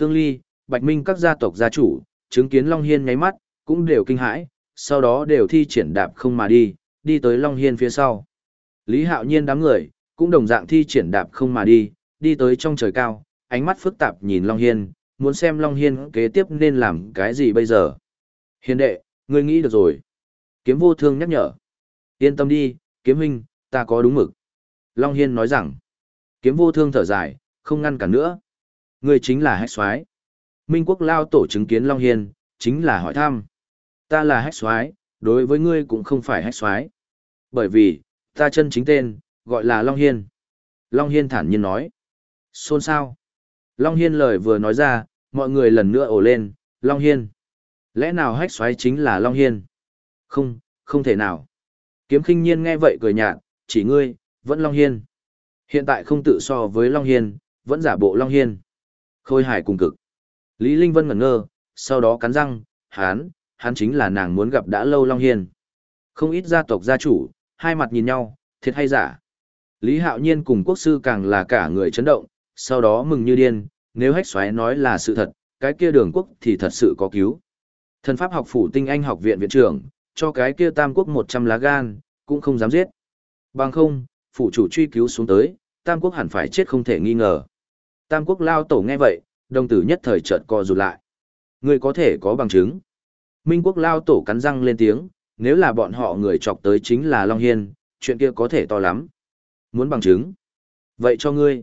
Khương Ly, Bạch Minh các gia tộc gia chủ, chứng kiến Long Hiên nháy mắt, cũng đều kinh hãi, sau đó đều thi triển đạp không mà đi, đi tới Long Hiên phía sau. Lý Hạo Nhiên đám người, cũng đồng dạng thi triển đạp không mà đi, đi tới trong trời cao, ánh mắt phức tạp nhìn Long Hiên, muốn xem Long Hiên kế tiếp nên làm cái gì bây giờ. Hiền đệ, ngươi nghĩ được rồi. Kiếm vô thương nhắc nhở. Yên tâm đi, kiếm huynh, ta có đúng mực. Long Hiên nói rằng, kiếm vô thương thở dài, không ngăn cản nữa. Ngươi chính là hách soái Minh quốc lao tổ chứng kiến Long Hiên, chính là hỏi thăm. Ta là hách soái đối với ngươi cũng không phải hách soái Bởi vì, ta chân chính tên, gọi là Long Hiên. Long Hiên thản nhiên nói. Xôn sao? Long Hiên lời vừa nói ra, mọi người lần nữa ổ lên, Long Hiên. Lẽ nào hách xoáy chính là Long Hiên? Không, không thể nào. Kiếm khinh nhiên nghe vậy cười nhạt, chỉ ngươi, vẫn Long Hiên. Hiện tại không tự so với Long Hiên, vẫn giả bộ Long Hiên. Khôi hải cùng cực. Lý Linh Vân ngẩn ngơ, sau đó cắn răng, hán, hán chính là nàng muốn gặp đã lâu Long Hiên. Không ít gia tộc gia chủ, hai mặt nhìn nhau, thiệt hay giả. Lý Hạo Nhiên cùng quốc sư càng là cả người chấn động, sau đó mừng như điên, nếu hách xoáy nói là sự thật, cái kia đường quốc thì thật sự có cứu. Thần pháp học phủ tinh anh học viện viện trưởng, cho cái kia tam quốc 100 lá gan, cũng không dám giết. Bằng không, phủ chủ truy cứu xuống tới, tam quốc hẳn phải chết không thể nghi ngờ. Tam quốc lao tổ nghe vậy, đồng tử nhất thời chợt co rụt lại. Người có thể có bằng chứng. Minh quốc lao tổ cắn răng lên tiếng, nếu là bọn họ người chọc tới chính là Long Hiên, chuyện kia có thể to lắm. Muốn bằng chứng? Vậy cho ngươi.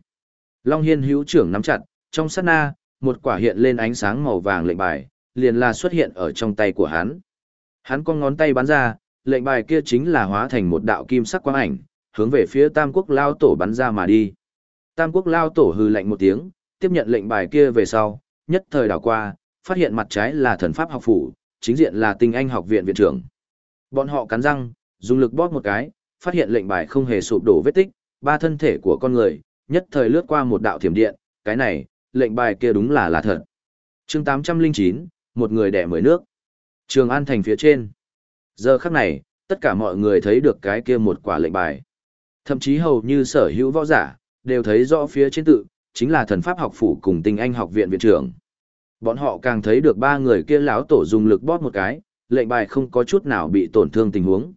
Long Hiên hữu trưởng nắm chặt, trong sát na, một quả hiện lên ánh sáng màu vàng lệnh bài, liền là xuất hiện ở trong tay của hắn. Hắn con ngón tay bắn ra, lệnh bài kia chính là hóa thành một đạo kim sắc quang ảnh, hướng về phía Tam Quốc Lao Tổ bắn ra mà đi. Tam Quốc Lao Tổ hư lạnh một tiếng, tiếp nhận lệnh bài kia về sau, nhất thời đảo qua, phát hiện mặt trái là thần pháp học phủ, chính diện là tinh anh học viện viện trưởng. Bọn họ cắn răng, dùng lực bóp một cái, phát hiện lệnh bài không hề sụp đổ vết tích, ba thân thể của con người, nhất thời lướt qua một đạo thiểm điện, cái này, lệnh bài kia đúng là là thật. chương 809, một người đẻ mười nước. Trường An thành phía trên. Giờ khắc này, tất cả mọi người thấy được cái kia một quả lệnh bài. Thậm chí hầu như sở hữu võ giả, đều thấy rõ phía trên tự, chính là thần pháp học phủ cùng tinh anh học viện viện trưởng. Bọn họ càng thấy được ba người kia láo tổ dùng lực bóp một cái, lệnh bài không có chút nào bị tổn thương tình huống.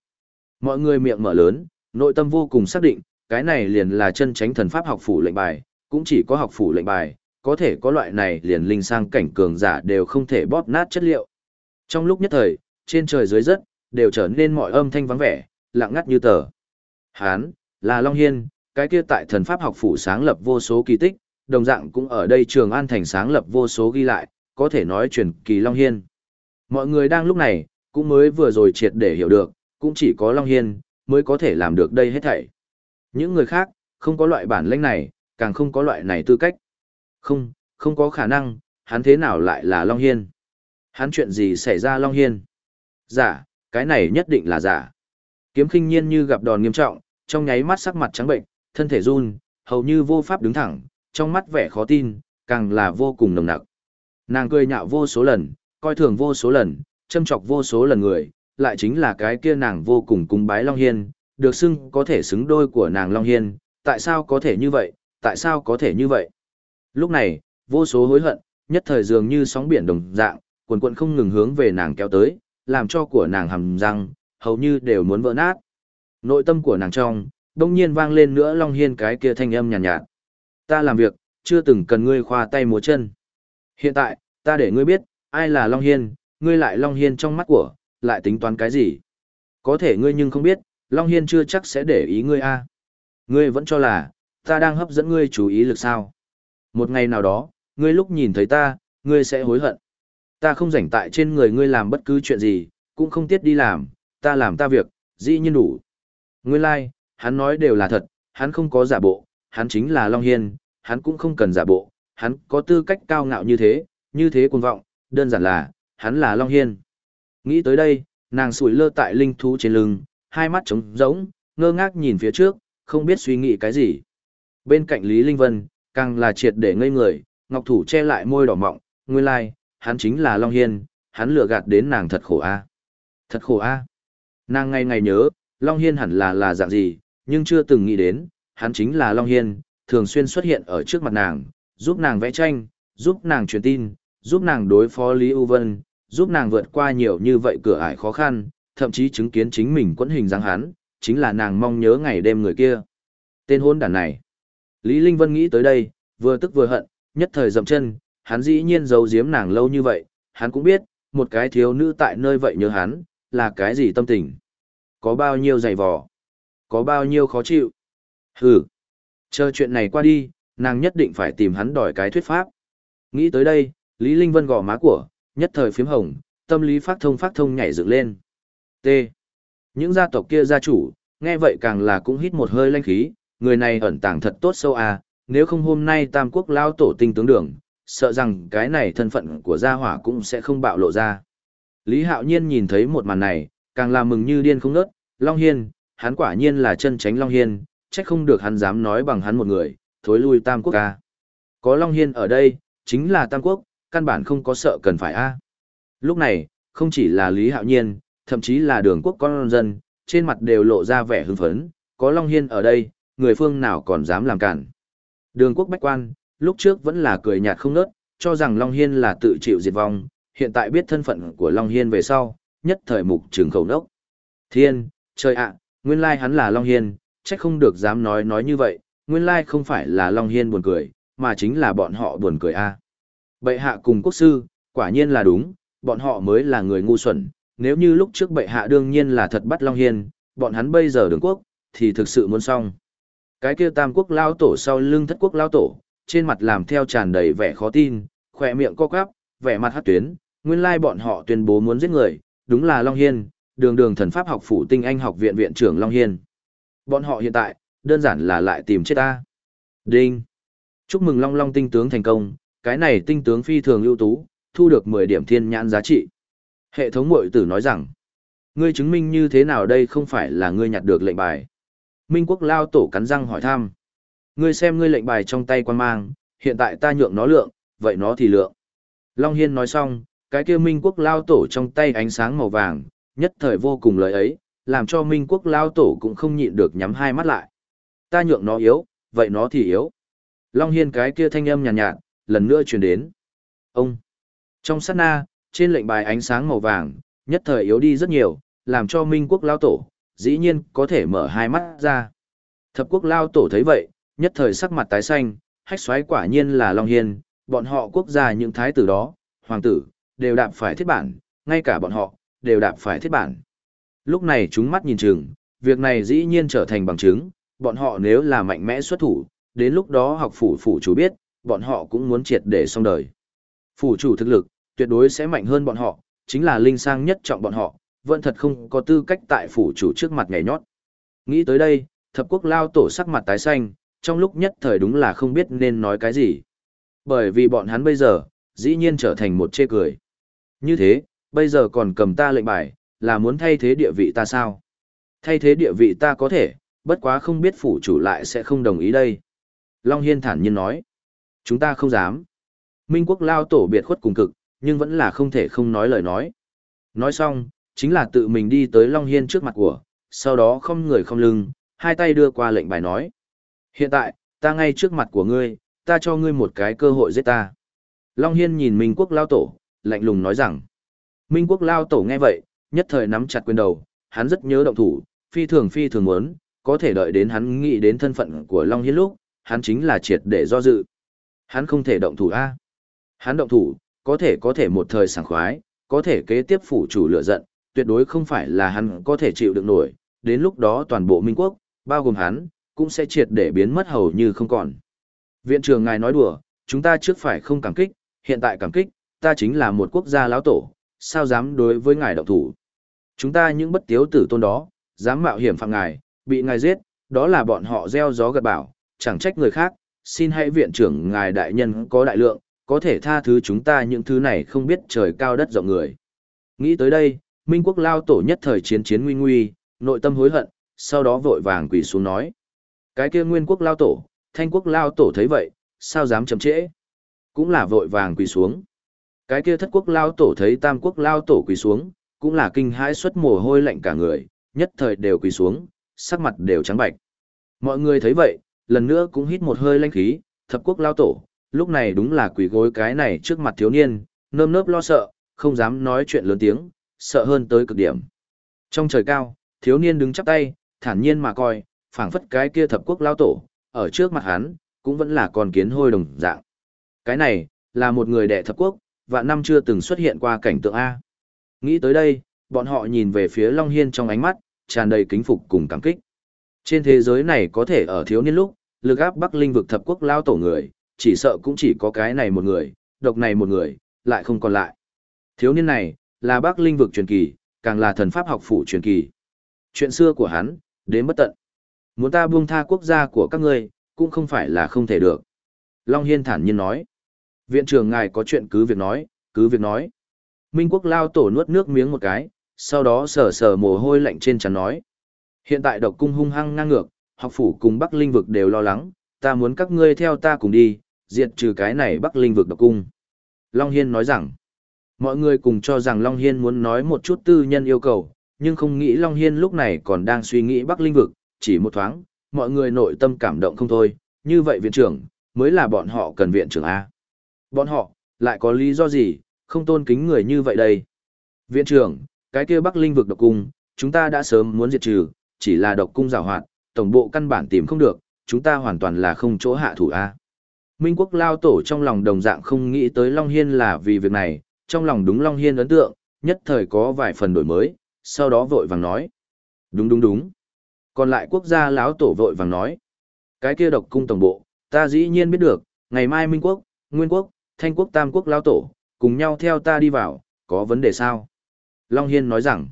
Mọi người miệng mở lớn, nội tâm vô cùng xác định, cái này liền là chân tránh thần pháp học phủ lệnh bài, cũng chỉ có học phủ lệnh bài, có thể có loại này liền linh sang cảnh cường giả đều không thể bóp nát chất liệu. Trong lúc nhất thời, trên trời dưới đất, đều trở nên mọi âm thanh vắng vẻ, lặng ngắt như tờ. Hán, là Long Hiên, cái kia tại thần pháp học phủ sáng lập vô số kỳ tích, đồng dạng cũng ở đây trường an thành sáng lập vô số ghi lại, có thể nói truyền kỳ Long Hiên. Mọi người đang lúc này, cũng mới vừa rồi triệt để hiểu được, cũng chỉ có Long Hiên, mới có thể làm được đây hết thảy. Những người khác, không có loại bản lĩnh này, càng không có loại này tư cách. Không, không có khả năng, hắn thế nào lại là Long Hiên? Hắn chuyện gì xảy ra Long Hiên? Giả, cái này nhất định là giả. Kiếm khinh nhiên như gặp đòn nghiêm trọng, trong nháy mắt sắc mặt trắng bệnh, thân thể run, hầu như vô pháp đứng thẳng, trong mắt vẻ khó tin, càng là vô cùng nồng nặc. Nàng cười nhạo vô số lần, coi thường vô số lần, châm chọc vô số lần người, lại chính là cái kia nàng vô cùng cung bái Long Hiên, được xưng có thể xứng đôi của nàng Long Hiên, tại sao có thể như vậy, tại sao có thể như vậy. Lúc này, vô số hối hận, nhất thời dường như sóng biển đồng dạng, quần cuộn không ngừng hướng về nàng kéo tới, làm cho của nàng hầm răng, hầu như đều muốn vỡ nát. Nội tâm của nàng trong, đông nhiên vang lên nữa Long Hiên cái kia thanh âm nhàn nhạt, nhạt. Ta làm việc, chưa từng cần ngươi khoa tay múa chân. Hiện tại, ta để ngươi biết, ai là Long Hiên, ngươi lại Long Hiên trong mắt của, lại tính toán cái gì. Có thể ngươi nhưng không biết, Long Hiên chưa chắc sẽ để ý ngươi a Ngươi vẫn cho là, ta đang hấp dẫn ngươi chú ý lực sao. Một ngày nào đó, ngươi lúc nhìn thấy ta, ngươi sẽ hối hận. Ta không rảnh tại trên người ngươi làm bất cứ chuyện gì, cũng không tiết đi làm, ta làm ta việc, dĩ nhiên đủ. Nguyên lai, like, hắn nói đều là thật, hắn không có giả bộ, hắn chính là Long Hiên, hắn cũng không cần giả bộ, hắn có tư cách cao ngạo như thế, như thế cuồng vọng, đơn giản là, hắn là Long Hiên. Nghĩ tới đây, nàng sủi lơ tại linh thú trên lưng, hai mắt trống rỗng, ngơ ngác nhìn phía trước, không biết suy nghĩ cái gì. Bên cạnh Lý Linh Vân, càng là triệt để ngây người, ngọc thủ che lại môi đỏ mọng, nguyên lai, like, hắn chính là Long Hiên, hắn lừa gạt đến nàng thật khổ a. Thật khổ a. Nàng ngày ngày nhớ, Long Hiên hẳn là là dạng gì, nhưng chưa từng nghĩ đến, hắn chính là Long Hiên, thường xuyên xuất hiện ở trước mặt nàng, giúp nàng vẽ tranh, giúp nàng truyền tin, giúp nàng đối phó Lý U Vân, giúp nàng vượt qua nhiều như vậy cửa ải khó khăn, thậm chí chứng kiến chính mình quẫn hình dáng hắn, chính là nàng mong nhớ ngày đêm người kia. Tên hôn đàn này. Lý Linh Vân nghĩ tới đây, vừa tức vừa hận, nhất thời dậm chân, hắn dĩ nhiên giấu giếm nàng lâu như vậy, hắn cũng biết, một cái thiếu nữ tại nơi vậy nhớ hắn, là cái gì tâm tình. Có bao nhiêu dày vò, có bao nhiêu khó chịu. Hừ, chờ chuyện này qua đi, nàng nhất định phải tìm hắn đòi cái thuyết pháp. Nghĩ tới đây, Lý Linh Vân gõ má của, nhất thời phím hồng, tâm lý phát thông phát thông nhảy dựng lên. T. Những gia tộc kia gia chủ, nghe vậy càng là cũng hít một hơi lanh khí, người này ẩn tàng thật tốt sâu à, nếu không hôm nay Tam Quốc lao tổ tinh tướng đường, sợ rằng cái này thân phận của gia hỏa cũng sẽ không bạo lộ ra. Lý Hạo Nhiên nhìn thấy một màn này, càng là mừng như điên không ngớt, Long Hiên, hắn quả nhiên là chân tránh Long Hiên, trách không được hắn dám nói bằng hắn một người, thối lui Tam Quốc ca. Có Long Hiên ở đây, chính là Tam Quốc, căn bản không có sợ cần phải a. Lúc này, không chỉ là Lý Hạo Nhiên, thậm chí là đường quốc con dân, trên mặt đều lộ ra vẻ hưng phấn, có Long Hiên ở đây, người phương nào còn dám làm cản. Đường quốc bách quan, lúc trước vẫn là cười nhạt không nớt, cho rằng Long Hiên là tự chịu diệt vong, hiện tại biết thân phận của Long Hiên về sau, nhất thời mục trường khẩu đốc. Thiên, trời ạ, nguyên lai hắn là Long Hiên, chắc không được dám nói nói như vậy, nguyên lai không phải là Long Hiên buồn cười, mà chính là bọn họ buồn cười a. Bệ hạ cùng quốc sư, quả nhiên là đúng, bọn họ mới là người ngu xuẩn, nếu như lúc trước bệ hạ đương nhiên là thật bắt Long Hiên, bọn hắn bây giờ đường quốc, thì thực sự muốn xong. Cái kia tam quốc lao tổ sau lưng thất quốc lao tổ, trên mặt làm theo tràn đầy vẻ khó tin, khỏe miệng co quắp, vẻ mặt hát tuyến, nguyên lai bọn họ tuyên bố muốn giết người, đúng là Long Hiên, đường đường thần pháp học phủ tinh anh học viện viện trưởng Long Hiên. Bọn họ hiện tại, đơn giản là lại tìm chết ta. Đinh! Chúc mừng Long Long tinh tướng thành công, cái này tinh tướng phi thường ưu tú, thu được 10 điểm thiên nhãn giá trị. Hệ thống mội tử nói rằng, ngươi chứng minh như thế nào đây không phải là ngươi nhặt được lệnh bài. Minh quốc lao tổ cắn răng hỏi thăm. Ngươi xem ngươi lệnh bài trong tay quan mang, hiện tại ta nhượng nó lượng, vậy nó thì lượng. Long Hiên nói xong, cái kia Minh quốc lao tổ trong tay ánh sáng màu vàng, nhất thời vô cùng lợi ấy, làm cho Minh quốc lao tổ cũng không nhịn được nhắm hai mắt lại. Ta nhượng nó yếu, vậy nó thì yếu. Long Hiên cái kia thanh âm nhàn nhạt, nhạt, lần nữa truyền đến. Ông! Trong sát na, trên lệnh bài ánh sáng màu vàng, nhất thời yếu đi rất nhiều, làm cho Minh quốc lao tổ, dĩ nhiên có thể mở hai mắt ra. Thập quốc lao tổ thấy vậy, nhất thời sắc mặt tái xanh, hách xoáy quả nhiên là Long Hiên, bọn họ quốc gia những thái tử đó, hoàng tử, đều đạp phải thiết bản, ngay cả bọn họ, đều đạp phải thiết bản. Lúc này chúng mắt nhìn chừng, việc này dĩ nhiên trở thành bằng chứng, bọn họ nếu là mạnh mẽ xuất thủ, đến lúc đó học phủ phủ chủ biết, bọn họ cũng muốn triệt để xong đời. Phủ chủ thực lực, tuyệt đối sẽ mạnh hơn bọn họ, chính là linh sang nhất trọng bọn họ, vẫn thật không có tư cách tại phủ chủ trước mặt nhảy nhót. Nghĩ tới đây, thập quốc lao tổ sắc mặt tái xanh, trong lúc nhất thời đúng là không biết nên nói cái gì. Bởi vì bọn hắn bây giờ, dĩ nhiên trở thành một chê cười. Như thế, bây giờ còn cầm ta lệnh bài, là muốn thay thế địa vị ta sao? Thay thế địa vị ta có thể, bất quá không biết phủ chủ lại sẽ không đồng ý đây. Long Hiên thản nhiên nói. Chúng ta không dám. Minh quốc lao tổ biệt khuất cùng cực, nhưng vẫn là không thể không nói lời nói. Nói xong, chính là tự mình đi tới Long Hiên trước mặt của, sau đó không người không lưng, hai tay đưa qua lệnh bài nói. Hiện tại, ta ngay trước mặt của ngươi, ta cho ngươi một cái cơ hội giết ta. Long Hiên nhìn Minh quốc lao tổ, lạnh lùng nói rằng. Minh quốc lao tổ nghe vậy, nhất thời nắm chặt quyền đầu, hắn rất nhớ động thủ, phi thường phi thường muốn, có thể đợi đến hắn nghĩ đến thân phận của Long Hiên lúc, hắn chính là triệt để do dự. Hắn không thể động thủ A. Hắn động thủ, có thể có thể một thời sảng khoái, có thể kế tiếp phủ chủ lựa giận, tuyệt đối không phải là hắn có thể chịu được nổi, đến lúc đó toàn bộ Minh Quốc, bao gồm hắn, cũng sẽ triệt để biến mất hầu như không còn. Viện trưởng ngài nói đùa, chúng ta trước phải không cảm kích, hiện tại cảm kích, ta chính là một quốc gia lão tổ, sao dám đối với ngài động thủ. Chúng ta những bất tiếu tử tôn đó, dám mạo hiểm phạm ngài, bị ngài giết, đó là bọn họ gieo gió gật bảo, chẳng trách người khác, xin hãy viện trưởng ngài đại nhân có đại lượng, có thể tha thứ chúng ta những thứ này không biết trời cao đất rộng người. Nghĩ tới đây, Minh quốc lao tổ nhất thời chiến chiến nguy nguy, nội tâm hối hận, sau đó vội vàng quỳ xuống nói. Cái kia nguyên quốc lao tổ, thanh quốc lao tổ thấy vậy, sao dám chậm trễ? Cũng là vội vàng quỳ xuống. Cái kia thất quốc lao tổ thấy tam quốc lao tổ quỳ xuống, cũng là kinh hãi xuất mồ hôi lạnh cả người, nhất thời đều quỳ xuống, sắc mặt đều trắng bạch. Mọi người thấy vậy, lần nữa cũng hít một hơi lanh khí, thập quốc lao tổ, lúc này đúng là quỳ gối cái này trước mặt thiếu niên, nơm nớp lo sợ, không dám nói chuyện lớn tiếng, sợ hơn tới cực điểm. Trong trời cao, thiếu niên đứng chắp tay, thản nhiên mà coi, phảng phất cái kia thập quốc lao tổ, ở trước mặt hắn, cũng vẫn là con kiến hôi đồng dạng. Cái này, là một người đệ thập quốc, và năm chưa từng xuất hiện qua cảnh tượng A. Nghĩ tới đây, bọn họ nhìn về phía Long Hiên trong ánh mắt, tràn đầy kính phục cùng cảm kích. Trên thế giới này có thể ở thiếu niên lúc, lực áp Bắc Linh vực thập quốc lao tổ người, chỉ sợ cũng chỉ có cái này một người, độc này một người, lại không còn lại. Thiếu niên này, là Bắc Linh vực truyền kỳ, càng là thần pháp học phủ truyền kỳ. Chuyện xưa của hắn, đến bất tận. Muốn ta buông tha quốc gia của các ngươi, cũng không phải là không thể được. Long Hiên thản nhiên nói. Viện trưởng ngài có chuyện cứ việc nói, cứ việc nói. Minh quốc lao tổ nuốt nước miếng một cái, sau đó sờ sờ mồ hôi lạnh trên trán nói. Hiện tại độc cung hung hăng ngang ngược, học phủ cùng Bắc Linh vực đều lo lắng, ta muốn các ngươi theo ta cùng đi, diệt trừ cái này Bắc Linh vực độc cung. Long Hiên nói rằng, mọi người cùng cho rằng Long Hiên muốn nói một chút tư nhân yêu cầu, nhưng không nghĩ Long Hiên lúc này còn đang suy nghĩ Bắc Linh vực, chỉ một thoáng, mọi người nội tâm cảm động không thôi, như vậy viện trưởng, mới là bọn họ cần viện trưởng A. Bọn họ, lại có lý do gì, không tôn kính người như vậy đây. Viện trưởng, cái kia Bắc Linh vực độc cung, chúng ta đã sớm muốn diệt trừ, chỉ là độc cung giảo hoạt, tổng bộ căn bản tìm không được, chúng ta hoàn toàn là không chỗ hạ thủ A. Minh quốc lao tổ trong lòng đồng dạng không nghĩ tới Long Hiên là vì việc này, trong lòng đúng Long Hiên ấn tượng, nhất thời có vài phần đổi mới, sau đó vội vàng nói. Đúng đúng đúng. Còn lại quốc gia lão tổ vội vàng nói. Cái kia độc cung tổng bộ, ta dĩ nhiên biết được, ngày mai Minh quốc, Nguyên quốc, Thanh quốc Tam quốc lão tổ, cùng nhau theo ta đi vào, có vấn đề sao? Long Hiên nói rằng,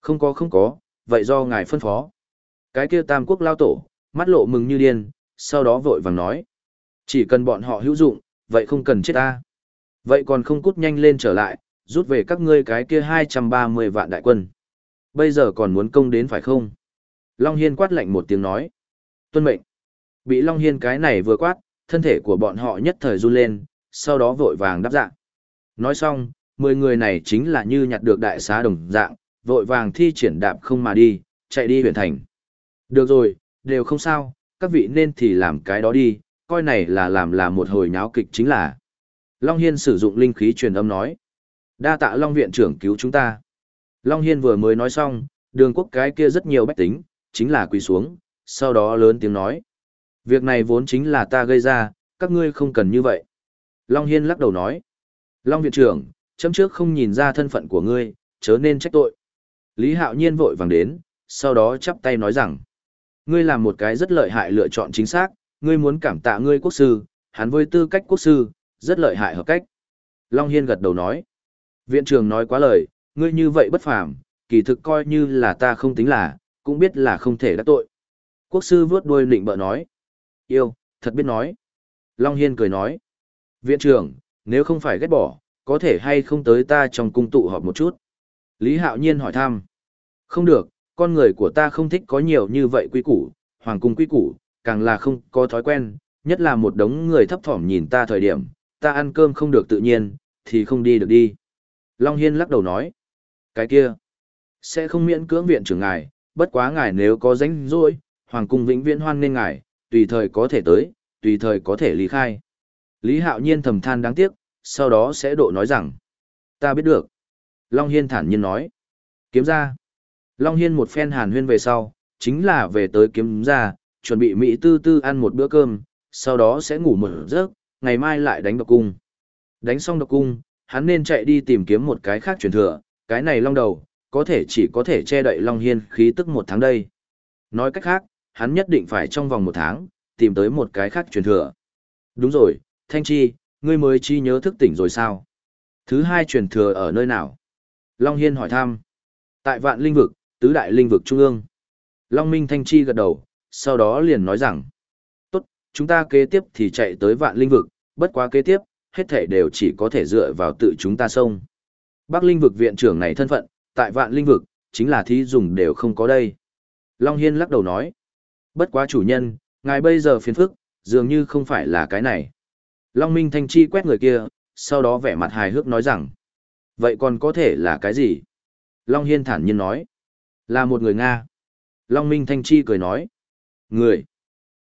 không có không có, vậy do ngài phân phó. Cái kia Tam quốc lão tổ, mắt lộ mừng như điên, sau đó vội vàng nói. Chỉ cần bọn họ hữu dụng, vậy không cần chết ta. Vậy còn không cút nhanh lên trở lại, rút về các ngươi cái kia 230 vạn đại quân. Bây giờ còn muốn công đến phải không? Long Hiên quát lạnh một tiếng nói. Tuân mệnh. Bị Long Hiên cái này vừa quát, thân thể của bọn họ nhất thời run lên, sau đó vội vàng đáp dạng. Nói xong, 10 người này chính là như nhặt được đại xá đồng dạng, vội vàng thi triển đạp không mà đi, chạy đi huyện thành. Được rồi, đều không sao, các vị nên thì làm cái đó đi, coi này là làm là một hồi nháo kịch chính là. Long Hiên sử dụng linh khí truyền âm nói. Đa tạ Long viện trưởng cứu chúng ta. Long Hiên vừa mới nói xong, đường quốc cái kia rất nhiều bách tính, chính là quỳ xuống, sau đó lớn tiếng nói. Việc này vốn chính là ta gây ra, các ngươi không cần như vậy. Long Hiên lắc đầu nói. Long viện trưởng, chấm trước không nhìn ra thân phận của ngươi, chớ nên trách tội. Lý Hạo Nhiên vội vàng đến, sau đó chắp tay nói rằng. Ngươi làm một cái rất lợi hại lựa chọn chính xác, ngươi muốn cảm tạ ngươi quốc sư, hắn với tư cách quốc sư, rất lợi hại hợp cách. Long Hiên gật đầu nói. Viện trưởng nói quá lời, ngươi như vậy bất phàm, kỳ thực coi như là ta không tính là, cũng biết là không thể đắc tội. Quốc sư vướt đuôi lịnh bợ nói. Yêu, thật biết nói. Long Hiên cười nói. Viện trưởng, nếu không phải ghét bỏ, có thể hay không tới ta trong cung tụ họp một chút. Lý Hạo Nhiên hỏi thăm. Không được, con người của ta không thích có nhiều như vậy quý củ, hoàng cung quý củ, càng là không có thói quen, nhất là một đống người thấp thỏm nhìn ta thời điểm, ta ăn cơm không được tự nhiên, thì không đi được đi. Long Hiên lắc đầu nói. Cái kia, sẽ không miễn cưỡng viện trưởng ngài, bất quá ngài nếu có danh rỗi, hoàng cung vĩnh viễn hoan nên ngài, tùy thời có thể tới, tùy thời có thể ly khai. Lý Hạo Nhiên thầm than đáng tiếc, sau đó sẽ độ nói rằng, ta biết được. Long Hiên thản nhiên nói, kiếm ra. Long Hiên một phen hàn huyên về sau, chính là về tới kiếm ra, chuẩn bị Mỹ tư tư ăn một bữa cơm, sau đó sẽ ngủ một giấc, ngày mai lại đánh độc cung. Đánh xong độc cung, hắn nên chạy đi tìm kiếm một cái khác truyền thừa, cái này long đầu, có thể chỉ có thể che đậy Long Hiên khí tức một tháng đây. Nói cách khác, hắn nhất định phải trong vòng một tháng, tìm tới một cái khác truyền thừa. Đúng rồi, Thanh Chi, ngươi mới chi nhớ thức tỉnh rồi sao? Thứ hai truyền thừa ở nơi nào? Long Hiên hỏi thăm. Tại vạn linh vực, tứ đại linh vực trung ương. Long Minh Thanh Chi gật đầu, sau đó liền nói rằng. Tốt, chúng ta kế tiếp thì chạy tới vạn linh vực, bất quá kế tiếp, hết thể đều chỉ có thể dựa vào tự chúng ta xông. Bắc linh vực viện trưởng này thân phận, tại vạn linh vực, chính là thí dùng đều không có đây. Long Hiên lắc đầu nói. Bất quá chủ nhân, ngài bây giờ phiền phức, dường như không phải là cái này. Long Minh Thanh Chi quét người kia, sau đó vẻ mặt hài hước nói rằng. Vậy còn có thể là cái gì? Long Hiên thản nhiên nói. Là một người Nga. Long Minh Thanh Chi cười nói. Người.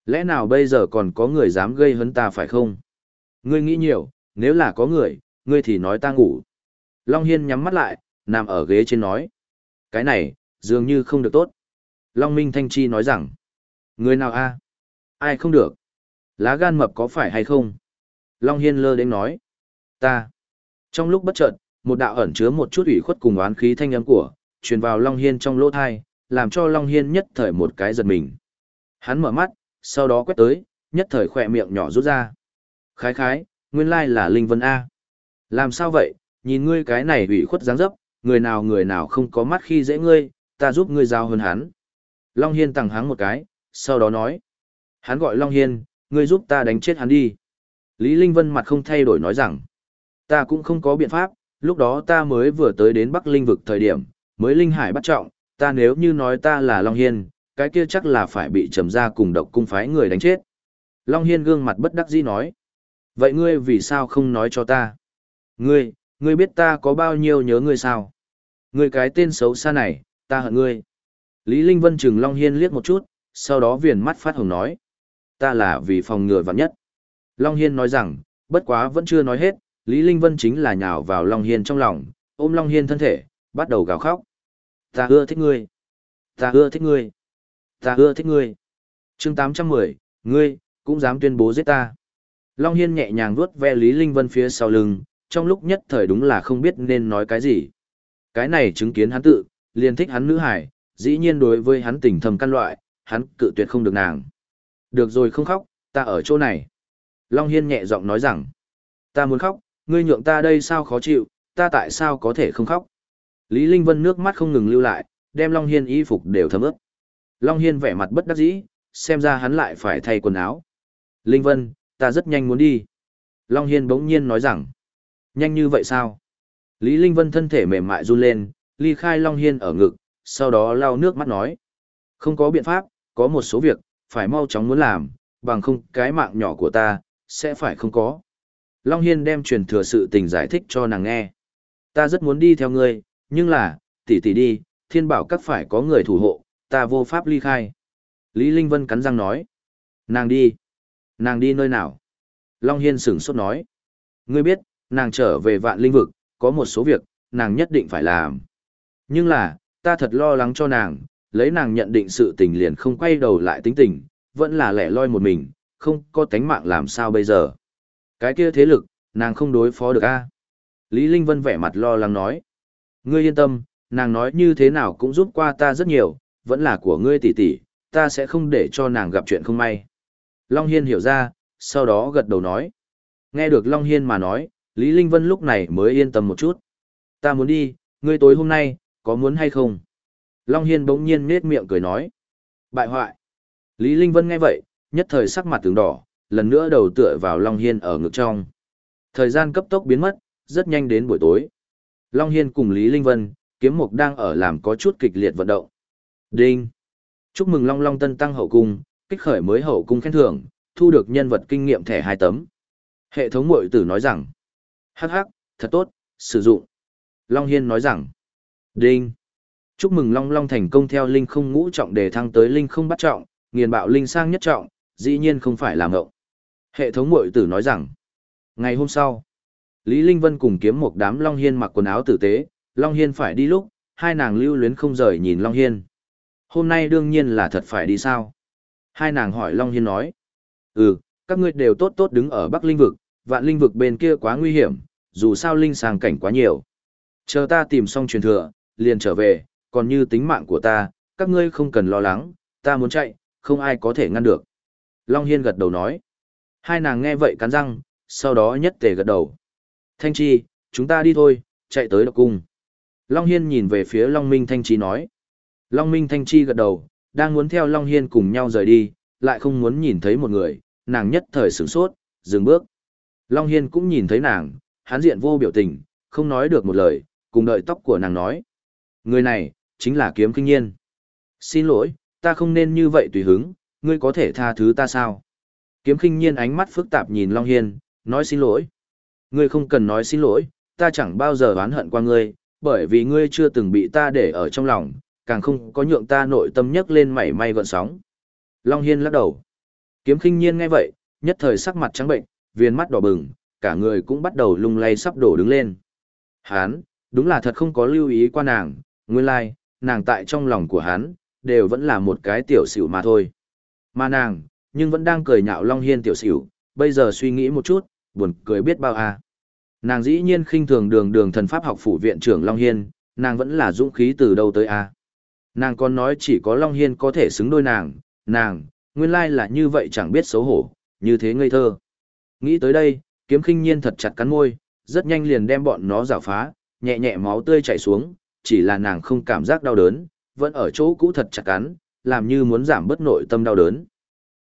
Lẽ nào bây giờ còn có người dám gây hấn ta phải không? Ngươi nghĩ nhiều, nếu là có người, ngươi thì nói ta ngủ. Long Hiên nhắm mắt lại, nằm ở ghế trên nói. Cái này, dường như không được tốt. Long Minh Thanh Chi nói rằng, người nào a Ai không được? Lá gan mập có phải hay không? Long Hiên lơ đến nói, ta. Trong lúc bất chợt, một đạo ẩn chứa một chút ủy khuất cùng oán khí thanh âm của, truyền vào Long Hiên trong lỗ thai, làm cho Long Hiên nhất thời một cái giật mình. Hắn mở mắt, sau đó quét tới, nhất thời khỏe miệng nhỏ rút ra. Khái khái, nguyên lai là Linh Vân A. Làm sao vậy, nhìn ngươi cái này ủy khuất dáng dấp, người nào người nào không có mắt khi dễ ngươi, ta giúp ngươi giao hơn hắn. Long Hiên tặng hắn một cái, sau đó nói. Hắn gọi Long Hiên, ngươi giúp ta đánh chết hắn đi. Lý Linh Vân mặt không thay đổi nói rằng, ta cũng không có biện pháp, lúc đó ta mới vừa tới đến Bắc Linh vực thời điểm, mới Linh Hải bắt trọng, ta nếu như nói ta là Long Hiên, cái kia chắc là phải bị trầm ra cùng độc cung phái người đánh chết. Long Hiên gương mặt bất đắc dĩ nói, vậy ngươi vì sao không nói cho ta? Ngươi, ngươi biết ta có bao nhiêu nhớ ngươi sao? Ngươi cái tên xấu xa này, ta hận ngươi. Lý Linh Vân chừng Long Hiên liếc một chút, sau đó viền mắt phát hồng nói. Ta là vì phòng ngừa vạn nhất. Long Hiên nói rằng, bất quá vẫn chưa nói hết, Lý Linh Vân chính là nhào vào Long Hiên trong lòng, ôm Long Hiên thân thể, bắt đầu gào khóc. Ta ưa thích ngươi. Ta ưa thích ngươi. Ta ưa thích ngươi. chương 810, ngươi, cũng dám tuyên bố giết ta. Long Hiên nhẹ nhàng vuốt ve Lý Linh Vân phía sau lưng, trong lúc nhất thời đúng là không biết nên nói cái gì. Cái này chứng kiến hắn tự, liền thích hắn nữ hải, dĩ nhiên đối với hắn tình thầm căn loại, hắn cự tuyệt không được nàng. Được rồi không khóc, ta ở chỗ này. Long Hiên nhẹ giọng nói rằng, ta muốn khóc, ngươi nhượng ta đây sao khó chịu, ta tại sao có thể không khóc. Lý Linh Vân nước mắt không ngừng lưu lại, đem Long Hiên y phục đều thấm ướt. Long Hiên vẻ mặt bất đắc dĩ, xem ra hắn lại phải thay quần áo. Linh Vân, ta rất nhanh muốn đi. Long Hiên bỗng nhiên nói rằng, nhanh như vậy sao? Lý Linh Vân thân thể mềm mại run lên, ly khai Long Hiên ở ngực, sau đó lau nước mắt nói. Không có biện pháp, có một số việc, phải mau chóng muốn làm, bằng không cái mạng nhỏ của ta, sẽ phải không có. Long Hiên đem truyền thừa sự tình giải thích cho nàng nghe. Ta rất muốn đi theo ngươi, nhưng là, tỷ tỷ đi, thiên bảo các phải có người thủ hộ, ta vô pháp ly khai. Lý Linh Vân cắn răng nói. Nàng đi. Nàng đi nơi nào? Long Hiên sửng sốt nói. Ngươi biết, nàng trở về vạn linh vực, có một số việc, nàng nhất định phải làm. Nhưng là, ta thật lo lắng cho nàng, lấy nàng nhận định sự tình liền không quay đầu lại tính tình, vẫn là lẻ loi một mình, không có tánh mạng làm sao bây giờ. Cái kia thế lực, nàng không đối phó được a Lý Linh Vân vẻ mặt lo lắng nói. Ngươi yên tâm, nàng nói như thế nào cũng giúp qua ta rất nhiều, vẫn là của ngươi tỷ tỷ, ta sẽ không để cho nàng gặp chuyện không may. Long Hiên hiểu ra, sau đó gật đầu nói. Nghe được Long Hiên mà nói, Lý Linh Vân lúc này mới yên tâm một chút. Ta muốn đi, ngươi tối hôm nay, có muốn hay không? Long Hiên bỗng nhiên nết miệng cười nói. Bại hoại. Lý Linh Vân nghe vậy, nhất thời sắc mặt tướng đỏ, lần nữa đầu tựa vào Long Hiên ở ngực trong. Thời gian cấp tốc biến mất, rất nhanh đến buổi tối. Long Hiên cùng Lý Linh Vân, kiếm mục đang ở làm có chút kịch liệt vận động. Đinh! Chúc mừng Long Long Tân tăng hậu cung, kích khởi mới hậu cung khen thưởng, thu được nhân vật kinh nghiệm thẻ hai tấm. Hệ thống mội tử nói rằng, hắc hắc, thật tốt, sử dụng. Long Hiên nói rằng, đinh! Chúc mừng Long Long thành công theo Linh không ngũ trọng để thăng tới Linh không bắt trọng, nghiền bạo Linh sang nhất trọng, dĩ nhiên không phải là ngộng. Hệ thống mội tử nói rằng, ngày hôm sau, Lý Linh Vân cùng kiếm một đám Long Hiên mặc quần áo tử tế, Long Hiên phải đi lúc, hai nàng lưu luyến không rời nhìn Long Hiên. Hôm nay đương nhiên là thật phải đi sao? Hai nàng hỏi Long Hiên nói. Ừ, các ngươi đều tốt tốt đứng ở Bắc Linh Vực, vạn Linh Vực bên kia quá nguy hiểm, dù sao Linh sàng cảnh quá nhiều. Chờ ta tìm xong truyền thừa, liền trở về, còn như tính mạng của ta, các ngươi không cần lo lắng, ta muốn chạy, không ai có thể ngăn được. Long Hiên gật đầu nói. Hai nàng nghe vậy cắn răng, sau đó nhất tề gật đầu. Thanh Chi, chúng ta đi thôi, chạy tới độc cung. Long Hiên nhìn về phía Long Minh Thanh Chi nói. Long Minh Thanh Chi gật đầu, đang muốn theo Long Hiên cùng nhau rời đi, lại không muốn nhìn thấy một người, nàng nhất thời sửng sốt, dừng bước. Long Hiên cũng nhìn thấy nàng, hắn diện vô biểu tình, không nói được một lời, cùng đợi tóc của nàng nói. Người này, chính là kiếm kinh nhiên. Xin lỗi, ta không nên như vậy tùy hứng, ngươi có thể tha thứ ta sao? Kiếm kinh nhiên ánh mắt phức tạp nhìn Long Hiên, nói xin lỗi. Ngươi không cần nói xin lỗi, ta chẳng bao giờ oán hận qua ngươi, bởi vì ngươi chưa từng bị ta để ở trong lòng, càng không có nhượng ta nội tâm nhấc lên mảy may gọn sóng. Long Hiên lắc đầu. Kiếm khinh nhiên nghe vậy, nhất thời sắc mặt trắng bệnh, viên mắt đỏ bừng, cả người cũng bắt đầu lung lay sắp đổ đứng lên. Hán, đúng là thật không có lưu ý qua nàng, nguyên lai, like, nàng tại trong lòng của hắn, đều vẫn là một cái tiểu xỉu mà thôi. Mà nàng, nhưng vẫn đang cười nhạo Long Hiên tiểu xỉu, bây giờ suy nghĩ một chút, buồn cười biết bao à. Nàng dĩ nhiên khinh thường đường đường thần pháp học phủ viện trưởng Long Hiên, nàng vẫn là dũng khí từ đâu tới à. Nàng còn nói chỉ có Long Hiên có thể xứng đôi nàng, nàng, nguyên lai là như vậy chẳng biết xấu hổ, như thế ngây thơ. Nghĩ tới đây, kiếm khinh nhiên thật chặt cắn môi, rất nhanh liền đem bọn nó rào phá, nhẹ nhẹ máu tươi chảy xuống, chỉ là nàng không cảm giác đau đớn, vẫn ở chỗ cũ thật chặt cắn, làm như muốn giảm bớt nội tâm đau đớn.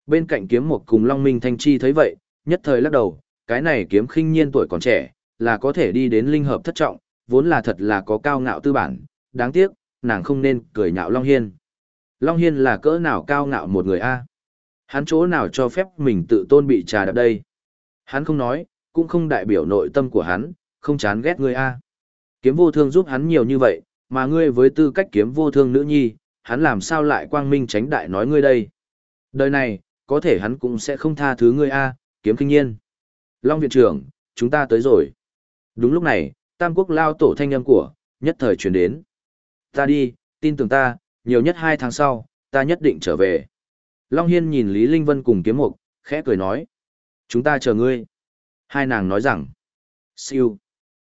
Bên cạnh kiếm một cùng Long Minh Thanh Chi thấy vậy, nhất thời lắc đầu, cái này kiếm khinh nhiên tuổi còn trẻ, là có thể đi đến linh hợp thất trọng, vốn là thật là có cao ngạo tư bản, đáng tiếc, nàng không nên cười nhạo Long Hiên. Long Hiên là cỡ nào cao ngạo một người a Hắn chỗ nào cho phép mình tự tôn bị trà đập đây? Hắn không nói, cũng không đại biểu nội tâm của hắn, không chán ghét ngươi a Kiếm vô thương giúp hắn nhiều như vậy, mà ngươi với tư cách kiếm vô thương nữ nhi, hắn làm sao lại quang minh tránh đại nói ngươi đây? Đời này, có thể hắn cũng sẽ không tha thứ ngươi a kiếm kinh nhiên. Long viện trưởng, chúng ta tới rồi. Đúng lúc này, Tam Quốc lao tổ thanh âm của, nhất thời truyền đến. Ta đi, tin tưởng ta, nhiều nhất hai tháng sau, ta nhất định trở về. Long Hiên nhìn Lý Linh Vân cùng kiếm mục, khẽ cười nói. Chúng ta chờ ngươi. Hai nàng nói rằng. Siêu.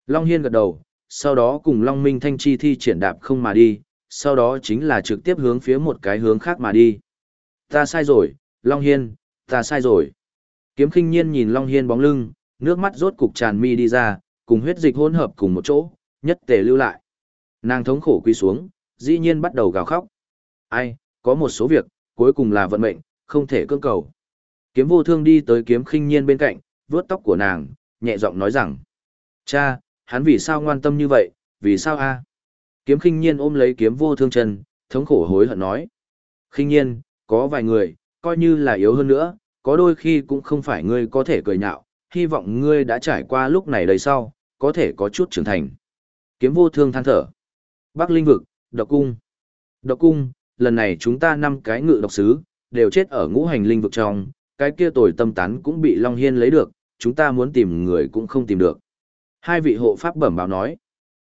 Long Hiên gật đầu, sau đó cùng Long Minh Thanh Chi thi triển đạp không mà đi, sau đó chính là trực tiếp hướng phía một cái hướng khác mà đi. Ta sai rồi, Long Hiên, ta sai rồi. Kiếm khinh nhiên nhìn Long Hiên bóng lưng, nước mắt rốt cục tràn mi đi ra, cùng huyết dịch hỗn hợp cùng một chỗ, nhất tề lưu lại. Nàng thống khổ quy xuống, dĩ nhiên bắt đầu gào khóc. Ai, có một số việc, cuối cùng là vận mệnh, không thể cưỡng cầu. Kiếm vô thương đi tới kiếm khinh nhiên bên cạnh, vuốt tóc của nàng, nhẹ giọng nói rằng. Cha, hắn vì sao ngoan tâm như vậy, vì sao a? Kiếm khinh nhiên ôm lấy kiếm vô thương chân, thống khổ hối hận nói. Khinh nhiên, có vài người, coi như là yếu hơn nữa, có đôi khi cũng không phải ngươi có thể cười nhạo, hy vọng ngươi đã trải qua lúc này đầy sau, có thể có chút trưởng thành. Kiếm vô thương than thở. Bắc linh vực, độc cung. Độc cung, lần này chúng ta năm cái ngự độc sứ, đều chết ở ngũ hành linh vực trong, cái kia tồi tâm tán cũng bị Long Hiên lấy được, chúng ta muốn tìm người cũng không tìm được. Hai vị hộ pháp bẩm báo nói.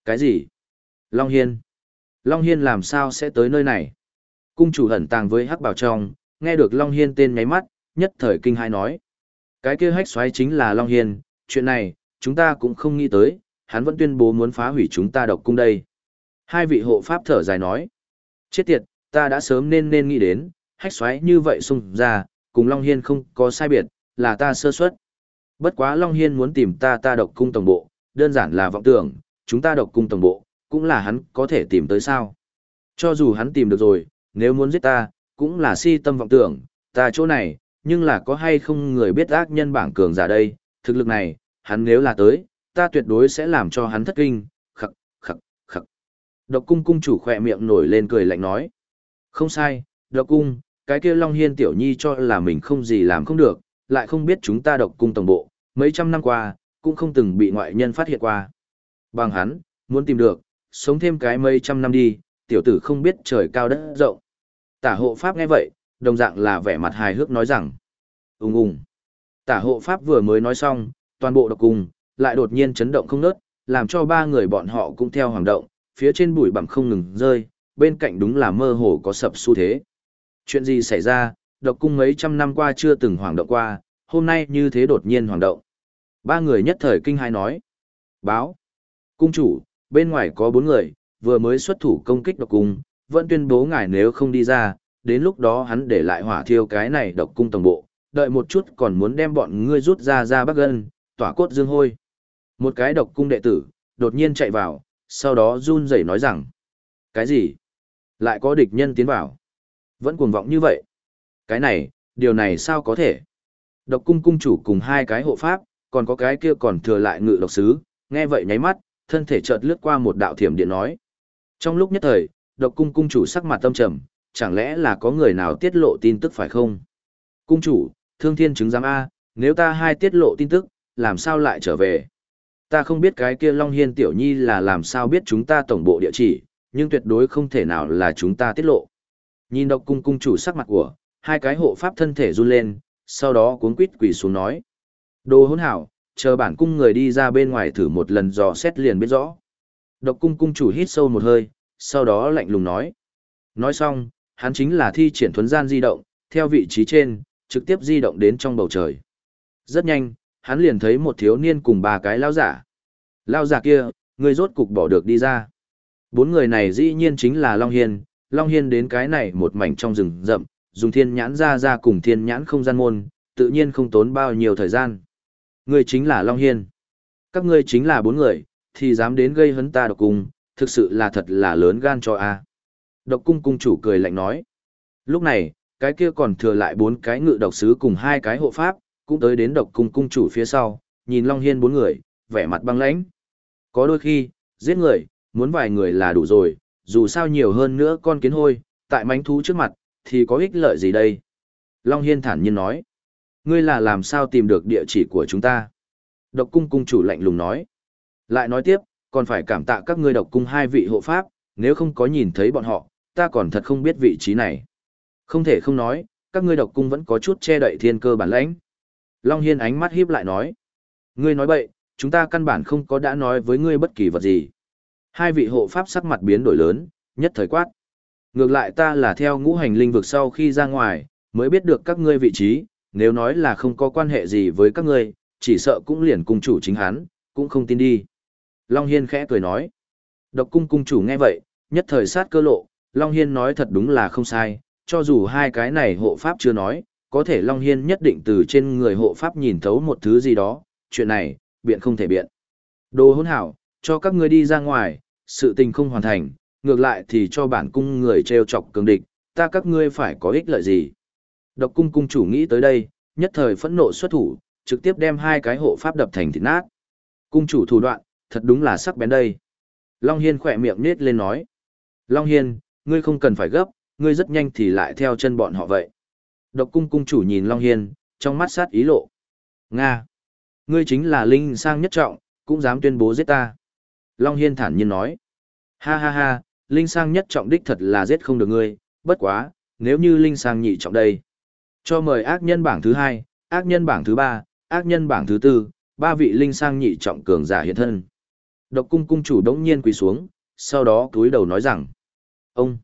Cái gì? Long Hiên. Long Hiên làm sao sẽ tới nơi này? Cung chủ hẩn tàng với hắc bảo trong, nghe được Long Hiên tên nháy mắt, nhất thời kinh hai nói. Cái kia hách xoáy chính là Long Hiên, chuyện này, chúng ta cũng không nghĩ tới, hắn vẫn tuyên bố muốn phá hủy chúng ta độc cung đây. Hai vị hộ pháp thở dài nói. Chết tiệt, ta đã sớm nên nên nghĩ đến, hách xoáy như vậy xung ra, cùng Long Hiên không có sai biệt, là ta sơ suất. Bất quá Long Hiên muốn tìm ta ta độc cung tổng bộ, đơn giản là vọng tưởng, chúng ta độc cung tổng bộ, cũng là hắn có thể tìm tới sao. Cho dù hắn tìm được rồi, nếu muốn giết ta, cũng là si tâm vọng tưởng, ta chỗ này, nhưng là có hay không người biết ác nhân bảng cường giả đây, thực lực này, hắn nếu là tới, ta tuyệt đối sẽ làm cho hắn thất kinh, khắc, khắc, khắc. Độc cung cung chủ khỏe miệng nổi lên cười lạnh nói. Không sai, độc cung, cái kia Long Hiên tiểu nhi cho là mình không gì làm không được, lại không biết chúng ta độc cung tổng bộ, mấy trăm năm qua, cũng không từng bị ngoại nhân phát hiện qua. Bằng hắn, muốn tìm được, sống thêm cái mấy trăm năm đi, tiểu tử không biết trời cao đất rộng. Tả hộ pháp nghe vậy, đồng dạng là vẻ mặt hài hước nói rằng, ung ung. Tả hộ pháp vừa mới nói xong, toàn bộ độc cung, lại đột nhiên chấn động không nớt, làm cho ba người bọn họ cũng theo hoàng động, phía trên bụi bặm không ngừng rơi, bên cạnh đúng là mơ hồ có sập xu thế. Chuyện gì xảy ra, độc cung mấy trăm năm qua chưa từng hoàng động qua, hôm nay như thế đột nhiên hoàng động. Ba người nhất thời kinh hai nói. Báo. Cung chủ, bên ngoài có bốn người, vừa mới xuất thủ công kích độc cung, vẫn tuyên bố ngài nếu không đi ra, đến lúc đó hắn để lại hỏa thiêu cái này độc cung tổng bộ, đợi một chút còn muốn đem bọn ngươi rút ra ra bắc gân, tỏa cốt dương hôi. Một cái độc cung đệ tử, đột nhiên chạy vào, sau đó run rẩy nói rằng. Cái gì? Lại có địch nhân tiến vào. Vẫn cuồng vọng như vậy. Cái này, điều này sao có thể? Độc cung cung chủ cùng hai cái hộ pháp, còn có cái kia còn thừa lại ngự độc sứ, nghe vậy nháy mắt, thân thể chợt lướt qua một đạo thiểm điện nói. Trong lúc nhất thời, độc cung cung chủ sắc mặt tâm trầm, chẳng lẽ là có người nào tiết lộ tin tức phải không? Cung chủ, thương thiên chứng giám A, nếu ta hai tiết lộ tin tức, làm sao lại trở về? Ta không biết cái kia Long Hiên Tiểu Nhi là làm sao biết chúng ta tổng bộ địa chỉ, nhưng tuyệt đối không thể nào là chúng ta tiết lộ. Nhìn độc cung cung chủ sắc mặt của, hai cái hộ pháp thân thể run lên, sau đó cuốn quýt quỳ xuống nói. Đồ hỗn hảo, chờ bản cung người đi ra bên ngoài thử một lần dò xét liền biết rõ. Độc cung cung chủ hít sâu một hơi, sau đó lạnh lùng nói. Nói xong, hắn chính là thi triển thuấn gian di động, theo vị trí trên, trực tiếp di động đến trong bầu trời. Rất nhanh, hắn liền thấy một thiếu niên cùng ba cái lao giả. Lao giả kia, người rốt cục bỏ được đi ra. Bốn người này dĩ nhiên chính là Long Hiên, Long Hiên đến cái này một mảnh trong rừng rậm, dùng thiên nhãn ra ra cùng thiên nhãn không gian môn, tự nhiên không tốn bao nhiêu thời gian. Ngươi chính là Long Hiên. Các ngươi chính là bốn người, thì dám đến gây hấn ta độc cung, thực sự là thật là lớn gan cho a. Độc cung cung chủ cười lạnh nói. Lúc này, cái kia còn thừa lại bốn cái ngự độc sứ cùng hai cái hộ pháp, cũng tới đến độc cung cung chủ phía sau, nhìn Long Hiên bốn người, vẻ mặt băng lãnh. Có đôi khi, giết người, muốn vài người là đủ rồi, dù sao nhiều hơn nữa con kiến hôi, tại mánh thú trước mặt, thì có ích lợi gì đây? Long Hiên thản nhiên nói. Ngươi là làm sao tìm được địa chỉ của chúng ta? Độc cung cung chủ lạnh lùng nói. Lại nói tiếp, còn phải cảm tạ các ngươi độc cung hai vị hộ pháp, nếu không có nhìn thấy bọn họ, ta còn thật không biết vị trí này. Không thể không nói, các ngươi độc cung vẫn có chút che đậy thiên cơ bản lãnh. Long Hiên ánh mắt híp lại nói. Ngươi nói bậy, chúng ta căn bản không có đã nói với ngươi bất kỳ vật gì. Hai vị hộ pháp sắc mặt biến đổi lớn, nhất thời quát. Ngược lại ta là theo ngũ hành linh vực sau khi ra ngoài, mới biết được các ngươi vị trí, nếu nói là không có quan hệ gì với các ngươi, chỉ sợ cũng liền cung chủ chính hắn, cũng không tin đi. Long Hiên khẽ cười nói. Độc cung cung chủ nghe vậy, nhất thời sát cơ lộ, Long Hiên nói thật đúng là không sai, cho dù hai cái này hộ pháp chưa nói, có thể Long Hiên nhất định từ trên người hộ pháp nhìn thấu một thứ gì đó, chuyện này, biện không thể biện. Đồ hôn hảo, cho các ngươi đi ra ngoài, sự tình không hoàn thành, ngược lại thì cho bản cung người treo chọc cường địch, ta các ngươi phải có ích lợi gì. Độc cung cung chủ nghĩ tới đây, nhất thời phẫn nộ xuất thủ, trực tiếp đem hai cái hộ pháp đập thành thịt nát. Cung chủ thủ đoạn, thật đúng là sắc bén đây. Long Hiên khỏe miệng nết lên nói. Long Hiên, ngươi không cần phải gấp, ngươi rất nhanh thì lại theo chân bọn họ vậy. Độc cung cung chủ nhìn Long Hiên, trong mắt sát ý lộ. Nga! Ngươi chính là Linh sang nhất trọng, cũng dám tuyên bố giết ta. Long Hiên thản nhiên nói. Ha ha ha, Linh sang nhất trọng đích thật là giết không được ngươi, bất quá, nếu như Linh sang nhị trọng đây. Cho mời ác nhân bảng thứ hai, ác nhân bảng thứ ba, ác nhân bảng thứ tư, ba vị Linh sang nhị trọng cường giả hiện thân. Độc cung cung chủ đống nhiên quỳ xuống, sau đó túi đầu nói rằng. Ông!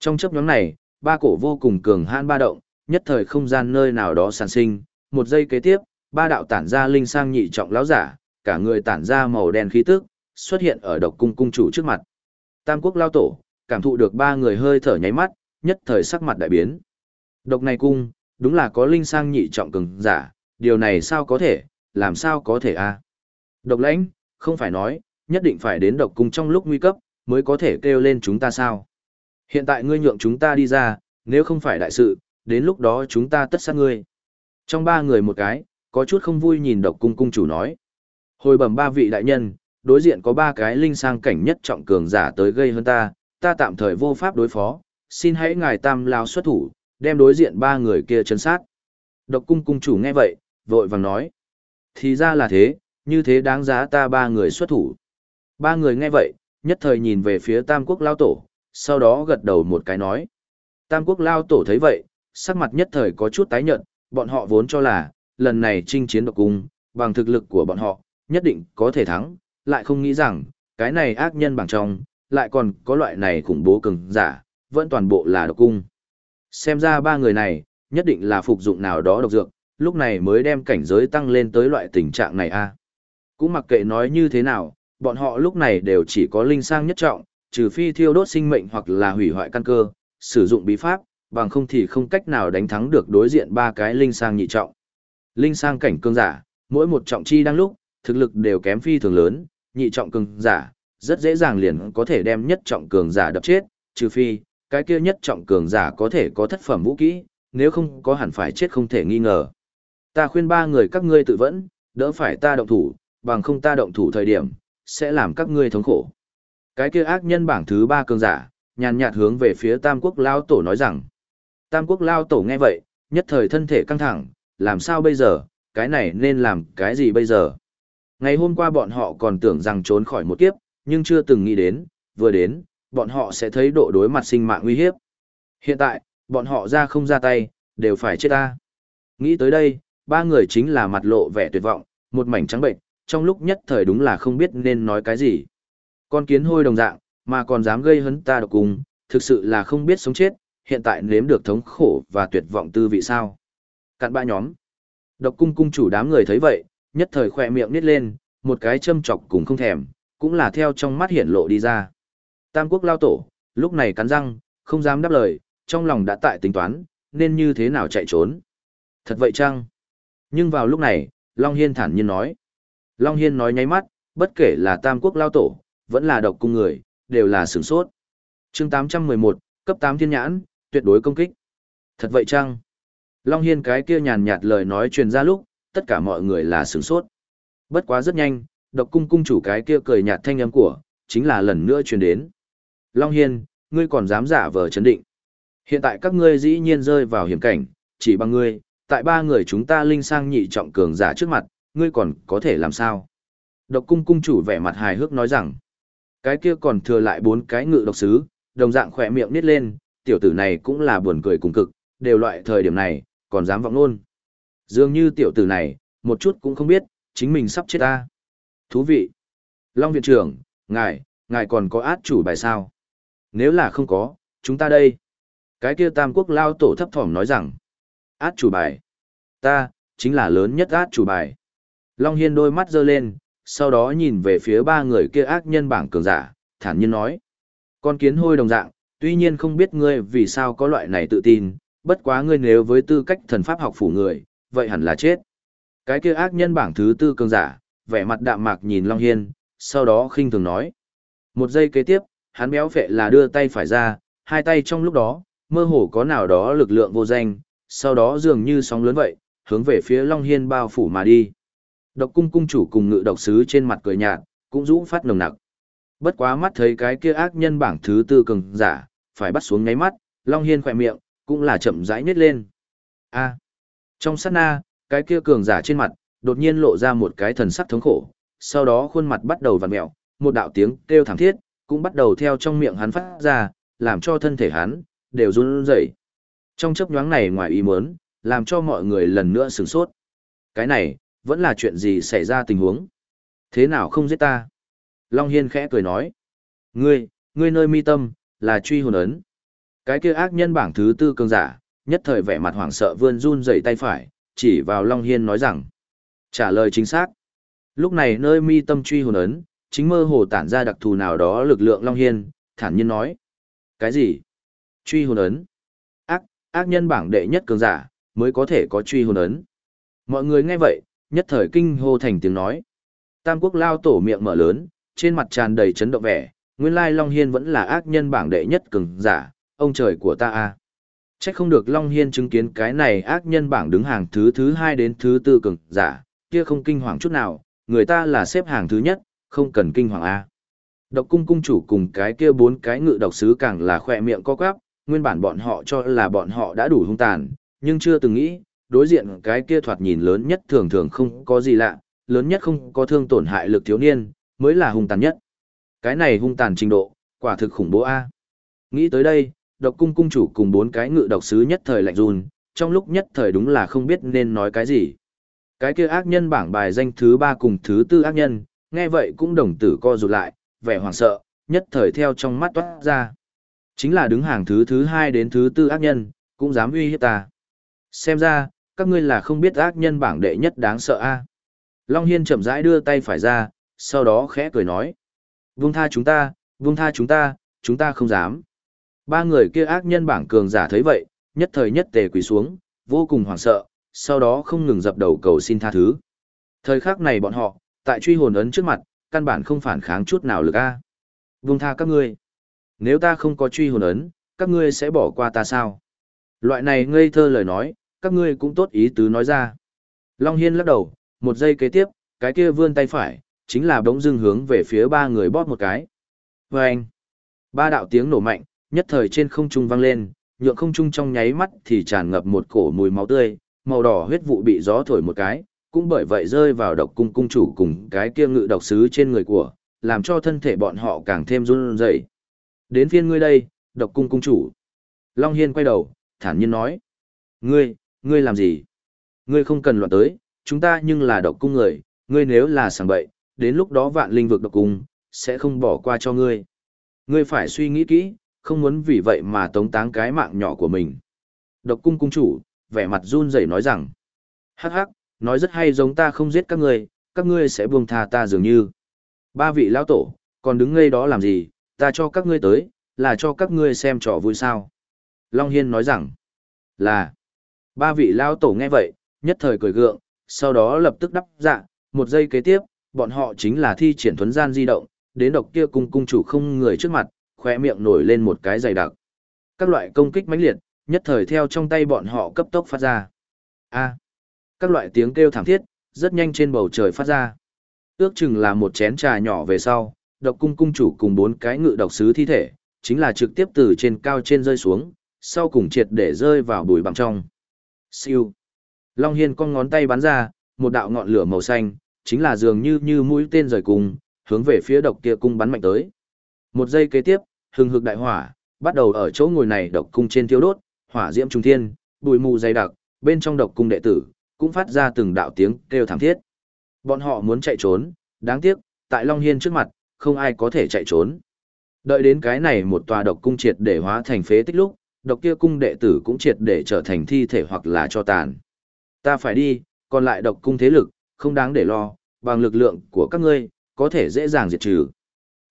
Trong chấp nhóm này, ba cổ vô cùng cường hãn ba động, nhất thời không gian nơi nào đó sản sinh, một giây kế tiếp, ba đạo tản ra linh sang nhị trọng lão giả, cả người tản ra màu đen khí tức, xuất hiện ở độc cung cung chủ trước mặt. Tam quốc lao tổ, cảm thụ được ba người hơi thở nháy mắt, nhất thời sắc mặt đại biến. Độc này cung, đúng là có linh sang nhị trọng cường giả, điều này sao có thể, làm sao có thể a? Độc lãnh, không phải nói, nhất định phải đến độc cung trong lúc nguy cấp, mới có thể kêu lên chúng ta sao? Hiện tại ngươi nhượng chúng ta đi ra, nếu không phải đại sự, đến lúc đó chúng ta tất sát ngươi. Trong ba người một cái, có chút không vui nhìn độc cung cung chủ nói. Hồi bẩm ba vị đại nhân, đối diện có ba cái linh sang cảnh nhất trọng cường giả tới gây hơn ta, ta tạm thời vô pháp đối phó, xin hãy ngài tam lao xuất thủ, đem đối diện ba người kia chấn sát. Độc cung cung chủ nghe vậy, vội vàng nói. Thì ra là thế, như thế đáng giá ta ba người xuất thủ. Ba người nghe vậy, nhất thời nhìn về phía tam quốc lao tổ, sau đó gật đầu một cái nói. Tam quốc lao tổ thấy vậy, sắc mặt nhất thời có chút tái nhợt, bọn họ vốn cho là, lần này chinh chiến độc cung, bằng thực lực của bọn họ, nhất định có thể thắng, lại không nghĩ rằng, cái này ác nhân bằng trong, lại còn có loại này khủng bố cường giả, vẫn toàn bộ là độc cung. Xem ra ba người này, nhất định là phục dụng nào đó độc dược, lúc này mới đem cảnh giới tăng lên tới loại tình trạng này a. Cũng mặc kệ nói như thế nào, bọn họ lúc này đều chỉ có linh sang nhất trọng, trừ phi thiêu đốt sinh mệnh hoặc là hủy hoại căn cơ, sử dụng bí pháp, bằng không thì không cách nào đánh thắng được đối diện ba cái linh sang nhị trọng. Linh sang cảnh cương giả, mỗi một trọng chi đang lúc, thực lực đều kém phi thường lớn, nhị trọng cường giả, rất dễ dàng liền có thể đem nhất trọng cường giả đập chết, trừ phi, cái kia nhất trọng cường giả có thể có thất phẩm vũ kỹ, nếu không có hẳn phải chết không thể nghi ngờ. Ta khuyên ba người các ngươi tự vẫn, đỡ phải ta động thủ, bằng không ta động thủ thời điểm, sẽ làm các ngươi thống khổ. Cái kia ác nhân bảng thứ ba cường giả, nhàn nhạt hướng về phía Tam Quốc Lao Tổ nói rằng. Tam Quốc Lao Tổ nghe vậy, nhất thời thân thể căng thẳng, làm sao bây giờ, cái này nên làm cái gì bây giờ? Ngày hôm qua bọn họ còn tưởng rằng trốn khỏi một kiếp, nhưng chưa từng nghĩ đến, vừa đến, bọn họ sẽ thấy độ đối mặt sinh mạng nguy hiếp. Hiện tại, bọn họ ra không ra tay, đều phải chết ta. Nghĩ tới đây, ba người chính là mặt lộ vẻ tuyệt vọng, một mảnh trắng bệnh, trong lúc nhất thời đúng là không biết nên nói cái gì. Con kiến hôi đồng dạng, mà còn dám gây hấn ta độc cùng, thực sự là không biết sống chết, hiện tại nếm được thống khổ và tuyệt vọng tư vị sao. Cạn ba nhóm. Độc cung cung chủ đám người thấy vậy, nhất thời khỏe miệng nít lên, một cái châm chọc cũng không thèm, cũng là theo trong mắt hiển lộ đi ra. Tam quốc lao tổ, lúc này cắn răng, không dám đáp lời, trong lòng đã tại tính toán, nên như thế nào chạy trốn. Thật vậy chăng? Nhưng vào lúc này, Long Hiên thản nhiên nói. Long Hiên nói nháy mắt, bất kể là tam quốc lao tổ, vẫn là độc cung người, đều là sửng sốt. chương 811, cấp 8 thiên nhãn, tuyệt đối công kích. Thật vậy chăng? Long Hiên cái kia nhàn nhạt lời nói truyền ra lúc, tất cả mọi người là sửng sốt. Bất quá rất nhanh, độc cung cung chủ cái kia cười nhạt thanh âm của, chính là lần nữa truyền đến. Long Hiên, ngươi còn dám giả vờ chấn định. Hiện tại các ngươi dĩ nhiên rơi vào hiểm cảnh, chỉ bằng ngươi, tại ba người chúng ta linh sang nhị trọng cường giả trước mặt, ngươi còn có thể làm sao? Độc cung cung chủ vẻ mặt hài hước nói rằng, cái kia còn thừa lại bốn cái ngự độc sứ, đồng dạng khỏe miệng nít lên, tiểu tử này cũng là buồn cười cùng cực, đều loại thời điểm này, còn dám vọng luôn. Dường như tiểu tử này, một chút cũng không biết, chính mình sắp chết ta. Thú vị. Long viện trưởng, ngài, ngài còn có át chủ bài sao? Nếu là không có, chúng ta đây. Cái kia tam quốc lao tổ thấp thỏm nói rằng, át chủ bài. Ta, chính là lớn nhất át chủ bài. Long Hiên đôi mắt dơ lên, sau đó nhìn về phía ba người kia ác nhân bảng cường giả, thản nhiên nói. Con kiến hôi đồng dạng, tuy nhiên không biết ngươi vì sao có loại này tự tin, bất quá ngươi nếu với tư cách thần pháp học phủ người, vậy hẳn là chết. Cái kia ác nhân bảng thứ tư cường giả, vẻ mặt đạm mạc nhìn Long Hiên, sau đó khinh thường nói. Một giây kế tiếp, hắn béo phệ là đưa tay phải ra, hai tay trong lúc đó, mơ hồ có nào đó lực lượng vô danh, sau đó dường như sóng lớn vậy, hướng về phía Long Hiên bao phủ mà đi. Độc cung cung chủ cùng ngự độc sứ trên mặt cười nhạt, cũng rũ phát nồng nặc. Bất quá mắt thấy cái kia ác nhân bảng thứ tư cường giả, phải bắt xuống ngáy mắt, Long Hiên khỏe miệng, cũng là chậm rãi nhét lên. A. Trong sát na, cái kia cường giả trên mặt, đột nhiên lộ ra một cái thần sắc thống khổ, sau đó khuôn mặt bắt đầu vặn mẹo, một đạo tiếng kêu thảm thiết, cũng bắt đầu theo trong miệng hắn phát ra, làm cho thân thể hắn, đều run rẩy. Trong chấp nhoáng này ngoài ý muốn, làm cho mọi người lần nữa sửng sốt. Cái này, vẫn là chuyện gì xảy ra tình huống? Thế nào không giết ta? Long Hiên khẽ cười nói. Ngươi, ngươi nơi mi tâm, là truy hồn ấn. Cái kia ác nhân bảng thứ tư cường giả, nhất thời vẻ mặt hoảng sợ vươn run rẩy tay phải, chỉ vào Long Hiên nói rằng. Trả lời chính xác. Lúc này nơi mi tâm truy hồn ấn, chính mơ hồ tản ra đặc thù nào đó lực lượng Long Hiên, thản nhiên nói. Cái gì? Truy hồn ấn. Ác, ác nhân bảng đệ nhất cường giả, mới có thể có truy hồn ấn. Mọi người nghe vậy, nhất thời kinh hô thành tiếng nói. Tam quốc lao tổ miệng mở lớn, trên mặt tràn đầy chấn động vẻ, nguyên lai Long Hiên vẫn là ác nhân bảng đệ nhất cường giả, ông trời của ta a Chắc không được Long Hiên chứng kiến cái này ác nhân bảng đứng hàng thứ thứ hai đến thứ tư cường giả, kia không kinh hoàng chút nào, người ta là xếp hàng thứ nhất, không cần kinh hoàng a Độc cung cung chủ cùng cái kia bốn cái ngự độc sứ càng là khoe miệng co quắp, nguyên bản bọn họ cho là bọn họ đã đủ hung tàn, nhưng chưa từng nghĩ, đối diện cái kia thoạt nhìn lớn nhất thường thường không có gì lạ, lớn nhất không có thương tổn hại lực thiếu niên, mới là hung tàn nhất. Cái này hung tàn trình độ, quả thực khủng bố a. Nghĩ tới đây, độc cung cung chủ cùng bốn cái ngự độc sứ nhất thời lạnh run, trong lúc nhất thời đúng là không biết nên nói cái gì. Cái kia ác nhân bảng bài danh thứ ba cùng thứ tư ác nhân, nghe vậy cũng đồng tử co rụt lại, vẻ hoảng sợ, nhất thời theo trong mắt toát ra. Chính là đứng hàng thứ thứ hai đến thứ tư ác nhân, cũng dám uy hiếp ta. Xem ra, các ngươi là không biết ác nhân bảng đệ nhất đáng sợ a. Long Hiên chậm rãi đưa tay phải ra, sau đó khẽ cười nói. Vương tha chúng ta, vương tha chúng ta, chúng ta không dám. Ba người kia ác nhân bảng cường giả thấy vậy, nhất thời nhất tề quỳ xuống, vô cùng hoảng sợ, sau đó không ngừng dập đầu cầu xin tha thứ. Thời khắc này bọn họ, tại truy hồn ấn trước mặt, căn bản không phản kháng chút nào lực a. Vung tha các ngươi. Nếu ta không có truy hồn ấn, các ngươi sẽ bỏ qua ta sao? Loại này ngây thơ lời nói, các ngươi cũng tốt ý tứ nói ra. Long Hiên lắc đầu, một giây kế tiếp, cái kia vươn tay phải, chính là bỗng dưng hướng về phía ba người bóp một cái. Và anh, ba đạo tiếng nổ mạnh, nhất thời trên không trung vang lên, nhượng không trung trong nháy mắt thì tràn ngập một cổ mùi máu tươi, màu đỏ huyết vụ bị gió thổi một cái, cũng bởi vậy rơi vào độc cung cung chủ cùng cái kia ngự độc sứ trên người của, làm cho thân thể bọn họ càng thêm run rẩy. Đến phiên ngươi đây, độc cung cung chủ. Long Hiên quay đầu, thản nhiên nói. Ngươi, ngươi làm gì? Ngươi không cần loạn tới, chúng ta nhưng là độc cung người, ngươi nếu là sảng bậy, đến lúc đó vạn linh vực độc cung, sẽ không bỏ qua cho ngươi. Ngươi phải suy nghĩ kỹ, không muốn vì vậy mà tống táng cái mạng nhỏ của mình. Độc cung cung chủ, vẻ mặt run rẩy nói rằng, hắc hắc, nói rất hay giống ta không giết các ngươi, các ngươi sẽ buông tha ta dường như. Ba vị lão tổ, còn đứng ngây đó làm gì, ta cho các ngươi tới, là cho các ngươi xem trò vui sao. Long Hiên nói rằng, là, ba vị lão tổ nghe vậy, nhất thời cười gượng, sau đó lập tức đắp dạ, một giây kế tiếp, bọn họ chính là thi triển thuấn gian di động, đến độc kia cung cung chủ không người trước mặt, khỏe miệng nổi lên một cái dày đặc. Các loại công kích mãnh liệt, nhất thời theo trong tay bọn họ cấp tốc phát ra. A các loại tiếng kêu thảm thiết, rất nhanh trên bầu trời phát ra. Ước chừng là một chén trà nhỏ về sau, độc cung cung chủ cùng bốn cái ngự độc sứ thi thể, chính là trực tiếp từ trên cao trên rơi xuống, sau cùng triệt để rơi vào bụi bằng trong. Siêu. Long Hiên con ngón tay bắn ra, một đạo ngọn lửa màu xanh, chính là dường như như mũi tên rời cung, hướng về phía độc kia cung bắn mạnh tới. Một giây kế tiếp, hừng hực đại hỏa, bắt đầu ở chỗ ngồi này độc cung trên thiêu đốt, hỏa diễm trung thiên, bụi mù dày đặc, bên trong độc cung đệ tử, cũng phát ra từng đạo tiếng kêu thảm thiết. Bọn họ muốn chạy trốn, đáng tiếc, tại Long Hiên trước mặt, không ai có thể chạy trốn. Đợi đến cái này một tòa độc cung triệt để hóa thành phế tích lúc, độc kia cung đệ tử cũng triệt để trở thành thi thể hoặc là cho tàn. Ta phải đi, còn lại độc cung thế lực, không đáng để lo, bằng lực lượng của các ngươi, có thể dễ dàng diệt trừ.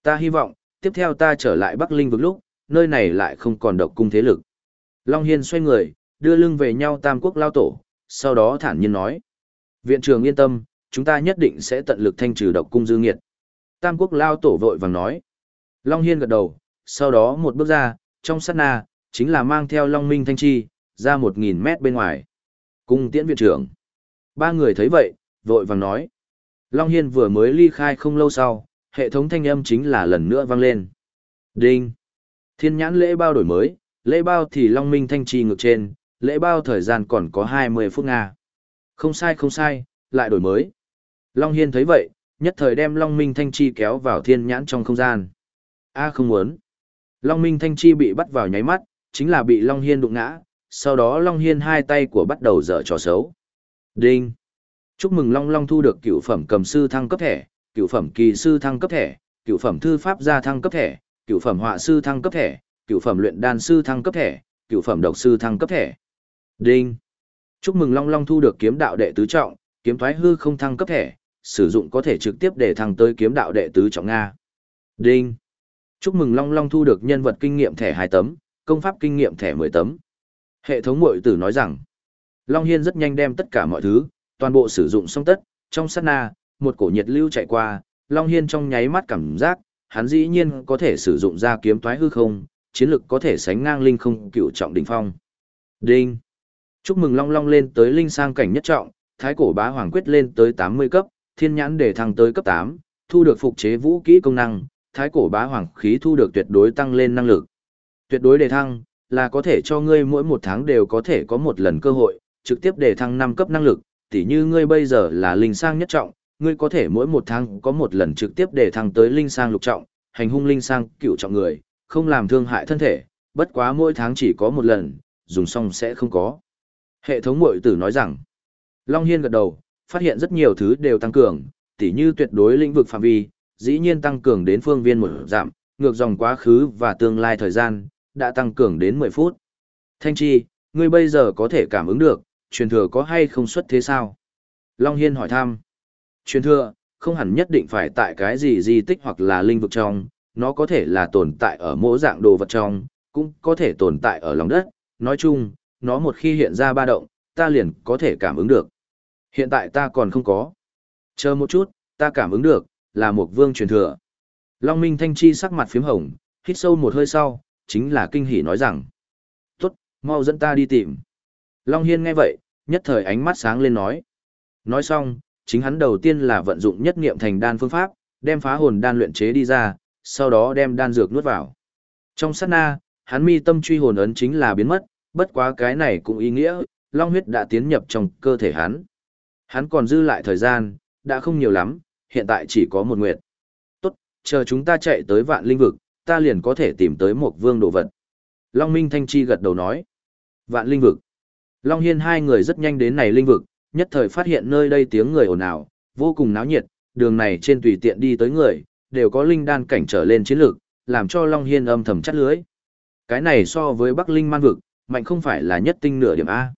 Ta hy vọng, tiếp theo ta trở lại Bắc Linh vực lúc, nơi này lại không còn độc cung thế lực. Long Hiên xoay người, đưa lưng về nhau Tam Quốc lao tổ, sau đó thản nhiên nói. Viện trường yên tâm, chúng ta nhất định sẽ tận lực thanh trừ độc cung dư nghiệt. Tam Quốc lao tổ vội vàng nói. Long Hiên gật đầu, sau đó một bước ra, trong sát na, chính là mang theo Long Minh Thanh Chi, ra 1.000 mét bên ngoài. Cung tiễn viện trưởng. Ba người thấy vậy, vội vàng nói. Long Hiên vừa mới ly khai không lâu sau, hệ thống thanh âm chính là lần nữa vang lên. Đinh! Thiên nhãn lễ bao đổi mới, lễ bao thì Long Minh Thanh Chi ngược trên, lễ bao thời gian còn có 20 phút Nga. Không sai không sai, lại đổi mới. Long Hiên thấy vậy, nhất thời đem Long Minh Thanh Chi kéo vào thiên nhãn trong không gian. A không muốn. Long Minh Thanh Chi bị bắt vào nháy mắt, chính là bị Long Hiên đụng ngã, sau đó Long Hiên hai tay của bắt đầu dở trò xấu. Đinh! Chúc mừng Long Long thu được cựu phẩm cầm sư thăng cấp thẻ, cựu phẩm kỳ sư thăng cấp thẻ, cựu phẩm thư pháp gia thăng cấp thẻ, cựu phẩm họa sư thăng cấp thẻ, cựu phẩm luyện đan sư thăng cấp thẻ, cựu phẩm độc sư thăng cấp thẻ. Đinh. Chúc mừng Long Long thu được kiếm đạo đệ tứ trọng, kiếm thoái hư không thăng cấp thẻ, sử dụng có thể trực tiếp để thăng tới kiếm đạo đệ tứ trọng Nga. Đinh. Chúc mừng Long Long thu được nhân vật kinh nghiệm thẻ 2 tấm, công pháp kinh nghiệm thẻ 10 tấm. Hệ thống mội tử nói rằng, Long Hiên rất nhanh đem tất cả mọi thứ, toàn bộ sử dụng xong tất, trong sát na, một cổ nhiệt lưu chạy qua, Long Hiên trong nháy mắt cảm giác, hắn dĩ nhiên có thể sử dụng ra kiếm toái hư không, chiến lực có thể sánh ngang linh không cựu trọng đỉnh phong. Đinh. Chúc mừng Long Long lên tới linh sang cảnh nhất trọng, Thái cổ bá hoàng quyết lên tới 80 cấp, Thiên nhãn để thăng tới cấp 8, thu được phục chế vũ kỹ công năng, Thái cổ bá hoàng khí thu được tuyệt đối tăng lên năng lực. Tuyệt đối đề thăng là có thể cho ngươi mỗi một tháng đều có thể có một lần cơ hội, trực tiếp đề thăng 5 cấp năng lực, tỉ như ngươi bây giờ là linh sang nhất trọng, ngươi có thể mỗi một tháng có một lần trực tiếp để thăng tới linh sang lục trọng, hành hung linh sang cựu trọng người, không làm thương hại thân thể, bất quá mỗi tháng chỉ có một lần, dùng xong sẽ không có. Hệ thống mội tử nói rằng, Long Hiên gật đầu, phát hiện rất nhiều thứ đều tăng cường, tỉ như tuyệt đối lĩnh vực phạm vi, dĩ nhiên tăng cường đến phương viên một giảm, ngược dòng quá khứ và tương lai thời gian, đã tăng cường đến 10 phút. Thanh Chi, ngươi bây giờ có thể cảm ứng được, truyền thừa có hay không xuất thế sao? Long Hiên hỏi thăm. Truyền thừa, không hẳn nhất định phải tại cái gì di tích hoặc là linh vực trong, nó có thể là tồn tại ở mỗi dạng đồ vật trong, cũng có thể tồn tại ở lòng đất. Nói chung, nó một khi hiện ra ba động, ta liền có thể cảm ứng được. Hiện tại ta còn không có. Chờ một chút, ta cảm ứng được, là một vương truyền thừa. Long Minh Thanh Chi sắc mặt phím hồng, hít sâu một hơi sau, chính là kinh hỉ nói rằng. Tốt, mau dẫn ta đi tìm. Long Hiên nghe vậy, nhất thời ánh mắt sáng lên nói. Nói xong, chính hắn đầu tiên là vận dụng nhất niệm thành đan phương pháp, đem phá hồn đan luyện chế đi ra, sau đó đem đan dược nuốt vào. Trong sát na, hắn mi tâm truy hồn ấn chính là biến mất, bất quá cái này cũng ý nghĩa, long huyết đã tiến nhập trong cơ thể hắn. Hắn còn dư lại thời gian, đã không nhiều lắm, hiện tại chỉ có một nguyệt. Tốt, chờ chúng ta chạy tới vạn linh vực, ta liền có thể tìm tới một vương đồ vật. Long Minh Thanh Chi gật đầu nói. Vạn linh vực. Long Hiên hai người rất nhanh đến này linh vực, nhất thời phát hiện nơi đây tiếng người ồn ào, vô cùng náo nhiệt, đường này trên tùy tiện đi tới người, đều có linh đan cảnh trở lên chiến lược, làm cho Long Hiên âm thầm chắt lưới. Cái này so với Bắc Linh man vực, mạnh không phải là nhất tinh nửa điểm A.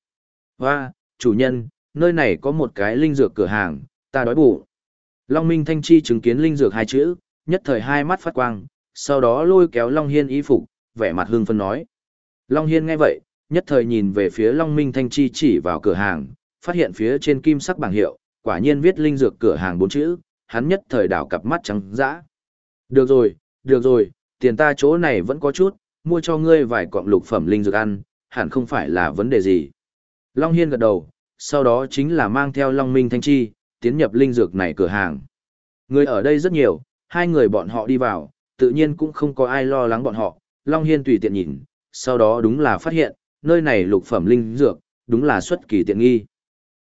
Và, chủ nhân, nơi này có một cái linh dược cửa hàng, ta đói bụng. Long Minh Thanh Chi chứng kiến linh dược hai chữ, nhất thời hai mắt phát quang, sau đó lôi kéo Long Hiên y phục, vẻ mặt hương phân nói. Long Hiên nghe vậy, nhất thời nhìn về phía Long Minh Thanh Chi chỉ vào cửa hàng, phát hiện phía trên kim sắc bảng hiệu, quả nhiên viết linh dược cửa hàng bốn chữ, hắn nhất thời đảo cặp mắt trắng dã. Được rồi, được rồi, tiền ta chỗ này vẫn có chút, mua cho ngươi vài quặng lục phẩm linh dược ăn, hẳn không phải là vấn đề gì. Long Hiên gật đầu, sau đó chính là mang theo Long Minh Thanh Chi, tiến nhập linh dược này cửa hàng. Người ở đây rất nhiều, hai người bọn họ đi vào, tự nhiên cũng không có ai lo lắng bọn họ, Long Hiên tùy tiện nhìn, sau đó đúng là phát hiện, nơi này lục phẩm linh dược, đúng là xuất kỳ tiện nghi.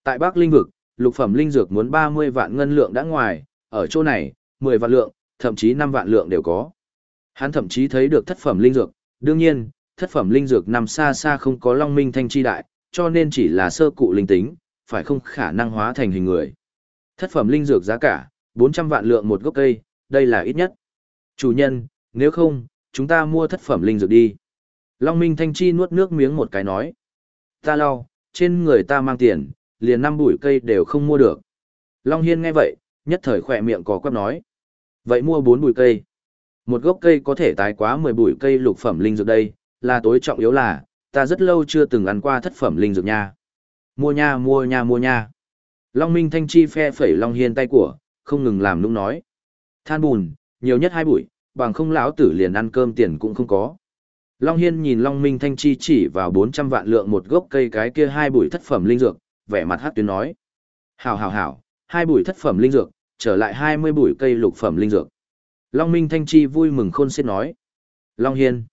Tại Bắc Linh vực, lục phẩm linh dược muốn 30 vạn ngân lượng đã ngoài, ở chỗ này, 10 vạn lượng, thậm chí 5 vạn lượng đều có. Hắn thậm chí thấy được thất phẩm linh dược, đương nhiên, thất phẩm linh dược nằm xa xa không có Long Minh Thanh chi đại, cho nên chỉ là sơ cụ linh tính, phải không khả năng hóa thành hình người. Thất phẩm linh dược giá cả, 400 vạn lượng một gốc cây, đây là ít nhất. Chủ nhân, nếu không, chúng ta mua thất phẩm linh dược đi. Long Minh Thanh Chi nuốt nước miếng một cái nói. Ta lau, trên người ta mang tiền, liền năm bụi cây đều không mua được. Long Hiên nghe vậy, nhất thời khỏe miệng có quắp nói. Vậy mua bốn bụi cây. Một gốc cây có thể tái quá 10 bụi cây lục phẩm linh dược đây, là tối trọng yếu là, ta rất lâu chưa từng ăn qua thất phẩm linh dược nha. Mua nha mua nha mua nha. Long Minh Thanh Chi phe phẩy Long Hiên tay của, không ngừng làm nũng nói. Than bùn, nhiều nhất hai bụi, bằng không lão tử liền ăn cơm tiền cũng không có. Long Hiên nhìn Long Minh Thanh Chi chỉ vào 400 vạn lượng một gốc cây cái kia hai bụi thất phẩm linh dược, vẻ mặt hát tuyến nói. Hảo hảo hảo, hai bụi thất phẩm linh dược, trở lại 20 bụi cây lục phẩm linh dược. Long Minh Thanh Chi vui mừng khôn xiết nói. Long Hiên,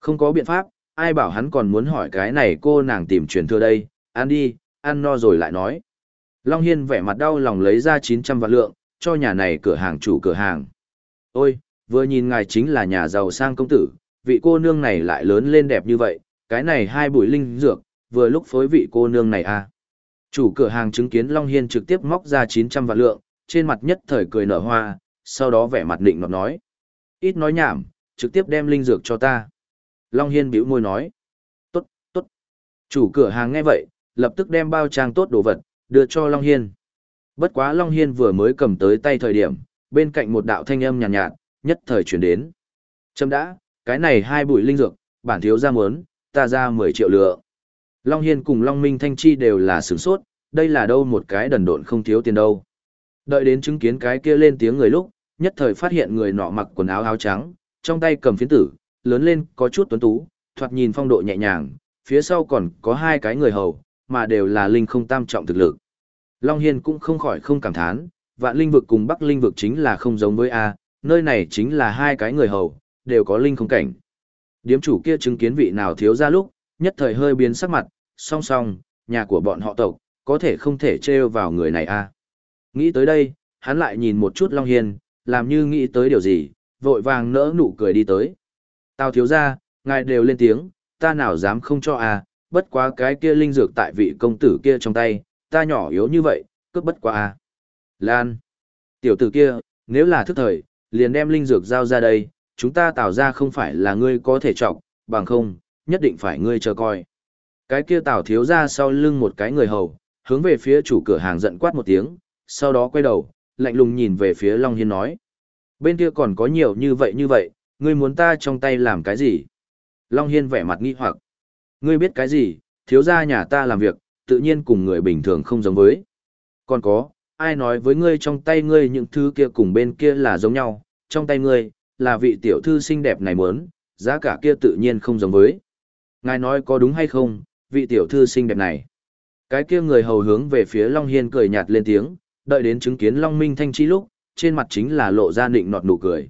không có biện pháp, ai bảo hắn còn muốn hỏi cái này cô nàng tìm truyền thừa đây, ăn đi, ăn no rồi lại nói. Long Hiên vẻ mặt đau lòng lấy ra 900 vạn lượng, cho nhà này cửa hàng chủ cửa hàng. Ôi, vừa nhìn ngài chính là nhà giàu sang công tử, vị cô nương này lại lớn lên đẹp như vậy, cái này hai bụi linh dược, vừa lúc phối vị cô nương này à. Chủ cửa hàng chứng kiến Long Hiên trực tiếp móc ra 900 vạn lượng, trên mặt nhất thời cười nở hoa, sau đó vẻ mặt định nọt nói. Ít nói nhảm, trực tiếp đem linh dược cho ta. Long Hiên bĩu môi nói. Tốt, tốt. Chủ cửa hàng nghe vậy, lập tức đem bao trang tốt đồ vật, đưa cho Long Hiên. Bất quá Long Hiên vừa mới cầm tới tay thời điểm, bên cạnh một đạo thanh âm nhàn nhạt, nhạt, nhất thời chuyển đến. Châm đã, cái này hai bụi linh dược, bản thiếu ra muốn, ta ra 10 triệu lựa. Long Hiên cùng Long Minh Thanh Chi đều là sướng sốt, đây là đâu một cái đần độn không thiếu tiền đâu. Đợi đến chứng kiến cái kia lên tiếng người lúc, nhất thời phát hiện người nọ mặc quần áo áo trắng, trong tay cầm phiến tử, lớn lên có chút tuấn tú, thoạt nhìn phong độ nhẹ nhàng, phía sau còn có hai cái người hầu, mà đều là linh không tam trọng thực lực. Long Hiên cũng không khỏi không cảm thán, vạn linh vực cùng bắc linh vực chính là không giống với A, nơi này chính là hai cái người hầu, đều có linh không cảnh. Điếm chủ kia chứng kiến vị nào thiếu ra lúc, nhất thời hơi biến sắc mặt, song song, nhà của bọn họ tộc, có thể không thể trêu vào người này a Nghĩ tới đây, hắn lại nhìn một chút Long Hiên, làm như nghĩ tới điều gì, vội vàng nỡ nụ cười đi tới. Tào thiếu ra, ngài đều lên tiếng, ta nào dám không cho à? bất quá cái kia linh dược tại vị công tử kia trong tay, ta nhỏ yếu như vậy, cướp bất quá à? Lan. Tiểu tử kia, nếu là thức thời, liền đem linh dược giao ra đây, chúng ta tạo ra không phải là ngươi có thể trọng, bằng không, nhất định phải ngươi chờ coi. Cái kia tào thiếu ra sau lưng một cái người hầu, hướng về phía chủ cửa hàng giận quát một tiếng, sau đó quay đầu, lạnh lùng nhìn về phía Long Hiên nói. Bên kia còn có nhiều như vậy như vậy, ngươi muốn ta trong tay làm cái gì? Long Hiên vẻ mặt nghi hoặc. Ngươi biết cái gì, thiếu gia nhà ta làm việc, tự nhiên cùng người bình thường không giống với. Còn có, ai nói với ngươi trong tay ngươi những thứ kia cùng bên kia là giống nhau, trong tay ngươi, là vị tiểu thư xinh đẹp này muốn, giá cả kia tự nhiên không giống với. Ngài nói có đúng hay không, vị tiểu thư xinh đẹp này. Cái kia người hầu hướng về phía Long Hiên cười nhạt lên tiếng, đợi đến chứng kiến Long Minh Thanh Chi lúc, trên mặt chính là lộ ra nịnh nọt nụ cười.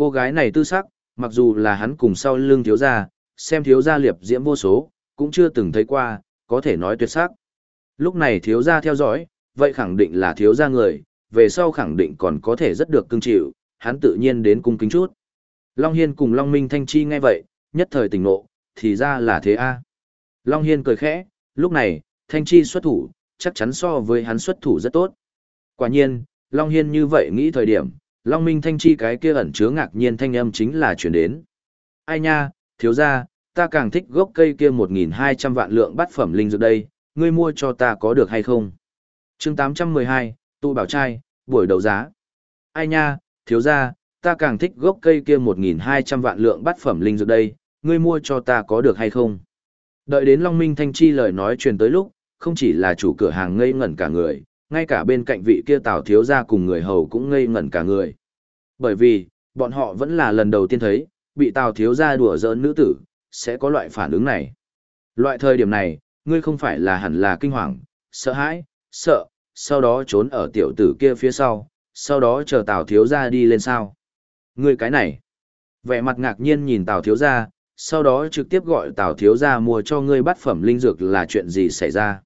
Cô gái này tư sắc, mặc dù là hắn cùng sau lưng thiếu gia, xem thiếu gia liệp diễm vô số, cũng chưa từng thấy qua, có thể nói tuyệt sắc. Lúc này thiếu gia theo dõi, vậy khẳng định là thiếu gia người, về sau khẳng định còn có thể rất được cưng chịu, hắn tự nhiên đến cung kính chút. Long Hiên cùng Long Minh Thanh Chi nghe vậy, nhất thời tỉnh nộ, thì ra là thế a Long Hiên cười khẽ, lúc này, Thanh Chi xuất thủ, chắc chắn so với hắn xuất thủ rất tốt. Quả nhiên, Long Hiên như vậy nghĩ thời điểm, Long Minh Thanh Chi cái kia ẩn chứa ngạc nhiên thanh âm chính là chuyển đến. Ai nha, thiếu ra, ta càng thích gốc cây kia 1.200 vạn lượng bát phẩm linh dược đây, ngươi mua cho ta có được hay không? chương 812, Tu bảo trai, buổi đấu giá. Ai nha, thiếu ra, ta càng thích gốc cây kia 1.200 vạn lượng bát phẩm linh dược đây, ngươi mua cho ta có được hay không? Đợi đến Long Minh Thanh Chi lời nói truyền tới lúc, không chỉ là chủ cửa hàng ngây ngẩn cả người, ngay cả bên cạnh vị kia Tào thiếu gia cùng người hầu cũng ngây ngẩn cả người. Bởi vì, bọn họ vẫn là lần đầu tiên thấy, bị Tào thiếu gia đùa giỡn nữ tử, sẽ có loại phản ứng này. Loại thời điểm này, ngươi không phải là hẳn là kinh hoàng, sợ hãi, sợ, sau đó trốn ở tiểu tử kia phía sau, sau đó chờ Tào thiếu gia đi lên sao. Ngươi cái này, vẻ mặt ngạc nhiên nhìn Tào thiếu gia, sau đó trực tiếp gọi Tào thiếu gia mua cho ngươi bát phẩm linh dược là chuyện gì xảy ra.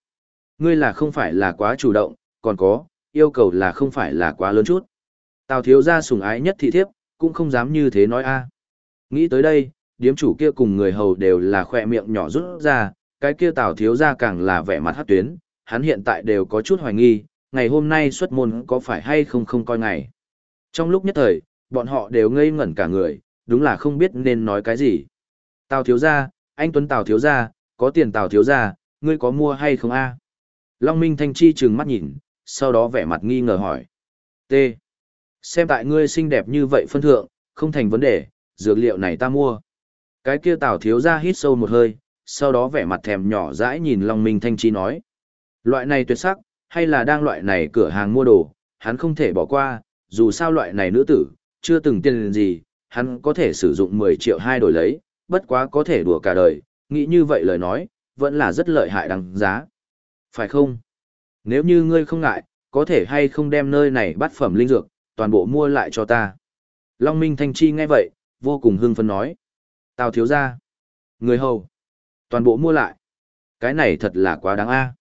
Ngươi là không phải là quá chủ động, còn có, yêu cầu là không phải là quá lớn chút. Tào thiếu gia sùng ái nhất thị thiếp, cũng không dám như thế nói a. À. Nghĩ tới đây, điếm chủ kia cùng người hầu đều là khoe miệng nhỏ rút ra, cái kia Tào thiếu gia càng là vẻ mặt hát tuyến, hắn hiện tại đều có chút hoài nghi, ngày hôm nay xuất môn có phải hay không không coi ngày. Trong lúc nhất thời, bọn họ đều ngây ngẩn cả người, đúng là không biết nên nói cái gì. Tào thiếu gia, anh Tuấn Tào thiếu gia, có tiền Tào thiếu gia, ngươi có mua hay không a? À? Long Minh Thanh Chi trừng mắt nhìn, sau đó vẻ mặt nghi ngờ hỏi. T. Xem tại ngươi xinh đẹp như vậy phân thượng, không thành vấn đề, dược liệu này ta mua. Cái kia Tào thiếu gia hít sâu một hơi, sau đó vẻ mặt thèm nhỏ dãi nhìn Long Minh Thanh Chi nói. Loại này tuyệt sắc, hay là đang loại này cửa hàng mua đồ, hắn không thể bỏ qua, dù sao loại này nữ tử, chưa từng tiền gì, hắn có thể sử dụng 10 triệu hai đổi lấy, bất quá có thể đùa cả đời, nghĩ như vậy lời nói, vẫn là rất lợi hại đằng giá. Phải không? Nếu như ngươi không ngại, có thể hay không đem nơi này bắt phẩm linh dược, toàn bộ mua lại cho ta. Long Minh Thanh Chi nghe vậy, vô cùng hưng phấn nói. Tào thiếu ra. Người hầu. Toàn bộ mua lại. Cái này thật là quá đáng a.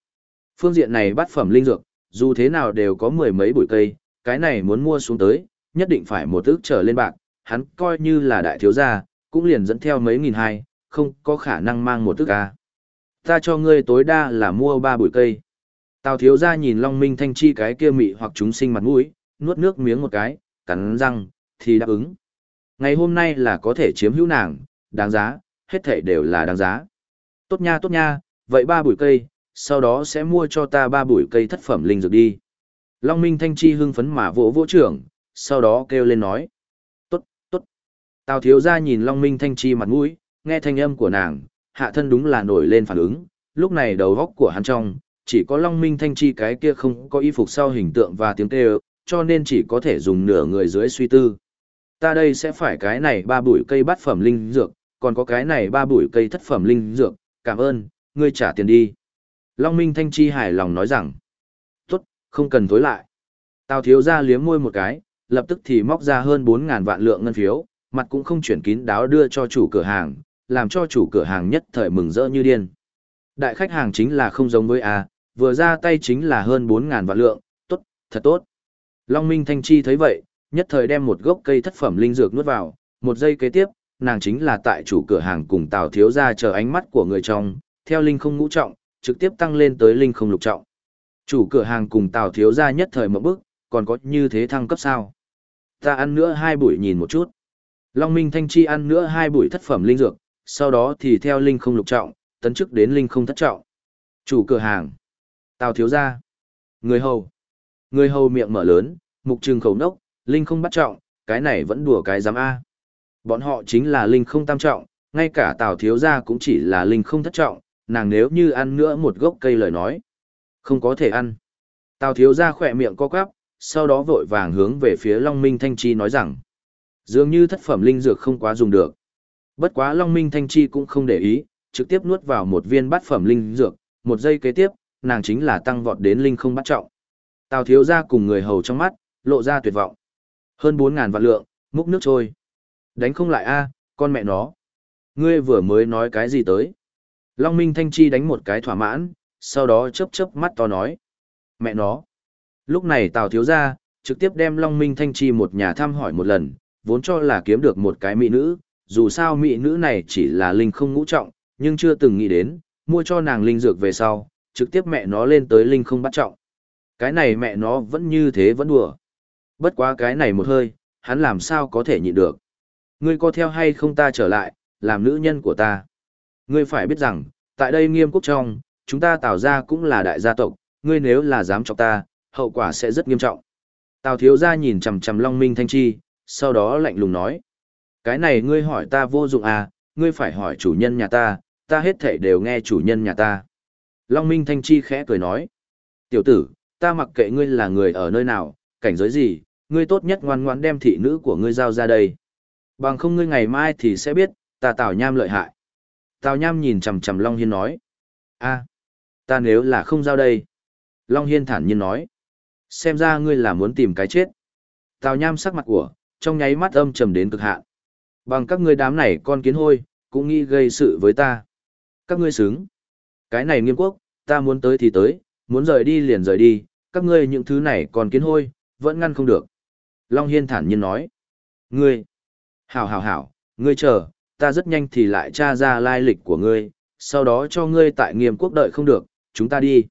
Phương diện này bắt phẩm linh dược, dù thế nào đều có mười mấy bụi cây, cái này muốn mua xuống tới, nhất định phải một ước trở lên bạc, hắn coi như là đại thiếu gia, cũng liền dẫn theo mấy nghìn hai, không có khả năng mang một ước a. Ta cho ngươi tối đa là mua ba bụi cây. Tào thiếu gia nhìn Long Minh Thanh Chi cái kia mị hoặc chúng sinh mặt mũi, nuốt nước miếng một cái, cắn răng, thì đáp ứng. Ngày hôm nay là có thể chiếm hữu nàng, đáng giá, hết thảy đều là đáng giá. Tốt nha tốt nha, vậy ba bụi cây, sau đó sẽ mua cho ta ba bụi cây thất phẩm linh dược đi. Long Minh Thanh Chi hưng phấn mà vỗ vỗ trưởng, sau đó kêu lên nói. Tốt, tốt. Tào thiếu gia nhìn Long Minh Thanh Chi mặt mũi, nghe thanh âm của nàng, hạ thân đúng là nổi lên phản ứng, lúc này đầu góc của hắn trong, chỉ có Long Minh Thanh Chi cái kia không có y phục sau hình tượng và tiếng kêu, cho nên chỉ có thể dùng nửa người dưới suy tư. Ta đây sẽ phải cái này ba bụi cây bát phẩm linh dược, còn có cái này ba bụi cây thất phẩm linh dược, cảm ơn, ngươi trả tiền đi. Long Minh Thanh Chi hài lòng nói rằng, tốt, không cần tối lại. Tào thiếu ra liếm môi một cái, lập tức thì móc ra hơn 4.000 vạn lượng ngân phiếu, mặt cũng không chuyển kín đáo đưa cho chủ cửa hàng, làm cho chủ cửa hàng nhất thời mừng rỡ như điên. Đại khách hàng chính là không giống với A, vừa ra tay chính là hơn 4.000 vạn lượng, tốt, thật tốt. Long Minh Thanh Chi thấy vậy, nhất thời đem một gốc cây thất phẩm linh dược nuốt vào, một giây kế tiếp, nàng chính là tại chủ cửa hàng cùng Tào thiếu gia chờ ánh mắt của người trong, theo linh không ngũ trọng, trực tiếp tăng lên tới linh không lục trọng. Chủ cửa hàng cùng Tào thiếu gia nhất thời một bước, còn có như thế thăng cấp sao? Ta ăn nữa hai buổi nhìn một chút. Long Minh Thanh Chi ăn nữa hai buổi thất phẩm linh dược, sau đó thì theo linh không lục trọng, tấn chức đến linh không thất trọng. Chủ cửa hàng. Tào thiếu gia. Người hầu. Người hầu miệng mở lớn, mục trừng khẩu nốc, linh không bắt trọng, cái này vẫn đùa cái giám A. Bọn họ chính là linh không tam trọng, ngay cả Tào thiếu gia cũng chỉ là linh không thất trọng, nàng nếu như ăn nữa một gốc cây lời nói. Không có thể ăn. Tào thiếu gia khỏe miệng co quắp, sau đó vội vàng hướng về phía Long Minh Thanh Chi nói rằng. Dường như thất phẩm linh dược không quá dùng được. Bất quá Long Minh Thanh Chi cũng không để ý, trực tiếp nuốt vào một viên bát phẩm linh dược, một giây kế tiếp, nàng chính là tăng vọt đến linh không bắt trọng. Tào thiếu gia cùng người hầu trong mắt, lộ ra tuyệt vọng. Hơn 4.000 vạn lượng, múc nước trôi. Đánh không lại a, con mẹ nó. Ngươi vừa mới nói cái gì tới? Long Minh Thanh Chi đánh một cái thỏa mãn, sau đó chớp chớp mắt to nói. Mẹ nó. Lúc này Tào thiếu gia, trực tiếp đem Long Minh Thanh Chi một nhà thăm hỏi một lần, vốn cho là kiếm được một cái mỹ nữ, dù sao mỹ nữ này chỉ là linh không ngũ trọng, nhưng chưa từng nghĩ đến, mua cho nàng linh dược về sau, trực tiếp mẹ nó lên tới linh không bắt trọng. Cái này mẹ nó vẫn như thế vẫn đùa. Bất quá cái này một hơi, hắn làm sao có thể nhịn được. Ngươi có theo hay không ta trở lại, làm nữ nhân của ta. Ngươi phải biết rằng, tại đây nghiêm quốc trong, chúng ta tạo ra cũng là đại gia tộc, ngươi nếu là dám chọc ta, hậu quả sẽ rất nghiêm trọng. Tào thiếu gia nhìn chằm chằm Long Minh Thanh Chi, sau đó lạnh lùng nói. Cái này ngươi hỏi ta vô dụng à, ngươi phải hỏi chủ nhân nhà ta, ta hết thể đều nghe chủ nhân nhà ta. Long Minh Thanh Chi khẽ cười nói. Tiểu tử, ta mặc kệ ngươi là người ở nơi nào, cảnh giới gì, ngươi tốt nhất ngoan ngoãn đem thị nữ của ngươi giao ra đây. Bằng không ngươi ngày mai thì sẽ biết, ta Tào Nham lợi hại. Tào Nham nhìn chằm chằm Long Hiên nói. a ta nếu là không giao đây. Long Hiên thản nhiên nói. Xem ra ngươi là muốn tìm cái chết. Tào Nham sắc mặt của, trong nháy mắt âm trầm đến cực hạn. Bằng các ngươi đám này con kiến hôi, cũng nghĩ gây sự với ta. Các ngươi xứng. Cái này nghiêm quốc, ta muốn tới thì tới, muốn rời đi liền rời đi, các ngươi những thứ này còn kiến hôi, vẫn ngăn không được. Long Hiên thản nhiên nói. Ngươi, hảo hảo hảo, ngươi chờ, ta rất nhanh thì lại tra ra lai lịch của ngươi, sau đó cho ngươi tại nghiêm quốc đợi không được, chúng ta đi.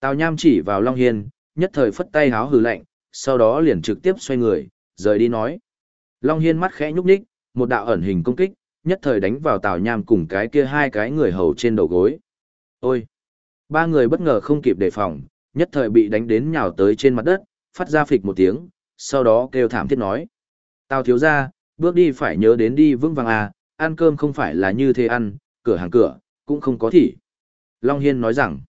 Tào Nham chỉ vào Long Hiên, nhất thời phất tay háo hừ lạnh, sau đó liền trực tiếp xoay người, rời đi nói. Long Hiên mắt khẽ nhúc nhích, một đạo ẩn hình công kích, nhất thời đánh vào Tào Nham cùng cái kia hai cái người hầu trên đầu gối. Ôi! Ba người bất ngờ không kịp đề phòng, nhất thời bị đánh đến nhào tới trên mặt đất, phát ra phịch một tiếng, sau đó kêu thảm thiết nói. tao thiếu ra, bước đi phải nhớ đến đi vững vàng à, ăn cơm không phải là như thế ăn, cửa hàng cửa, cũng không có thỉ. Long Hiên nói rằng,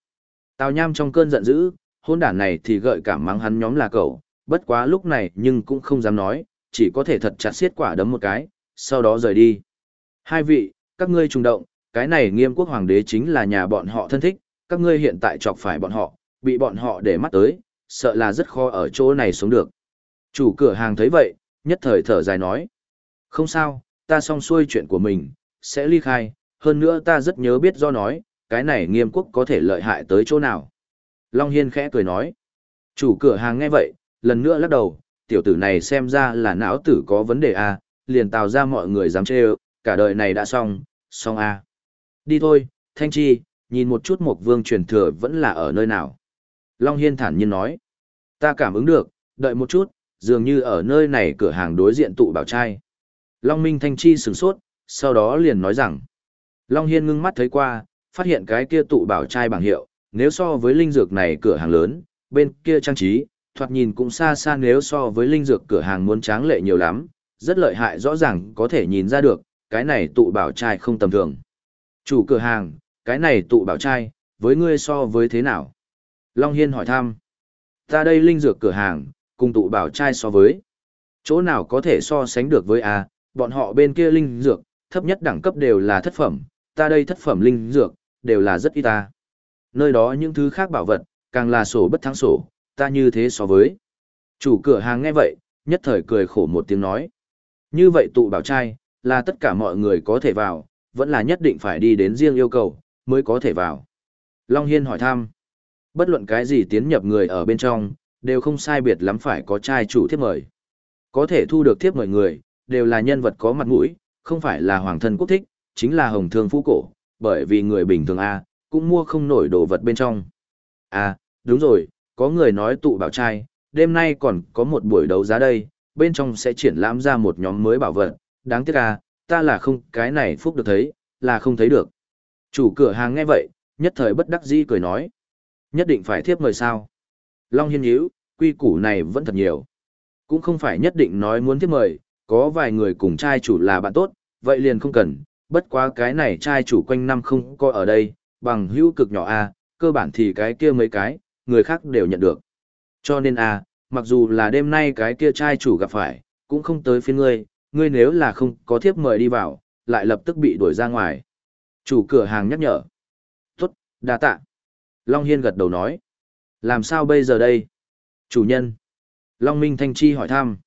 Tào Nham trong cơn giận dữ, hôn đản này thì gợi cảm mắng hắn nhóm là cậu, bất quá lúc này nhưng cũng không dám nói, chỉ có thể thật chặt xiết quả đấm một cái, sau đó rời đi. Hai vị, các ngươi trùng động, cái này nghiêm quốc hoàng đế chính là nhà bọn họ thân thích, các ngươi hiện tại chọc phải bọn họ, bị bọn họ để mắt tới, sợ là rất khó ở chỗ này sống được. Chủ cửa hàng thấy vậy, nhất thời thở dài nói. Không sao, ta xong xuôi chuyện của mình, sẽ ly khai, hơn nữa ta rất nhớ biết do nói, cái này nghiêm quốc có thể lợi hại tới chỗ nào. Long Hiên khẽ cười nói. Chủ cửa hàng nghe vậy, lần nữa lắc đầu, tiểu tử này xem ra là não tử có vấn đề à, liền tạo ra mọi người dám chê cả đời này đã xong, xong à. Đi thôi, Thanh Chi, nhìn một chút Mộc vương truyền thừa vẫn là ở nơi nào. Long Hiên thản nhiên nói. Ta cảm ứng được, đợi một chút, dường như ở nơi này cửa hàng đối diện tụ bảo trai. Long Minh Thanh Chi sửng sốt, sau đó liền nói rằng. Long Hiên ngưng mắt thấy qua, phát hiện cái kia tụ bảo trai bảng hiệu, nếu so với linh dược này cửa hàng lớn, bên kia trang trí, thoạt nhìn cũng xa xa nếu so với linh dược cửa hàng muốn tráng lệ nhiều lắm, rất lợi hại rõ ràng có thể nhìn ra được, cái này tụ bảo trai không tầm thường. Chủ cửa hàng, cái này tụ bảo trai, với ngươi so với thế nào? Long Hiên hỏi thăm. Ta đây linh dược cửa hàng, cùng tụ bảo trai so với. Chỗ nào có thể so sánh được với A, bọn họ bên kia linh dược, thấp nhất đẳng cấp đều là thất phẩm, ta đây thất phẩm linh dược, đều là rất ít ta. Nơi đó những thứ khác bảo vật, càng là sổ bất thắng sổ, ta như thế so với. Chủ cửa hàng nghe vậy, nhất thời cười khổ một tiếng nói. Như vậy tụ bảo trai, là tất cả mọi người có thể vào, vẫn là nhất định phải đi đến riêng yêu cầu, mới có thể vào. Long Hiên hỏi thăm. Bất luận cái gì tiến nhập người ở bên trong, đều không sai biệt lắm phải có trai chủ thiếp mời. Có thể thu được thiếp mời người, đều là nhân vật có mặt mũi, không phải là hoàng thân quốc thích, chính là hồng thương phú cổ, bởi vì người bình thường A, cũng mua không nổi đồ vật bên trong. À, đúng rồi, có người nói tụ bảo trai, đêm nay còn có một buổi đấu giá đây, bên trong sẽ triển lãm ra một nhóm mới bảo vật, đáng tiếc à, ta là không, cái này phúc được thấy, là không thấy được. Chủ cửa hàng nghe vậy, nhất thời bất đắc dĩ cười nói. Nhất định phải thiếp mời sao. Long hiên nhíu, quy củ này vẫn thật nhiều. Cũng không phải nhất định nói muốn thiếp mời, có vài người cùng trai chủ là bạn tốt, vậy liền không cần, bất quá cái này trai chủ quanh năm không có ở đây, bằng hữu cực nhỏ a, cơ bản thì cái kia mấy cái, người khác đều nhận được. Cho nên a, mặc dù là đêm nay cái kia trai chủ gặp phải, cũng không tới phiên ngươi, ngươi nếu là không có thiếp mời đi vào, lại lập tức bị đuổi ra ngoài. Chủ cửa hàng nhắc nhở. Tốt, đa tạ. Long Hiên gật đầu nói. Làm sao bây giờ đây? Chủ nhân. Long Minh Thanh Chi hỏi thăm.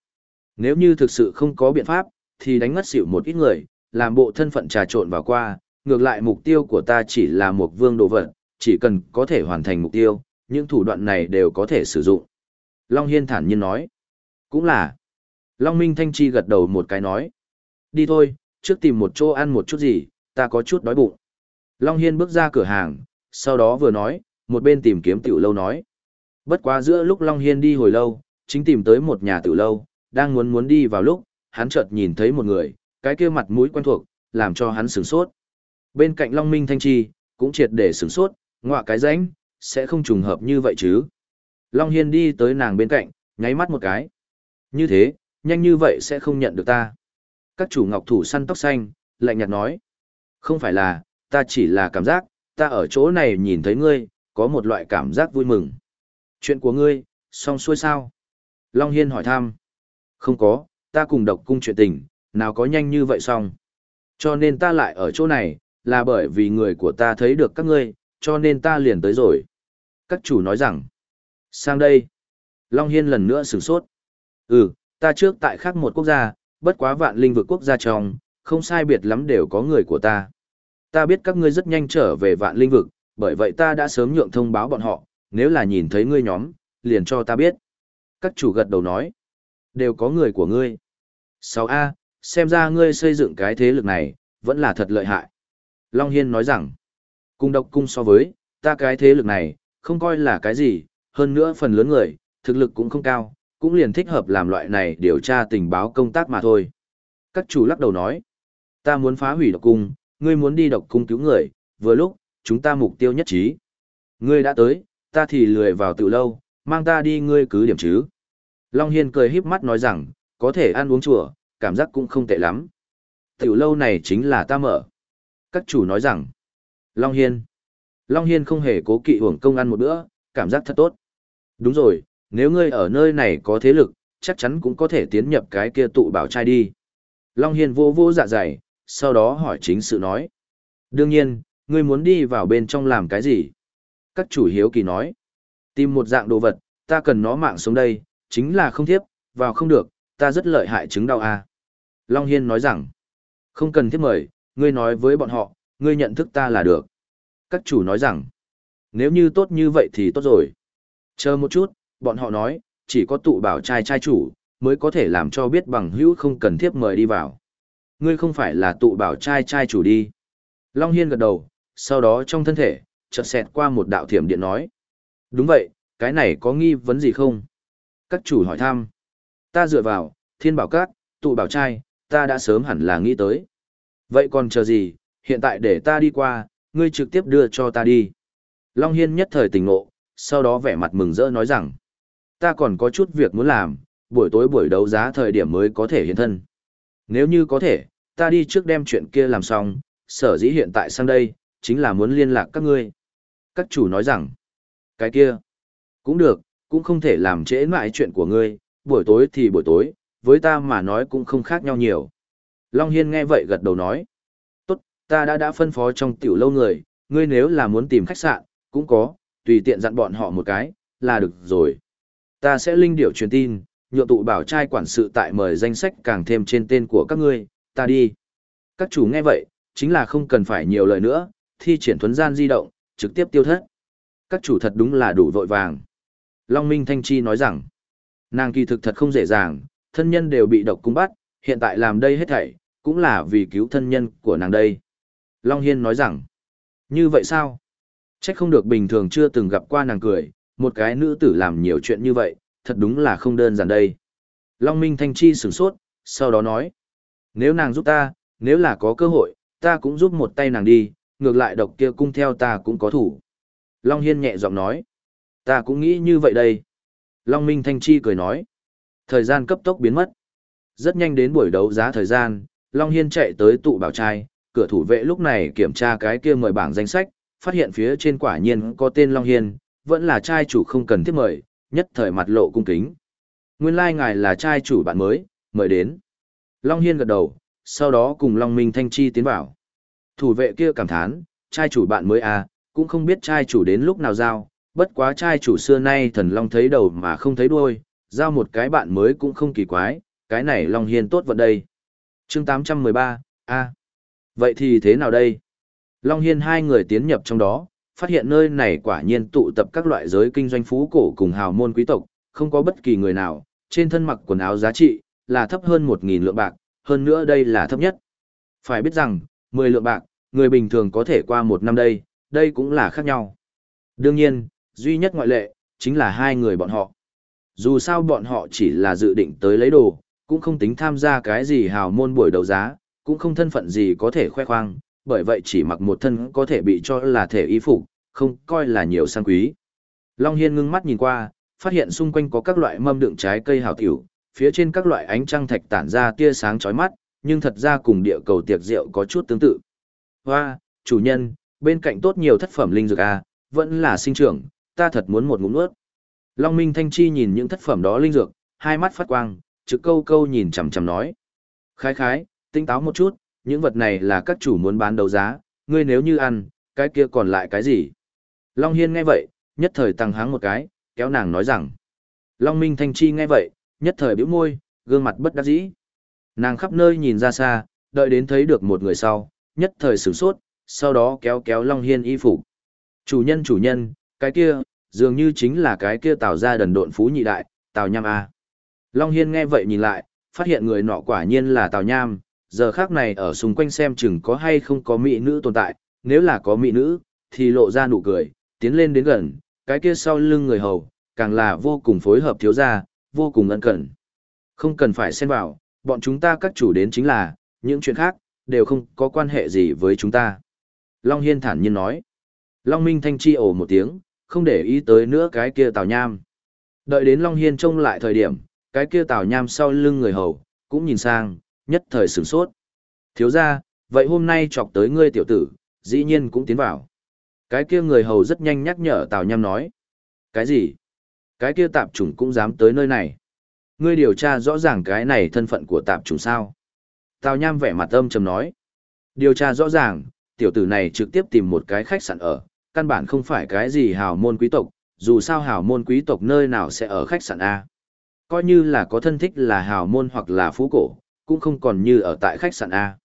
Nếu như thực sự không có biện pháp, thì đánh ngất xỉu một ít người, làm bộ thân phận trà trộn vào qua, ngược lại mục tiêu của ta chỉ là một vương đồ vật, chỉ cần có thể hoàn thành mục tiêu, những thủ đoạn này đều có thể sử dụng. Long Hiên thản nhiên nói. Cũng là. Long Minh Thanh Chi gật đầu một cái nói. Đi thôi, trước tìm một chỗ ăn một chút gì, ta có chút đói bụng. Long Hiên bước ra cửa hàng, sau đó vừa nói, một bên tìm kiếm tiểu lâu nói. Bất quá giữa lúc Long Hiên đi hồi lâu, chính tìm tới một nhà tiểu lâu, đang muốn muốn đi vào lúc, hắn chợt nhìn thấy một người, cái kia mặt mũi quen thuộc, làm cho hắn sửng sốt. Bên cạnh Long Minh Thanh Chi, cũng triệt để sửng sốt, ngọa cái ránh sẽ không trùng hợp như vậy chứ. Long Hiên đi tới nàng bên cạnh, nháy mắt một cái. Như thế, nhanh như vậy sẽ không nhận được ta. Các chủ ngọc thủ săn tóc xanh, lạnh nhạt nói. Không phải là, ta chỉ là cảm giác, ta ở chỗ này nhìn thấy ngươi, có một loại cảm giác vui mừng. Chuyện của ngươi, xong xuôi sao? Long Hiên hỏi thăm. Không có, ta cùng độc cung chuyện tình, nào có nhanh như vậy xong. Cho nên ta lại ở chỗ này, là bởi vì người của ta thấy được các ngươi, cho nên ta liền tới rồi. Các chủ nói rằng, sang đây. Long Hiên lần nữa sửng sốt. Ừ, ta trước tại khác một quốc gia, bất quá vạn linh vực quốc gia trong, không sai biệt lắm đều có người của ta. Ta biết các ngươi rất nhanh trở về vạn linh vực, bởi vậy ta đã sớm nhượng thông báo bọn họ, nếu là nhìn thấy ngươi nhóm, liền cho ta biết. Các chủ gật đầu nói, đều có người của ngươi. 6A, xem ra ngươi xây dựng cái thế lực này, vẫn là thật lợi hại. Long Hiên nói rằng, cung độc cung so với, ta cái thế lực này, không coi là cái gì, hơn nữa phần lớn người, thực lực cũng không cao, cũng liền thích hợp làm loại này điều tra tình báo công tác mà thôi. Các chủ lắc đầu nói, ta muốn phá hủy độc cung, ngươi muốn đi độc cung cứu người, vừa lúc, chúng ta mục tiêu nhất trí. Ngươi đã tới, ta thì lười vào tự lâu, mang ta đi ngươi cứ điểm chứ. Long Hiên cười híp mắt nói rằng, có thể ăn uống chùa, cảm giác cũng không tệ lắm. Tiểu lâu này chính là ta mở. Các chủ nói rằng, Long Hiên. Long Hiên không hề cố kỵ hưởng công ăn một bữa, cảm giác thật tốt. Đúng rồi, nếu ngươi ở nơi này có thế lực, chắc chắn cũng có thể tiến nhập cái kia tụ bảo trai đi. Long Hiên vô vô dạ dày, sau đó hỏi chính sự nói. Đương nhiên, ngươi muốn đi vào bên trong làm cái gì? Các chủ hiếu kỳ nói. Tìm một dạng đồ vật, ta cần nó mạng sống đây, chính là không thiếp, vào không được, ta rất lợi hại chứng đau à. Long Hiên nói rằng, không cần thiết mời, ngươi nói với bọn họ, ngươi nhận thức ta là được. Các chủ nói rằng, nếu như tốt như vậy thì tốt rồi. Chờ một chút, bọn họ nói, chỉ có tụ bảo trai trai chủ, mới có thể làm cho biết bằng hữu không cần thiết mời đi vào. Ngươi không phải là tụ bảo trai trai chủ đi. Long Hiên gật đầu, sau đó trong thân thể, chợt xẹt qua một đạo thiểm điện nói. Đúng vậy, cái này có nghi vấn gì không? Các chủ hỏi thăm. Ta dựa vào, thiên bảo các, tụ bảo trai, ta đã sớm hẳn là nghĩ tới. Vậy còn chờ gì, hiện tại để ta đi qua, ngươi trực tiếp đưa cho ta đi. Long Hiên nhất thời tỉnh ngộ, sau đó vẻ mặt mừng rỡ nói rằng, ta còn có chút việc muốn làm, buổi tối buổi đấu giá thời điểm mới có thể hiện thân. Nếu như có thể, ta đi trước đem chuyện kia làm xong, sở dĩ hiện tại sang đây, chính là muốn liên lạc các ngươi. Các chủ nói rằng, cái kia, cũng được, cũng không thể làm trễ mãi chuyện của ngươi, buổi tối thì buổi tối, với ta mà nói cũng không khác nhau nhiều. Long Hiên nghe vậy gật đầu nói, tốt, ta đã đã phân phó trong tiểu lâu người, ngươi nếu là muốn tìm khách sạn, cũng có, tùy tiện dặn bọn họ một cái, là được rồi. Ta sẽ linh điệu truyền tin, nhượng tụ bảo trai quản sự tại mời danh sách càng thêm trên tên của các ngươi, ta đi. Các chủ nghe vậy, chính là không cần phải nhiều lời nữa, thi triển thuấn gian di động, trực tiếp tiêu thất. Các chủ thật đúng là đủ vội vàng. Long Minh Thanh Chi nói rằng, nàng kỳ thực thật không dễ dàng, thân nhân đều bị độc cung bắt, hiện tại làm đây hết thảy, cũng là vì cứu thân nhân của nàng đây. Long Hiên nói rằng, như vậy sao? Chắc không được bình thường chưa từng gặp qua nàng cười, một cái nữ tử làm nhiều chuyện như vậy, thật đúng là không đơn giản đây. Long Minh Thanh Chi sửng sốt, sau đó nói, nếu nàng giúp ta, nếu là có cơ hội, ta cũng giúp một tay nàng đi, ngược lại độc kia cung theo ta cũng có thủ. Long Hiên nhẹ giọng nói, ta cũng nghĩ như vậy đây. Long Minh Thanh Chi cười nói, thời gian cấp tốc biến mất. Rất nhanh đến buổi đấu giá thời gian, Long Hiên chạy tới tụ bảo trai, cửa thủ vệ lúc này kiểm tra cái kia mời bảng danh sách, phát hiện phía trên quả nhiên có tên Long Hiên, vẫn là trai chủ không cần thiết mời, nhất thời mặt lộ cung kính. Nguyên lai ngài là trai chủ bạn mới, mời đến. Long Hiên gật đầu, sau đó cùng Long Minh Thanh Chi tiến vào. Thủ vệ kia cảm thán, trai chủ bạn mới à, cũng không biết trai chủ đến lúc nào giao, bất quá trai chủ xưa nay thần Long thấy đầu mà không thấy đuôi, giao một cái bạn mới cũng không kỳ quái, cái này Long Hiên tốt vận đây. chương 813, a Vậy thì thế nào đây? Long Hiên hai người tiến nhập trong đó, phát hiện nơi này quả nhiên tụ tập các loại giới kinh doanh phú cổ cùng hào môn quý tộc, không có bất kỳ người nào, trên thân mặc quần áo giá trị, là thấp hơn 1.000 lượng bạc, hơn nữa đây là thấp nhất. Phải biết rằng, 10 lượng bạc, người bình thường có thể qua một năm đây, đây cũng là khác nhau. Đương nhiên, duy nhất ngoại lệ, chính là hai người bọn họ. Dù sao bọn họ chỉ là dự định tới lấy đồ, cũng không tính tham gia cái gì hào môn buổi đấu giá, cũng không thân phận gì có thể khoe khoang, bởi vậy chỉ mặc một thân có thể bị cho là thể y phục, không coi là nhiều sang quý. Long Hiên ngưng mắt nhìn qua, phát hiện xung quanh có các loại mâm đựng trái cây hào tiểu, phía trên các loại ánh trăng thạch tản ra tia sáng chói mắt, nhưng thật ra cùng địa cầu tiệc rượu có chút tương tự. Hoa, chủ nhân, bên cạnh tốt nhiều thất phẩm linh dược a, à, vẫn là sinh trưởng, ta thật muốn một ngụm nuốt. Long Minh Thanh Chi nhìn những thất phẩm đó linh dược, hai mắt phát quang, trực câu câu nhìn chằm chằm nói. Khái khái, tinh táo một chút, những vật này là các chủ muốn bán đấu giá, ngươi nếu như ăn, cái kia còn lại cái gì? Long Hiên nghe vậy, nhất thời tăng háng một cái, kéo nàng nói rằng. Long Minh Thanh Chi nghe vậy, nhất thời bĩu môi, gương mặt bất đắc dĩ. Nàng khắp nơi nhìn ra xa, đợi đến thấy được một người sau, nhất thời sửng sốt, sau đó kéo kéo Long Hiên y phục. Chủ nhân chủ nhân, cái kia, dường như chính là cái kia tạo ra đần độn phú nhị đại, Tào Nham A. Long Hiên nghe vậy nhìn lại, phát hiện người nọ quả nhiên là Tào Nham, giờ khác này ở xung quanh xem chừng có hay không có mỹ nữ tồn tại, nếu là có mỹ nữ, thì lộ ra nụ cười, tiến lên đến gần, cái kia sau lưng người hầu, càng là vô cùng phối hợp thiếu gia, vô cùng ân cần. Không cần phải xen vào, bọn chúng ta các chủ đến chính là, những chuyện khác, đều không có quan hệ gì với chúng ta. Long Hiên thản nhiên nói. Long Minh Thanh chi ổ một tiếng, không để ý tới nữa cái kia Tào Nham. Đợi đến Long Hiên trông lại thời điểm, cái kia Tào Nham sau lưng người hầu, cũng nhìn sang, nhất thời sửng sốt. Thiếu ra, vậy hôm nay chọc tới ngươi tiểu tử, dĩ nhiên cũng tiến vào. Cái kia người hầu rất nhanh nhắc nhở Tào Nham nói. Cái gì? Cái kia tạp chủng cũng dám tới nơi này. Ngươi điều tra rõ ràng cái này thân phận của tạp chủng sao? Tào Nham vẻ mặt âm trầm nói. Điều tra rõ ràng, tiểu tử này trực tiếp tìm một cái khách sạn ở, căn bản không phải cái gì hào môn quý tộc, dù sao hào môn quý tộc nơi nào sẽ ở khách sạn A. Coi như là có thân thích là hào môn hoặc là phú cổ, cũng không còn như ở tại khách sạn A.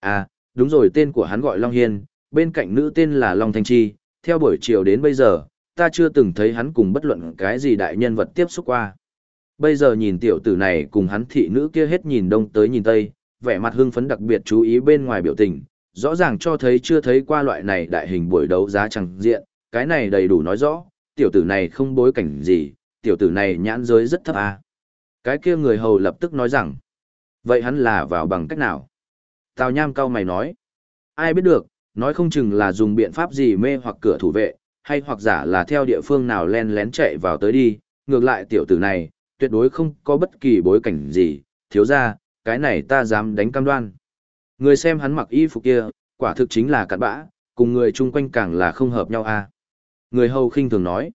À, đúng rồi tên của hắn gọi Long Hiên, bên cạnh nữ tên là Long Thanh Chi, theo buổi chiều đến bây giờ, ta chưa từng thấy hắn cùng bất luận cái gì đại nhân vật tiếp xúc qua. Bây giờ nhìn tiểu tử này cùng hắn thị nữ kia hết nhìn đông tới nhìn tây, vẻ mặt hưng phấn đặc biệt chú ý bên ngoài biểu tình, rõ ràng cho thấy chưa thấy qua loại này đại hình buổi đấu giá chẳng diện, cái này đầy đủ nói rõ, tiểu tử này không bối cảnh gì, tiểu tử này nhãn giới rất thấp à. Cái kia người hầu lập tức nói rằng, vậy hắn là vào bằng cách nào? Tào Nham cao mày nói, ai biết được, nói không chừng là dùng biện pháp gì mê hoặc cửa thủ vệ, hay hoặc giả là theo địa phương nào len lén chạy vào tới đi, ngược lại tiểu tử này, tuyệt đối không có bất kỳ bối cảnh gì, thiếu ra, cái này ta dám đánh cam đoan. Người xem hắn mặc y phục kia, quả thực chính là cặn bã, cùng người chung quanh càng là không hợp nhau a. À. Người hầu khinh thường nói.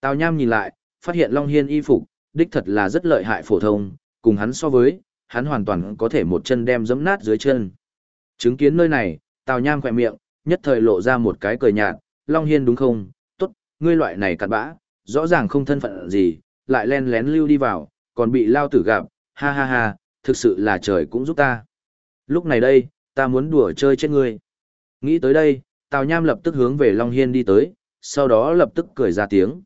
Tào Nham nhìn lại, phát hiện Long Hiên y phục, đích thật là rất lợi hại phổ thông, cùng hắn so với, hắn hoàn toàn có thể một chân đem giẫm nát dưới chân. Chứng kiến nơi này, Tào Nham khỏe miệng, nhất thời lộ ra một cái cười nhạt, Long Hiên đúng không? Tốt, ngươi loại này cặn bã, rõ ràng không thân phận gì, lại len lén lưu đi vào, còn bị lao tử gặp, ha ha ha, thực sự là trời cũng giúp ta. Lúc này đây, ta muốn đùa chơi chết ngươi. Nghĩ tới đây, Tào Nham lập tức hướng về Long Hiên đi tới, sau đó lập tức cười ra tiếng.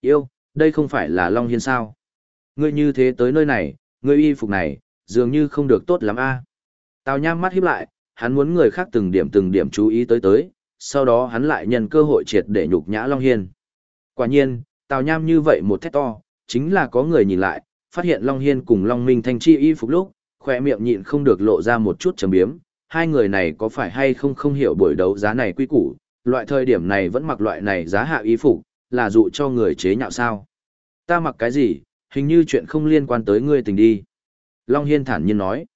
Yêu, đây không phải là Long Hiên sao? Ngươi như thế tới nơi này, ngươi y phục này, dường như không được tốt lắm a. Tào Nham mắt híp lại, hắn muốn người khác từng điểm từng điểm chú ý tới tới, sau đó hắn lại nhân cơ hội triệt để nhục nhã Long Hiên. Quả nhiên, Tào Nham như vậy một thét to, chính là có người nhìn lại, phát hiện Long Hiên cùng Long Minh Thanh Chi y phục lúc, khỏe miệng nhịn không được lộ ra một chút trầm biếm, hai người này có phải hay không không hiểu buổi đấu giá này quy củ, loại thời điểm này vẫn mặc loại này giá hạ y phục, là dụ cho người chế nhạo sao. Ta mặc cái gì, hình như chuyện không liên quan tới ngươi tình đi. Long Hiên thản nhiên nói,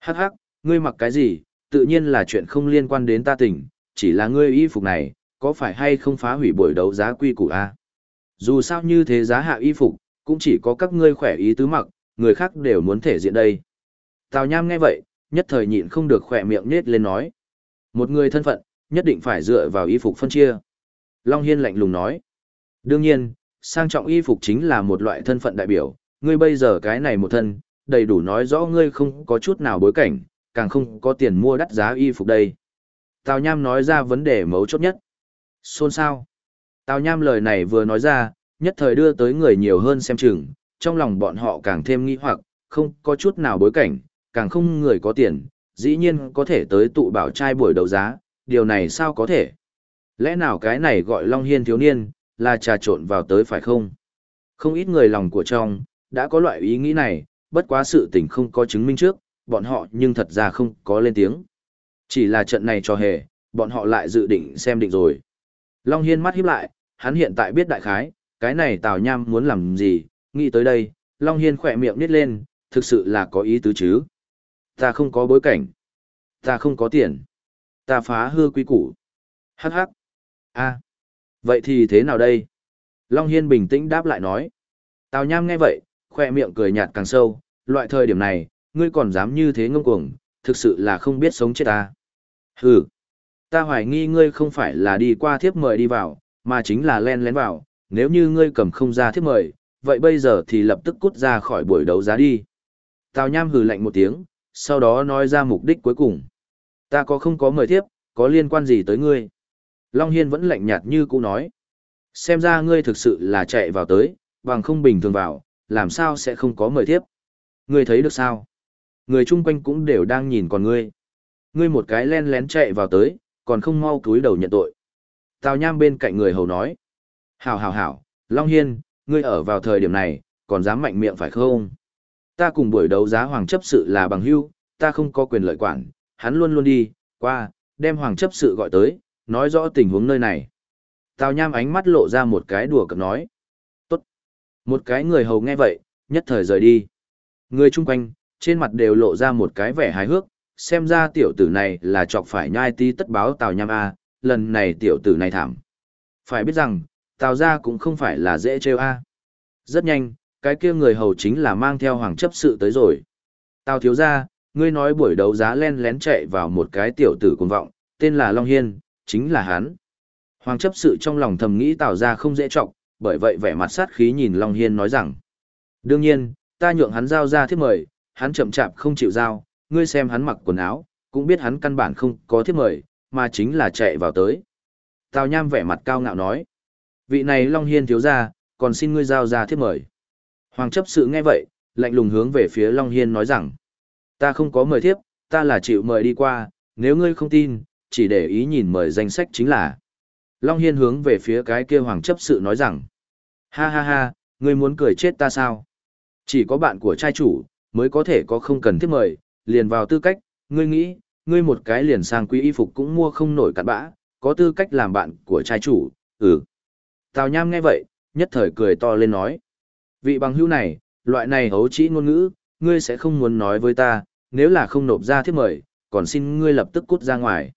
hắc hắc, ngươi mặc cái gì, tự nhiên là chuyện không liên quan đến ta tỉnh, chỉ là ngươi y phục này, có phải hay không phá hủy buổi đấu giá quy củ a? Dù sao như thế giá hạ y phục, cũng chỉ có các ngươi khỏe ý tứ mặc, người khác đều muốn thể diện đây. Tào Nham nghe vậy, nhất thời nhịn không được khỏe miệng nết lên nói. Một người thân phận, nhất định phải dựa vào y phục phân chia. Long Hiên lạnh lùng nói. Đương nhiên, sang trọng y phục chính là một loại thân phận đại biểu, ngươi bây giờ cái này một thân, đầy đủ nói rõ ngươi không có chút nào bối cảnh, càng không có tiền mua đắt giá y phục đây. Tào Nham nói ra vấn đề mấu chốt nhất. Xôn sao? Tào Nham lời này vừa nói ra, nhất thời đưa tới người nhiều hơn xem chừng, trong lòng bọn họ càng thêm nghi hoặc, không có chút nào bối cảnh, càng không người có tiền, dĩ nhiên có thể tới tụ bảo trai buổi đấu giá, điều này sao có thể? Lẽ nào cái này gọi Long Hiên thiếu niên, là trà trộn vào tới phải không? Không ít người lòng của trong, đã có loại ý nghĩ này, bất quá sự tình không có chứng minh trước, bọn họ nhưng thật ra không có lên tiếng. Chỉ là trận này cho hề, bọn họ lại dự định xem định rồi. Long Hiên mắt híp lại, hắn hiện tại biết đại khái, cái này Tào Nham muốn làm gì, nghĩ tới đây, Long Hiên khỏe miệng nít lên, thực sự là có ý tứ chứ. Ta không có bối cảnh. Ta không có tiền. Ta phá hư quý củ. Hắc hắc. a vậy thì thế nào đây? Long Hiên bình tĩnh đáp lại nói. Tào Nham nghe vậy, khoe miệng cười nhạt càng sâu, loại thời điểm này, ngươi còn dám như thế ngông cuồng, thực sự là không biết sống chết ta. Hừ, ta hoài nghi ngươi không phải là đi qua thiếp mời đi vào, mà chính là len lén vào, nếu như ngươi cầm không ra thiếp mời, vậy bây giờ thì lập tức cút ra khỏi buổi đấu giá đi. Tào Nham hừ lạnh một tiếng, sau đó nói ra mục đích cuối cùng. Ta có không có mời thiếp, có liên quan gì tới ngươi? Long Hiên vẫn lạnh nhạt như cũ nói. Xem ra ngươi thực sự là chạy vào tới, bằng không bình thường vào, làm sao sẽ không có mời thiếp. Ngươi thấy được sao? Người chung quanh cũng đều đang nhìn còn ngươi. Ngươi một cái len lén chạy vào tới, còn không mau cúi đầu nhận tội. Tào Nham bên cạnh người hầu nói. Hảo hảo hảo, Long Hiên, ngươi ở vào thời điểm này, còn dám mạnh miệng phải không? Ta cùng buổi đấu giá hoàng chấp sự là bằng hữu, ta không có quyền lợi quản, hắn luôn luôn đi, qua, đem hoàng chấp sự gọi tới, nói rõ tình huống nơi này. Tào Nham ánh mắt lộ ra một cái đùa cợt nói. Tốt. Một cái người hầu nghe vậy, nhất thời rời đi. Người chung quanh, trên mặt đều lộ ra một cái vẻ hài hước, xem ra tiểu tử này là chọc phải nhai ti tất báo Tào Nham A, lần này tiểu tử này thảm. Phải biết rằng, Tào ra cũng không phải là dễ trêu A. Rất nhanh, cái kia người hầu chính là mang theo hoàng chấp sự tới rồi. Tào thiếu ra, ngươi nói buổi đấu giá len lén chạy vào một cái tiểu tử cuồng vọng, tên là Long Hiên, chính là hắn. Hoàng chấp sự trong lòng thầm nghĩ Tào ra không dễ trọng, bởi vậy vẻ mặt sát khí nhìn Long Hiên nói rằng. Đương nhiên, ta nhượng hắn giao ra thiếp mời, hắn chậm chạp không chịu giao, ngươi xem hắn mặc quần áo, cũng biết hắn căn bản không có thiếp mời, mà chính là chạy vào tới. Tào Nham vẻ mặt cao ngạo nói. Vị này Long Hiên thiếu ra, còn xin ngươi giao ra thiếp mời. Hoàng chấp sự nghe vậy, lạnh lùng hướng về phía Long Hiên nói rằng. Ta không có mời thiếp, ta là chịu mời đi qua, nếu ngươi không tin, chỉ để ý nhìn mời danh sách chính là. Long Hiên hướng về phía cái kia hoàng chấp sự nói rằng. Ha ha ha, ngươi muốn cười chết ta sao? Chỉ có bạn của trai chủ, mới có thể có không cần thiết mời, liền vào tư cách, ngươi nghĩ, ngươi một cái liền sang quý y phục cũng mua không nổi cặn bã, có tư cách làm bạn của trai chủ, ừ. Tào Nham nghe vậy, nhất thời cười to lên nói. Vị bằng hữu này, loại này hấu trĩ ngôn ngữ, ngươi sẽ không muốn nói với ta, nếu là không nộp ra thiết mời, còn xin ngươi lập tức cút ra ngoài.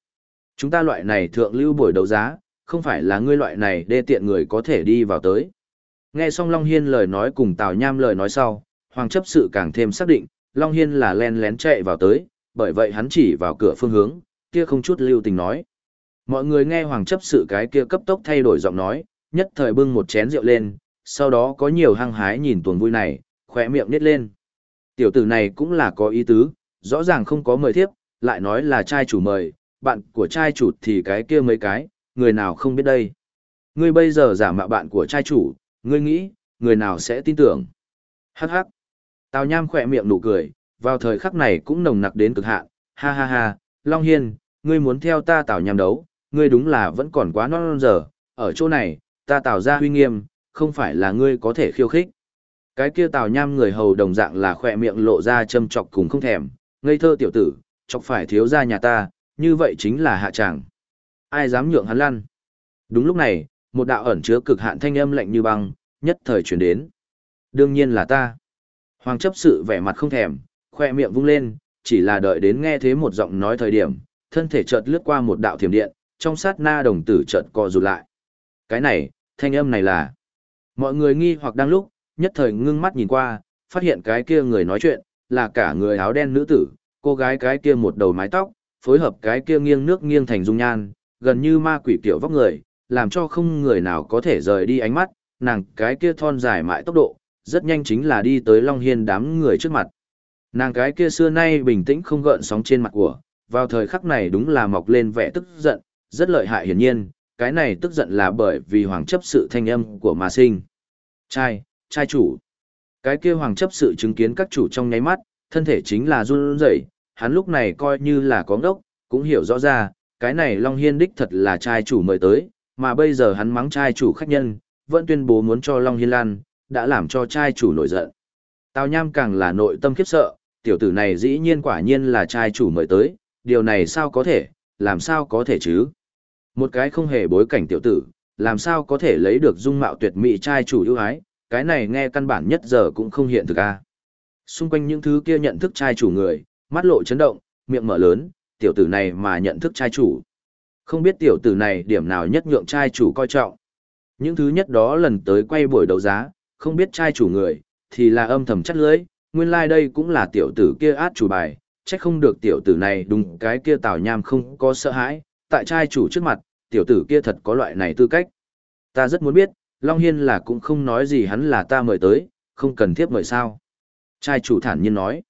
Chúng ta loại này thượng lưu buổi đấu giá, không phải là ngươi loại này đê tiện người có thể đi vào tới. Nghe xong Long Hiên lời nói cùng Tào Nham lời nói sau, Hoàng chấp sự càng thêm xác định, Long Hiên là len lén chạy vào tới, bởi vậy hắn chỉ vào cửa phương hướng, kia không chút lưu tình nói. Mọi người nghe Hoàng chấp sự cái kia cấp tốc thay đổi giọng nói, nhất thời bưng một chén rượu lên, sau đó có nhiều hăng hái nhìn tuần vui này, khỏe miệng nít lên. Tiểu tử này cũng là có ý tứ, rõ ràng không có mời thiếp, lại nói là trai chủ mời, bạn của trai chủ thì cái kia mấy cái, người nào không biết đây. Ngươi bây giờ giả mạo bạn của trai chủ, ngươi nghĩ, người nào sẽ tin tưởng. Hắc hắc. Tào Nham khỏe miệng nụ cười, vào thời khắc này cũng nồng nặc đến cực hạn, ha ha ha, Long Hiên, ngươi muốn theo ta Tào Nham đấu, ngươi đúng là vẫn còn quá non, non giờ, ở chỗ này, ta Tào ra huy nghiêm, không phải là ngươi có thể khiêu khích. Cái kia Tào Nham người hầu đồng dạng là khỏe miệng lộ ra châm chọc cùng không thèm, ngây thơ tiểu tử, chọc phải thiếu gia nhà ta, như vậy chính là hạ tràng. Ai dám nhượng hắn lăn? Đúng lúc này, một đạo ẩn chứa cực hạn thanh âm lạnh như băng, nhất thời chuyển đến. Đương nhiên là ta. Hoàng chấp sự vẻ mặt không thèm, khoe miệng vung lên, chỉ là đợi đến nghe thế một giọng nói thời điểm, thân thể chợt lướt qua một đạo thiểm điện, trong sát na đồng tử chợt co rụt lại. Cái này, thanh âm này là... Mọi người nghi hoặc đang lúc, nhất thời ngưng mắt nhìn qua, phát hiện cái kia người nói chuyện, là cả người áo đen nữ tử, cô gái cái kia một đầu mái tóc, phối hợp cái kia nghiêng nước nghiêng thành dung nhan, gần như ma quỷ tiểu vóc người, làm cho không người nào có thể rời đi ánh mắt, nàng cái kia thon dài mãi tốc độ, rất nhanh chính là đi tới Long Hiên đám người trước mặt. Nàng cái kia xưa nay bình tĩnh không gợn sóng trên mặt của, vào thời khắc này đúng là mọc lên vẻ tức giận, rất lợi hại hiển nhiên, cái này tức giận là bởi vì hoàng chấp sự thanh âm của mà sinh. Trai, trai chủ. Cái kia hoàng chấp sự chứng kiến các chủ trong nháy mắt, thân thể chính là run rẩy, hắn lúc này coi như là có ngốc, cũng hiểu rõ ra, cái này Long Hiên đích thật là trai chủ mời tới, mà bây giờ hắn mắng trai chủ khách nhân, vẫn tuyên bố muốn cho Long Hiên lan, đã làm cho trai chủ nổi giận. Tào Nham càng là nội tâm khiếp sợ, tiểu tử này dĩ nhiên quả nhiên là trai chủ mời tới, điều này sao có thể, làm sao có thể chứ? Một cái không hề bối cảnh tiểu tử, làm sao có thể lấy được dung mạo tuyệt mỹ trai chủ ưu ái, cái này nghe căn bản nhất giờ cũng không hiện thực a. Xung quanh những thứ kia nhận thức trai chủ người, mắt lộ chấn động, miệng mở lớn, tiểu tử này mà nhận thức trai chủ. Không biết tiểu tử này điểm nào nhất nhượng trai chủ coi trọng. Những thứ nhất đó lần tới quay buổi đấu giá, không biết trai chủ người, thì là âm thầm chắt lưới, nguyên lai like đây cũng là tiểu tử kia át chủ bài, chắc không được tiểu tử này đúng cái kia tào nham không có sợ hãi, tại trai chủ trước mặt, tiểu tử kia thật có loại này tư cách. Ta rất muốn biết, Long Hiên là cũng không nói gì hắn là ta mời tới, không cần thiết mời sao. Trai chủ thản nhiên nói.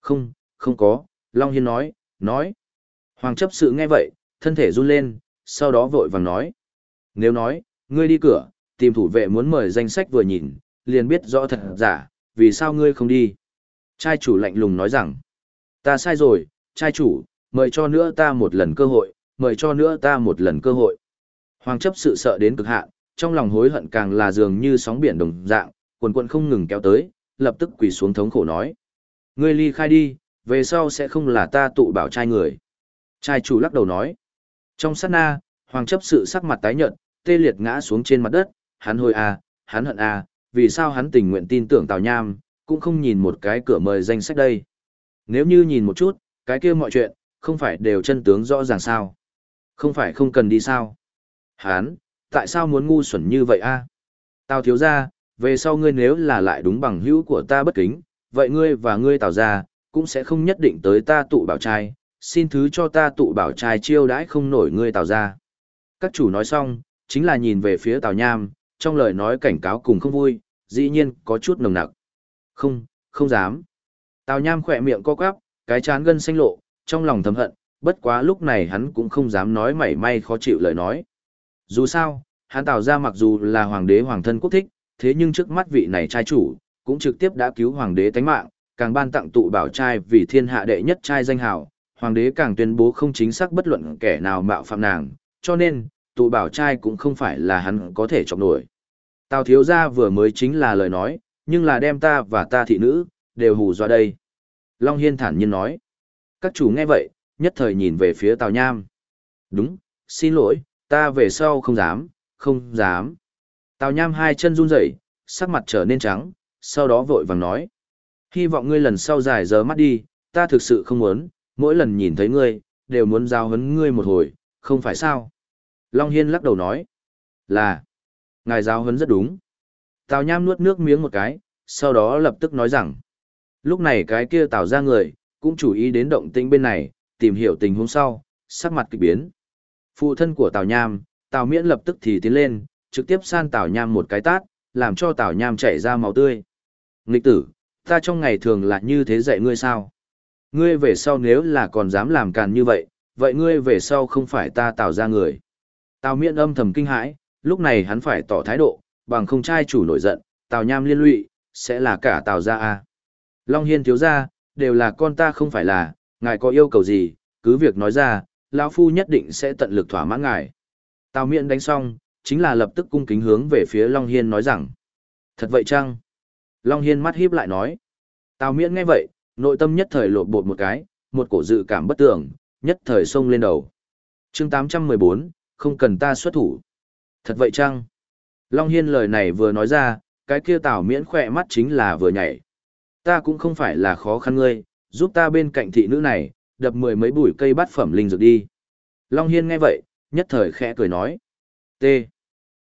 Không, không có, Long Hiên nói, nói. Hoàng chấp sự nghe vậy, thân thể run lên, sau đó vội vàng nói. Nếu nói, ngươi đi cửa, tìm thủ vệ muốn mời danh sách vừa nhìn, liền biết rõ thật giả, vì sao ngươi không đi. Trai chủ lạnh lùng nói rằng, ta sai rồi, trai chủ, mời cho nữa ta một lần cơ hội, mời cho nữa ta một lần cơ hội. Hoàng chấp sự sợ đến cực hạn, trong lòng hối hận càng là dường như sóng biển đồng dạng, quần quần không ngừng kéo tới, lập tức quỳ xuống thống khổ nói. Ngươi ly khai đi, về sau sẽ không là ta tụ bảo trai người. Trai chủ lắc đầu nói. Trong sát na, hoàng chấp sự sắc mặt tái nhợt, tê liệt ngã xuống trên mặt đất, hắn hồi à, hắn hận à, vì sao hắn tình nguyện tin tưởng Tào Nham, cũng không nhìn một cái cửa mời danh sách đây. Nếu như nhìn một chút, cái kia mọi chuyện, không phải đều chân tướng rõ ràng sao. Không phải không cần đi sao. Hắn, tại sao muốn ngu xuẩn như vậy a? Tào thiếu ra, về sau ngươi nếu là lại đúng bằng hữu của ta bất kính, vậy ngươi và ngươi tào ra, cũng sẽ không nhất định tới ta tụ bảo trai, xin thứ cho ta tụ bảo trai chiêu đãi không nổi ngươi tào ra. Các chủ nói xong, chính là nhìn về phía tào nham, trong lời nói cảnh cáo cùng không vui, dĩ nhiên có chút nồng nặc. Không, không dám. Tào nham khỏe miệng co quắp, cái chán gân xanh lộ, trong lòng thầm hận, bất quá lúc này hắn cũng không dám nói mảy may khó chịu lời nói. Dù sao, hắn tào ra mặc dù là hoàng đế hoàng thân quốc thích, thế nhưng trước mắt vị này trai chủ, cũng trực tiếp đã cứu hoàng đế tánh mạng, càng ban tặng tụ bảo trai vì thiên hạ đệ nhất trai danh hào, hoàng đế càng tuyên bố không chính xác bất luận kẻ nào mạo phạm nàng, cho nên, tụ bảo trai cũng không phải là hắn có thể chọc nổi. Tào thiếu gia vừa mới chính là lời nói, nhưng là đem ta và ta thị nữ, đều hù dọa đây. Long Hiên thản nhiên nói. Các chủ nghe vậy, nhất thời nhìn về phía Tào Nham. Đúng, xin lỗi, ta về sau không dám, không dám. Tào Nham hai chân run rẩy, sắc mặt trở nên trắng, sau đó vội vàng nói. Hy vọng ngươi lần sau dài giờ mắt đi, ta thực sự không muốn, mỗi lần nhìn thấy ngươi, đều muốn giao hấn ngươi một hồi, không phải sao? Long Hiên lắc đầu nói. Là, ngài giao hấn rất đúng. Tào Nham nuốt nước miếng một cái, sau đó lập tức nói rằng. Lúc này cái kia Tào ra người, cũng chú ý đến động tĩnh bên này, tìm hiểu tình huống sau, sắc mặt kịch biến. Phụ thân của Tào Nham, Tào Miễn lập tức thì tiến lên, trực tiếp san Tào Nham một cái tát, làm cho Tào Nham chảy ra máu tươi. Nghịch tử, ta trong ngày thường là như thế dạy ngươi sao? Ngươi về sau nếu là còn dám làm càn như vậy, vậy ngươi về sau không phải ta Tào ra người. Tào Miễn âm thầm kinh hãi, lúc này hắn phải tỏ thái độ, bằng không trai chủ nổi giận, Tào Nham liên lụy, sẽ là cả Tào gia a. Long Hiên thiếu gia, đều là con ta không phải là, ngài có yêu cầu gì, cứ việc nói ra, lão phu nhất định sẽ tận lực thỏa mãn ngài. Tào Miễn đánh xong, chính là lập tức cung kính hướng về phía Long Hiên nói rằng. Thật vậy chăng? Long Hiên mắt híp lại nói. Tào Miễn nghe vậy, nội tâm nhất thời lột bột một cái, một cổ dự cảm bất tưởng, nhất thời xông lên đầu. chương 814, không cần ta xuất thủ. Thật vậy chăng? Long Hiên lời này vừa nói ra, cái kia tảo Miễn khỏe mắt chính là vừa nhảy. Ta cũng không phải là khó khăn ngươi, giúp ta bên cạnh thị nữ này, đập mười mấy bụi cây bát phẩm linh dược đi. Long Hiên nghe vậy, nhất thời khẽ cười nói. T.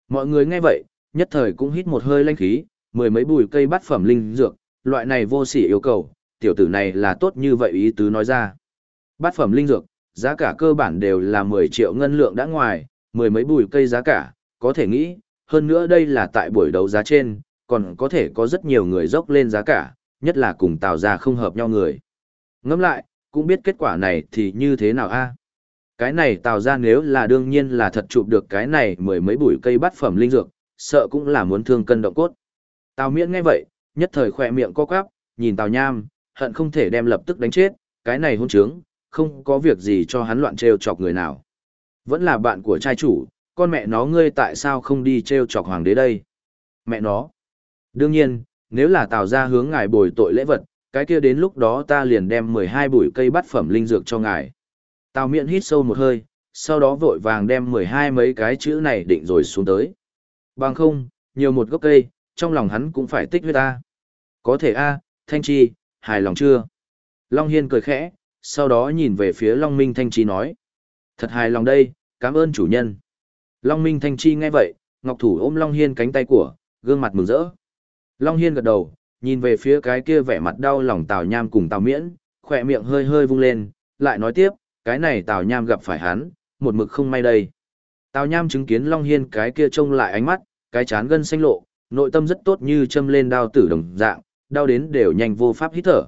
Mọi người nghe vậy, nhất thời cũng hít một hơi lanh khí, mười mấy bụi cây bát phẩm linh dược, loại này vô sỉ yêu cầu, tiểu tử này là tốt như vậy ý tứ nói ra. Bát phẩm linh dược, giá cả cơ bản đều là 10 triệu ngân lượng đã ngoài, mười mấy bùi cây giá cả, có thể nghĩ, hơn nữa đây là tại buổi đấu giá trên, còn có thể có rất nhiều người dốc lên giá cả, nhất là cùng tạo ra không hợp nhau người. Ngẫm lại, cũng biết kết quả này thì như thế nào a Cái này tạo ra nếu là đương nhiên là thật chụp được cái này mười mấy bụi cây bát phẩm linh dược, sợ cũng là muốn thương cân động cốt. Tào miễn nghe vậy, nhất thời khỏe miệng co quắp, nhìn Tào Nham, hận không thể đem lập tức đánh chết, cái này hôn trướng, không có việc gì cho hắn loạn trêu chọc người nào. Vẫn là bạn của trai chủ, con mẹ nó ngươi tại sao không đi treo chọc hoàng đế đây? Mẹ nó. Đương nhiên, nếu là tào ra hướng ngài bồi tội lễ vật, cái kia đến lúc đó ta liền đem 12 bụi cây bắt phẩm linh dược cho ngài. Tào Miện hít sâu một hơi, sau đó vội vàng đem 12 mấy cái chữ này định rồi xuống tới. Bằng không, nhiều một gốc cây, trong lòng hắn cũng phải tích huyết ta. Có thể a, Thanh Chi, hài lòng chưa? Long Hiên cười khẽ, sau đó nhìn về phía Long Minh Thanh Chi nói. Thật hài lòng đây, cảm ơn chủ nhân. Long Minh Thanh Chi nghe vậy, Ngọc Thủ ôm Long Hiên cánh tay của, gương mặt mừng rỡ. Long Hiên gật đầu, nhìn về phía cái kia vẻ mặt đau lòng Tào Nham cùng Tào Miễn, khỏe miệng hơi hơi vung lên, lại nói tiếp, cái này Tào Nham gặp phải hắn, một mực không may đây. Tào Nham chứng kiến Long Hiên cái kia trông lại ánh mắt, cái chán gân xanh lộ, nội tâm rất tốt như châm lên đao tử đồng dạng, đau đến đều nhanh vô pháp hít thở.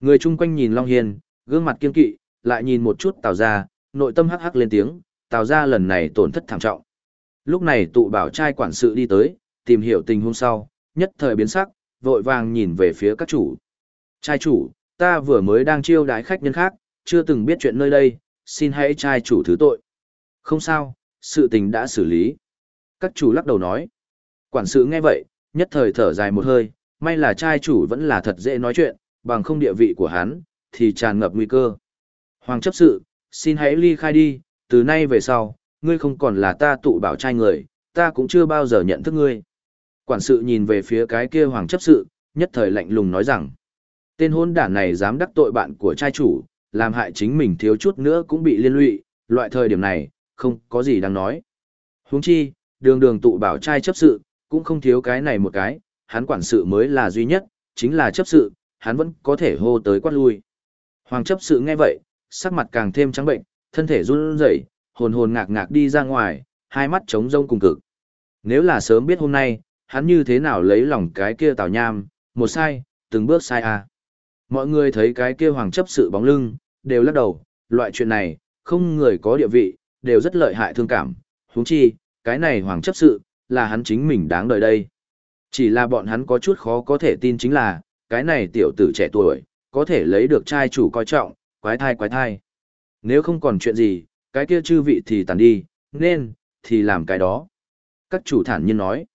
Người chung quanh nhìn Long Hiên, gương mặt kiên kỵ, lại nhìn một chút Tào ra, nội tâm hắc hắc lên tiếng, Tào ra lần này tổn thất thảm trọng. Lúc này tụ bảo trai quản sự đi tới, tìm hiểu tình huống sau, nhất thời biến sắc, vội vàng nhìn về phía các chủ. Trai chủ, ta vừa mới đang chiêu đái khách nhân khác, chưa từng biết chuyện nơi đây, xin hãy trai chủ thứ tội. Không sao, sự tình đã xử lý. Các chủ lắc đầu nói. Quản sự nghe vậy, nhất thời thở dài một hơi, may là trai chủ vẫn là thật dễ nói chuyện, bằng không địa vị của hắn, thì tràn ngập nguy cơ. Hoàng chấp sự, xin hãy ly khai đi, từ nay về sau, ngươi không còn là ta tụ bảo trai người, ta cũng chưa bao giờ nhận thức ngươi. Quản sự nhìn về phía cái kia hoàng chấp sự, nhất thời lạnh lùng nói rằng, tên hôn đản này dám đắc tội bạn của trai chủ, làm hại chính mình thiếu chút nữa cũng bị liên lụy, loại thời điểm này, không có gì đáng nói. Huống chi, đường đường tụ bảo trai chấp sự, cũng không thiếu cái này một cái, hắn quản sự mới là duy nhất, chính là chấp sự, hắn vẫn có thể hô tới quát lui. Hoàng chấp sự nghe vậy, sắc mặt càng thêm trắng bệnh, thân thể run rẩy, hồn hồn ngạc ngạc đi ra ngoài, hai mắt trống rông cùng cực. Nếu là sớm biết hôm nay, hắn như thế nào lấy lòng cái kia tào nham, một sai, từng bước sai à. Mọi người thấy cái kia hoàng chấp sự bóng lưng, đều lắc đầu, loại chuyện này, không người có địa vị, đều rất lợi hại thương cảm, huống chi, cái này hoàng chấp sự, là hắn chính mình đáng đợi đây. Chỉ là bọn hắn có chút khó có thể tin chính là, cái này tiểu tử trẻ tuổi, có thể lấy được trai chủ coi trọng, quái thai quái thai. Nếu không còn chuyện gì, cái kia chư vị thì tàn đi, nên, thì làm cái đó. Các chủ thản nhiên nói.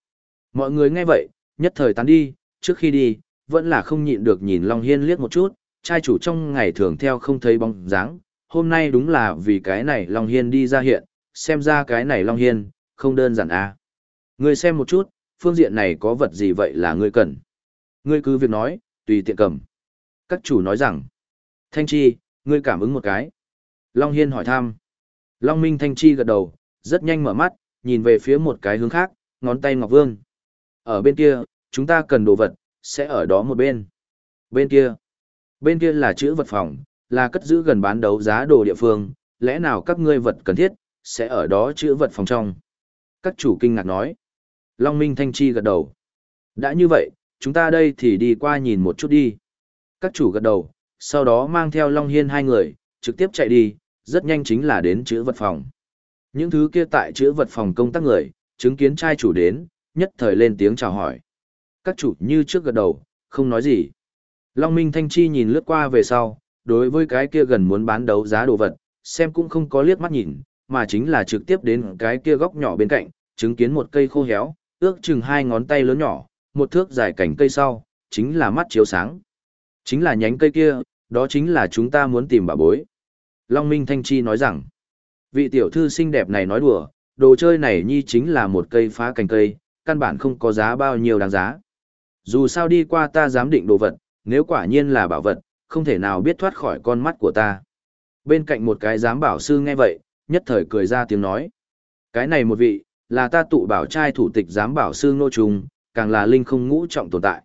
Mọi người nghe vậy, nhất thời tán đi, trước khi đi, vẫn là không nhịn được nhìn Long Hiên liếc một chút, trai chủ trong ngày thường theo không thấy bóng dáng, hôm nay đúng là vì cái này Long Hiên đi ra hiện, xem ra cái này Long Hiên, không đơn giản à. người xem một chút, phương diện này có vật gì vậy là ngươi cần. Ngươi cứ việc nói, tùy tiện cầm. Các chủ nói rằng, Thanh Chi, ngươi cảm ứng một cái. Long Hiên hỏi thăm. Long Minh Thanh Chi gật đầu, rất nhanh mở mắt, nhìn về phía một cái hướng khác, ngón tay Ngọc Vương. Ở bên kia, chúng ta cần đồ vật, sẽ ở đó một bên. Bên kia. Bên kia là chữ vật phòng, là cất giữ gần bán đấu giá đồ địa phương, lẽ nào các ngươi vật cần thiết, sẽ ở đó chữ vật phòng trong. Các chủ kinh ngạc nói. Long Minh Thanh Chi gật đầu. Đã như vậy, chúng ta đây thì đi qua nhìn một chút đi. Các chủ gật đầu, sau đó mang theo Long Hiên hai người, trực tiếp chạy đi, rất nhanh chính là đến chữ vật phòng. Những thứ kia tại chữ vật phòng công tác người, chứng kiến trai chủ đến, nhất thời lên tiếng chào hỏi. Các chủ như trước gật đầu, không nói gì. Long Minh Thanh Chi nhìn lướt qua về sau, đối với cái kia gần muốn bán đấu giá đồ vật, xem cũng không có liếc mắt nhìn, mà chính là trực tiếp đến cái kia góc nhỏ bên cạnh, chứng kiến một cây khô héo, ước chừng hai ngón tay lớn nhỏ, một thước dài cảnh cây sau, chính là mắt chiếu sáng. Chính là nhánh cây kia, đó chính là chúng ta muốn tìm bà bối. Long Minh Thanh Chi nói rằng, vị tiểu thư xinh đẹp này nói đùa, đồ chơi này nhi chính là một cây phá cành cây, căn bản không có giá bao nhiêu đáng giá. Dù sao đi qua ta giám định đồ vật, nếu quả nhiên là bảo vật, không thể nào biết thoát khỏi con mắt của ta. Bên cạnh một cái giám bảo sư nghe vậy, nhất thời cười ra tiếng nói. Cái này một vị, là ta tụ bảo trai thủ tịch giám bảo sư Ngô Trung, càng là linh không ngũ trọng tồn tại.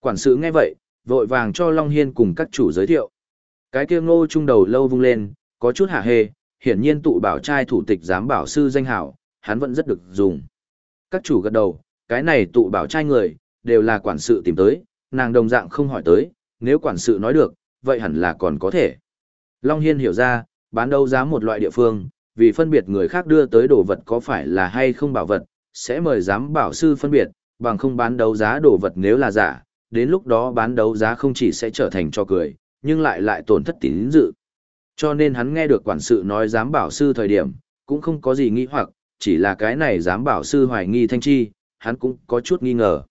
Quản sự nghe vậy, vội vàng cho Long Hiên cùng các chủ giới thiệu. Cái kia Ngô Trung đầu lâu vung lên, có chút hạ hê, hiển nhiên tụ bảo trai thủ tịch giám bảo sư danh hảo, hắn vẫn rất được dùng. Các chủ gật đầu, cái này tụ bảo trai người, đều là quản sự tìm tới, nàng đồng dạng không hỏi tới, nếu quản sự nói được, vậy hẳn là còn có thể. Long Hiên hiểu ra, bán đấu giá một loại địa phương, vì phân biệt người khác đưa tới đồ vật có phải là hay không bảo vật, sẽ mời giám bảo sư phân biệt, bằng không bán đấu giá đồ vật nếu là giả, đến lúc đó bán đấu giá không chỉ sẽ trở thành cho cười, nhưng lại lại tổn thất tín dự. Cho nên hắn nghe được quản sự nói giám bảo sư thời điểm, cũng không có gì nghi hoặc, chỉ là cái này giám bảo sư hoài nghi Thanh Chi, hắn cũng có chút nghi ngờ.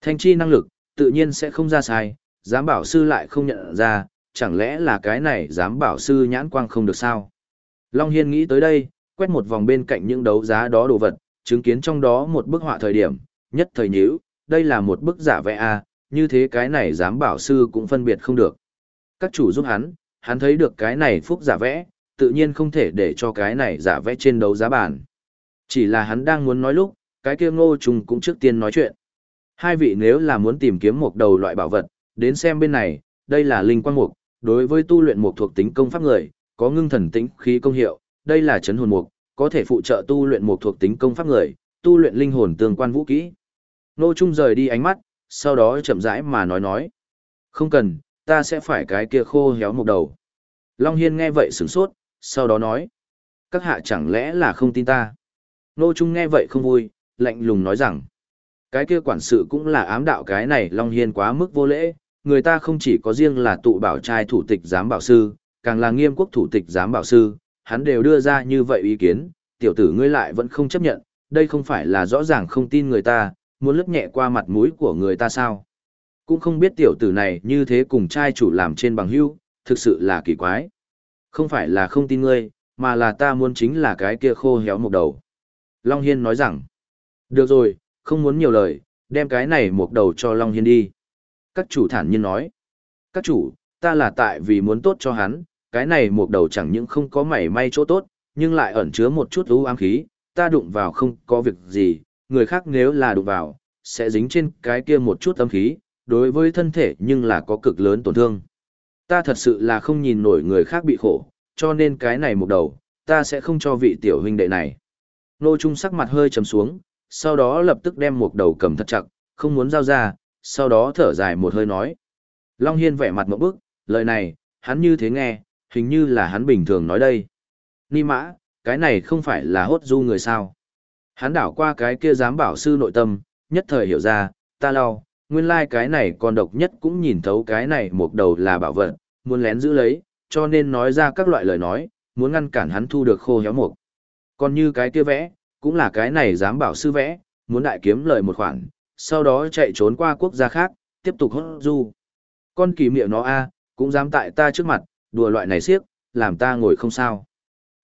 Thanh Chi năng lực, tự nhiên sẽ không ra sai, giám bảo sư lại không nhận ra, chẳng lẽ là cái này giám bảo sư nhãn quang không được sao? Long Hiên nghĩ tới đây, quét một vòng bên cạnh những đấu giá đó đồ vật, chứng kiến trong đó một bức họa thời điểm, nhất thời nhíu, đây là một bức giả vẽ A, như thế cái này dám bảo sư cũng phân biệt không được. Các chủ giúp hắn, hắn thấy được cái này phúc giả vẽ, tự nhiên không thể để cho cái này giả vẽ trên đấu giá bản. Chỉ là hắn đang muốn nói lúc, cái kia ngô trùng cũng trước tiên nói chuyện. Hai vị nếu là muốn tìm kiếm một đầu loại bảo vật, đến xem bên này, đây là linh quang mục, đối với tu luyện mục thuộc tính công pháp người, có ngưng thần tĩnh khí công hiệu, đây là chấn hồn mục, có thể phụ trợ tu luyện mục thuộc tính công pháp người, tu luyện linh hồn tương quan vũ kỹ. Nô Trung rời đi ánh mắt, sau đó chậm rãi mà nói nói. Không cần, ta sẽ phải cái kia khô héo một đầu. Long Hiên nghe vậy sửng sốt, sau đó nói. Các hạ chẳng lẽ là không tin ta? Nô Trung nghe vậy không vui, lạnh lùng nói rằng. Cái kia quản sự cũng là ám đạo cái này Long Hiên quá mức vô lễ, người ta không chỉ có riêng là tụ bảo trai thủ tịch giám bảo sư, càng là nghiêm quốc thủ tịch giám bảo sư, hắn đều đưa ra như vậy ý kiến, tiểu tử ngươi lại vẫn không chấp nhận, đây không phải là rõ ràng không tin người ta, muốn lướt nhẹ qua mặt mũi của người ta sao. Cũng không biết tiểu tử này như thế cùng trai chủ làm trên bằng hưu, thực sự là kỳ quái. Không phải là không tin ngươi, mà là ta muốn chính là cái kia khô héo một đầu. Long Hiên nói rằng, được rồi, không muốn nhiều lời, đem cái này một đầu cho Long Hiên đi. Các chủ thản nhiên nói, các chủ, ta là tại vì muốn tốt cho hắn, cái này một đầu chẳng những không có mảy may chỗ tốt, nhưng lại ẩn chứa một chút u ám khí, ta đụng vào không có việc gì, người khác nếu là đụng vào, sẽ dính trên cái kia một chút âm khí, đối với thân thể nhưng là có cực lớn tổn thương. Ta thật sự là không nhìn nổi người khác bị khổ, cho nên cái này một đầu, ta sẽ không cho vị tiểu huynh đệ này. Nô Trung sắc mặt hơi trầm xuống, sau đó lập tức đem một đầu cầm thật chặt, không muốn giao ra, sau đó thở dài một hơi nói. Long Hiên vẻ mặt một bức, lời này, hắn như thế nghe, hình như là hắn bình thường nói đây. Ni mã, cái này không phải là hốt du người sao. Hắn đảo qua cái kia dám bảo sư nội tâm, nhất thời hiểu ra, ta lau, nguyên lai like cái này còn độc nhất cũng nhìn thấu cái này một đầu là bảo vật, muốn lén giữ lấy, cho nên nói ra các loại lời nói, muốn ngăn cản hắn thu được khô héo mục. Còn như cái kia vẽ, cũng là cái này dám bảo sư vẽ, muốn đại kiếm lời một khoản, sau đó chạy trốn qua quốc gia khác, tiếp tục hốt du. Con kỳ miệng nó a, cũng dám tại ta trước mặt, đùa loại này siếc, làm ta ngồi không sao.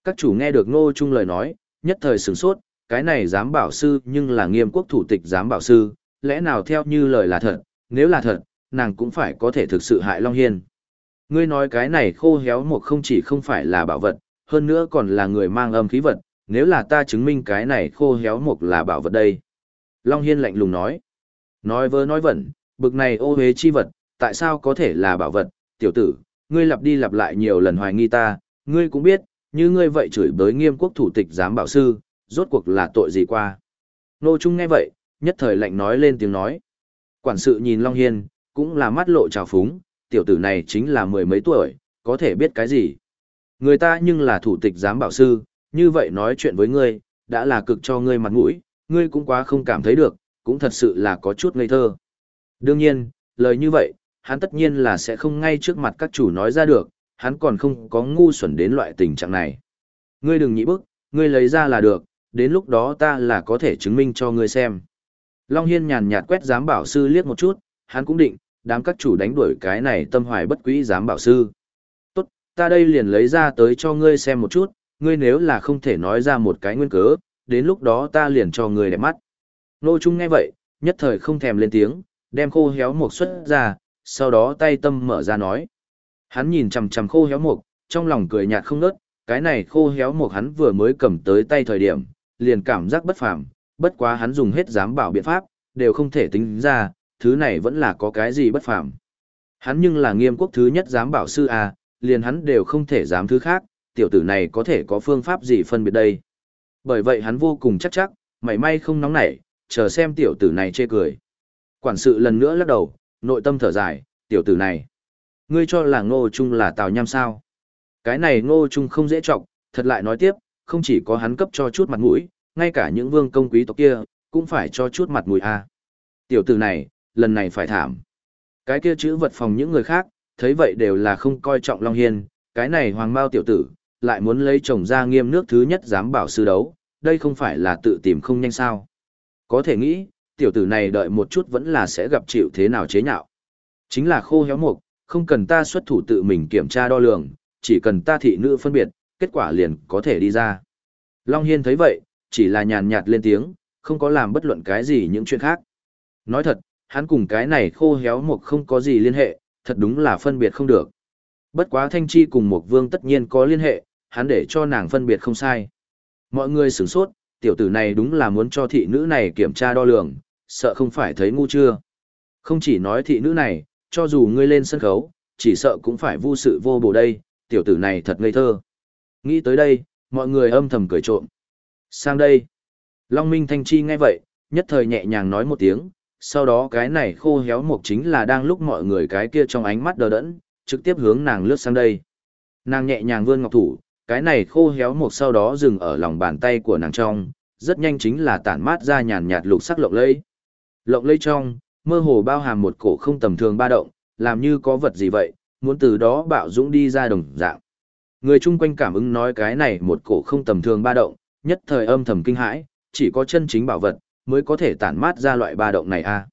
Các chủ nghe được ngô trung lời nói, nhất thời sửng sốt, cái này dám bảo sư nhưng là nghiêm quốc thủ tịch dám bảo sư, lẽ nào theo như lời là thật, nếu là thật, nàng cũng phải có thể thực sự hại Long Hiên. Ngươi nói cái này khô héo một không chỉ không phải là bảo vật, hơn nữa còn là người mang âm khí vật, nếu là ta chứng minh cái này khô héo một là bảo vật đây. Long Hiên lạnh lùng nói. Nói vơ nói vẩn, bực này ô hế chi vật, tại sao có thể là bảo vật, tiểu tử, ngươi lặp đi lặp lại nhiều lần hoài nghi ta, ngươi cũng biết, như ngươi vậy chửi bới nghiêm quốc thủ tịch giám bảo sư, rốt cuộc là tội gì qua. Nô Trung nghe vậy, nhất thời lạnh nói lên tiếng nói. Quản sự nhìn Long Hiên, cũng là mắt lộ trào phúng, tiểu tử này chính là mười mấy tuổi, có thể biết cái gì. Người ta nhưng là thủ tịch giám bảo sư, như vậy nói chuyện với ngươi, đã là cực cho ngươi mặt mũi, ngươi cũng quá không cảm thấy được, cũng thật sự là có chút ngây thơ. Đương nhiên, lời như vậy, hắn tất nhiên là sẽ không ngay trước mặt các chủ nói ra được, hắn còn không có ngu xuẩn đến loại tình trạng này. Ngươi đừng nhị bức, ngươi lấy ra là được, đến lúc đó ta là có thể chứng minh cho ngươi xem. Long Hiên nhàn nhạt quét giám bảo sư liếc một chút, hắn cũng định, đám các chủ đánh đuổi cái này tâm hoài bất quý giám bảo sư. Tốt, ta đây liền lấy ra tới cho ngươi xem một chút, ngươi nếu là không thể nói ra một cái nguyên cớ, đến lúc đó ta liền cho ngươi đẹp mắt. Nô Trung nghe vậy, nhất thời không thèm lên tiếng, đem khô héo một xuất ra, sau đó tay tâm mở ra nói. Hắn nhìn chằm chằm khô héo mục, trong lòng cười nhạt không nớt, cái này khô héo mục hắn vừa mới cầm tới tay thời điểm, liền cảm giác bất phàm, bất quá hắn dùng hết dám bảo biện pháp, đều không thể tính ra, thứ này vẫn là có cái gì bất phàm. Hắn nhưng là nghiêm quốc thứ nhất dám bảo sư A, liền hắn đều không thể dám thứ khác, tiểu tử này có thể có phương pháp gì phân biệt đây. Bởi vậy hắn vô cùng chắc chắc, mảy may không nóng nảy, chờ xem tiểu tử này chê cười. Quản sự lần nữa lắc đầu, nội tâm thở dài, tiểu tử này. Ngươi cho là ngô trung là tào nham sao? Cái này ngô trung không dễ trọng, thật lại nói tiếp, không chỉ có hắn cấp cho chút mặt mũi, ngay cả những vương công quý tộc kia, cũng phải cho chút mặt mũi a. À. Tiểu tử này, lần này phải thảm. Cái kia chữ vật phòng những người khác, thấy vậy đều là không coi trọng Long Hiên, cái này hoàng mao tiểu tử, lại muốn lấy chồng ra nghiêm nước thứ nhất dám bảo sư đấu, đây không phải là tự tìm không nhanh sao. Có thể nghĩ, tiểu tử này đợi một chút vẫn là sẽ gặp chịu thế nào chế nhạo. Chính là khô héo mục, không cần ta xuất thủ tự mình kiểm tra đo lường, chỉ cần ta thị nữ phân biệt, kết quả liền có thể đi ra. Long Hiên thấy vậy, chỉ là nhàn nhạt lên tiếng, không có làm bất luận cái gì những chuyện khác. Nói thật, hắn cùng cái này khô héo mục không có gì liên hệ, thật đúng là phân biệt không được. Bất quá Thanh Chi cùng mục vương tất nhiên có liên hệ, hắn để cho nàng phân biệt không sai. Mọi người sửng sốt, tiểu tử này đúng là muốn cho thị nữ này kiểm tra đo lường, sợ không phải thấy ngu chưa. Không chỉ nói thị nữ này, cho dù ngươi lên sân khấu, chỉ sợ cũng phải vu sự vô bổ đây, tiểu tử này thật ngây thơ. Nghĩ tới đây, mọi người âm thầm cười trộm. Sang đây. Long Minh Thanh Chi nghe vậy, nhất thời nhẹ nhàng nói một tiếng, sau đó cái này khô héo mục chính là đang lúc mọi người cái kia trong ánh mắt đờ đẫn, trực tiếp hướng nàng lướt sang đây. Nàng nhẹ nhàng vươn ngọc thủ, cái này khô héo mục sau đó dừng ở lòng bàn tay của nàng trong, rất nhanh chính là tản mát ra nhàn nhạt lục sắc lộng lẫy. Lộng lây trong, mơ hồ bao hàm một cổ không tầm thường ba động, làm như có vật gì vậy, muốn từ đó bạo dũng đi ra đồng dạng. Người chung quanh cảm ứng nói cái này một cổ không tầm thường ba động, nhất thời âm thầm kinh hãi, chỉ có chân chính bảo vật mới có thể tản mát ra loại ba động này a.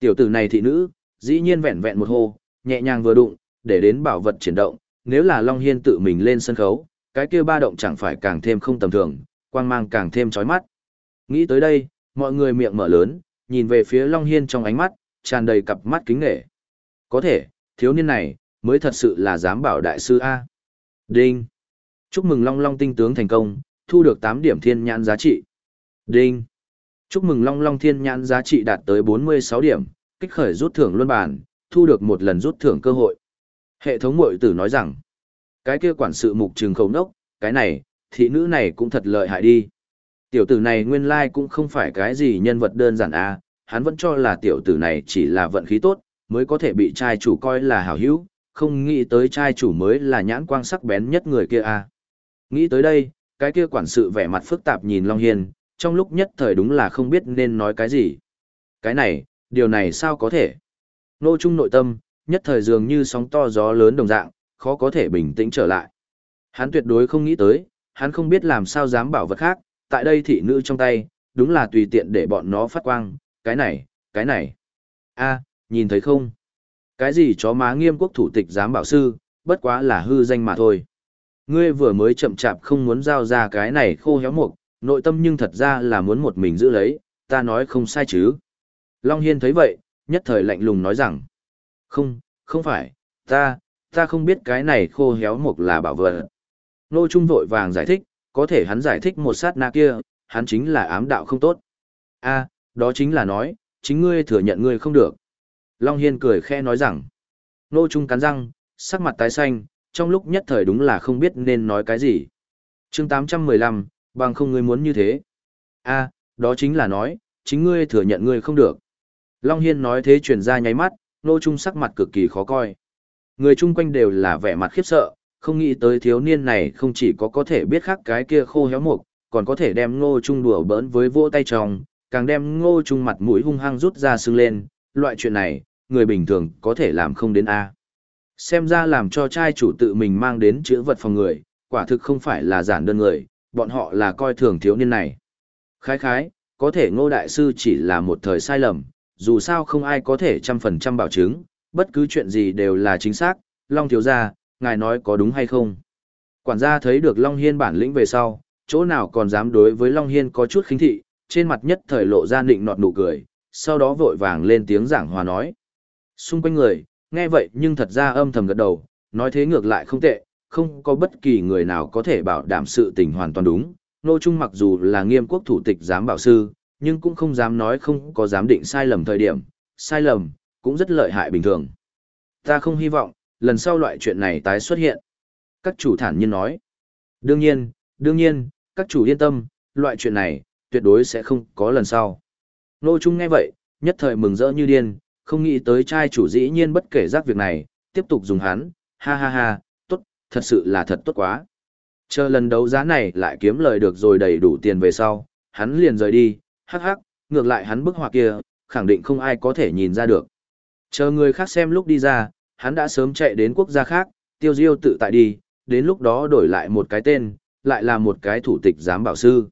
Tiểu tử này thị nữ, dĩ nhiên vẹn vẹn một hô, nhẹ nhàng vừa đụng, để đến bảo vật chuyển động, nếu là Long Hiên tự mình lên sân khấu, cái kia ba động chẳng phải càng thêm không tầm thường, quang mang càng thêm chói mắt. Nghĩ tới đây, mọi người miệng mở lớn, nhìn về phía Long Hiên trong ánh mắt, tràn đầy cặp mắt kính nghệ. Có thể, thiếu niên này, mới thật sự là dám bảo đại sư A. Đinh! Chúc mừng Long Long tinh tướng thành công, thu được 8 điểm thiên nhãn giá trị. Đinh! Chúc mừng Long Long thiên nhãn giá trị đạt tới 46 điểm, kích khởi rút thưởng luân bản, thu được một lần rút thưởng cơ hội. Hệ thống mội tử nói rằng, cái kia quản sự mục trường khẩu nốc, cái này, thị nữ này cũng thật lợi hại đi. Tiểu tử này nguyên lai cũng không phải cái gì nhân vật đơn giản à, hắn vẫn cho là tiểu tử này chỉ là vận khí tốt, mới có thể bị trai chủ coi là hảo hữu, không nghĩ tới trai chủ mới là nhãn quang sắc bén nhất người kia à. Nghĩ tới đây, cái kia quản sự vẻ mặt phức tạp nhìn Long Hiên, trong lúc nhất thời đúng là không biết nên nói cái gì. Cái này, điều này sao có thể? Nô trung nội tâm, nhất thời dường như sóng to gió lớn đồng dạng, khó có thể bình tĩnh trở lại. Hắn tuyệt đối không nghĩ tới, hắn không biết làm sao dám bảo vật khác, tại đây thị nữ trong tay, đúng là tùy tiện để bọn nó phát quang, cái này, cái này. a nhìn thấy không? Cái gì chó má nghiêm quốc thủ tịch giám bảo sư, bất quá là hư danh mà thôi. Ngươi vừa mới chậm chạp không muốn giao ra cái này khô héo mục, nội tâm nhưng thật ra là muốn một mình giữ lấy, ta nói không sai chứ. Long Hiên thấy vậy, nhất thời lạnh lùng nói rằng, không, không phải, ta, ta không biết cái này khô héo mục là bảo vật. Nô Trung vội vàng giải thích, có thể hắn giải thích một sát na kia, hắn chính là ám đạo không tốt. a đó chính là nói, chính ngươi thừa nhận ngươi không được. Long Hiên cười khe nói rằng, Nô Trung cắn răng, sắc mặt tái xanh, trong lúc nhất thời đúng là không biết nên nói cái gì. chương 815, bằng không ngươi muốn như thế. a đó chính là nói, chính ngươi thừa nhận ngươi không được. Long Hiên nói thế truyền ra nháy mắt, Nô Trung sắc mặt cực kỳ khó coi. Người chung quanh đều là vẻ mặt khiếp sợ, không nghĩ tới thiếu niên này không chỉ có có thể biết khắc cái kia khô héo mục, còn có thể đem ngô trung đùa bỡn với vỗ tay tròng, càng đem ngô trung mặt mũi hung hăng rút ra sưng lên, loại chuyện này, người bình thường có thể làm không đến A. Xem ra làm cho trai chủ tự mình mang đến chữ vật phòng người, quả thực không phải là giản đơn người, bọn họ là coi thường thiếu niên này. Khái khái, có thể ngô đại sư chỉ là một thời sai lầm, dù sao không ai có thể trăm phần trăm bảo chứng, bất cứ chuyện gì đều là chính xác, Long thiếu gia, ngài nói có đúng hay không? Quản gia thấy được Long Hiên bản lĩnh về sau, chỗ nào còn dám đối với Long Hiên có chút khinh thị, trên mặt nhất thời lộ ra nịnh nọt nụ cười, sau đó vội vàng lên tiếng giảng hòa nói. Xung quanh người, nghe vậy nhưng thật ra âm thầm gật đầu, nói thế ngược lại không tệ, không có bất kỳ người nào có thể bảo đảm sự tình hoàn toàn đúng. Nô Trung mặc dù là nghiêm quốc thủ tịch giám bảo sư, nhưng cũng không dám nói không có dám định sai lầm thời điểm, sai lầm, cũng rất lợi hại bình thường. Ta không hy vọng, lần sau loại chuyện này tái xuất hiện. Các chủ thản nhiên nói. Đương nhiên, đương nhiên, các chủ yên tâm, loại chuyện này, tuyệt đối sẽ không có lần sau. Nô Trung nghe vậy, nhất thời mừng rỡ như điên, không nghĩ tới trai chủ dĩ nhiên bất kể rác việc này, tiếp tục dùng hắn, ha ha ha, tốt, thật sự là thật tốt quá. Chờ lần đấu giá này lại kiếm lời được rồi đầy đủ tiền về sau, hắn liền rời đi, hắc hắc, ngược lại hắn bức họa kia, khẳng định không ai có thể nhìn ra được. Chờ người khác xem lúc đi ra, hắn đã sớm chạy đến quốc gia khác, tiêu diêu tự tại đi, đến lúc đó đổi lại một cái tên, lại là một cái thủ tịch giám bảo sư.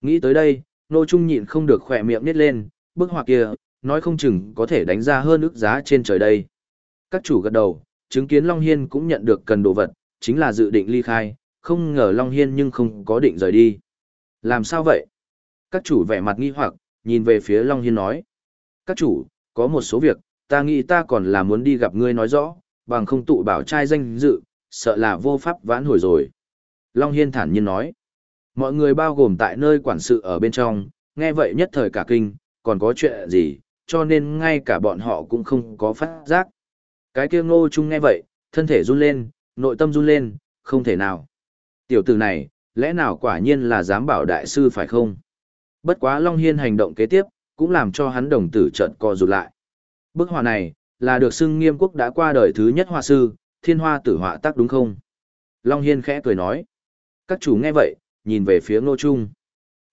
Nghĩ tới đây, Nô Trung nhịn không được khỏe miệng nít lên, bức họa kia, nói không chừng có thể đánh ra hơn ức giá trên trời đây. Các chủ gật đầu, chứng kiến Long Hiên cũng nhận được cần đồ vật, chính là dự định ly khai, không ngờ Long Hiên nhưng không có định rời đi. Làm sao vậy? Các chủ vẻ mặt nghi hoặc, nhìn về phía Long Hiên nói. Các chủ, có một số việc, ta nghĩ ta còn là muốn đi gặp ngươi nói rõ, bằng không tụ bảo trai danh dự, sợ là vô pháp vãn hồi rồi. Long Hiên thản nhiên nói. Mọi người bao gồm tại nơi quản sự ở bên trong, nghe vậy nhất thời cả kinh, còn có chuyện gì, cho nên ngay cả bọn họ cũng không có phát giác. Cái kia ngô chung nghe vậy, thân thể run lên, nội tâm run lên, không thể nào. Tiểu tử này, lẽ nào quả nhiên là dám bảo đại sư phải không? Bất quá Long Hiên hành động kế tiếp, cũng làm cho hắn đồng tử trận co rụt lại. Bức họa này, là được xưng nghiêm quốc đã qua đời thứ nhất họa sư, thiên hoa tử họa tác đúng không? Long Hiên khẽ cười nói. Các chủ nghe vậy, nhìn về phía ngô trung.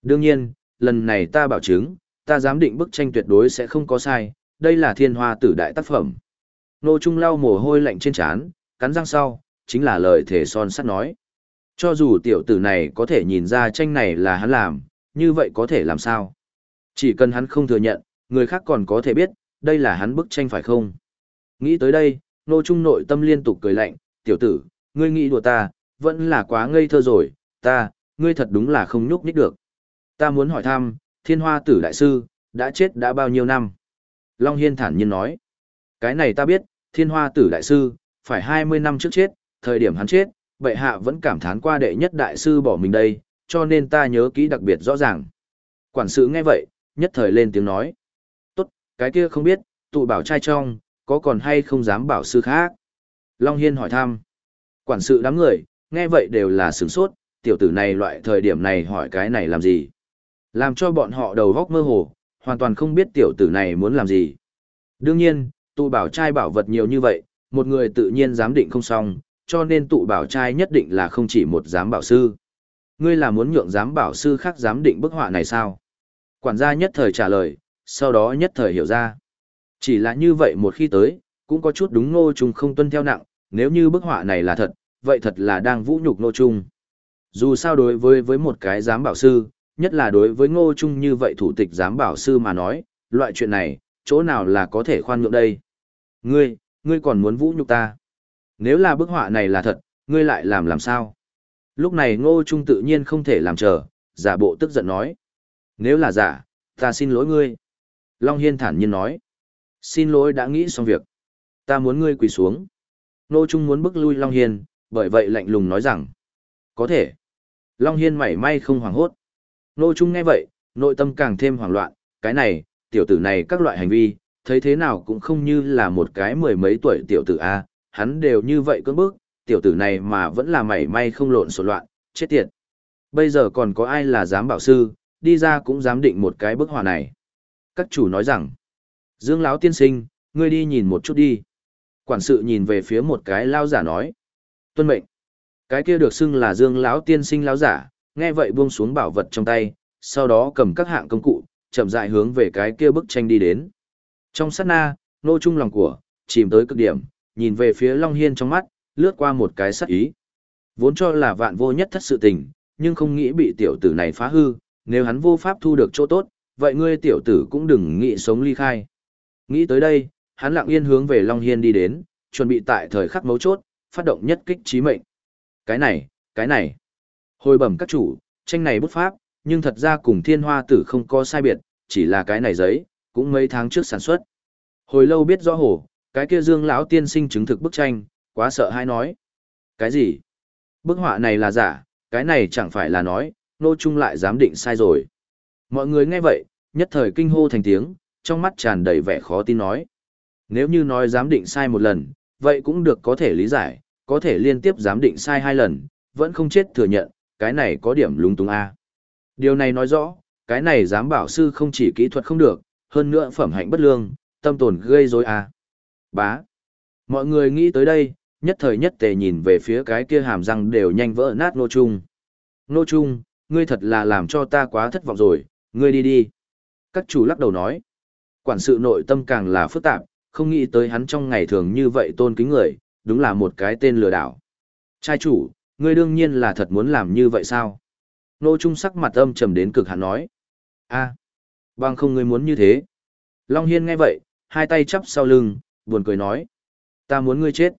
Đương nhiên, lần này ta bảo chứng, ta dám định bức tranh tuyệt đối sẽ không có sai, đây là thiên hoa tử đại tác phẩm. Ngô trung lau mồ hôi lạnh trên trán, cắn răng sau, chính là lời thể son sắt nói. Cho dù tiểu tử này có thể nhìn ra tranh này là hắn làm, như vậy có thể làm sao? Chỉ cần hắn không thừa nhận, người khác còn có thể biết, đây là hắn bức tranh phải không? Nghĩ tới đây, nô trung nội tâm liên tục cười lạnh, tiểu tử, ngươi nghĩ đùa ta, vẫn là quá ngây thơ rồi, ta, ngươi thật đúng là không nhúc nhích được. Ta muốn hỏi thăm, thiên hoa tử đại sư, đã chết đã bao nhiêu năm? Long Hiên thản nhiên nói, cái này ta biết, thiên hoa tử đại sư, phải 20 năm trước chết, thời điểm hắn chết, bệ hạ vẫn cảm thán qua đệ nhất đại sư bỏ mình đây, cho nên ta nhớ kỹ đặc biệt rõ ràng. Quản sự nghe vậy, nhất thời lên tiếng nói. Cái kia không biết, tụ bảo trai trong, có còn hay không dám bảo sư khác? Long Hiên hỏi thăm. Quản sự đám người, nghe vậy đều là sửng sốt, tiểu tử này loại thời điểm này hỏi cái này làm gì? Làm cho bọn họ đầu góc mơ hồ, hoàn toàn không biết tiểu tử này muốn làm gì. Đương nhiên, tụ bảo trai bảo vật nhiều như vậy, một người tự nhiên giám định không xong, cho nên tụ bảo trai nhất định là không chỉ một giám bảo sư. Ngươi là muốn nhượng giám bảo sư khác giám định bức họa này sao? Quản gia nhất thời trả lời, sau đó nhất thời hiểu ra. Chỉ là như vậy một khi tới, cũng có chút đúng ngô trung không tuân theo nặng, nếu như bức họa này là thật, vậy thật là đang vũ nhục ngô trung. Dù sao đối với với một cái giám bảo sư, nhất là đối với ngô trung như vậy thủ tịch giám bảo sư mà nói, loại chuyện này, chỗ nào là có thể khoan nhượng đây. Ngươi, ngươi còn muốn vũ nhục ta. Nếu là bức họa này là thật, ngươi lại làm làm sao? Lúc này ngô trung tự nhiên không thể làm chờ, giả bộ tức giận nói. Nếu là giả, ta xin lỗi ngươi. Long Hiên thản nhiên nói. Xin lỗi đã nghĩ xong việc. Ta muốn ngươi quỳ xuống. Nô trung muốn bức lui Long Hiên, bởi vậy lạnh lùng nói rằng. Có thể. Long Hiên mảy may không hoảng hốt. Nô trung nghe vậy, nội tâm càng thêm hoảng loạn. Cái này, tiểu tử này các loại hành vi, thấy thế nào cũng không như là một cái mười mấy tuổi tiểu tử A, hắn đều như vậy cưỡng bức, tiểu tử này mà vẫn là mảy may không lộn xộn loạn, chết tiệt. Bây giờ còn có ai là dám bảo sư, đi ra cũng dám định một cái bức họa này. Các chủ nói rằng, Dương lão tiên sinh, ngươi đi nhìn một chút đi. Quản sự nhìn về phía một cái lao giả nói. Tuân mệnh. Cái kia được xưng là Dương lão tiên sinh lao giả, nghe vậy buông xuống bảo vật trong tay, sau đó cầm các hạng công cụ, chậm rãi hướng về cái kia bức tranh đi đến. Trong sát na, nô trung lòng của, chìm tới cực điểm, nhìn về phía Long Hiên trong mắt, lướt qua một cái sắc ý. Vốn cho là vạn vô nhất thất sự tình, nhưng không nghĩ bị tiểu tử này phá hư, nếu hắn vô pháp thu được chỗ tốt, vậy ngươi tiểu tử cũng đừng nghĩ sống ly khai. Nghĩ tới đây, hắn lặng yên hướng về Long Hiên đi đến, chuẩn bị tại thời khắc mấu chốt, phát động nhất kích trí mệnh. Cái này, cái này. Hồi bẩm các chủ, tranh này bút pháp, nhưng thật ra cùng thiên hoa tử không có sai biệt, chỉ là cái này giấy, cũng mấy tháng trước sản xuất. Hồi lâu biết rõ hổ, cái kia dương lão tiên sinh chứng thực bức tranh, quá sợ hay nói. Cái gì? Bức họa này là giả, cái này chẳng phải là nói, nô trung lại dám định sai rồi. Mọi người nghe vậy, nhất thời kinh hô thành tiếng, trong mắt tràn đầy vẻ khó tin nói. Nếu như nói giám định sai một lần, vậy cũng được có thể lý giải, có thể liên tiếp giám định sai hai lần, vẫn không chết thừa nhận, cái này có điểm lúng túng a. Điều này nói rõ, cái này giám bảo sư không chỉ kỹ thuật không được, hơn nữa phẩm hạnh bất lương, tâm tồn gây rối a. Bá. Mọi người nghĩ tới đây, nhất thời nhất tề nhìn về phía cái kia hàm răng đều nhanh vỡ nát nô trung. Nô trung, ngươi thật là làm cho ta quá thất vọng rồi, ngươi đi đi. Các chủ lắc đầu nói. Quản sự nội tâm càng là phức tạp, không nghĩ tới hắn trong ngày thường như vậy tôn kính người, đúng là một cái tên lừa đảo. Trai chủ, ngươi đương nhiên là thật muốn làm như vậy sao? Nô Trung sắc mặt âm trầm đến cực hạn nói. a bằng không ngươi muốn như thế. Long Hiên nghe vậy, hai tay chắp sau lưng, buồn cười nói. Ta muốn ngươi chết.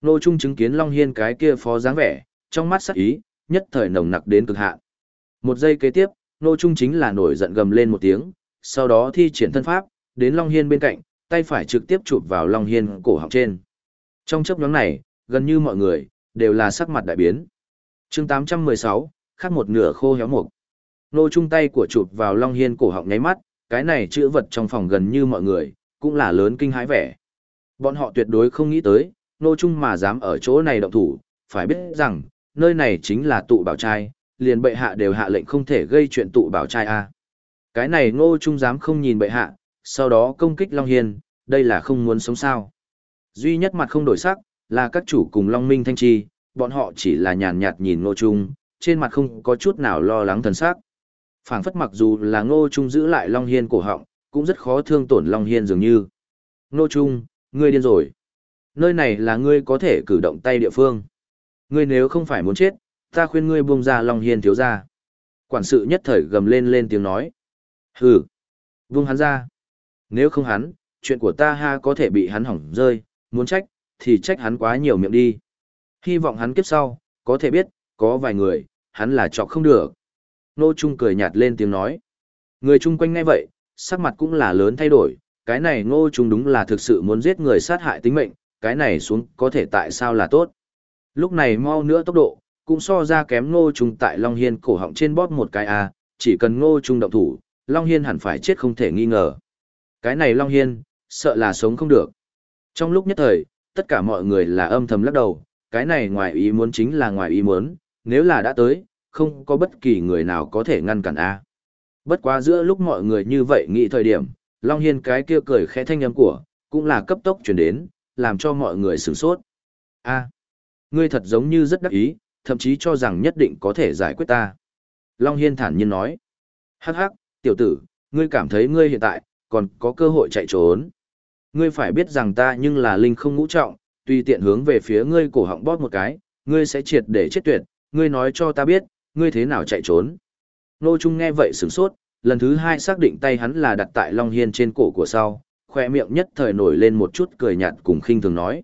Nô Trung chứng kiến Long Hiên cái kia phó dáng vẻ, trong mắt sắc ý, nhất thời nồng nặc đến cực hạn. Một giây kế tiếp, Nô Trung chính là nổi giận gầm lên một tiếng, sau đó thi triển thân pháp, đến Long Hiên bên cạnh, tay phải trực tiếp chụp vào Long Hiên cổ họng trên. Trong chấp nhóm này, gần như mọi người, đều là sắc mặt đại biến. chương 816, khác một nửa khô héo mục. Nô Trung tay của chụp vào Long Hiên cổ họng nháy mắt, cái này chữ vật trong phòng gần như mọi người, cũng là lớn kinh hãi vẻ. Bọn họ tuyệt đối không nghĩ tới, Nô Trung mà dám ở chỗ này động thủ, phải biết rằng, nơi này chính là tụ bảo trai, liền bệ hạ đều hạ lệnh không thể gây chuyện tụ bảo trai a. Cái này Ngô Trung dám không nhìn bệ hạ, sau đó công kích Long Hiên, đây là không muốn sống sao. Duy nhất mặt không đổi sắc, là các chủ cùng Long Minh Thanh Chi, bọn họ chỉ là nhàn nhạt nhìn Ngô Trung, trên mặt không có chút nào lo lắng thần sắc. phảng phất mặc dù là Ngô Trung giữ lại Long Hiên cổ họng, cũng rất khó thương tổn Long Hiên dường như. Ngô Trung, ngươi điên rồi. Nơi này là ngươi có thể cử động tay địa phương. Ngươi nếu không phải muốn chết, ta khuyên ngươi buông ra Long Hiên thiếu ra. Quản sự nhất thời gầm lên lên tiếng nói. Hừ, buông hắn ra. Nếu không hắn, chuyện của ta ha có thể bị hắn hỏng rơi, muốn trách, thì trách hắn quá nhiều miệng đi. Hy vọng hắn kiếp sau, có thể biết, có vài người, hắn là chọc không được. Nô Trung cười nhạt lên tiếng nói. Người chung quanh ngay vậy, sắc mặt cũng là lớn thay đổi, cái này Ngô Trung đúng là thực sự muốn giết người sát hại tính mệnh, cái này xuống có thể tại sao là tốt. Lúc này mau nữa tốc độ, cũng so ra kém Ngô Trung tại Long Hiên cổ họng trên bóp một cái a, chỉ cần Ngô Trung động thủ, Long Hiên hẳn phải chết không thể nghi ngờ. Cái này Long Hiên, sợ là sống không được. Trong lúc nhất thời, tất cả mọi người là âm thầm lắc đầu, cái này ngoài ý muốn chính là ngoài ý muốn, nếu là đã tới, không có bất kỳ người nào có thể ngăn cản a. Bất quá giữa lúc mọi người như vậy nghĩ thời điểm, Long Hiên cái kia cười khẽ thanh âm của, cũng là cấp tốc chuyển đến, làm cho mọi người sửng sốt. a ngươi thật giống như rất đắc ý, thậm chí cho rằng nhất định có thể giải quyết ta. Long Hiên thản nhiên nói. Hắc hắc, tiểu tử, ngươi cảm thấy ngươi hiện tại, còn có cơ hội chạy trốn. Ngươi phải biết rằng ta nhưng là linh không ngũ trọng, tùy tiện hướng về phía ngươi cổ họng bóp một cái, ngươi sẽ triệt để chết tuyệt, ngươi nói cho ta biết, ngươi thế nào chạy trốn. Nô Trung nghe vậy sửng sốt, lần thứ hai xác định tay hắn là đặt tại Long Hiên trên cổ của sau, khoe miệng nhất thời nổi lên một chút cười nhạt cùng khinh thường nói.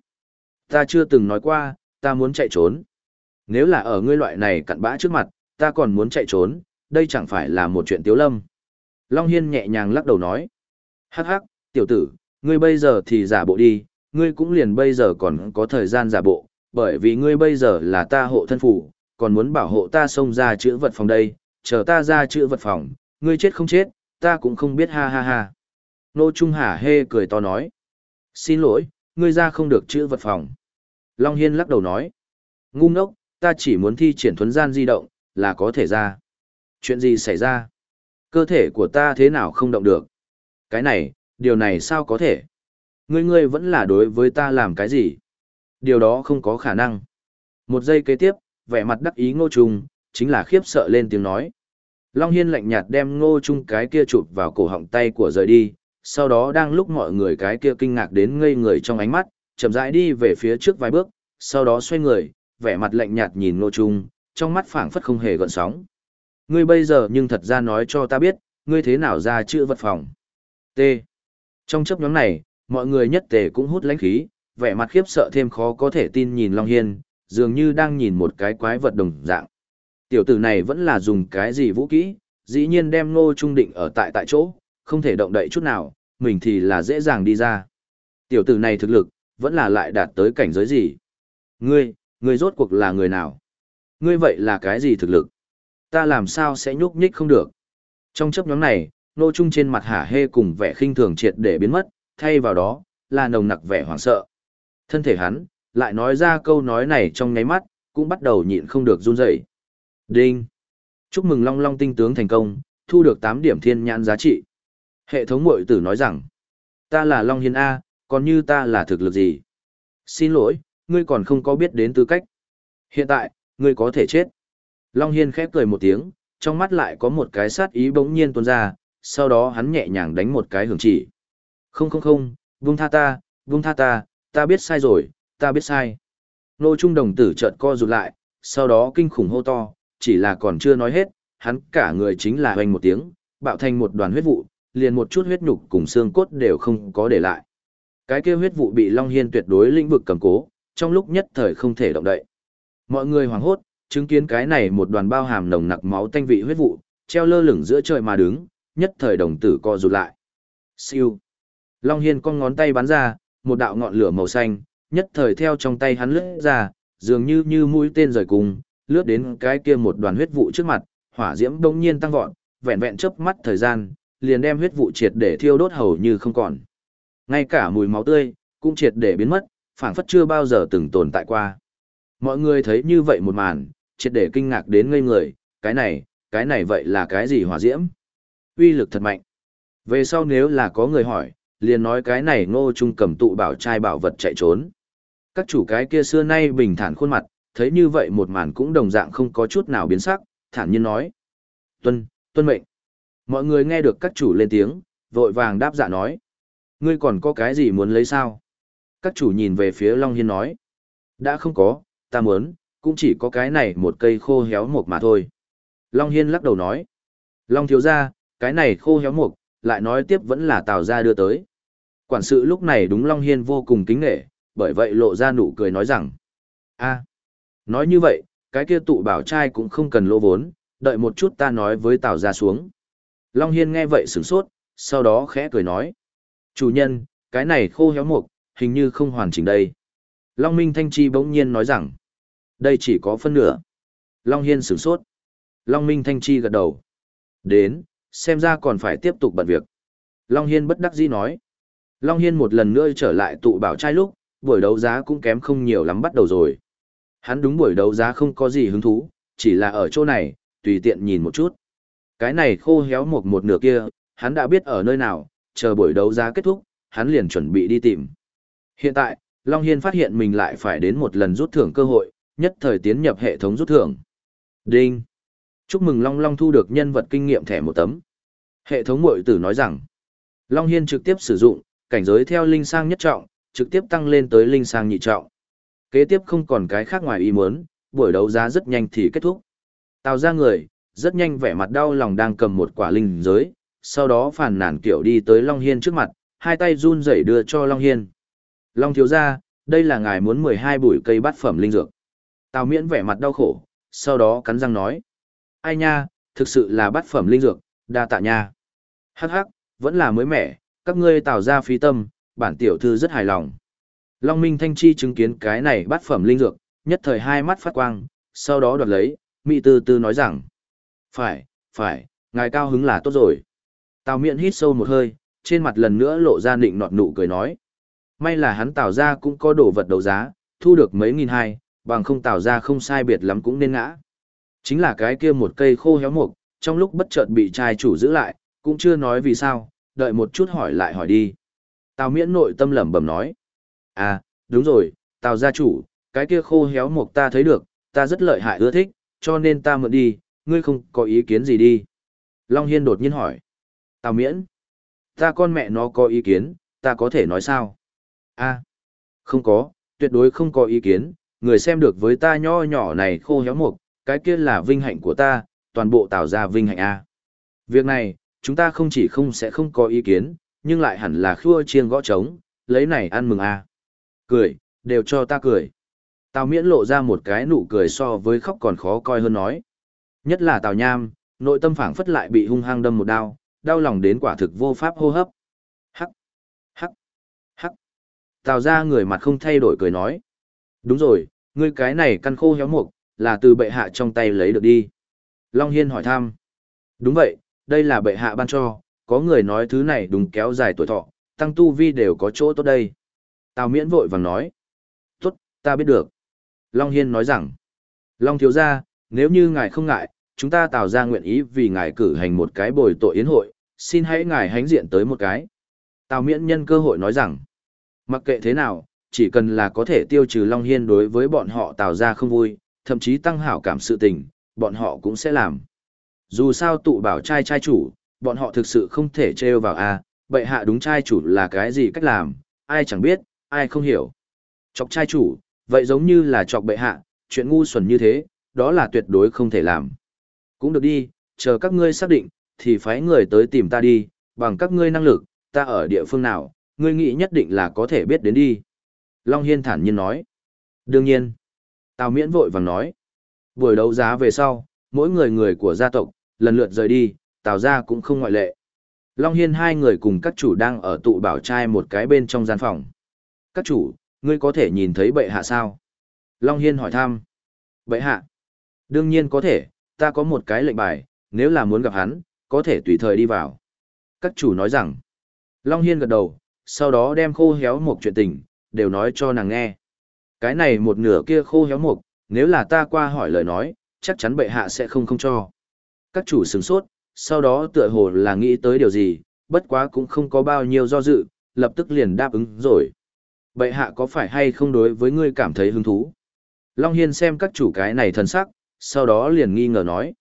Ta chưa từng nói qua, ta muốn chạy trốn. Nếu là ở ngươi loại này cặn bã trước mặt, ta còn muốn chạy trốn, đây chẳng phải là một chuyện tiếu lâm. Long Hiên nhẹ nhàng lắc đầu nói. Hắc hắc, tiểu tử, ngươi bây giờ thì giả bộ đi, ngươi cũng liền bây giờ còn có thời gian giả bộ, bởi vì ngươi bây giờ là ta hộ thân phủ, còn muốn bảo hộ ta xông ra chữ vật phòng đây, chờ ta ra chữ vật phòng, ngươi chết không chết, ta cũng không biết ha ha ha. Nô Trung Hà hê cười to nói. Xin lỗi, ngươi ra không được chữ vật phòng. Long Hiên lắc đầu nói. Ngu ngốc, ta chỉ muốn thi triển thuấn gian di động, là có thể ra. Chuyện gì xảy ra? Cơ thể của ta thế nào không động được? Cái này, điều này sao có thể? Ngươi ngươi vẫn là đối với ta làm cái gì? Điều đó không có khả năng. Một giây kế tiếp, vẻ mặt đắc ý ngô trùng, chính là khiếp sợ lên tiếng nói. Long Hiên lạnh nhạt đem ngô trung cái kia chụp vào cổ họng tay của rời đi, sau đó đang lúc mọi người cái kia kinh ngạc đến ngây người trong ánh mắt, chậm rãi đi về phía trước vài bước, sau đó xoay người, vẻ mặt lạnh nhạt nhìn ngô trung, trong mắt phảng phất không hề gợn sóng. Ngươi bây giờ nhưng thật ra nói cho ta biết, ngươi thế nào ra chữ vật phòng. T. Trong chấp nhóm này, mọi người nhất tề cũng hút lãnh khí, vẻ mặt khiếp sợ thêm khó có thể tin nhìn Long Hiên, dường như đang nhìn một cái quái vật đồng dạng. Tiểu tử này vẫn là dùng cái gì vũ kỹ, dĩ nhiên đem ngô trung định ở tại tại chỗ, không thể động đậy chút nào, mình thì là dễ dàng đi ra. Tiểu tử này thực lực, vẫn là lại đạt tới cảnh giới gì? Ngươi, ngươi rốt cuộc là người nào? Ngươi vậy là cái gì thực lực? Ta làm sao sẽ nhúc nhích không được? Trong chấp nhóm này, nô trung trên mặt hả hê cùng vẻ khinh thường triệt để biến mất, thay vào đó, là nồng nặc vẻ hoảng sợ. Thân thể hắn, lại nói ra câu nói này trong ngáy mắt, cũng bắt đầu nhịn không được run rẩy. Đinh! Chúc mừng Long Long tinh tướng thành công, thu được 8 điểm thiên nhãn giá trị. Hệ thống mội tử nói rằng, ta là Long Hiên A, còn như ta là thực lực gì? Xin lỗi, ngươi còn không có biết đến tư cách. Hiện tại, ngươi có thể chết. Long Hiên khép cười một tiếng, trong mắt lại có một cái sát ý bỗng nhiên tuôn ra, sau đó hắn nhẹ nhàng đánh một cái hưởng chỉ. Không không không, vung tha ta, vung tha ta, ta biết sai rồi, ta biết sai. Nô Trung đồng tử chợt co rụt lại, sau đó kinh khủng hô to, chỉ là còn chưa nói hết, hắn cả người chính là hoành một tiếng, bạo thành một đoàn huyết vụ, liền một chút huyết nhục cùng xương cốt đều không có để lại. Cái kia huyết vụ bị Long Hiên tuyệt đối lĩnh vực cầm cố, trong lúc nhất thời không thể động đậy. Mọi người hoảng hốt, chứng kiến cái này một đoàn bao hàm nồng nặc máu tanh vị huyết vụ, treo lơ lửng giữa trời mà đứng, nhất thời đồng tử co rụt lại. Siêu. Long Hiên con ngón tay bắn ra, một đạo ngọn lửa màu xanh, nhất thời theo trong tay hắn lướt ra, dường như như mũi tên rời cùng, lướt đến cái kia một đoàn huyết vụ trước mặt, hỏa diễm đông nhiên tăng vọt, vẹn vẹn chớp mắt thời gian, liền đem huyết vụ triệt để thiêu đốt hầu như không còn. Ngay cả mùi máu tươi, cũng triệt để biến mất, phảng phất chưa bao giờ từng tồn tại qua. Mọi người thấy như vậy một màn, triệt để kinh ngạc đến ngây người, cái này, cái này vậy là cái gì hỏa diễm? Uy lực thật mạnh. Về sau nếu là có người hỏi, liền nói cái này ngô trung cầm tụ bảo trai bảo vật chạy trốn. Các chủ cái kia xưa nay bình thản khuôn mặt, thấy như vậy một màn cũng đồng dạng không có chút nào biến sắc, thản nhiên nói. Tuân, tuân mệnh. Mọi người nghe được các chủ lên tiếng, vội vàng đáp dạ nói. Ngươi còn có cái gì muốn lấy sao? Các chủ nhìn về phía Long Hiên nói. Đã không có, ta muốn, cũng chỉ có cái này một cây khô héo mục mà thôi. Long Hiên lắc đầu nói. Long thiếu ra, cái này khô héo mục, lại nói tiếp vẫn là Tào gia đưa tới. Quản sự lúc này đúng Long Hiên vô cùng kính nghệ, bởi vậy lộ ra nụ cười nói rằng. a nói như vậy, cái kia tụ bảo trai cũng không cần lỗ vốn, đợi một chút ta nói với Tào gia xuống. Long Hiên nghe vậy sửng sốt, sau đó khẽ cười nói. Chủ nhân, cái này khô héo mục, hình như không hoàn chỉnh đây. Long Minh Thanh Chi bỗng nhiên nói rằng. Đây chỉ có phân nửa. Long Hiên sửng sốt. Long Minh Thanh Chi gật đầu. Đến, xem ra còn phải tiếp tục bận việc. Long Hiên bất đắc dĩ nói. Long Hiên một lần nữa trở lại tụ bảo trai lúc, buổi đấu giá cũng kém không nhiều lắm bắt đầu rồi. Hắn đúng buổi đấu giá không có gì hứng thú, chỉ là ở chỗ này, tùy tiện nhìn một chút. Cái này khô héo một một nửa kia, hắn đã biết ở nơi nào, chờ buổi đấu giá kết thúc, hắn liền chuẩn bị đi tìm. Hiện tại, Long Hiên phát hiện mình lại phải đến một lần rút thưởng cơ hội, nhất thời tiến nhập hệ thống rút thưởng. Đinh! Chúc mừng Long Long thu được nhân vật kinh nghiệm thẻ một tấm. Hệ thống mội tử nói rằng, Long Hiên trực tiếp sử dụng, cảnh giới theo linh sang nhất trọng, trực tiếp tăng lên tới linh sang nhị trọng. Kế tiếp không còn cái khác ngoài ý muốn, buổi đấu giá rất nhanh thì kết thúc. Tào ra người, rất nhanh vẻ mặt đau lòng đang cầm một quả linh giới, sau đó phản nản kiểu đi tới Long Hiên trước mặt, hai tay run rẩy đưa cho Long Hiên. Long thiếu gia, đây là ngài muốn 12 bụi cây bát phẩm linh dược. Tào miễn vẻ mặt đau khổ, sau đó cắn răng nói. Ai nha, thực sự là bát phẩm linh dược, đa tạ nha. Hắc hắc, vẫn là mới mẻ, các ngươi tạo ra phí tâm, bản tiểu thư rất hài lòng. Long Minh Thanh Chi chứng kiến cái này bát phẩm linh dược, nhất thời hai mắt phát quang, sau đó đoạt lấy, Mỹ Tư Tư nói rằng. Phải, phải, ngài cao hứng là tốt rồi. Tào miễn hít sâu một hơi, trên mặt lần nữa lộ ra nịnh nọt nụ cười nói. May là hắn tạo ra cũng có đồ vật đấu giá, thu được mấy nghìn hai, bằng không tạo ra không sai biệt lắm cũng nên ngã. Chính là cái kia một cây khô héo mục, trong lúc bất chợt bị trai chủ giữ lại, cũng chưa nói vì sao, đợi một chút hỏi lại hỏi đi. Tào miễn nội tâm lẩm bẩm nói. À, đúng rồi, Tào gia chủ, cái kia khô héo mục ta thấy được, ta rất lợi hại ưa thích, cho nên ta mượn đi, ngươi không có ý kiến gì đi. Long Hiên đột nhiên hỏi. Tào miễn. Ta con mẹ nó có ý kiến, ta có thể nói sao? A không có, tuyệt đối không có ý kiến, người xem được với ta nho nhỏ này khô héo mục, cái kia là vinh hạnh của ta, toàn bộ tạo ra vinh hạnh A. Việc này, chúng ta không chỉ không sẽ không có ý kiến, nhưng lại hẳn là khua chiêng gõ trống, lấy này ăn mừng A. Cười, đều cho ta cười. Tào miễn lộ ra một cái nụ cười so với khóc còn khó coi hơn nói. Nhất là Tào nham, nội tâm phảng phất lại bị hung hăng đâm một đao, đau lòng đến quả thực vô pháp hô hấp. Hắc, hắc, hắc. Tào ra người mặt không thay đổi cười nói. Đúng rồi, ngươi cái này căn khô héo mục, là từ bệ hạ trong tay lấy được đi. Long Hiên hỏi thăm. Đúng vậy, đây là bệ hạ ban cho, có người nói thứ này đúng kéo dài tuổi thọ, tăng tu vi đều có chỗ tốt đây. Tào miễn vội vàng nói. Tốt, ta biết được. Long Hiên nói rằng. Long thiếu ra, nếu như ngài không ngại, chúng ta tạo ra nguyện ý vì ngài cử hành một cái bồi tội yến hội, xin hãy ngài hánh diện tới một cái. Tào miễn nhân cơ hội nói rằng. Mặc kệ thế nào, chỉ cần là có thể tiêu trừ Long Hiên đối với bọn họ tạo ra không vui, thậm chí tăng hảo cảm sự tình, bọn họ cũng sẽ làm. Dù sao tụ bảo trai trai chủ, bọn họ thực sự không thể trêu vào a bệ hạ đúng trai chủ là cái gì cách làm, ai chẳng biết, ai không hiểu. Chọc trai chủ, vậy giống như là chọc bệ hạ, chuyện ngu xuẩn như thế, đó là tuyệt đối không thể làm. Cũng được đi, chờ các ngươi xác định, thì phái người tới tìm ta đi, bằng các ngươi năng lực, ta ở địa phương nào, ngươi nghĩ nhất định là có thể biết đến đi. Long Hiên thản nhiên nói. Đương nhiên. Tào Miễn vội vàng nói. Buổi đấu giá về sau, mỗi người người của gia tộc, lần lượt rời đi, Tào gia cũng không ngoại lệ. Long Hiên hai người cùng các chủ đang ở tụ bảo trai một cái bên trong gian phòng. Các chủ, ngươi có thể nhìn thấy bệ hạ sao? Long Hiên hỏi thăm. Bệ hạ? Đương nhiên có thể, ta có một cái lệnh bài, nếu là muốn gặp hắn, có thể tùy thời đi vào. Các chủ nói rằng. Long Hiên gật đầu, sau đó đem khô héo một chuyện tình, đều nói cho nàng nghe. Cái này một nửa kia khô héo mục, nếu là ta qua hỏi lời nói, chắc chắn bệ hạ sẽ không không cho. Các chủ sừng sốt, sau đó tựa hồ là nghĩ tới điều gì, bất quá cũng không có bao nhiêu do dự, lập tức liền đáp ứng rồi. Bệ hạ có phải hay không đối với ngươi cảm thấy hứng thú? Long Hiên xem các chủ cái này thần sắc, sau đó liền nghi ngờ nói.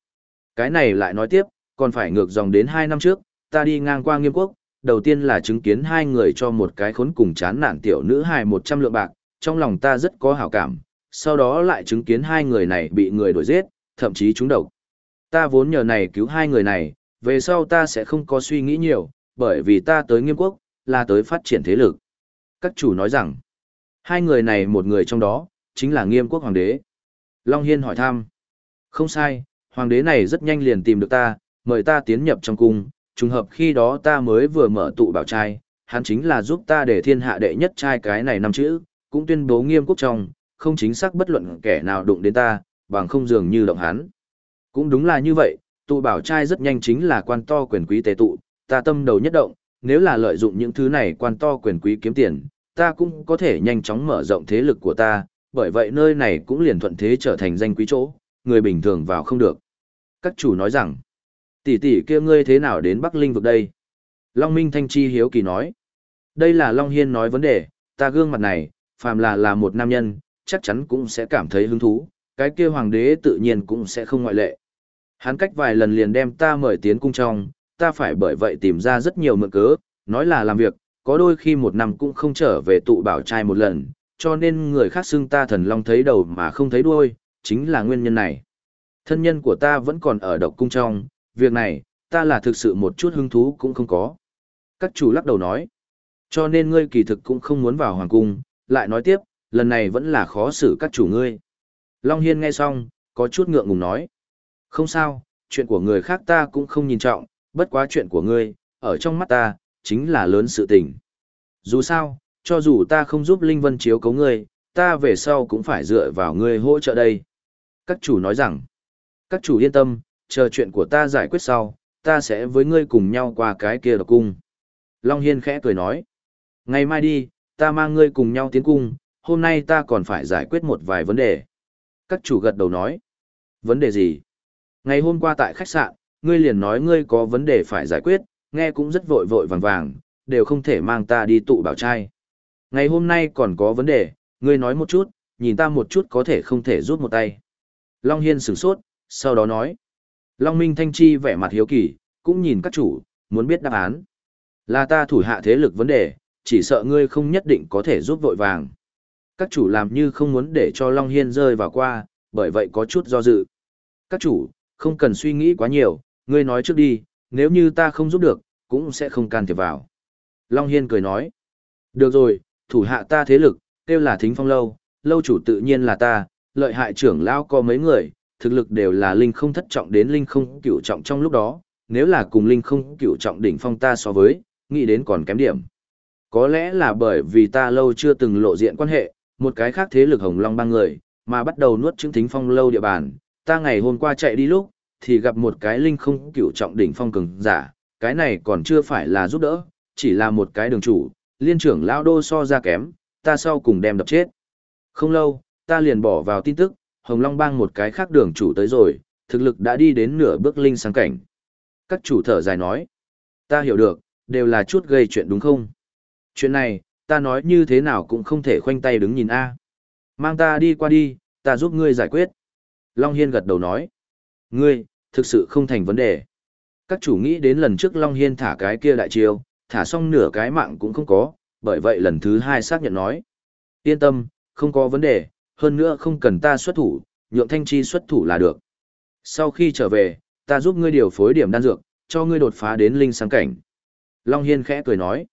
Cái này lại nói tiếp, còn phải ngược dòng đến hai năm trước, ta đi ngang qua nghiêm quốc, đầu tiên là chứng kiến hai người cho một cái khốn cùng chán nản tiểu nữ hài 100 lượng bạc, trong lòng ta rất có hảo cảm, sau đó lại chứng kiến hai người này bị người đuổi giết, thậm chí trúng độc. Ta vốn nhờ này cứu hai người này, về sau ta sẽ không có suy nghĩ nhiều, bởi vì ta tới nghiêm quốc, là tới phát triển thế lực. Các chủ nói rằng, hai người này một người trong đó, chính là nghiêm quốc hoàng đế. Long Hiên hỏi thăm, không sai, hoàng đế này rất nhanh liền tìm được ta, mời ta tiến nhập trong cung, trùng hợp khi đó ta mới vừa mở tụ bảo trai, hắn chính là giúp ta để thiên hạ đệ nhất trai cái này năm chữ, cũng tuyên bố nghiêm quốc trong, không chính xác bất luận kẻ nào đụng đến ta, bằng không dường như động hắn. Cũng đúng là như vậy, tụ bảo trai rất nhanh chính là quan to quyền quý tế tụ, ta tâm đầu nhất động, nếu là lợi dụng những thứ này quan to quyền quý kiếm tiền, ta cũng có thể nhanh chóng mở rộng thế lực của ta, bởi vậy nơi này cũng liền thuận thế trở thành danh quý chỗ, người bình thường vào không được. Các chủ nói rằng, tỷ tỷ kia ngươi thế nào đến Bắc Linh vực đây? Long Minh Thanh Chi hiếu kỳ nói, đây là Long Hiên nói vấn đề, ta gương mặt này, phàm là là một nam nhân, chắc chắn cũng sẽ cảm thấy hứng thú, cái kia hoàng đế tự nhiên cũng sẽ không ngoại lệ. Hắn cách vài lần liền đem ta mời tiến cung trong, ta phải bởi vậy tìm ra rất nhiều mượn cớ, nói là làm việc, có đôi khi một năm cũng không trở về tụ bảo trai một lần, cho nên người khác xưng ta thần long thấy đầu mà không thấy đuôi, chính là nguyên nhân này. Thân nhân của ta vẫn còn ở độc cung trong, việc này, ta là thực sự một chút hứng thú cũng không có. Các chủ lắc đầu nói, cho nên ngươi kỳ thực cũng không muốn vào hoàng cung, lại nói tiếp, lần này vẫn là khó xử các chủ ngươi. Long Hiên nghe xong, có chút ngượng ngùng nói. Không sao, chuyện của người khác ta cũng không nhìn trọng, bất quá chuyện của ngươi, ở trong mắt ta, chính là lớn sự tình. Dù sao, cho dù ta không giúp Linh Vân chiếu cấu ngươi, ta về sau cũng phải dựa vào ngươi hỗ trợ đây. Các chủ nói rằng, các chủ yên tâm, chờ chuyện của ta giải quyết sau, ta sẽ với ngươi cùng nhau qua cái kia độc cung. Long Hiên khẽ cười nói, ngày mai đi, ta mang ngươi cùng nhau tiến cung, hôm nay ta còn phải giải quyết một vài vấn đề. Các chủ gật đầu nói, vấn đề gì? Ngày hôm qua tại khách sạn, ngươi liền nói ngươi có vấn đề phải giải quyết, nghe cũng rất vội vội vàng vàng, đều không thể mang ta đi tụ bảo trai. Ngày hôm nay còn có vấn đề, ngươi nói một chút, nhìn ta một chút có thể không thể rút một tay. Long Hiên sửng sốt, sau đó nói. Long Minh Thanh Chi vẻ mặt hiếu kỳ, cũng nhìn các chủ, muốn biết đáp án. Là ta thủ hạ thế lực vấn đề, chỉ sợ ngươi không nhất định có thể giúp vội vàng. Các chủ làm như không muốn để cho Long Hiên rơi vào qua, bởi vậy có chút do dự. Các chủ, không cần suy nghĩ quá nhiều, ngươi nói trước đi, nếu như ta không giúp được, cũng sẽ không can thiệp vào. Long Hiên cười nói. Được rồi, thủ hạ ta thế lực, kêu là thính phong lâu, lâu chủ tự nhiên là ta, lợi hại trưởng lao có mấy người, thực lực đều là linh không thất trọng đến linh không cửu trọng trong lúc đó, nếu là cùng linh không cửu trọng đỉnh phong ta so với, nghĩ đến còn kém điểm. Có lẽ là bởi vì ta lâu chưa từng lộ diện quan hệ, một cái khác thế lực hồng long ba người, mà bắt đầu nuốt chứng thính phong lâu địa bàn, ta ngày hôm qua chạy đi lúc, thì gặp một cái linh không cửu trọng đỉnh phong cường giả, cái này còn chưa phải là giúp đỡ, chỉ là một cái đường chủ, liên trưởng lao đô so ra kém, ta sau cùng đem đập chết. Không lâu, ta liền bỏ vào tin tức, Hồng Long bang một cái khác đường chủ tới rồi, thực lực đã đi đến nửa bước linh sáng cảnh. Các chủ thở dài nói, ta hiểu được, đều là chút gây chuyện đúng không? Chuyện này, ta nói như thế nào cũng không thể khoanh tay đứng nhìn a. Mang ta đi qua đi, ta giúp ngươi giải quyết. Long Hiên gật đầu nói, ngươi, thực sự không thành vấn đề. Các chủ nghĩ đến lần trước Long Hiên thả cái kia đại chiêu, thả xong nửa cái mạng cũng không có, bởi vậy lần thứ hai xác nhận nói. Yên tâm, không có vấn đề, hơn nữa không cần ta xuất thủ, nhượng thanh chi xuất thủ là được. Sau khi trở về, ta giúp ngươi điều phối điểm đan dược, cho ngươi đột phá đến linh sáng cảnh. Long Hiên khẽ cười nói.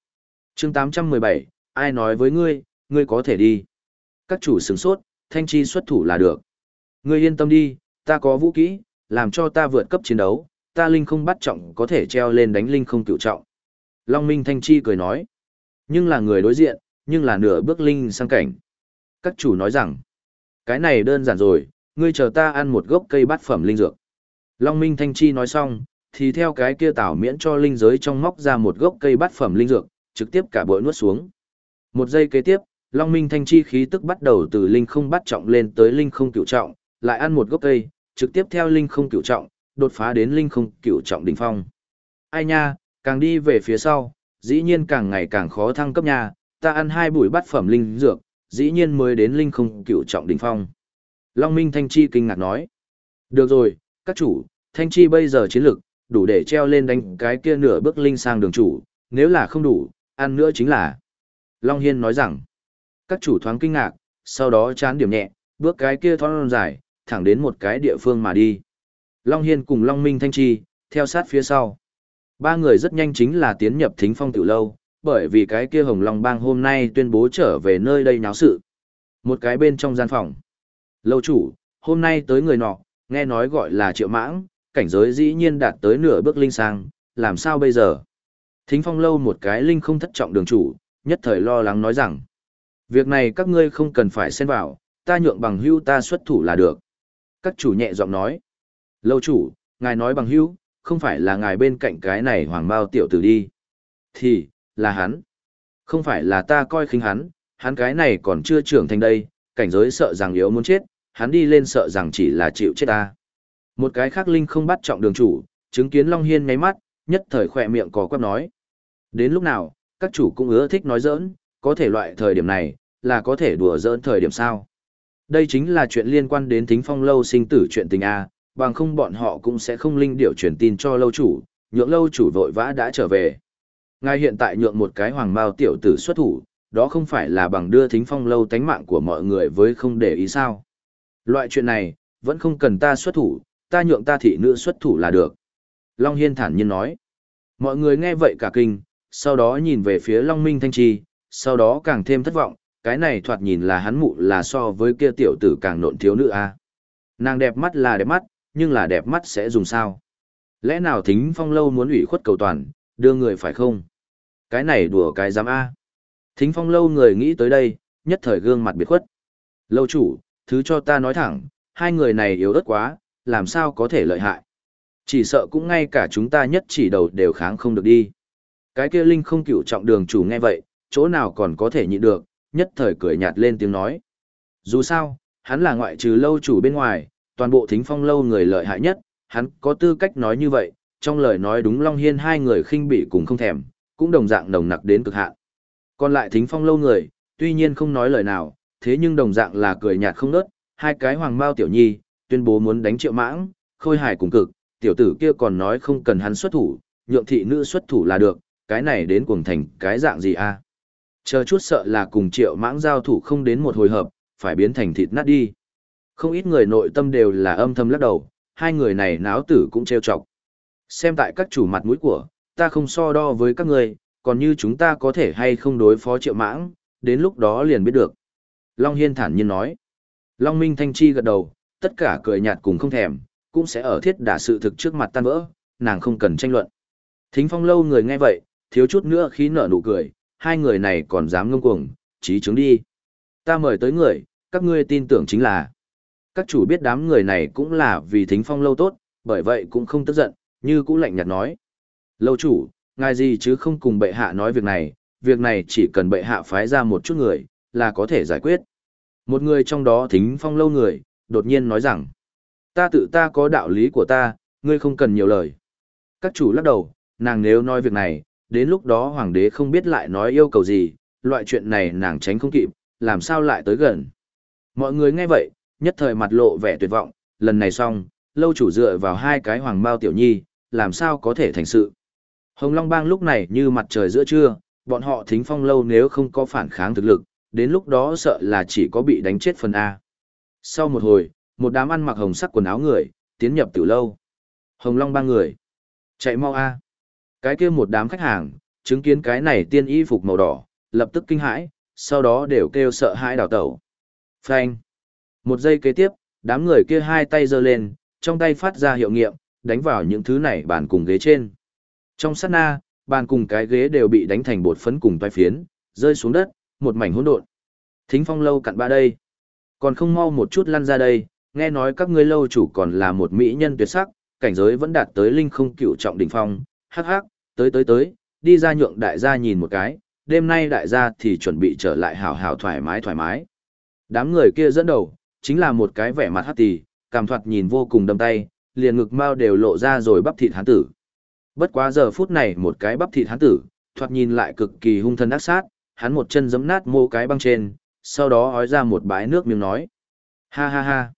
chương 817, ai nói với ngươi, ngươi có thể đi. Các chủ sướng sốt, thanh chi xuất thủ là được. Ngươi yên tâm đi, ta có vũ kỹ, làm cho ta vượt cấp chiến đấu, ta linh không bắt trọng có thể treo lên đánh linh không cựu trọng. Long Minh Thanh Chi cười nói. Nhưng là người đối diện, nhưng là nửa bước linh sang cảnh. Các chủ nói rằng, cái này đơn giản rồi, ngươi chờ ta ăn một gốc cây bát phẩm linh dược. Long Minh Thanh Chi nói xong, thì theo cái kia tảo miễn cho linh giới trong móc ra một gốc cây bát phẩm linh dược, trực tiếp cả bội nuốt xuống. Một giây kế tiếp, Long Minh Thanh Chi khí tức bắt đầu từ linh không bắt trọng lên tới linh không cửu trọng, lại ăn một gốc cây, trực tiếp theo linh không cửu trọng, đột phá đến linh không cửu trọng đỉnh phong. Ai nha, càng đi về phía sau, dĩ nhiên càng ngày càng khó thăng cấp nha, ta ăn hai bụi bát phẩm linh dược, dĩ nhiên mới đến linh không cựu trọng đỉnh phong. Long Minh Thanh Chi kinh ngạc nói. Được rồi, các chủ, Thanh Chi bây giờ chiến lực, đủ để treo lên đánh cái kia nửa bước linh sang đường chủ, nếu là không đủ, ăn nữa chính là. Long Hiên nói rằng, các chủ thoáng kinh ngạc, sau đó chán điểm nhẹ, bước cái kia thon dài, thẳng đến một cái địa phương mà đi. Long Hiên cùng Long Minh Thanh Chi, theo sát phía sau. Ba người rất nhanh chính là tiến nhập thính phong tiểu lâu, bởi vì cái kia Hồng Long Bang hôm nay tuyên bố trở về nơi đây náo sự. Một cái bên trong gian phòng. Lâu chủ, hôm nay tới người nọ, nghe nói gọi là triệu mãng, cảnh giới dĩ nhiên đạt tới nửa bước linh sang, làm sao bây giờ? Thính phong lâu một cái linh không thất trọng đường chủ, nhất thời lo lắng nói rằng, việc này các ngươi không cần phải xen vào, ta nhượng bằng hưu ta xuất thủ là được. Các chủ nhẹ giọng nói, lâu chủ, ngài nói bằng hưu, không phải là ngài bên cạnh cái này hoàng bao tiểu tử đi. Thì, là hắn. Không phải là ta coi khinh hắn, hắn cái này còn chưa trưởng thành đây, cảnh giới sợ rằng yếu muốn chết, hắn đi lên sợ rằng chỉ là chịu chết ta. Một cái khác linh không bắt trọng đường chủ, chứng kiến Long Hiên ngáy mắt, nhất thời khỏe miệng có quắp nói. Đến lúc nào, các chủ cũng ưa thích nói giỡn, có thể loại thời điểm này, là có thể đùa giỡn thời điểm sao. Đây chính là chuyện liên quan đến tính phong lâu sinh tử chuyện tình A, bằng không bọn họ cũng sẽ không linh điệu truyền tin cho lâu chủ, nhượng lâu chủ vội vã đã trở về. Ngài hiện tại nhượng một cái hoàng mao tiểu tử xuất thủ, đó không phải là bằng đưa thính phong lâu tánh mạng của mọi người với không để ý sao. Loại chuyện này, vẫn không cần ta xuất thủ, ta nhượng ta thị nữ xuất thủ là được. Long Hiên thản nhiên nói. Mọi người nghe vậy cả kinh, sau đó nhìn về phía Long Minh Thanh Chi, sau đó càng thêm thất vọng, cái này thoạt nhìn là hắn mụ là so với kia tiểu tử càng nộn thiếu nữ a à? Nàng đẹp mắt là đẹp mắt, nhưng là đẹp mắt sẽ dùng sao? Lẽ nào thính phong lâu muốn ủy khuất cầu toàn, đưa người phải không? Cái này đùa cái giám A. Thính phong lâu người nghĩ tới đây, nhất thời gương mặt biệt khuất. Lâu chủ, thứ cho ta nói thẳng, hai người này yếu ớt quá, làm sao có thể lợi hại. Chỉ sợ cũng ngay cả chúng ta nhất chỉ đầu đều kháng không được đi. Cái kia Linh không cựu trọng đường chủ nghe vậy, chỗ nào còn có thể nhịn được, nhất thời cười nhạt lên tiếng nói. Dù sao, hắn là ngoại trừ lâu chủ bên ngoài, toàn bộ thính phong lâu người lợi hại nhất, hắn có tư cách nói như vậy, trong lời nói đúng Long Hiên hai người khinh bị cùng không thèm, cũng đồng dạng nồng nặc đến cực hạn. Còn lại thính phong lâu người, tuy nhiên không nói lời nào, thế nhưng đồng dạng là cười nhạt không nớt, hai cái hoàng mao tiểu nhi, tuyên bố muốn đánh triệu mãng, khôi hài cùng cực, tiểu tử kia còn nói không cần hắn xuất thủ, nhượng thị nữ xuất thủ là được, cái này đến cuồng thành cái dạng gì a Chờ chút sợ là cùng triệu mãng giao thủ không đến một hồi hợp, phải biến thành thịt nát đi. Không ít người nội tâm đều là âm thầm lắc đầu, hai người này náo tử cũng trêu chọc. Xem tại các chủ mặt mũi của, ta không so đo với các người, còn như chúng ta có thể hay không đối phó triệu mãng, đến lúc đó liền biết được. Long Hiên thản nhiên nói. Long Minh Thanh Chi gật đầu, tất cả cười nhạt cùng không thèm, cũng sẽ ở thiết đả sự thực trước mặt tan vỡ, nàng không cần tranh luận. Thính phong lâu người nghe vậy, thiếu chút nữa khí nở nụ cười, hai người này còn dám ngông cuồng, trí chứng đi. Ta mời tới người, các ngươi tin tưởng chính là. Các chủ biết đám người này cũng là vì thính phong lâu tốt, bởi vậy cũng không tức giận, như cũng lạnh nhạt nói. Lâu chủ, ngài gì chứ không cùng bệ hạ nói việc này, việc này chỉ cần bệ hạ phái ra một chút người, là có thể giải quyết. Một người trong đó thính phong lâu người, đột nhiên nói rằng, ta tự ta có đạo lý của ta, ngươi không cần nhiều lời. Các chủ lắc đầu, nàng nếu nói việc này, đến lúc đó hoàng đế không biết lại nói yêu cầu gì, loại chuyện này nàng tránh không kịp, làm sao lại tới gần. Mọi người nghe vậy, nhất thời mặt lộ vẻ tuyệt vọng, lần này xong, lâu chủ dựa vào hai cái hoàng bao tiểu nhi, làm sao có thể thành sự. Hồng Long Bang lúc này như mặt trời giữa trưa, bọn họ thính phong lâu nếu không có phản kháng thực lực, đến lúc đó sợ là chỉ có bị đánh chết phần A. Sau một hồi, một đám ăn mặc hồng sắc quần áo người, tiến nhập tiểu lâu. Hồng Long ba người. Chạy mau a. Cái kia một đám khách hàng, chứng kiến cái này tiên y phục màu đỏ, lập tức kinh hãi, sau đó đều kêu sợ hãi đào tẩu. Phanh. Một giây kế tiếp, đám người kia hai tay giơ lên, trong tay phát ra hiệu nghiệm, đánh vào những thứ này bàn cùng ghế trên. Trong sát na, bàn cùng cái ghế đều bị đánh thành bột phấn cùng toai phiến, rơi xuống đất, một mảnh hỗn độn. Thính phong lâu cặn ba đây. Còn không mau một chút lăn ra đây, nghe nói các ngươi lâu chủ còn là một mỹ nhân tuyệt sắc, cảnh giới vẫn đạt tới linh không cựu trọng đỉnh phong, hắc hắc, tới tới tới, đi ra nhượng đại gia nhìn một cái, đêm nay đại gia thì chuẩn bị trở lại hào hào thoải mái thoải mái. Đám người kia dẫn đầu, chính là một cái vẻ mặt hắc tì, cảm thoạt nhìn vô cùng đâm tay, liền ngực mau đều lộ ra rồi bắp thịt hán tử. Bất quá giờ phút này một cái bắp thịt hắn tử, thoạt nhìn lại cực kỳ hung thần ác sát, hắn một chân giẫm nát mô cái băng trên, sau đó ói ra một bãi nước miếng nói. Ha ha ha.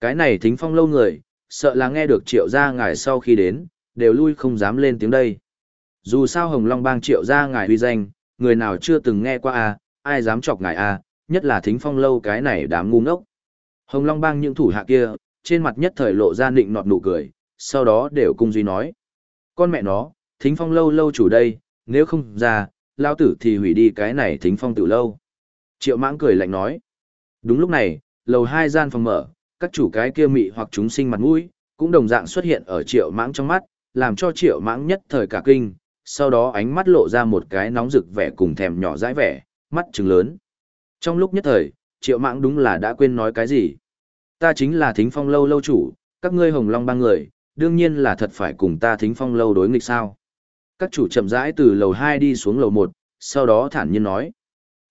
Cái này thính phong lâu người, sợ là nghe được triệu gia ngài sau khi đến, đều lui không dám lên tiếng đây. Dù sao Hồng Long bang triệu gia ngài uy danh, người nào chưa từng nghe qua a, ai dám chọc ngài a, nhất là thính phong lâu cái này đám ngu ngốc. Hồng Long bang những thủ hạ kia, trên mặt nhất thời lộ ra nịnh nọt nụ cười, sau đó đều cung duy nói. Con mẹ nó, thính phong lâu lâu chủ đây, nếu không ra, lao tử thì hủy đi cái này thính phong tự lâu. Triệu mãng cười lạnh nói. Đúng lúc này, lầu hai gian phòng mở, các chủ cái kia mị hoặc chúng sinh mặt mũi, cũng đồng dạng xuất hiện ở triệu mãng trong mắt, làm cho triệu mãng nhất thời cả kinh, sau đó ánh mắt lộ ra một cái nóng rực vẻ cùng thèm nhỏ dãi vẻ, mắt trừng lớn. Trong lúc nhất thời, triệu mãng đúng là đã quên nói cái gì. Ta chính là thính phong lâu lâu chủ, các ngươi hồng long ba người, đương nhiên là thật phải cùng ta thính phong lâu đối nghịch sao. Các chủ chậm rãi từ lầu 2 đi xuống lầu 1, sau đó thản nhiên nói.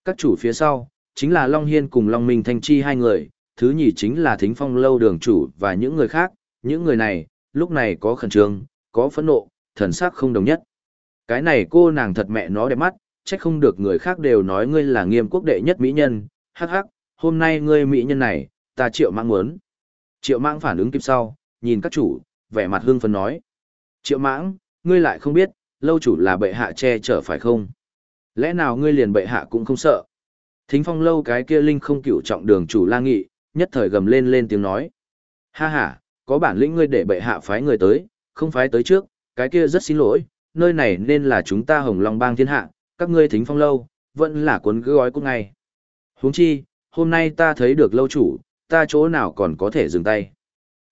Các chủ phía sau, chính là Long Hiên cùng Long Minh Thanh Chi hai người, thứ nhì chính là thính phong lâu đường chủ và những người khác, những người này, lúc này có khẩn trương, có phẫn nộ, thần sắc không đồng nhất. Cái này cô nàng thật mẹ nó đẹp mắt, trách không được người khác đều nói ngươi là nghiêm quốc đệ nhất mỹ nhân, hắc hắc, hôm nay ngươi mỹ nhân này, ta triệu mạng muốn. Triệu mạng phản ứng kịp sau, nhìn các chủ, vẻ mặt hương phấn nói. Triệu mãng, ngươi lại không biết, lâu chủ là bệ hạ che chở phải không? Lẽ nào ngươi liền bệ hạ cũng không sợ? Thính phong lâu cái kia linh không cựu trọng đường chủ la nghị, nhất thời gầm lên lên tiếng nói. Ha ha, có bản lĩnh ngươi để bệ hạ phái người tới, không phái tới trước, cái kia rất xin lỗi, nơi này nên là chúng ta hồng long bang thiên hạ, các ngươi thính phong lâu, vẫn là cuốn gói cũng ngay. huống chi, hôm nay ta thấy được lâu chủ, ta chỗ nào còn có thể dừng tay.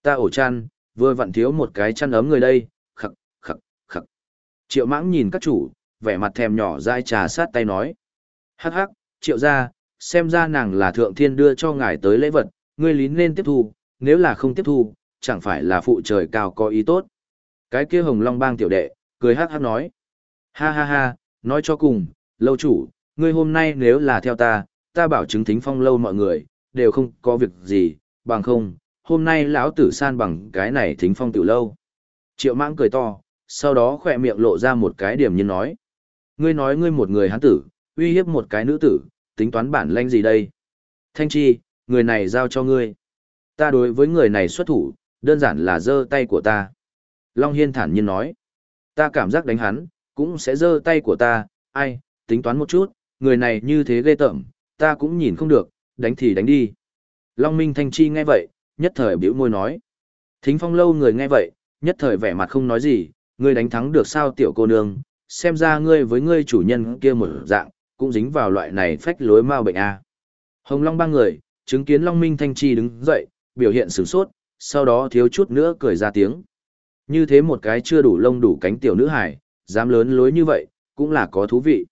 Ta ổ chăn, vừa vặn thiếu một cái chăn ấm người đây, khắc, khắc, khắc. Triệu mãng nhìn các chủ, vẻ mặt thèm nhỏ dai trà sát tay nói. Hắc hắc, triệu ra, xem ra nàng là thượng thiên đưa cho ngài tới lễ vật, ngươi lín nên tiếp thu, nếu là không tiếp thu, chẳng phải là phụ trời cao có ý tốt. Cái kia hồng long bang tiểu đệ, cười hắc hắc nói. Ha ha ha, nói cho cùng, lâu chủ, ngươi hôm nay nếu là theo ta, ta bảo chứng thính phong lâu mọi người, đều không có việc gì, bằng không, hôm nay lão tử san bằng cái này thính phong tiểu lâu. Triệu mãng cười to, sau đó khỏe miệng lộ ra một cái điểm như nói. Ngươi nói ngươi một người hán tử, uy hiếp một cái nữ tử, tính toán bản lanh gì đây? Thanh chi, người này giao cho ngươi. Ta đối với người này xuất thủ, đơn giản là giơ tay của ta. Long Hiên thản nhiên nói. Ta cảm giác đánh hắn, cũng sẽ giơ tay của ta, ai, tính toán một chút, người này như thế ghê tởm, ta cũng nhìn không được, đánh thì đánh đi. Long Minh Thanh Chi nghe vậy, nhất thời biểu môi nói. Thính phong lâu người nghe vậy, nhất thời vẻ mặt không nói gì, ngươi đánh thắng được sao tiểu cô nương, xem ra ngươi với ngươi chủ nhân kia một dạng, cũng dính vào loại này phách lối mau bệnh a. Hồng Long ba người, chứng kiến Long Minh Thanh Chi đứng dậy, biểu hiện sửng sốt, sau đó thiếu chút nữa cười ra tiếng. Như thế một cái chưa đủ lông đủ cánh tiểu nữ hải, dám lớn lối như vậy, cũng là có thú vị.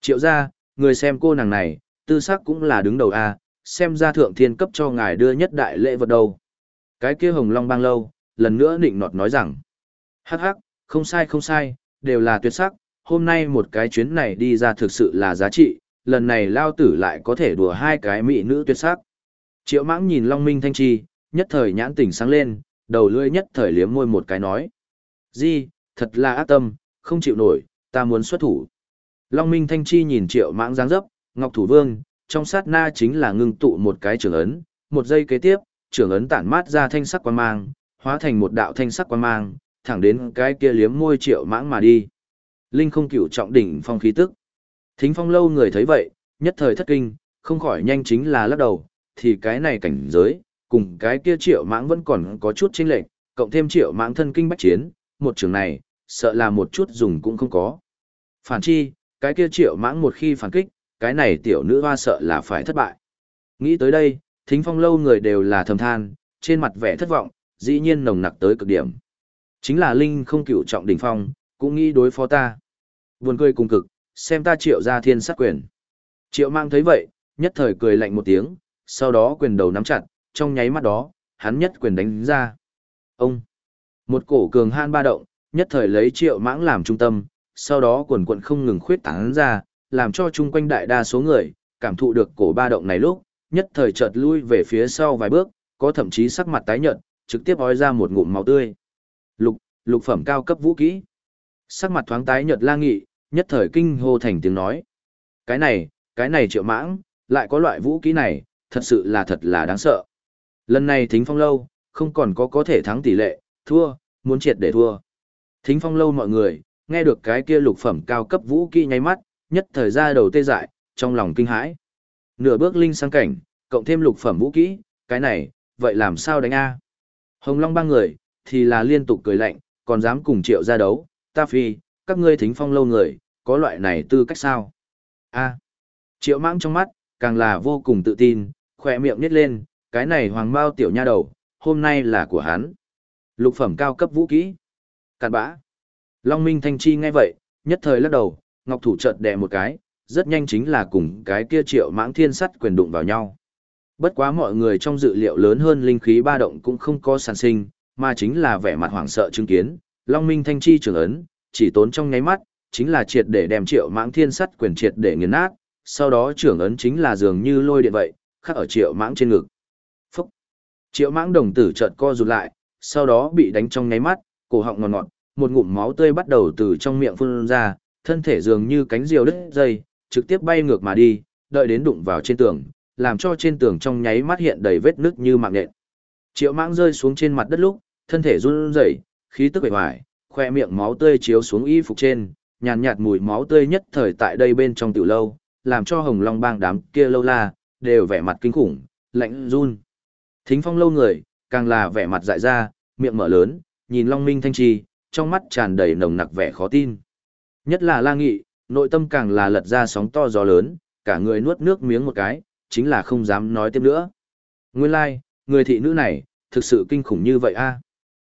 Triệu ra, người xem cô nàng này, tư sắc cũng là đứng đầu A, xem ra thượng thiên cấp cho ngài đưa nhất đại lễ vật đâu. Cái kia hồng long bang lâu, lần nữa nịnh nọt nói rằng, hắc hắc, không sai không sai, đều là tuyệt sắc, hôm nay một cái chuyến này đi ra thực sự là giá trị, lần này lao tử lại có thể đùa hai cái mỹ nữ tuyệt sắc. Triệu mãng nhìn Long Minh Thanh Chi, nhất thời nhãn tỉnh sáng lên, đầu lưỡi nhất thời liếm môi một cái nói. Di, thật là ác tâm, không chịu nổi, ta muốn xuất thủ. Long Minh Thanh Chi nhìn triệu mãng dáng dấp, Ngọc Thủ Vương, trong sát na chính là ngưng tụ một cái trường ấn, một giây kế tiếp, trường ấn tản mát ra thanh sắc quan mang, hóa thành một đạo thanh sắc quan mang, thẳng đến cái kia liếm môi triệu mãng mà đi. Linh không cửu trọng đỉnh phong khí tức. Thính phong lâu người thấy vậy, nhất thời thất kinh, không khỏi nhanh chính là lắc đầu, thì cái này cảnh giới, cùng cái kia triệu mãng vẫn còn có chút chênh lệch, cộng thêm triệu mãng thân kinh bách chiến, một trường này, sợ là một chút dùng cũng không có. Phản chi, cái kia triệu mãng một khi phản kích, cái này tiểu nữ hoa sợ là phải thất bại. Nghĩ tới đây, thính phong lâu người đều là thầm than, trên mặt vẻ thất vọng, dĩ nhiên nồng nặc tới cực điểm. Chính là Linh không cựu trọng đỉnh phong, cũng nghĩ đối phó ta. Buồn cười cùng cực, xem ta triệu ra thiên sát quyền. Triệu mang thấy vậy, nhất thời cười lạnh một tiếng, sau đó quyền đầu nắm chặt, trong nháy mắt đó, hắn nhất quyền đánh ra. Ông! Một cổ cường han ba động, nhất thời lấy triệu mãng làm trung tâm, sau đó quần quận không ngừng khuyết tán ra, làm cho chung quanh đại đa số người, cảm thụ được cổ ba động này lúc, nhất thời chợt lui về phía sau vài bước, có thậm chí sắc mặt tái nhợt, trực tiếp ói ra một ngụm máu tươi. Lục, lục phẩm cao cấp vũ kỹ. Sắc mặt thoáng tái nhợt la nghị, nhất thời kinh hô thành tiếng nói. Cái này, cái này triệu mãng, lại có loại vũ kỹ này, thật sự là thật là đáng sợ. Lần này thính phong lâu, không còn có có thể thắng tỷ lệ, thua, muốn triệt để thua. Thính phong lâu mọi người, nghe được cái kia lục phẩm cao cấp vũ kỹ nháy mắt, nhất thời ra đầu tê dại, trong lòng kinh hãi. Nửa bước linh sang cảnh, cộng thêm lục phẩm vũ kỹ, cái này, vậy làm sao đánh a? Hồng Long ba người, thì là liên tục cười lạnh, còn dám cùng triệu ra đấu, ta phi, các ngươi thính phong lâu người, có loại này tư cách sao? A. Triệu mãng trong mắt, càng là vô cùng tự tin, khỏe miệng nít lên, cái này hoàng bao tiểu nha đầu, hôm nay là của hắn. Lục phẩm cao cấp vũ kỹ. Cạn bã. Long Minh Thanh Chi nghe vậy, nhất thời lắc đầu, ngọc thủ chợt đè một cái, rất nhanh chính là cùng cái kia triệu mãng thiên sắt quyền đụng vào nhau. Bất quá mọi người trong dự liệu lớn hơn linh khí ba động cũng không có sản sinh, mà chính là vẻ mặt hoảng sợ chứng kiến, Long Minh Thanh Chi trường ấn, chỉ tốn trong nháy mắt, chính là triệt để đem triệu mãng thiên sắt quyền triệt để nghiền nát, sau đó trưởng ấn chính là dường như lôi điện vậy, khắc ở triệu mãng trên ngực. Phúc! Triệu mãng đồng tử chợt co rụt lại, sau đó bị đánh trong nháy mắt, cổ họng ngọt ngọt, một ngụm máu tươi bắt đầu từ trong miệng phun ra, thân thể dường như cánh diều đứt dây, trực tiếp bay ngược mà đi, đợi đến đụng vào trên tường, làm cho trên tường trong nháy mắt hiện đầy vết nứt như mạng nhện. Triệu Mãng rơi xuống trên mặt đất lúc, thân thể run rẩy, khí tức bề ngoài, khoe miệng máu tươi chiếu xuống y phục trên, nhàn nhạt mùi máu tươi nhất thời tại đây bên trong tiểu lâu, làm cho Hồng Long Bang đám kia lâu la đều vẻ mặt kinh khủng, lạnh run. Thính Phong lâu người, càng là vẻ mặt dại ra, miệng mở lớn, nhìn Long Minh Thanh Trì, trong mắt tràn đầy nồng nặc vẻ khó tin. Nhất là La Nghị, nội tâm càng là lật ra sóng to gió lớn, cả người nuốt nước miếng một cái, chính là không dám nói tiếp nữa. Nguyên lai, like, người thị nữ này, thực sự kinh khủng như vậy a. À?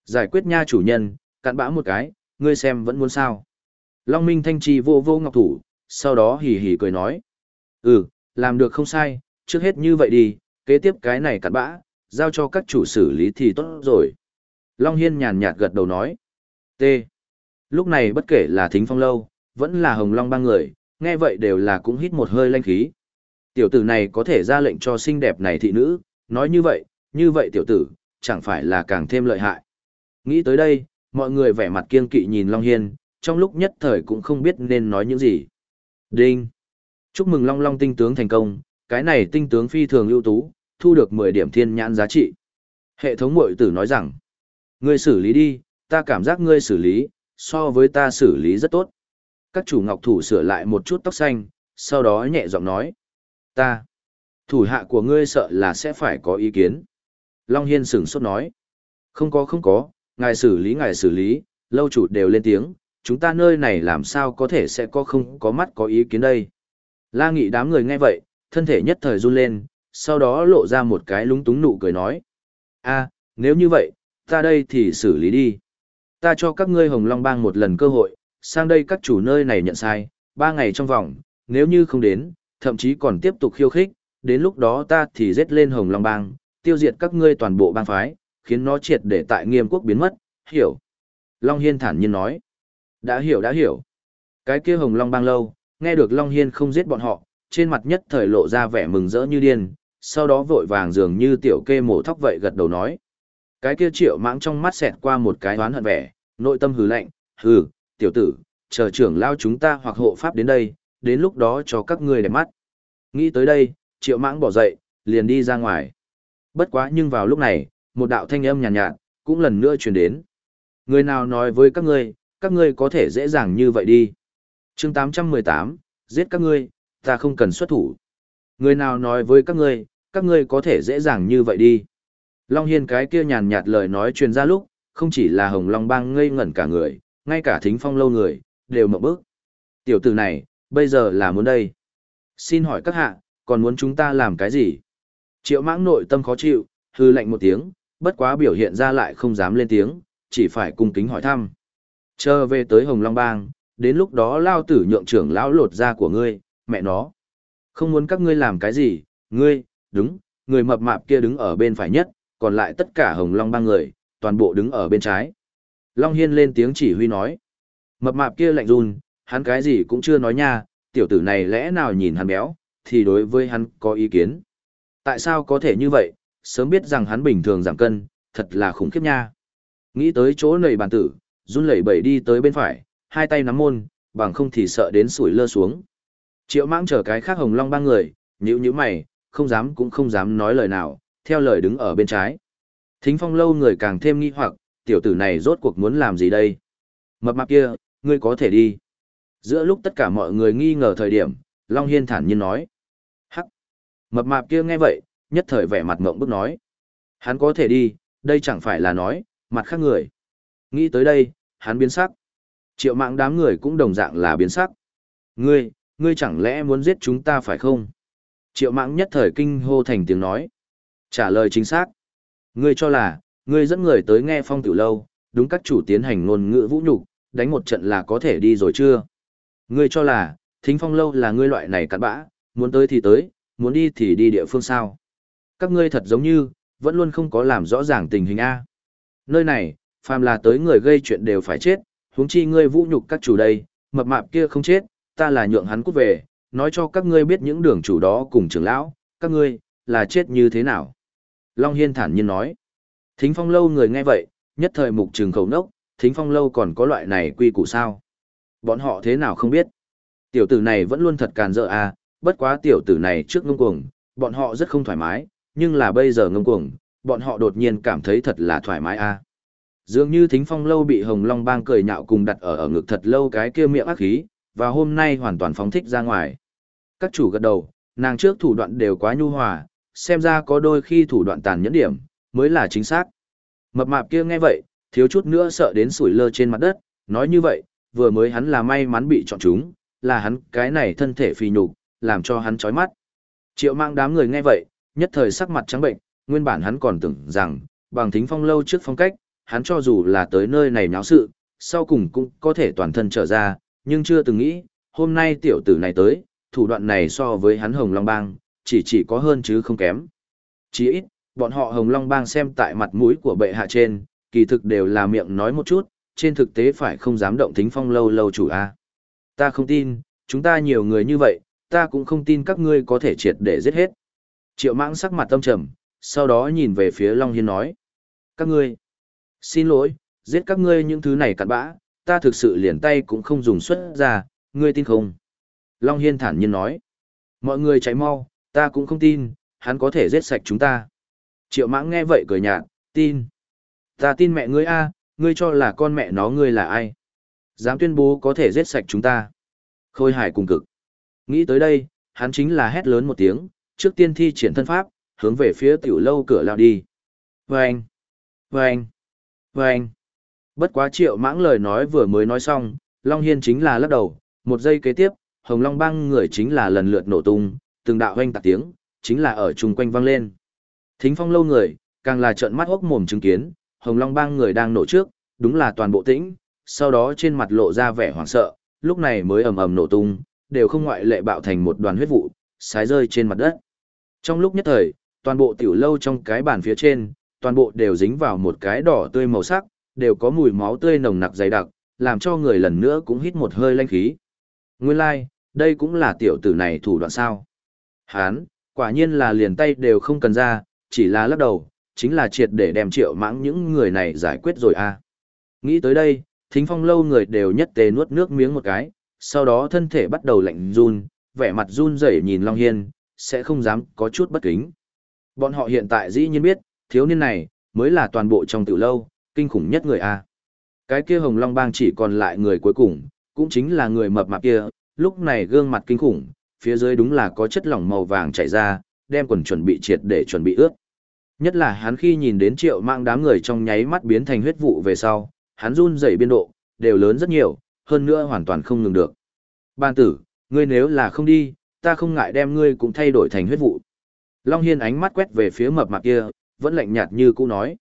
Giải quyết nha chủ nhân, cặn bã một cái, ngươi xem vẫn muốn sao. Long Minh Thanh Trì vô vô ngọc thủ, sau đó hì hì cười nói. Ừ, làm được không sai, trước hết như vậy đi, kế tiếp cái này cặn bã, giao cho các chủ xử lý thì tốt rồi. Long Hiên nhàn nhạt gật đầu nói. T. Lúc này bất kể là thính phong lâu, vẫn là hồng long ba người, nghe vậy đều là cũng hít một hơi lanh khí. Tiểu tử này có thể ra lệnh cho xinh đẹp này thị nữ, nói như vậy, như vậy tiểu tử, chẳng phải là càng thêm lợi hại. Nghĩ tới đây, mọi người vẻ mặt kiên kỵ nhìn Long Hiên, trong lúc nhất thời cũng không biết nên nói những gì. Đinh! Chúc mừng Long Long tinh tướng thành công, cái này tinh tướng phi thường ưu tú, thu được 10 điểm thiên nhãn giá trị. Hệ thống mội tử nói rằng, ngươi xử lý đi, ta cảm giác ngươi xử lý, so với ta xử lý rất tốt. Các chủ ngọc thủ sửa lại một chút tóc xanh, sau đó nhẹ giọng nói. Ta, thủ hạ của ngươi sợ là sẽ phải có ý kiến. Long Hiên sửng sốt nói. Không có không có, ngài xử lý ngài xử lý, lâu chủ đều lên tiếng, chúng ta nơi này làm sao có thể sẽ có không có mắt có ý kiến đây. La nghị đám người nghe vậy, thân thể nhất thời run lên, sau đó lộ ra một cái lúng túng nụ cười nói. a nếu như vậy, ta đây thì xử lý đi. Ta cho các ngươi Hồng Long Bang một lần cơ hội, sang đây các chủ nơi này nhận sai, ba ngày trong vòng, nếu như không đến, thậm chí còn tiếp tục khiêu khích, đến lúc đó ta thì giết lên Hồng Long Bang, tiêu diệt các ngươi toàn bộ bang phái, khiến nó triệt để tại nghiêm quốc biến mất, hiểu. Long Hiên thản nhiên nói. Đã hiểu đã hiểu. Cái kia Hồng Long Bang lâu, nghe được Long Hiên không giết bọn họ, trên mặt nhất thời lộ ra vẻ mừng rỡ như điên, sau đó vội vàng dường như tiểu kê mổ thóc vậy gật đầu nói. Cái kia triệu mãng trong mắt xẹt qua một cái oán hận vẻ, nội tâm hừ lạnh, hừ, tiểu tử, chờ trưởng lao chúng ta hoặc hộ pháp đến đây, đến lúc đó cho các ngươi đẹp mắt. Nghĩ tới đây, triệu mãng bỏ dậy, liền đi ra ngoài. Bất quá nhưng vào lúc này, một đạo thanh âm nhàn nhạt, nhạt, cũng lần nữa truyền đến. Người nào nói với các ngươi, các ngươi có thể dễ dàng như vậy đi. chương 818, giết các ngươi, ta không cần xuất thủ. Người nào nói với các ngươi, các ngươi có thể dễ dàng như vậy đi. Long Hiên cái kia nhàn nhạt lời nói truyền ra lúc, không chỉ là Hồng Long bang ngây ngẩn cả người, ngay cả thính phong lâu người, đều mộng bức. Tiểu tử này, bây giờ là muốn đây. Xin hỏi các hạ, còn muốn chúng ta làm cái gì? Triệu mãng nội tâm khó chịu, hư lạnh một tiếng, bất quá biểu hiện ra lại không dám lên tiếng, chỉ phải cung kính hỏi thăm. Chờ về tới Hồng Long Bang, đến lúc đó lao tử nhượng trưởng lão lột da của ngươi, mẹ nó. Không muốn các ngươi làm cái gì, ngươi, đúng, người mập mạp kia đứng ở bên phải nhất, còn lại tất cả Hồng Long ba người, toàn bộ đứng ở bên trái. Long Hiên lên tiếng chỉ huy nói. Mập mạp kia lạnh run, hắn cái gì cũng chưa nói nha, tiểu tử này lẽ nào nhìn hắn béo, thì đối với hắn có ý kiến. Tại sao có thể như vậy, sớm biết rằng hắn bình thường giảm cân, thật là khủng khiếp nha. Nghĩ tới chỗ nầy bàn tử, run lẩy bẩy đi tới bên phải, hai tay nắm môn, bằng không thì sợ đến sủi lơ xuống. Triệu mãng chở cái khác hồng long ba người, nhữ như mày, không dám cũng không dám nói lời nào, theo lời đứng ở bên trái. Thính phong lâu người càng thêm nghi hoặc, tiểu tử này rốt cuộc muốn làm gì đây? Mập mạp kia, ngươi có thể đi. Giữa lúc tất cả mọi người nghi ngờ thời điểm, Long Hiên thản nhiên nói. Hắc! Mập mạp kia nghe vậy, nhất thời vẻ mặt mộng bức nói. Hắn có thể đi, đây chẳng phải là nói, mặt khác người. Nghĩ tới đây, hắn biến sắc. Triệu mạng đám người cũng đồng dạng là biến sắc. Ngươi, ngươi chẳng lẽ muốn giết chúng ta phải không? Triệu mạng nhất thời kinh hô thành tiếng nói. Trả lời chính xác. Ngươi cho là, ngươi dẫn người tới nghe phong tiểu lâu, đúng các chủ tiến hành ngôn ngữ vũ nhục, đánh một trận là có thể đi rồi chưa? Ngươi cho là, thính phong lâu là ngươi loại này cặn bã, muốn tới thì tới, muốn đi thì đi địa phương sao? Các ngươi thật giống như, vẫn luôn không có làm rõ ràng tình hình A. Nơi này, phàm là tới người gây chuyện đều phải chết, huống chi ngươi vũ nhục các chủ đây, mập mạp kia không chết, ta là nhượng hắn cút về, nói cho các ngươi biết những đường chủ đó cùng trưởng lão, các ngươi, là chết như thế nào. Long Hiên thản nhiên nói. Thính phong lâu người nghe vậy, nhất thời mục trừng khẩu nốc, thính phong lâu còn có loại này quy củ sao. Bọn họ thế nào không biết. Tiểu tử này vẫn luôn thật càn dỡ à, bất quá tiểu tử này trước ngông cuồng, bọn họ rất không thoải mái, nhưng là bây giờ ngông cuồng, bọn họ đột nhiên cảm thấy thật là thoải mái à. Dường như thính phong lâu bị hồng long bang cười nhạo cùng đặt ở ở ngực thật lâu cái kia miệng ác khí, và hôm nay hoàn toàn phóng thích ra ngoài. Các chủ gật đầu, nàng trước thủ đoạn đều quá nhu hòa, xem ra có đôi khi thủ đoạn tàn nhẫn điểm, mới là chính xác. Mập mạp kia nghe vậy, thiếu chút nữa sợ đến sủi lơ trên mặt đất, nói như vậy, vừa mới hắn là may mắn bị chọn chúng, là hắn cái này thân thể phì nhục, làm cho hắn chói mắt. Triệu mạng đám người nghe vậy, nhất thời sắc mặt trắng bệnh, nguyên bản hắn còn tưởng rằng, bằng thính phong lâu trước phong cách, hắn cho dù là tới nơi này náo sự, sau cùng cũng có thể toàn thân trở ra, nhưng chưa từng nghĩ, hôm nay tiểu tử này tới, thủ đoạn này so với hắn Hồng Long Bang, chỉ chỉ có hơn chứ không kém. Chỉ ít, bọn họ Hồng Long Bang xem tại mặt mũi của bệ hạ trên, kỳ thực đều là miệng nói một chút, trên thực tế phải không dám động thính phong lâu lâu chủ a. Ta không tin, chúng ta nhiều người như vậy, ta cũng không tin các ngươi có thể triệt để giết hết. Triệu mãng sắc mặt tâm trầm, sau đó nhìn về phía Long Hiên nói. Các ngươi, xin lỗi, giết các ngươi những thứ này cặn bã, ta thực sự liền tay cũng không dùng xuất ra, ngươi tin không? Long Hiên thản nhiên nói. Mọi người chạy mau, ta cũng không tin, hắn có thể giết sạch chúng ta. Triệu mãng nghe vậy cười nhạt, tin. Ta tin mẹ ngươi a, ngươi cho là con mẹ nó ngươi là ai? Dám tuyên bố có thể giết sạch chúng ta. Khôi hải cùng cực. Nghĩ tới đây, hắn chính là hét lớn một tiếng, trước tiên thi triển thân pháp, hướng về phía tiểu lâu cửa lao đi. Vâng! Vâng! Vâng! Bất quá triệu mãng lời nói vừa mới nói xong, Long Hiên chính là lắc đầu, một giây kế tiếp, Hồng Long băng người chính là lần lượt nổ tung, từng đạo hoanh tạc tiếng, chính là ở chung quanh vang lên. Thính phong lâu người, càng là trợn mắt hốc mồm chứng kiến, Hồng Long bang người đang nổ trước, đúng là toàn bộ tĩnh, sau đó trên mặt lộ ra vẻ hoảng sợ, lúc này mới ầm ầm nổ tung, đều không ngoại lệ bạo thành một đoàn huyết vụ, sái rơi trên mặt đất. Trong lúc nhất thời, toàn bộ tiểu lâu trong cái bàn phía trên, toàn bộ đều dính vào một cái đỏ tươi màu sắc, đều có mùi máu tươi nồng nặc dày đặc, làm cho người lần nữa cũng hít một hơi lanh khí. Nguyên lai, like, đây cũng là tiểu tử này thủ đoạn sao. Hán, quả nhiên là liền tay đều không cần ra, chỉ là lắc đầu, chính là triệt để đem triệu mãng những người này giải quyết rồi à. Nghĩ tới đây, thính phong lâu người đều nhất tề nuốt nước miếng một cái, sau đó thân thể bắt đầu lạnh run, vẻ mặt run rẩy nhìn Long Hiên, sẽ không dám có chút bất kính. Bọn họ hiện tại dĩ nhiên biết, thiếu niên này, mới là toàn bộ trong tiểu lâu, kinh khủng nhất người A. Cái kia hồng long bang chỉ còn lại người cuối cùng, cũng chính là người mập mạp kia, lúc này gương mặt kinh khủng, phía dưới đúng là có chất lỏng màu vàng chảy ra, đem quần chuẩn bị triệt để chuẩn bị ướt. Nhất là hắn khi nhìn đến triệu mạng đám người trong nháy mắt biến thành huyết vụ về sau, hắn run rẩy biên độ, đều lớn rất nhiều, hơn nữa hoàn toàn không ngừng được. Ban tử, ngươi nếu là không đi, ta không ngại đem ngươi cũng thay đổi thành huyết vụ. Long Hiên ánh mắt quét về phía mập mạp kia, vẫn lạnh nhạt như cũ nói.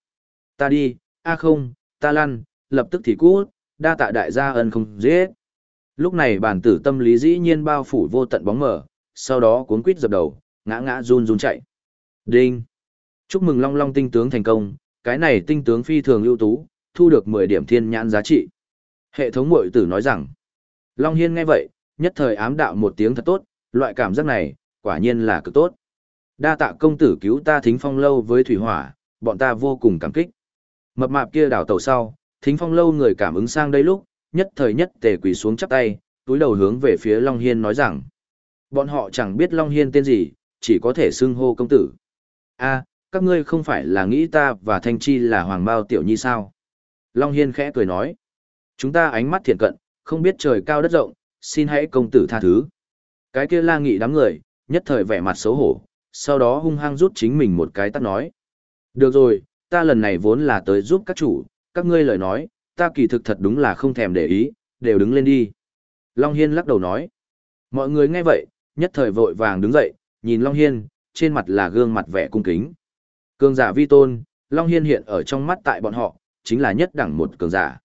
Ta đi, a không, ta lăn, lập tức thì cút, đa tạ đại gia ân không giết. Lúc này bản tử tâm lý dĩ nhiên bao phủ vô tận bóng mở, sau đó cuốn quýt dập đầu, ngã ngã run run chạy. Đinh! Chúc mừng Long Long tinh tướng thành công, cái này tinh tướng phi thường ưu tú, thu được 10 điểm thiên nhãn giá trị. Hệ thống mội tử nói rằng, Long Hiên nghe vậy, nhất thời ám đạo một tiếng thật tốt, loại cảm giác này, quả nhiên là cực tốt. Đa tạ công tử cứu ta thính phong lâu với thủy hỏa, bọn ta vô cùng cảm kích. Mập mạp kia đảo tàu sau, thính phong lâu người cảm ứng sang đây lúc, nhất thời nhất tề quỳ xuống chắp tay, túi đầu hướng về phía Long Hiên nói rằng. Bọn họ chẳng biết Long Hiên tên gì, chỉ có thể xưng hô công tử. a các ngươi không phải là nghĩ ta và Thanh Chi là hoàng bao tiểu nhi sao? Long Hiên khẽ cười nói. Chúng ta ánh mắt thiện cận, không biết trời cao đất rộng, xin hãy công tử tha thứ. Cái kia la nghị đám người, nhất thời vẻ mặt xấu hổ, sau đó hung hăng rút chính mình một cái tắt nói. Được rồi, ta lần này vốn là tới giúp các chủ, các ngươi lời nói, ta kỳ thực thật đúng là không thèm để ý, đều đứng lên đi. Long Hiên lắc đầu nói. Mọi người nghe vậy, nhất thời vội vàng đứng dậy, nhìn Long Hiên, trên mặt là gương mặt vẻ cung kính. Cường giả vi tôn, Long Hiên hiện ở trong mắt tại bọn họ, chính là nhất đẳng một cường giả.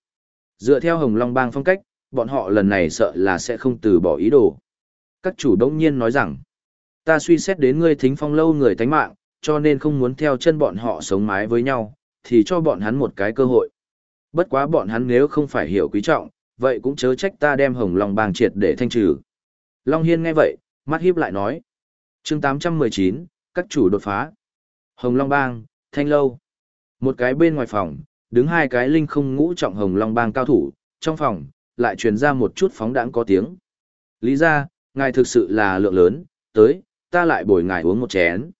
Dựa theo Hồng Long Bang phong cách, bọn họ lần này sợ là sẽ không từ bỏ ý đồ. Các chủ đông nhiên nói rằng, ta suy xét đến ngươi thính phong lâu người tánh mạng, cho nên không muốn theo chân bọn họ sống mái với nhau, thì cho bọn hắn một cái cơ hội. Bất quá bọn hắn nếu không phải hiểu quý trọng, vậy cũng chớ trách ta đem Hồng Long Bang triệt để thanh trừ. Long Hiên nghe vậy, mắt hiếp lại nói. chương 819, các chủ đột phá. Hồng Long Bang, Thanh Lâu. Một cái bên ngoài phòng, đứng hai cái linh không ngũ trọng Hồng Long Bang cao thủ, trong phòng, lại truyền ra một chút phóng đãng có tiếng. Lý ra, ngài thực sự là lượng lớn, tới, ta lại bồi ngài uống một chén.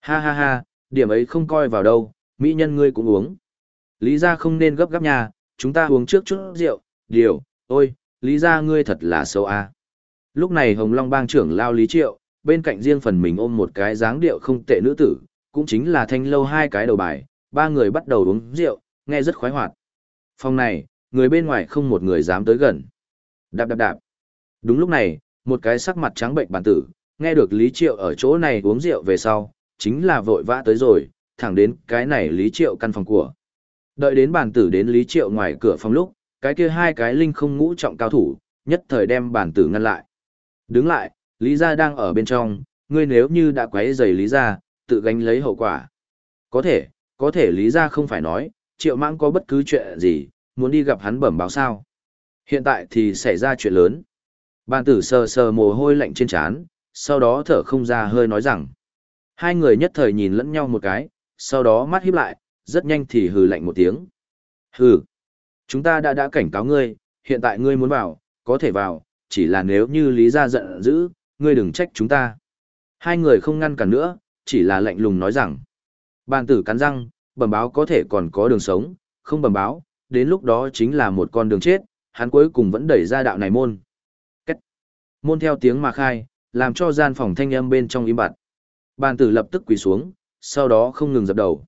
Ha ha ha, điểm ấy không coi vào đâu, mỹ nhân ngươi cũng uống. Lý ra không nên gấp gáp nhà, chúng ta uống trước chút rượu, điều, ôi, lý ra ngươi thật là xấu a. Lúc này Hồng Long bang trưởng lao Lý Triệu, bên cạnh riêng phần mình ôm một cái dáng điệu không tệ nữ tử, cũng chính là thanh lâu hai cái đầu bài, ba người bắt đầu uống rượu, nghe rất khoái hoạt. Phòng này, người bên ngoài không một người dám tới gần. Đạp đạp đạp. Đúng lúc này, một cái sắc mặt trắng bệnh bản tử, nghe được Lý Triệu ở chỗ này uống rượu về sau, chính là vội vã tới rồi, thẳng đến cái này Lý Triệu căn phòng của. Đợi đến bản tử đến Lý Triệu ngoài cửa phòng lúc, cái kia hai cái linh không ngũ trọng cao thủ, nhất thời đem bản tử ngăn lại. Đứng lại, Lý gia đang ở bên trong, ngươi nếu như đã quấy rầy Lý gia, tự gánh lấy hậu quả. Có thể, có thể Lý gia không phải nói, Triệu Mãng có bất cứ chuyện gì, muốn đi gặp hắn bẩm báo sao. Hiện tại thì xảy ra chuyện lớn. bản tử sờ sờ mồ hôi lạnh trên trán, sau đó thở không ra hơi nói rằng. Hai người nhất thời nhìn lẫn nhau một cái, sau đó mắt híp lại, rất nhanh thì hừ lạnh một tiếng. Hừ, chúng ta đã đã cảnh cáo ngươi, hiện tại ngươi muốn vào, có thể vào, chỉ là nếu như lý gia giận dữ, ngươi đừng trách chúng ta. Hai người không ngăn cản nữa, chỉ là lạnh lùng nói rằng. Bàn tử cắn răng, bẩm báo có thể còn có đường sống, không bẩm báo, đến lúc đó chính là một con đường chết, hắn cuối cùng vẫn đẩy ra đạo này môn. Cách. Môn theo tiếng mà khai, làm cho gian phòng thanh âm bên trong im bặt. Bàn tử lập tức quỳ xuống, sau đó không ngừng dập đầu.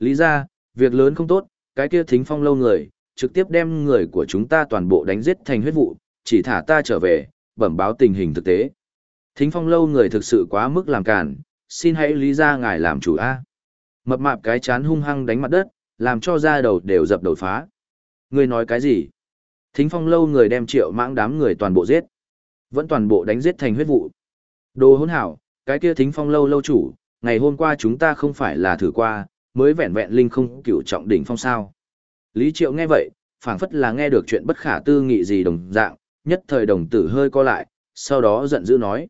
Lý ra, việc lớn không tốt, cái kia thính phong lâu người, trực tiếp đem người của chúng ta toàn bộ đánh giết thành huyết vụ, chỉ thả ta trở về, bẩm báo tình hình thực tế. Thính phong lâu người thực sự quá mức làm cản, xin hãy lý ra ngài làm chủ A. Mập mạp cái chán hung hăng đánh mặt đất, làm cho da đầu đều dập đầu phá. Người nói cái gì? Thính phong lâu người đem triệu mãng đám người toàn bộ giết. Vẫn toàn bộ đánh giết thành huyết vụ. Đồ hỗn hảo, cái kia thính phong lâu lâu chủ, ngày hôm qua chúng ta không phải là thử qua, mới vẹn vẹn linh không cửu trọng đỉnh phong sao. Lý triệu nghe vậy, phảng phất là nghe được chuyện bất khả tư nghị gì đồng dạng, nhất thời đồng tử hơi co lại, sau đó giận dữ nói.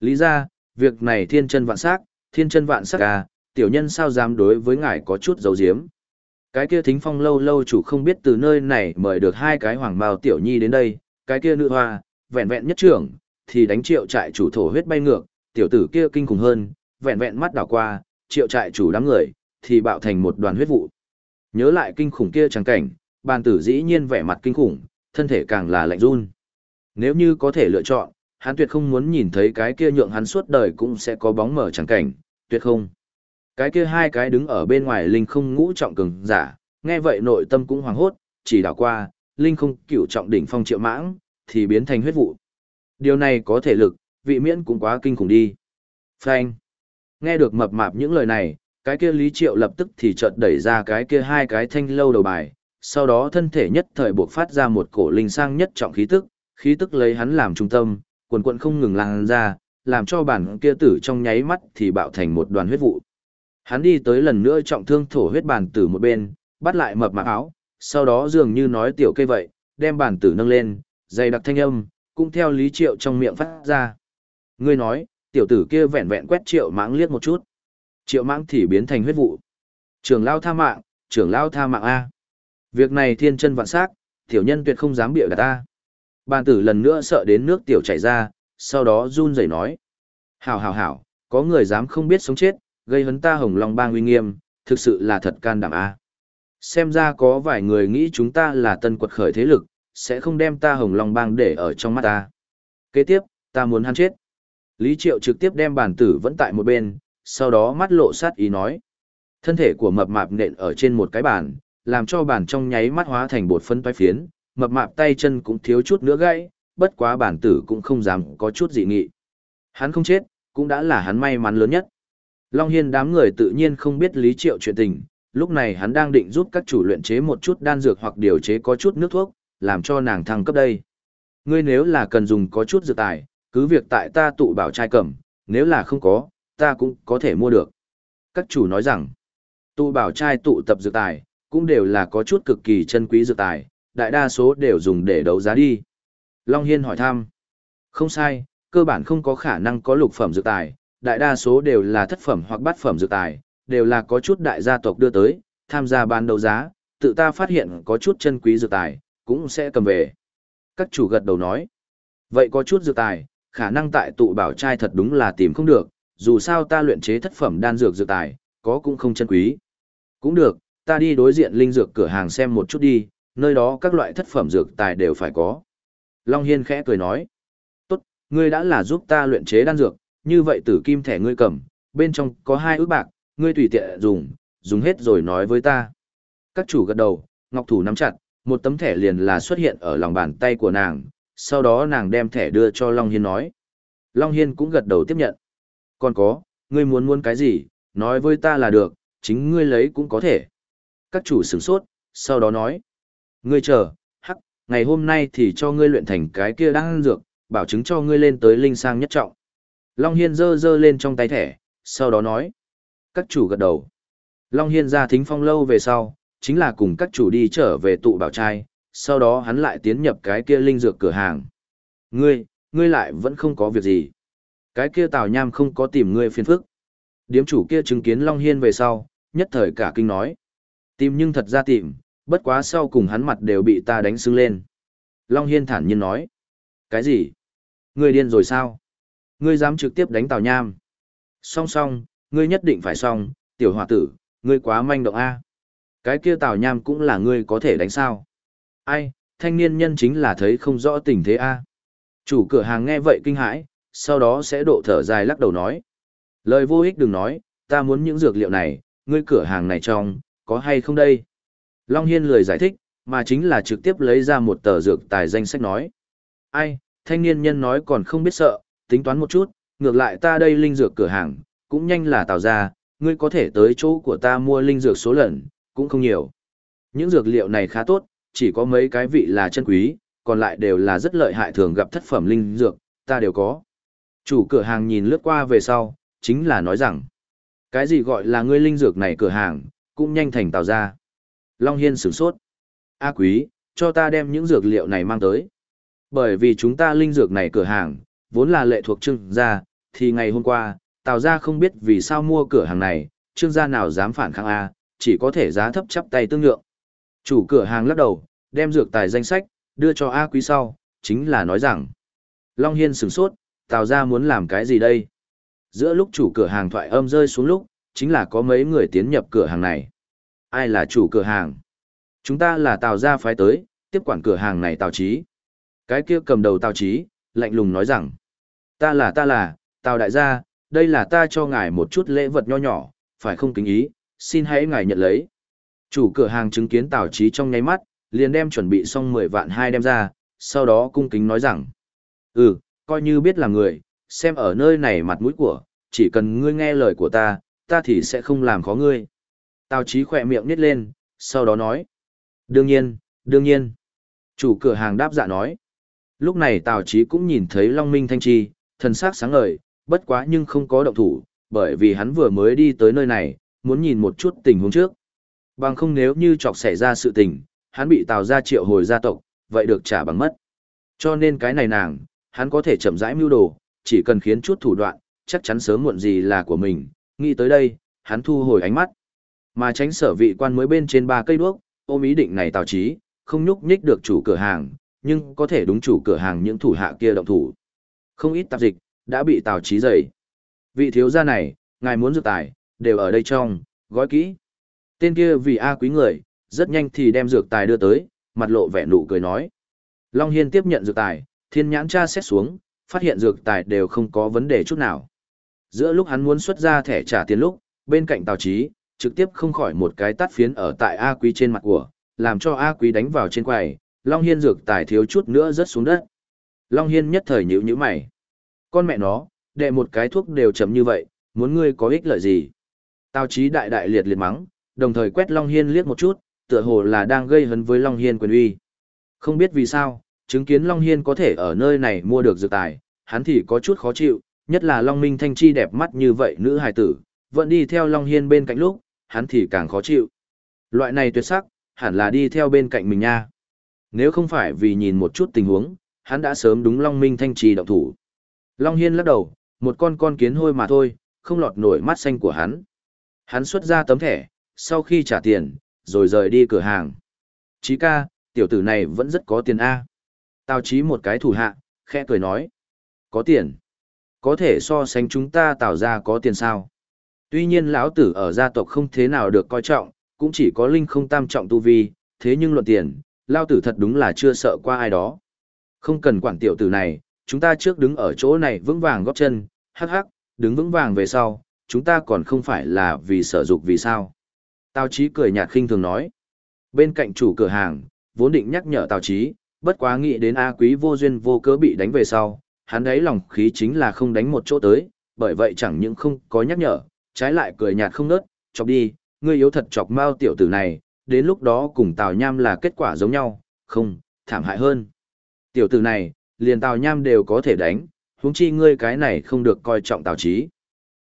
Lý ra, việc này thiên chân vạn sắc, thiên chân vạn sắc à, tiểu nhân sao dám đối với ngài có chút dấu diếm. Cái kia thính phong lâu lâu chủ không biết từ nơi này mời được hai cái hoàng bào tiểu nhi đến đây, cái kia nữ hoa, vẹn vẹn nhất trưởng, thì đánh triệu trại chủ thổ huyết bay ngược, tiểu tử kia kinh khủng hơn, vẹn vẹn mắt đảo qua, triệu trại chủ đám người, thì bạo thành một đoàn huyết vụ. Nhớ lại kinh khủng kia chẳng cảnh, bàn tử dĩ nhiên vẻ mặt kinh khủng, thân thể càng là lạnh run. Nếu như có thể lựa chọn, hắn tuyệt không muốn nhìn thấy cái kia nhượng hắn suốt đời cũng sẽ có bóng mở chẳng cảnh, tuyệt không. Cái kia hai cái đứng ở bên ngoài linh không ngũ trọng cường giả, nghe vậy nội tâm cũng hoàng hốt, chỉ đảo qua, linh không cửu trọng đỉnh phong triệu mãng, thì biến thành huyết vụ. Điều này có thể lực, vị miễn cũng quá kinh khủng đi. Phanh. Nghe được mập mạp những lời này, cái kia Lý Triệu lập tức thì chợt đẩy ra cái kia hai cái thanh lâu đầu bài, sau đó thân thể nhất thời buộc phát ra một cổ linh sang nhất trọng khí tức, khí tức lấy hắn làm trung tâm, quần quần không ngừng lan ra, làm cho bản kia tử trong nháy mắt thì bạo thành một đoàn huyết vụ. Hắn đi tới lần nữa trọng thương thổ huyết bản tử một bên, bắt lại mập mạp áo, sau đó dường như nói tiểu cây vậy, đem bản tử nâng lên, dày đặc thanh âm, cũng theo Lý Triệu trong miệng phát ra. Ngươi nói, tiểu tử kia vẹn vẹn quét Triệu mãng liếc một chút. Triệu mãng thì biến thành huyết vụ. Trưởng lao tha mạng, trưởng lao tha mạng A. Việc này thiên chân vạn sắc, tiểu nhân tuyệt không dám bịa gạt ta. Bàn tử lần nữa sợ đến nước tiểu chảy ra, sau đó run rẩy nói. Hảo hảo hảo, có người dám không biết sống chết, gây hấn ta hồng long bang uy nghiêm, thực sự là thật can đảm a. Xem ra có vài người nghĩ chúng ta là tân quật khởi thế lực, sẽ không đem ta hồng long bang để ở trong mắt ta. Kế tiếp, ta muốn hắn chết. Lý Triệu trực tiếp đem bản tử vẫn tại một bên, sau đó mắt lộ sát ý nói. Thân thể của mập mạp nện ở trên một cái bàn, làm cho bàn trong nháy mắt hóa thành bột phân toái phiến, mập mạp tay chân cũng thiếu chút nữa gãy, bất quá bản tử cũng không dám có chút dị nghị. Hắn không chết, cũng đã là hắn may mắn lớn nhất. Long Hiên đám người tự nhiên không biết lý triệu chuyện tình, lúc này hắn đang định giúp các chủ luyện chế một chút đan dược hoặc điều chế có chút nước thuốc, làm cho nàng thăng cấp đây. Ngươi nếu là cần dùng có chút dược tài, cứ việc tại ta tụ bảo trai cầm, nếu là không có, ta cũng có thể mua được. Các chủ nói rằng, tụ bảo trai tụ tập dược tài, cũng đều là có chút cực kỳ chân quý dược tài, đại đa số đều dùng để đấu giá đi. Long Hiên hỏi thăm. Không sai, cơ bản không có khả năng có lục phẩm dược tài, đại đa số đều là thất phẩm hoặc bát phẩm dược tài, đều là có chút đại gia tộc đưa tới, tham gia bán đấu giá, tự ta phát hiện có chút chân quý dược tài, cũng sẽ cầm về. Các chủ gật đầu nói. Vậy có chút dược tài, khả năng tại tụ bảo trai thật đúng là tìm không được, dù sao ta luyện chế thất phẩm đan dược dược tài, có cũng không chân quý. Cũng được, ta đi đối diện linh dược cửa hàng xem một chút đi, nơi đó các loại thất phẩm dược tài đều phải có. Long Hiên khẽ cười nói. Tốt, ngươi đã là giúp ta luyện chế đan dược, như vậy tử kim thẻ ngươi cầm, bên trong có hai ước bạc, ngươi tùy tiện dùng, dùng hết rồi nói với ta. Các chủ gật đầu, ngọc thủ nắm chặt, một tấm thẻ liền là xuất hiện ở lòng bàn tay của nàng, sau đó nàng đem thẻ đưa cho Long Hiên nói. Long Hiên cũng gật đầu tiếp nhận. Còn có, ngươi muốn muốn cái gì, nói với ta là được, chính ngươi lấy cũng có thể. Các chủ sửng sốt, sau đó nói. Ngươi chờ, hắc, ngày hôm nay thì cho ngươi luyện thành cái kia đang dược, bảo chứng cho ngươi lên tới linh sang nhất trọng. Long Hiên giơ giơ lên trong tay thẻ, sau đó nói. Các chủ gật đầu. Long Hiên ra thính phong lâu về sau, chính là cùng các chủ đi trở về tụ bảo trai, sau đó hắn lại tiến nhập cái kia linh dược cửa hàng. Ngươi, ngươi lại vẫn không có việc gì. Cái kia tào nham không có tìm ngươi phiền phức. Điếm chủ kia chứng kiến Long Hiên về sau, nhất thời cả kinh nói. Tìm nhưng thật ra tìm, bất quá sau cùng hắn mặt đều bị ta đánh sưng lên. Long Hiên thản nhiên nói. Cái gì? Ngươi điên rồi sao? Ngươi dám trực tiếp đánh Tào Nham. Song song, ngươi nhất định phải song, tiểu hòa tử, ngươi quá manh động A. Cái kia Tào Nham cũng là ngươi có thể đánh sao. Ai, thanh niên nhân chính là thấy không rõ tình thế A. Chủ cửa hàng nghe vậy kinh hãi, sau đó sẽ độ thở dài lắc đầu nói. Lời vô ích đừng nói, ta muốn những dược liệu này, ngươi cửa hàng này trong, có hay không đây? Long Hiên lười giải thích, mà chính là trực tiếp lấy ra một tờ dược tài danh sách nói. Ai, thanh niên nhân nói còn không biết sợ, tính toán một chút, ngược lại ta đây linh dược cửa hàng, cũng nhanh là tạo ra, ngươi có thể tới chỗ của ta mua linh dược số lần, cũng không nhiều. Những dược liệu này khá tốt, chỉ có mấy cái vị là chân quý, còn lại đều là rất lợi hại thường gặp thất phẩm linh dược, ta đều có. Chủ cửa hàng nhìn lướt qua về sau, chính là nói rằng, cái gì gọi là ngươi linh dược này cửa hàng, cũng nhanh thành tàu ra. Long Hiên sửng sốt. A quý, cho ta đem những dược liệu này mang tới. Bởi vì chúng ta linh dược này cửa hàng, vốn là lệ thuộc trương gia, thì ngày hôm qua, Tào gia không biết vì sao mua cửa hàng này, trương gia nào dám phản kháng A, chỉ có thể giá thấp chắp tay tương lượng. Chủ cửa hàng lắc đầu, đem dược tài danh sách, đưa cho A quý sau, chính là nói rằng. Long Hiên sửng sốt, Tào gia muốn làm cái gì đây? Giữa lúc chủ cửa hàng thoại âm rơi xuống lúc, chính là có mấy người tiến nhập cửa hàng này. Ai là chủ cửa hàng? Chúng ta là Tào gia phái tới, tiếp quản cửa hàng này Tào Chí. Cái kia cầm đầu Tào Chí, lạnh lùng nói rằng, ta là ta là, Tào đại gia, đây là ta cho ngài một chút lễ vật nho nhỏ, phải không kính ý, xin hãy ngài nhận lấy. Chủ cửa hàng chứng kiến Tào Chí trong nháy mắt, liền đem chuẩn bị xong 10 vạn hai đem ra, sau đó cung kính nói rằng, ừ, coi như biết là người, xem ở nơi này mặt mũi của, chỉ cần ngươi nghe lời của ta, ta thì sẽ không làm khó ngươi. Tào Chí khỏe miệng nít lên, sau đó nói, đương nhiên, đương nhiên. Chủ cửa hàng đáp dạ nói, lúc này Tào Chí cũng nhìn thấy Long Minh Thanh Chi, thần sắc sáng ngời, bất quá nhưng không có động thủ, bởi vì hắn vừa mới đi tới nơi này, muốn nhìn một chút tình huống trước. Bằng không nếu như chọc xảy ra sự tình, hắn bị Tào gia triệu hồi gia tộc, vậy được trả bằng mất. Cho nên cái này nàng, hắn có thể chậm rãi mưu đồ, chỉ cần khiến chút thủ đoạn, chắc chắn sớm muộn gì là của mình. Nghĩ tới đây, hắn thu hồi ánh mắt. Mà tránh sở vị quan mới bên trên ba cây đuốc, ôm ý định này tào trí, không nhúc nhích được chủ cửa hàng, nhưng có thể đúng chủ cửa hàng những thủ hạ kia động thủ. Không ít tạp dịch, đã bị tào trí dày. Vị thiếu gia này, ngài muốn dược tài, đều ở đây trong, gói kỹ. Tên kia vì A quý người, rất nhanh thì đem dược tài đưa tới, mặt lộ vẻ nụ cười nói. Long Hiên tiếp nhận dược tài, thiên nhãn tra xét xuống, phát hiện dược tài đều không có vấn đề chút nào. Giữa lúc hắn muốn xuất ra thẻ trả tiền lúc, bên cạnh Tào Chí, trực tiếp không khỏi một cái tắt phiến ở tại A Quý trên mặt của, làm cho A Quý đánh vào trên quầy, Long Hiên dược tài thiếu chút nữa rớt xuống đất. Long Hiên nhất thời nhíu nhíu mày. Con mẹ nó, đệ một cái thuốc đều chấm như vậy, muốn ngươi có ích lợi gì? Tào Chí đại đại liệt liệt mắng, đồng thời quét Long Hiên liếc một chút, tựa hồ là đang gây hấn với Long Hiên quyền uy. Không biết vì sao, chứng kiến Long Hiên có thể ở nơi này mua được dược tài, hắn thì có chút khó chịu, nhất là Long Minh Thanh Chi đẹp mắt như vậy nữ hài tử, vẫn đi theo Long Hiên bên cạnh lúc, hắn thì càng khó chịu. Loại này tuyệt sắc, hẳn là đi theo bên cạnh mình nha. Nếu không phải vì nhìn một chút tình huống, hắn đã sớm đúng Long Minh Thanh Chi động thủ. Long Hiên lắc đầu, một con con kiến hôi mà thôi, không lọt nổi mắt xanh của hắn. Hắn xuất ra tấm thẻ, sau khi trả tiền, rồi rời đi cửa hàng. Chí ca, tiểu tử này vẫn rất có tiền A. Tào chí một cái thủ hạ, khẽ cười nói. Có tiền. Có thể so sánh chúng ta tạo ra có tiền sao. Tuy nhiên lão tử ở gia tộc không thế nào được coi trọng, cũng chỉ có linh không tam trọng tu vi, thế nhưng luận tiền, lao tử thật đúng là chưa sợ qua ai đó. Không cần quản tiểu tử này, chúng ta trước đứng ở chỗ này vững vàng góp chân, hắc hắc, đứng vững vàng về sau, chúng ta còn không phải là vì sở dục vì sao. Tào Chí cười nhạt khinh thường nói. Bên cạnh chủ cửa hàng, vốn định nhắc nhở Tào Chí, bất quá nghĩ đến A Quý vô duyên vô cớ bị đánh về sau, hắn đấy lòng khí chính là không đánh một chỗ tới, bởi vậy chẳng những không có nhắc nhở, trái lại cười nhạt không nớt, chọc đi, ngươi yếu thật chọc mao tiểu tử này, đến lúc đó cùng Tào Nham là kết quả giống nhau, không, thảm hại hơn. Tiểu tử này, liền Tào Nham đều có thể đánh, huống chi ngươi cái này không được coi trọng Tào Chí.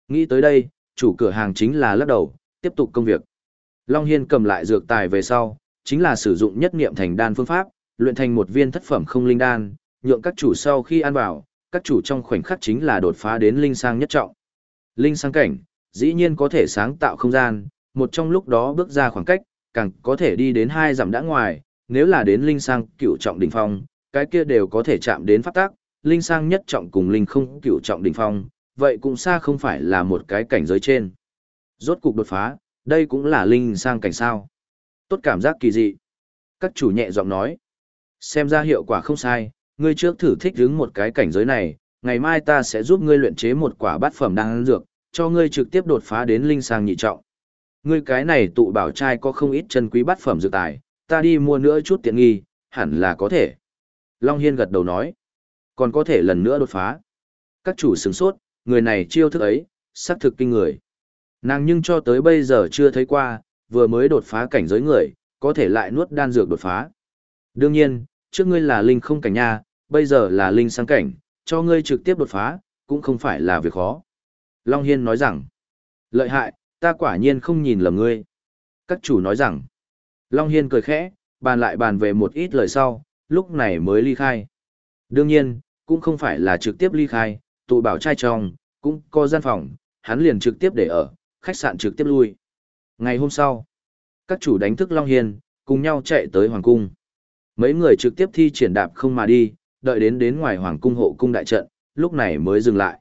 Nghĩ tới đây, chủ cửa hàng chính là lắc đầu, tiếp tục công việc. Long Hiên cầm lại dược tài về sau, chính là sử dụng nhất niệm thành đan phương pháp, luyện thành một viên thất phẩm không linh đan, nhượng các chủ sau khi ăn vào, các chủ trong khoảnh khắc chính là đột phá đến linh sang nhất trọng. Linh sang cảnh, dĩ nhiên có thể sáng tạo không gian, một trong lúc đó bước ra khoảng cách, càng có thể đi đến hai dặm đã ngoài, nếu là đến linh sang cựu trọng đỉnh phong, cái kia đều có thể chạm đến pháp tác, linh sang nhất trọng cùng linh không cựu trọng đỉnh phong, vậy cũng xa không phải là một cái cảnh giới trên. Rốt cục đột phá, đây cũng là linh sang cảnh sao. Tốt cảm giác kỳ dị. Các chủ nhẹ giọng nói. Xem ra hiệu quả không sai, ngươi trước thử thích đứng một cái cảnh giới này, ngày mai ta sẽ giúp ngươi luyện chế một quả bát phẩm đan dược, cho ngươi trực tiếp đột phá đến linh sang nhị trọng. Ngươi cái này tụ bảo trai có không ít chân quý bát phẩm dược tài, ta đi mua nữa chút tiện nghi, hẳn là có thể. Long Hiên gật đầu nói. Còn có thể lần nữa đột phá. Các chủ sừng sốt, người này chiêu thức ấy, sắc thực kinh người. Nàng nhưng cho tới bây giờ chưa thấy qua, vừa mới đột phá cảnh giới người, có thể lại nuốt đan dược đột phá. Đương nhiên, trước ngươi là linh không cảnh nha, bây giờ là linh sang cảnh, cho ngươi trực tiếp đột phá, cũng không phải là việc khó. Long Hiên nói rằng, lợi hại, ta quả nhiên không nhìn lầm ngươi. Các chủ nói rằng, Long Hiên cười khẽ, bàn lại bàn về một ít lời sau, lúc này mới ly khai. Đương nhiên, cũng không phải là trực tiếp ly khai, tụ bảo trai trong, cũng có gian phòng, hắn liền trực tiếp để ở, khách sạn trực tiếp lui. Ngày hôm sau, các chủ đánh thức Long Hiên, cùng nhau chạy tới Hoàng Cung. Mấy người trực tiếp thi triển đạp không mà đi, đợi đến đến ngoài Hoàng Cung hộ cung đại trận, lúc này mới dừng lại.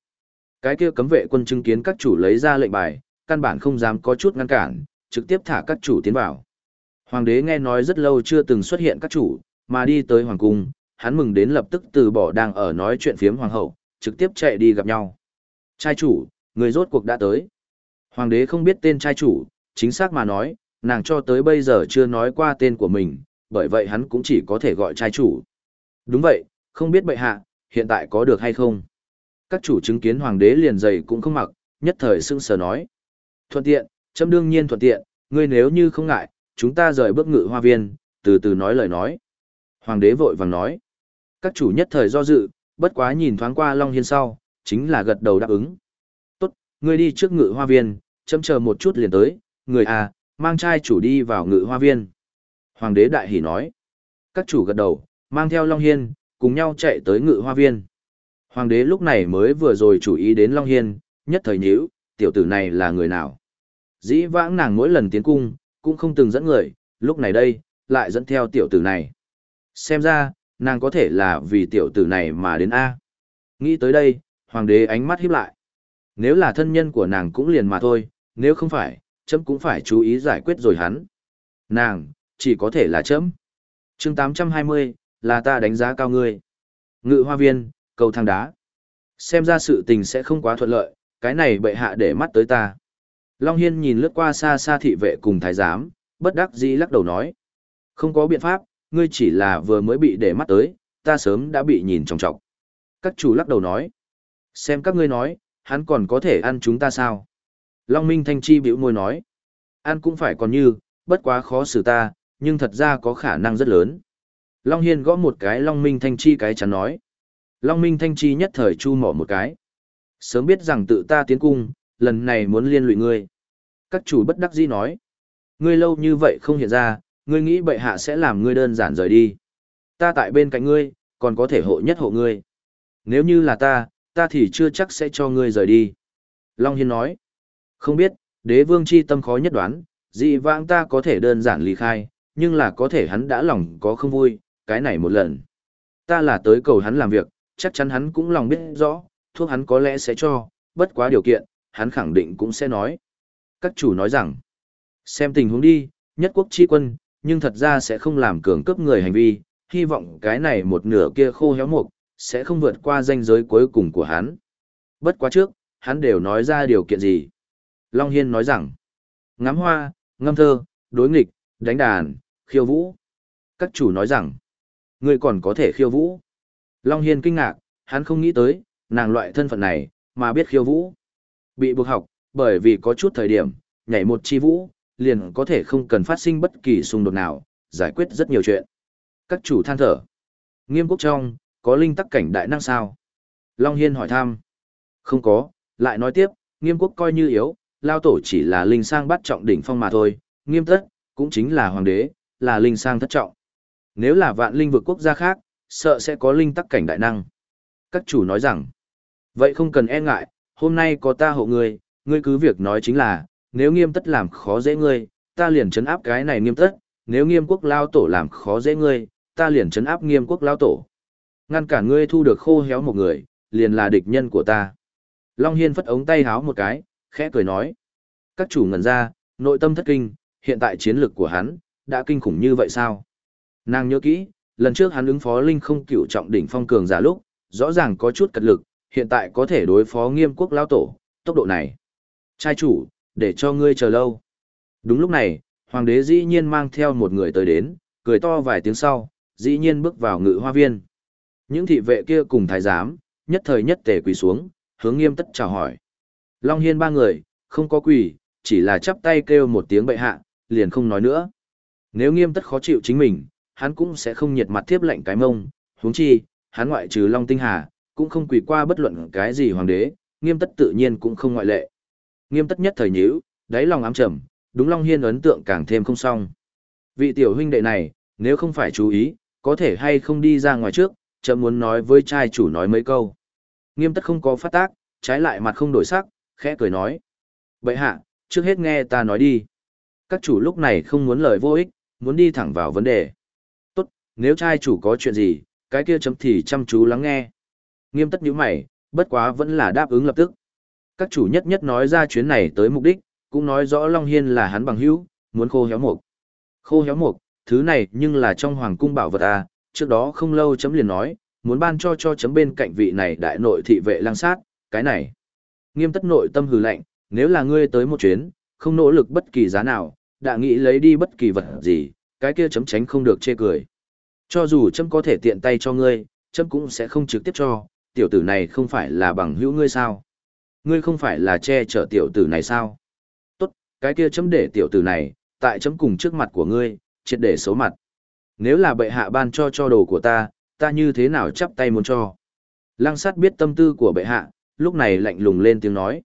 Cái kia cấm vệ quân chứng kiến các chủ lấy ra lệnh bài, căn bản không dám có chút ngăn cản, trực tiếp thả các chủ tiến vào. Hoàng đế nghe nói rất lâu chưa từng xuất hiện các chủ, mà đi tới Hoàng Cung, hắn mừng đến lập tức từ bỏ đang ở nói chuyện phiếm Hoàng hậu, trực tiếp chạy đi gặp nhau. Trai chủ, người rốt cuộc đã tới. Hoàng đế không biết tên trai chủ, chính xác mà nói, nàng cho tới bây giờ chưa nói qua tên của mình, bởi vậy hắn cũng chỉ có thể gọi trai chủ. Đúng vậy, không biết bệ hạ, hiện tại có được hay không? Các chủ chứng kiến hoàng đế liền dày cũng không mặc, nhất thời sưng sờ nói. Thuận tiện, châm đương nhiên thuận tiện, ngươi nếu như không ngại, chúng ta rời bước ngự hoa viên, từ từ nói lời nói. Hoàng đế vội vàng nói. Các chủ nhất thời do dự, bất quá nhìn thoáng qua Long Hiên sau, chính là gật đầu đáp ứng. Tốt, ngươi đi trước ngự hoa viên, châm chờ một chút liền tới, người à, mang trai chủ đi vào ngự hoa viên. Hoàng đế đại hỉ nói. Các chủ gật đầu, mang theo Long Hiên, cùng nhau chạy tới ngự hoa viên. Hoàng đế lúc này mới vừa rồi chú ý đến Long Hiên, nhất thời nhíu, tiểu tử này là người nào? Dĩ vãng nàng mỗi lần tiến cung, cũng không từng dẫn người, lúc này đây, lại dẫn theo tiểu tử này. Xem ra, nàng có thể là vì tiểu tử này mà đến A. Nghĩ tới đây, hoàng đế ánh mắt híp lại. Nếu là thân nhân của nàng cũng liền mà thôi, nếu không phải, chấm cũng phải chú ý giải quyết rồi hắn. Nàng, chỉ có thể là chấm. chương 820, là ta đánh giá cao ngươi. Ngự hoa viên, cầu thang đá. Xem ra sự tình sẽ không quá thuận lợi, cái này bệ hạ để mắt tới ta. Long Hiên nhìn lướt qua xa xa thị vệ cùng thái giám, bất đắc dĩ lắc đầu nói. Không có biện pháp, ngươi chỉ là vừa mới bị để mắt tới, ta sớm đã bị nhìn trọng trọng. Các chủ lắc đầu nói. Xem các ngươi nói, hắn còn có thể ăn chúng ta sao? Long Minh Thanh Chi biểu môi nói. Ăn cũng phải còn như, bất quá khó xử ta, nhưng thật ra có khả năng rất lớn. Long Hiên gõ một cái Long Minh Thanh Chi cái chắn nói. Long Minh Thanh Chi nhất thời chu mỏ một cái. Sớm biết rằng tự ta tiến cung, lần này muốn liên lụy ngươi. Các chủ bất đắc dĩ nói. Ngươi lâu như vậy không hiện ra, ngươi nghĩ bệ hạ sẽ làm ngươi đơn giản rời đi. Ta tại bên cạnh ngươi, còn có thể hộ nhất hộ ngươi. Nếu như là ta, ta thì chưa chắc sẽ cho ngươi rời đi. Long Hiên nói. Không biết, đế vương chi tâm khó nhất đoán, dị vãng ta có thể đơn giản ly khai, nhưng là có thể hắn đã lòng có không vui, cái này một lần. Ta là tới cầu hắn làm việc, chắc chắn hắn cũng lòng biết rõ, thuốc hắn có lẽ sẽ cho, bất quá điều kiện, hắn khẳng định cũng sẽ nói. Các chủ nói rằng, xem tình huống đi, nhất quốc chi quân, nhưng thật ra sẽ không làm cường cấp người hành vi, hy vọng cái này một nửa kia khô héo mục, sẽ không vượt qua ranh giới cuối cùng của hắn. Bất quá trước, hắn đều nói ra điều kiện gì. Long Hiên nói rằng, ngắm hoa, ngâm thơ, đối nghịch, đánh đàn, khiêu vũ. Các chủ nói rằng, ngươi còn có thể khiêu vũ. Long Hiên kinh ngạc, hắn không nghĩ tới, nàng loại thân phận này, mà biết khiêu vũ. Bị buộc học, bởi vì có chút thời điểm, nhảy một chi vũ, liền có thể không cần phát sinh bất kỳ xung đột nào, giải quyết rất nhiều chuyện. Các chủ than thở. Nghiêm quốc trong, có linh tắc cảnh đại năng sao? Long Hiên hỏi thăm. Không có, lại nói tiếp, nghiêm quốc coi như yếu, lao tổ chỉ là linh sang bắt trọng đỉnh phong mà thôi, nghiêm tất, cũng chính là hoàng đế, là linh sang thất trọng. Nếu là vạn linh vực quốc gia khác, sợ sẽ có linh tắc cảnh đại năng. Các chủ nói rằng, vậy không cần e ngại, hôm nay có ta hộ ngươi, ngươi cứ việc nói chính là, nếu nghiêm tất làm khó dễ ngươi, ta liền chấn áp cái này nghiêm tất, nếu nghiêm quốc lao tổ làm khó dễ ngươi, ta liền chấn áp nghiêm quốc lao tổ. Ngăn cản ngươi thu được khô héo một người, liền là địch nhân của ta. Long Hiên phất ống tay háo một cái, khẽ cười nói. Các chủ ngẩn ra, nội tâm thất kinh, hiện tại chiến lược của hắn, đã kinh khủng như vậy sao? Nàng nhớ kỹ, lần trước hắn ứng phó linh không cựu trọng đỉnh phong cường giả lúc, rõ ràng có chút cật lực, hiện tại có thể đối phó nghiêm quốc lao tổ, tốc độ này. Trai chủ, để cho ngươi chờ lâu. Đúng lúc này, hoàng đế dĩ nhiên mang theo một người tới đến, cười to vài tiếng sau, dĩ nhiên bước vào ngự hoa viên. Những thị vệ kia cùng thái giám, nhất thời nhất tề quỳ xuống, hướng nghiêm tất chào hỏi. Long hiên ba người, không có quỳ, chỉ là chắp tay kêu một tiếng bệ hạ, liền không nói nữa. Nếu nghiêm tất khó chịu chính mình, hắn cũng sẽ không nhiệt mặt tiếp lệnh cái mông, huống chi, hắn ngoại trừ Long Tinh Hà, cũng không quỳ qua bất luận cái gì hoàng đế, nghiêm tất tự nhiên cũng không ngoại lệ. Nghiêm tất nhất thời nhíu, đáy lòng ám trầm, đúng Long Hiên ấn tượng càng thêm không xong. Vị tiểu huynh đệ này, nếu không phải chú ý, có thể hay không đi ra ngoài trước, chậm muốn nói với trai chủ nói mấy câu. Nghiêm tất không có phát tác, trái lại mặt không đổi sắc, khẽ cười nói. Bậy hạ, trước hết nghe ta nói đi. Các chủ lúc này không muốn lời vô ích, muốn đi thẳng vào vấn đề. Tốt, nếu trai chủ có chuyện gì, cái kia chấm thì chăm chú lắng nghe. Nghiêm tất nhíu mày, bất quá vẫn là đáp ứng lập tức. Các chủ nhất nhất nói ra chuyến này tới mục đích, cũng nói rõ Long Hiên là hắn bằng hữu, muốn khô héo mục. Khô héo mục, thứ này nhưng là trong hoàng cung bảo vật à, trước đó không lâu chấm liền nói, muốn ban cho cho chấm bên cạnh vị này đại nội thị vệ lang sát, cái này. Nghiêm tất nội tâm hừ lạnh, nếu là ngươi tới một chuyến, không nỗ lực bất kỳ giá nào, đã nghĩ lấy đi bất kỳ vật gì, cái kia chấm tránh không được chê cười. Cho dù chấm có thể tiện tay cho ngươi, chấm cũng sẽ không trực tiếp cho, tiểu tử này không phải là bằng hữu ngươi sao? Ngươi không phải là che chở tiểu tử này sao? Tốt, cái kia chấm để tiểu tử này, tại chấm cùng trước mặt của ngươi, triệt để xấu mặt. Nếu là bệ hạ ban cho cho đồ của ta, ta như thế nào chắp tay muốn cho? Lăng sát biết tâm tư của bệ hạ, lúc này lạnh lùng lên tiếng nói.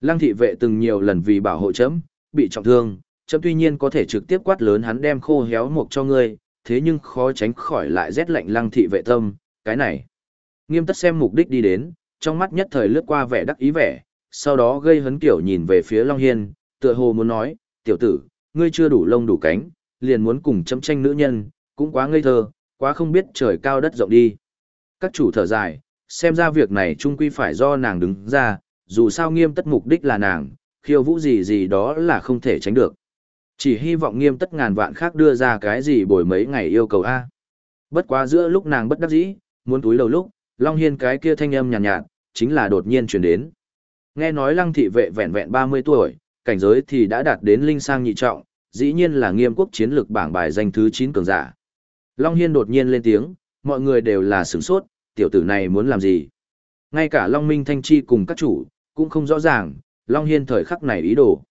Lăng thị vệ từng nhiều lần vì bảo hộ chấm, bị trọng thương, chấm tuy nhiên có thể trực tiếp quát lớn hắn đem khô héo mộc cho ngươi, thế nhưng khó tránh khỏi lại rét lạnh lăng thị vệ tâm, cái này. Nghiêm tất xem mục đích đi đến, trong mắt nhất thời lướt qua vẻ đắc ý vẻ, sau đó gây hấn kiểu nhìn về phía Long Hiên, tựa hồ muốn nói, tiểu tử, ngươi chưa đủ lông đủ cánh, liền muốn cùng chấm tranh nữ nhân, cũng quá ngây thơ, quá không biết trời cao đất rộng đi. Các chủ thở dài, xem ra việc này trung quy phải do nàng đứng ra, dù sao nghiêm tất mục đích là nàng, khiêu vũ gì gì đó là không thể tránh được. Chỉ hy vọng nghiêm tất ngàn vạn khác đưa ra cái gì bồi mấy ngày yêu cầu A. Bất quá giữa lúc nàng bất đắc dĩ, muốn túi đầu lúc, Long Hiên cái kia thanh âm nhàn nhạt, nhạt, chính là đột nhiên truyền đến. Nghe nói lăng thị vệ vẹn vẹn 30 tuổi, cảnh giới thì đã đạt đến linh sang nhị trọng, dĩ nhiên là nghiêm quốc chiến lược bảng bài danh thứ 9 cường giả. Long Hiên đột nhiên lên tiếng, mọi người đều là sửng sốt, tiểu tử này muốn làm gì. Ngay cả Long Minh Thanh Chi cùng các chủ, cũng không rõ ràng, Long Hiên thời khắc này ý đồ.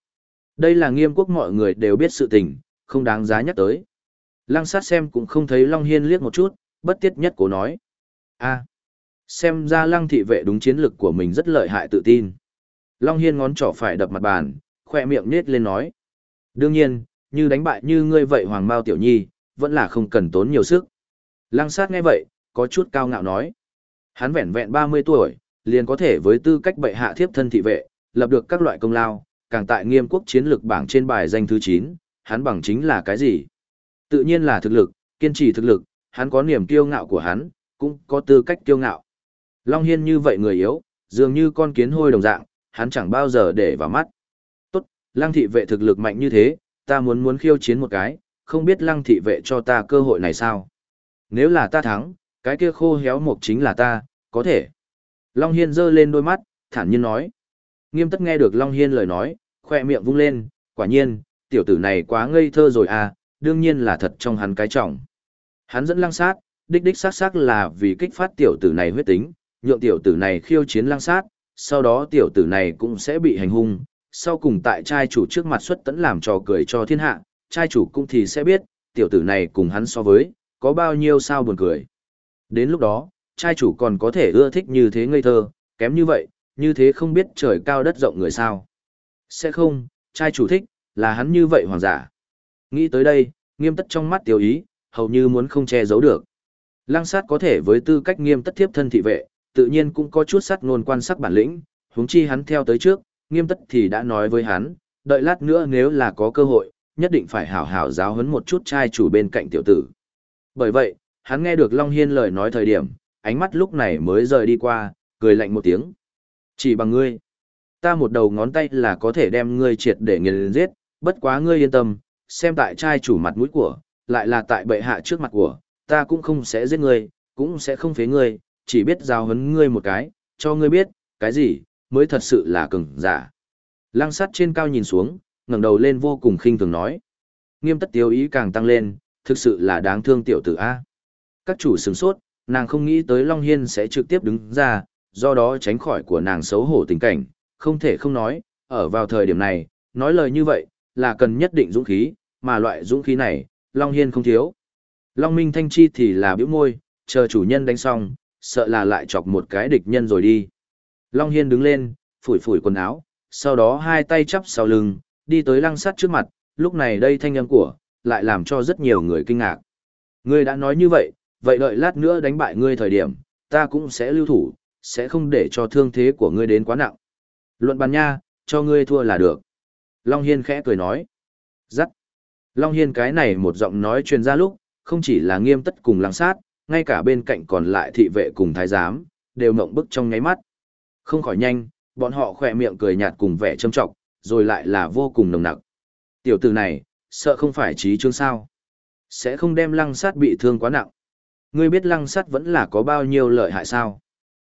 Đây là nghiêm quốc mọi người đều biết sự tình, không đáng giá nhắc tới. Lăng sát xem cũng không thấy Long Hiên liếc một chút, bất tiết nhất cố nói. a xem ra lăng thị vệ đúng chiến lực của mình rất lợi hại tự tin. Long Hiên ngón trỏ phải đập mặt bàn, khỏe miệng nết lên nói. Đương nhiên, như đánh bại như ngươi vậy Hoàng Mao Tiểu Nhi, vẫn là không cần tốn nhiều sức. Lăng sát nghe vậy, có chút cao ngạo nói. Hắn vẹn vẹn 30 tuổi, liền có thể với tư cách bệ hạ thiếp thân thị vệ, lập được các loại công lao, càng tại nghiêm quốc chiến lược bảng trên bài danh thứ 9, hắn bằng chính là cái gì? Tự nhiên là thực lực, kiên trì thực lực, hắn có niềm kiêu ngạo của hắn, cũng có tư cách kiêu ngạo. Long Hiên như vậy người yếu, dường như con kiến hôi đồng dạng, hắn chẳng bao giờ để vào mắt. Tốt, lăng thị vệ thực lực mạnh như thế, ta muốn muốn khiêu chiến một cái, không biết lăng thị vệ cho ta cơ hội này sao? Nếu là ta thắng, cái kia khô héo mục chính là ta, có thể. Long Hiên giơ lên đôi mắt, thản nhiên nói. Nghiêm tất nghe được Long Hiên lời nói, khoe miệng vung lên, quả nhiên, tiểu tử này quá ngây thơ rồi à, đương nhiên là thật trong hắn cái trọng. Hắn dẫn lăng sát, đích đích sát sát là vì kích phát tiểu tử này huyết tính, nhượng tiểu tử này khiêu chiến lăng sát, sau đó tiểu tử này cũng sẽ bị hành hung, sau cùng tại trai chủ trước mặt xuất tẫn làm trò cười cho thiên hạ, trai chủ cũng thì sẽ biết, tiểu tử này cùng hắn so với, có bao nhiêu sao buồn cười. Đến lúc đó, trai chủ còn có thể ưa thích như thế ngây thơ, kém như vậy, như thế không biết trời cao đất rộng người sao. Sẽ không, trai chủ thích, là hắn như vậy hoàng giả. Nghĩ tới đây, nghiêm tất trong mắt tiểu ý, hầu như muốn không che giấu được. Lăng sát có thể với tư cách nghiêm tất thiếp thân thị vệ, tự nhiên cũng có chút sát ngôn quan sắc bản lĩnh, huống chi hắn theo tới trước, nghiêm tất thì đã nói với hắn, đợi lát nữa nếu là có cơ hội, nhất định phải hảo hảo giáo huấn một chút trai chủ bên cạnh tiểu tử. Bởi vậy, hắn nghe được Long Hiên lời nói thời điểm, ánh mắt lúc này mới rời đi qua, cười lạnh một tiếng. Chỉ bằng ngươi, ta một đầu ngón tay là có thể đem ngươi triệt để nghiền giết, bất quá ngươi yên tâm, xem tại trai chủ mặt mũi của, lại là tại bệ hạ trước mặt của, ta cũng không sẽ giết ngươi, cũng sẽ không phế ngươi, chỉ biết giao hấn ngươi một cái, cho ngươi biết, cái gì, mới thật sự là cứng, giả. Lăng sắt trên cao nhìn xuống, ngẩng đầu lên vô cùng khinh thường nói. Nghiêm tất tiêu ý càng tăng lên, thực sự là đáng thương tiểu tử A. Các chủ sửng sốt, nàng không nghĩ tới Long Hiên sẽ trực tiếp đứng ra, do đó tránh khỏi của nàng xấu hổ tình cảnh, không thể không nói, ở vào thời điểm này, nói lời như vậy, là cần nhất định dũng khí, mà loại dũng khí này, Long Hiên không thiếu. Long Minh Thanh Chi thì là biểu môi, chờ chủ nhân đánh xong, sợ là lại chọc một cái địch nhân rồi đi. Long Hiên đứng lên, phủi phủi quần áo, sau đó hai tay chắp sau lưng, đi tới lăng sắt trước mặt, lúc này đây thanh âm của, lại làm cho rất nhiều người kinh ngạc. Ngươi đã nói như vậy, vậy đợi lát nữa đánh bại ngươi thời điểm, ta cũng sẽ lưu thủ, sẽ không để cho thương thế của ngươi đến quá nặng. Luận bàn nha, cho ngươi thua là được. Long Hiên khẽ cười nói. Giắt. Long Hiên cái này một giọng nói truyền ra lúc, không chỉ là nghiêm tất cùng lăng sát, ngay cả bên cạnh còn lại thị vệ cùng thái giám, đều mộng bức trong nháy mắt. Không khỏi nhanh, bọn họ khỏe miệng cười nhạt cùng vẻ châm trọng, rồi lại là vô cùng nồng nặc. Tiểu tử này, sợ không phải trí chương sao. Sẽ không đem lăng sát bị thương quá nặng. Ngươi biết lăng sát vẫn là có bao nhiêu lợi hại sao?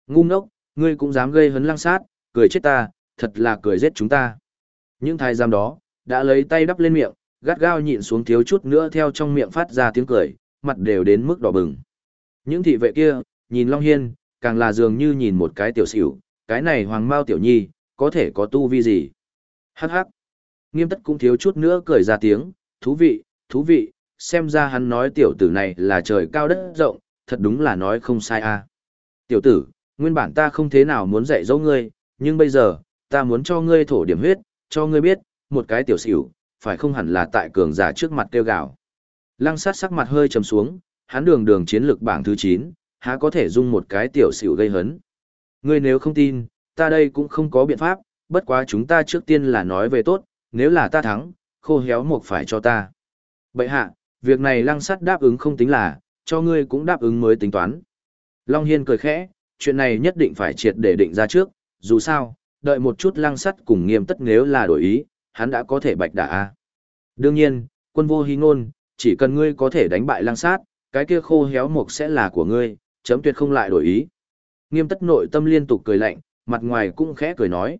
Ngu ngốc, ngươi cũng dám gây hấn lăng sát, cười chết ta, thật là cười giết chúng ta. Những thái giam đó, đã lấy tay đắp lên miệng, gắt gao nhịn xuống thiếu chút nữa theo trong miệng phát ra tiếng cười, mặt đều đến mức đỏ bừng. Những thị vệ kia, nhìn Long Hiên, càng là dường như nhìn một cái tiểu xỉu, cái này hoàng mao tiểu nhi, có thể có tu vi gì. Hắc hắc. Nghiêm tất cũng thiếu chút nữa cười ra tiếng, thú vị, thú vị, xem ra hắn nói tiểu tử này là trời cao đất rộng, thật đúng là nói không sai a. Tiểu tử, nguyên bản ta không thế nào muốn dạy dỗ ngươi, nhưng bây giờ, ta muốn cho ngươi thổ điểm huyết, cho ngươi biết, một cái tiểu xỉu, phải không hẳn là tại cường giả trước mặt tiêu gạo. Lăng sát sắc mặt hơi trầm xuống, hắn đường đường chiến lực bảng thứ 9, há có thể dung một cái tiểu xỉu gây hấn. Ngươi nếu không tin, ta đây cũng không có biện pháp, bất quá chúng ta trước tiên là nói về tốt, nếu là ta thắng, khô héo một phải cho ta. Bậy hạ, việc này lăng sát đáp ứng không tính là, cho ngươi cũng đáp ứng mới tính toán. Long Hiên cười khẽ, chuyện này nhất định phải triệt để định ra trước, dù sao, đợi một chút lăng sắt cùng nghiêm tất nếu là đổi ý, hắn đã có thể bạch đả. Đương nhiên, quân vô hy ngôn, chỉ cần ngươi có thể đánh bại lăng sát, cái kia khô héo mục sẽ là của ngươi, chấm tuyệt không lại đổi ý. Nghiêm tất nội tâm liên tục cười lạnh, mặt ngoài cũng khẽ cười nói.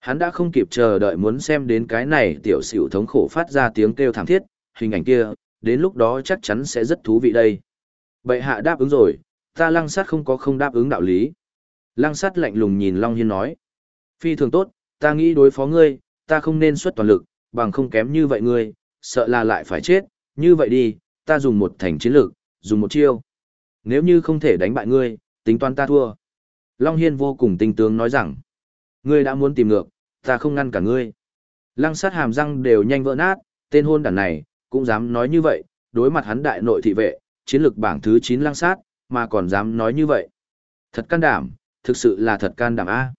Hắn đã không kịp chờ đợi muốn xem đến cái này tiểu sửu thống khổ phát ra tiếng kêu thảm thiết, hình ảnh kia, đến lúc đó chắc chắn sẽ rất thú vị đây. Bệ hạ đáp ứng rồi, ta lăng sát không có không đáp ứng đạo lý. Lăng sát lạnh lùng nhìn Long Hiên nói. Phi thường tốt, ta nghĩ đối phó ngươi, ta không nên xuất toàn lực, bằng không kém như vậy ngươi, sợ là lại phải chết, như vậy đi, ta dùng một thành chiến lược, dùng một chiêu. Nếu như không thể đánh bại ngươi, tính toán ta thua. Long Hiên vô cùng tinh tướng nói rằng, ngươi đã muốn tìm ngược, ta không ngăn cả ngươi. Lăng sát hàm răng đều nhanh vỡ nát, tên hôn đàn này, cũng dám nói như vậy, đối mặt hắn đại nội thị vệ, chiến lược bảng thứ 9 lăng sát, mà còn dám nói như vậy. Thật can đảm, thực sự là thật can đảm A.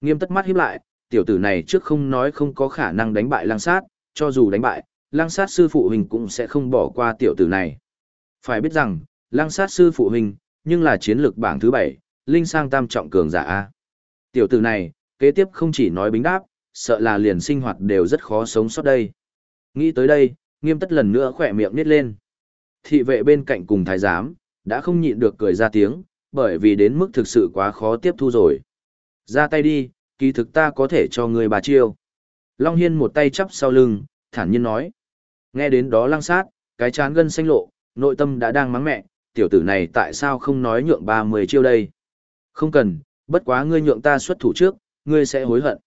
Nghiêm tất mắt híp lại, tiểu tử này trước không nói không có khả năng đánh bại lăng sát, cho dù đánh bại, lăng sát sư phụ huynh cũng sẽ không bỏ qua tiểu tử này. Phải biết rằng, lăng sát sư phụ huynh, nhưng là chiến lược bảng thứ 7, linh sang tam trọng cường giả A. Tiểu tử này, kế tiếp không chỉ nói bính đáp, sợ là liền sinh hoạt đều rất khó sống sót đây. Nghĩ tới đây, nghiêm tất lần nữa khỏe miệng nít lên. Thị vệ bên cạnh cùng thái giám, đã không nhịn được cười ra tiếng, bởi vì đến mức thực sự quá khó tiếp thu rồi. Ra tay đi, kỳ thực ta có thể cho ngươi bà chiêu. Long Hiên một tay chắp sau lưng, thản nhiên nói. Nghe đến đó lăng sát, cái chán gân xanh lộ, nội tâm đã đang mắng mẹ, tiểu tử này tại sao không nói nhượng 30 chiêu đây? Không cần, bất quá ngươi nhượng ta xuất thủ trước, ngươi sẽ hối hận.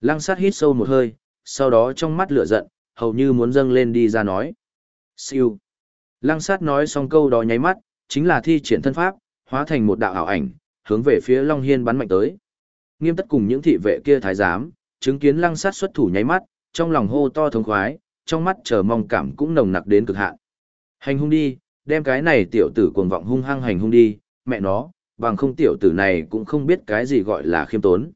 Lăng sát hít sâu một hơi, sau đó trong mắt lửa giận, hầu như muốn dâng lên đi ra nói. Siêu. Lăng sát nói xong câu đó nháy mắt, chính là thi triển thân pháp, hóa thành một đạo ảo ảnh, hướng về phía Long Hiên bắn mạnh tới. Nghiêm tất cùng những thị vệ kia thái giám, chứng kiến lăng sát xuất thủ nháy mắt, trong lòng hô to thống khoái, trong mắt chờ mong cảm cũng nồng nặc đến cực hạn. Hành hung đi, đem cái này tiểu tử cuồng vọng hung hăng hành hung đi, mẹ nó, bằng không tiểu tử này cũng không biết cái gì gọi là khiêm tốn.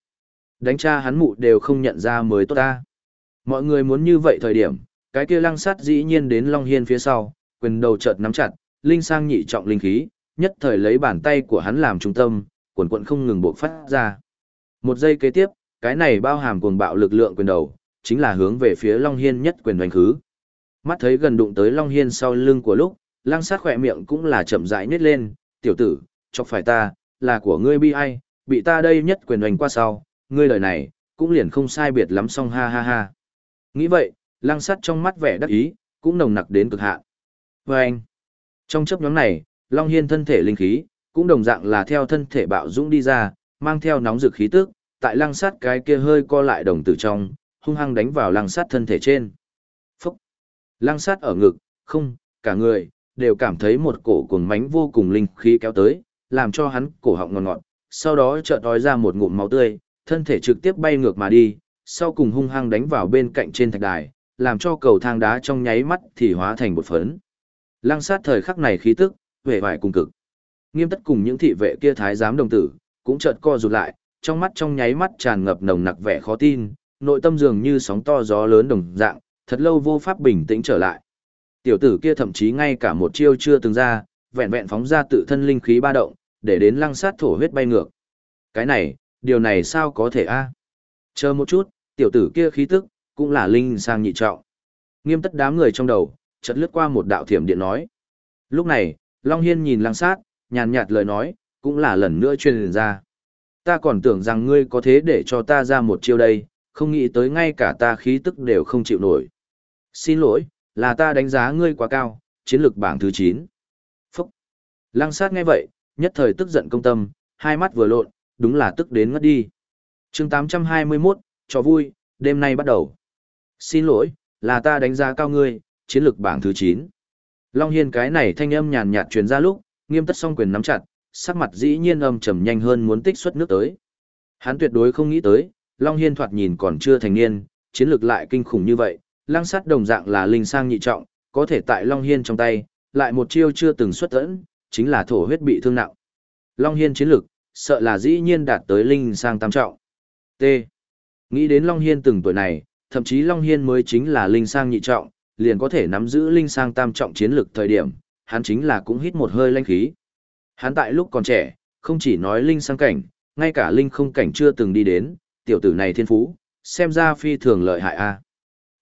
Đánh cha hắn mụ đều không nhận ra mới tốt ta. Mọi người muốn như vậy thời điểm, cái kia lăng sát dĩ nhiên đến Long Hiên phía sau, quyền đầu chợt nắm chặt, linh sang nhị trọng linh khí, nhất thời lấy bàn tay của hắn làm trung tâm, quần quận không ngừng bộc phát ra. Một giây kế tiếp, cái này bao hàm cuồng bạo lực lượng quyền đầu, chính là hướng về phía Long Hiên nhất quyền đánh khứ. Mắt thấy gần đụng tới Long Hiên sau lưng của lúc, Lang sát khỏe miệng cũng là chậm rãi nít lên, tiểu tử, chọc phải ta, là của ngươi bi ai, bị ta đây nhất quyền đánh qua sau, ngươi lời này, cũng liền không sai biệt lắm xong ha ha ha. Nghĩ vậy, Lang Sát trong mắt vẻ đắc ý, cũng nồng nặc đến cực hạn. Vâng anh, trong chấp nhóm này, Long Hiên thân thể linh khí, cũng đồng dạng là theo thân thể bạo dũng đi ra, mang theo nóng dược khí tức, tại lăng Sát cái kia hơi co lại đồng tử trong, hung hăng đánh vào lăng Sát thân thể trên. Phúc! Lăng sát ở ngực, không, cả người, đều cảm thấy một cổ cuồng mánh vô cùng linh khí kéo tới, làm cho hắn cổ họng ngọt ngọt, sau đó chợt đói ra một ngụm máu tươi, thân thể trực tiếp bay ngược mà đi, sau cùng hung hăng đánh vào bên cạnh trên thạch đài, làm cho cầu thang đá trong nháy mắt thì hóa thành một phấn. Lăng sát thời khắc này khí tức, vẻ vải cùng cực. Nghiêm tất cùng những thị vệ kia thái giám đồng tử, cũng chợt co rụt lại, trong mắt trong nháy mắt tràn ngập nồng nặc vẻ khó tin, nội tâm dường như sóng to gió lớn đồng dạng, thật lâu vô pháp bình tĩnh trở lại. Tiểu tử kia thậm chí ngay cả một chiêu chưa từng ra, vẹn vẹn phóng ra tự thân linh khí ba động, để đến lăng sát thổ huyết bay ngược. Cái này, điều này sao có thể a? À? Chờ một chút, tiểu tử kia khí tức, cũng là linh sang nhị trọng. Nghiêm tất đám người trong đầu, chợt lướt qua một đạo thiểm điện nói. Lúc này, Long Hiên nhìn lăng sát, nhàn nhạt lời nói, cũng là lần nữa truyền ra. Ta còn tưởng rằng ngươi có thế để cho ta ra một chiêu đây, không nghĩ tới ngay cả ta khí tức đều không chịu nổi. Xin lỗi, là ta đánh giá ngươi quá cao, chiến lược bảng thứ 9. Phúc! Lăng sát nghe vậy, nhất thời tức giận công tâm, hai mắt vừa lộn, đúng là tức đến ngất đi. chương 821, cho vui, đêm nay bắt đầu. Xin lỗi, là ta đánh giá cao ngươi, chiến lược bảng thứ 9. Long Hiên cái này thanh âm nhàn nhạt truyền ra lúc, nghiêm tất song quyền nắm chặt, sắc mặt dĩ nhiên âm trầm nhanh hơn muốn tích xuất nước tới. Hắn tuyệt đối không nghĩ tới, Long Hiên thoạt nhìn còn chưa thành niên, chiến lược lại kinh khủng như vậy, lăng sát đồng dạng là linh sang nhị trọng, có thể tại Long Hiên trong tay, lại một chiêu chưa từng xuất tẫn, chính là thổ huyết bị thương nặng. Long Hiên chiến lược, sợ là dĩ nhiên đạt tới linh sang tam trọng. T. Nghĩ đến Long Hiên từng tuổi này, thậm chí Long Hiên mới chính là linh sang nhị trọng, liền có thể nắm giữ linh sang tam trọng chiến lược thời điểm, hắn chính là cũng hít một hơi lanh khí. Hắn tại lúc còn trẻ, không chỉ nói linh sang cảnh, ngay cả linh không cảnh chưa từng đi đến, tiểu tử này thiên phú, xem ra phi thường lợi hại a.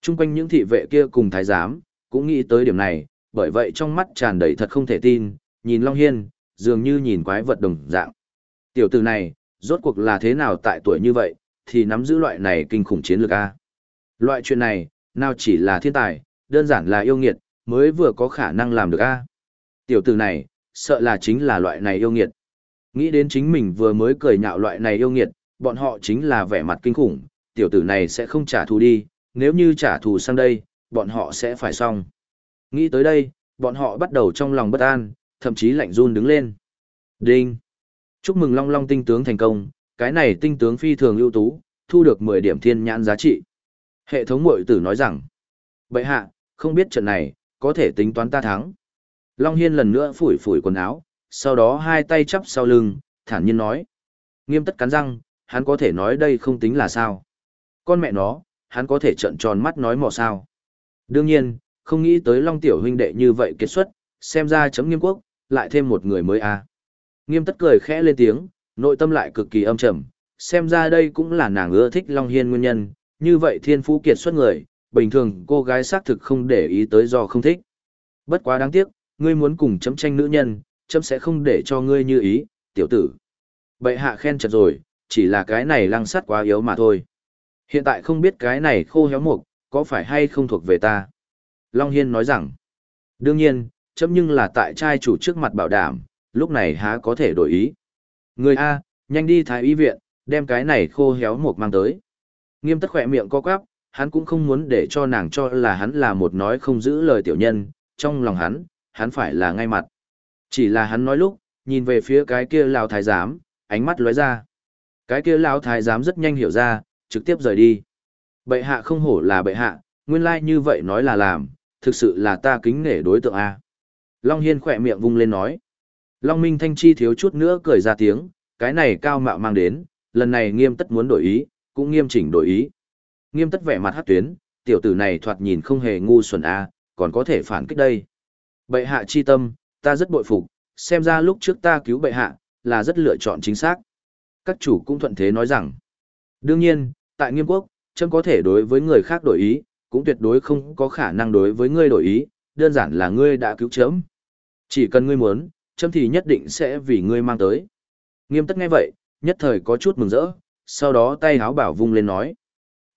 Trung quanh những thị vệ kia cùng thái giám, cũng nghĩ tới điểm này, bởi vậy trong mắt tràn đầy thật không thể tin, nhìn Long Hiên, dường như nhìn quái vật đồng dạng. Tiểu tử này, rốt cuộc là thế nào tại tuổi như vậy, thì nắm giữ loại này kinh khủng chiến lược A. Loại chuyện này, nào chỉ là thiên tài, đơn giản là yêu nghiệt, mới vừa có khả năng làm được A. Tiểu tử này, sợ là chính là loại này yêu nghiệt. Nghĩ đến chính mình vừa mới cười nhạo loại này yêu nghiệt, bọn họ chính là vẻ mặt kinh khủng, tiểu tử này sẽ không trả thù đi, nếu như trả thù sang đây, bọn họ sẽ phải xong. Nghĩ tới đây, bọn họ bắt đầu trong lòng bất an, thậm chí lạnh run đứng lên. Đinh! Chúc mừng Long Long tinh tướng thành công, cái này tinh tướng phi thường ưu tú, thu được 10 điểm thiên nhãn giá trị. Hệ thống mội tử nói rằng, bệ hạ, không biết trận này, có thể tính toán ta thắng. Long Hiên lần nữa phủi phủi quần áo, sau đó hai tay chắp sau lưng, thản nhiên nói. Nghiêm tất cắn răng, hắn có thể nói đây không tính là sao. Con mẹ nó, hắn có thể trợn tròn mắt nói mò sao. Đương nhiên, không nghĩ tới Long Tiểu huynh đệ như vậy kết xuất, xem ra chấm nghiêm quốc, lại thêm một người mới à. Nghiêm tất cười khẽ lên tiếng, nội tâm lại cực kỳ âm trầm, xem ra đây cũng là nàng ưa thích Long Hiên nguyên nhân, như vậy thiên phú kiệt xuất người, bình thường cô gái xác thực không để ý tới do không thích. Bất quá đáng tiếc, ngươi muốn cùng chấm tranh nữ nhân, chấm sẽ không để cho ngươi như ý, tiểu tử. Bệ hạ khen chật rồi, chỉ là cái này lăng sắt quá yếu mà thôi. Hiện tại không biết cái này khô héo mục, có phải hay không thuộc về ta. Long Hiên nói rằng, đương nhiên, chấm nhưng là tại trai chủ trước mặt bảo đảm, lúc này há có thể đổi ý. Người A, nhanh đi thái y viện, đem cái này khô héo mục mang tới. Nghiêm tất khỏe miệng co quắp, hắn cũng không muốn để cho nàng cho là hắn là một nói không giữ lời tiểu nhân, trong lòng hắn, hắn phải là ngay mặt. Chỉ là hắn nói lúc, nhìn về phía cái kia lão thái giám, ánh mắt lóe ra. Cái kia lão thái giám rất nhanh hiểu ra, trực tiếp rời đi. Bệ hạ không hổ là bệ hạ, nguyên lai like như vậy nói là làm, thực sự là ta kính nể đối tượng A. Long Hiên khỏe miệng vung lên nói. Long Minh Thanh Chi thiếu chút nữa cười ra tiếng, cái này cao mạo mang đến, lần này nghiêm tất muốn đổi ý, cũng nghiêm chỉnh đổi ý. Nghiêm tất vẻ mặt hát tuyến, tiểu tử này thoạt nhìn không hề ngu xuẩn A, còn có thể phản kích đây. Bệ hạ chi tâm, ta rất bội phục, xem ra lúc trước ta cứu bệ hạ, là rất lựa chọn chính xác. Các chủ cũng thuận thế nói rằng, đương nhiên, tại nghiêm quốc, chấm có thể đối với người khác đổi ý, cũng tuyệt đối không có khả năng đối với ngươi đổi ý, đơn giản là ngươi đã cứu chấm. Chỉ cần ngươi muốn, chấm thì nhất định sẽ vì ngươi mang tới. Nghiêm tất nghe vậy, nhất thời có chút mừng rỡ, sau đó tay háo bảo vung lên nói.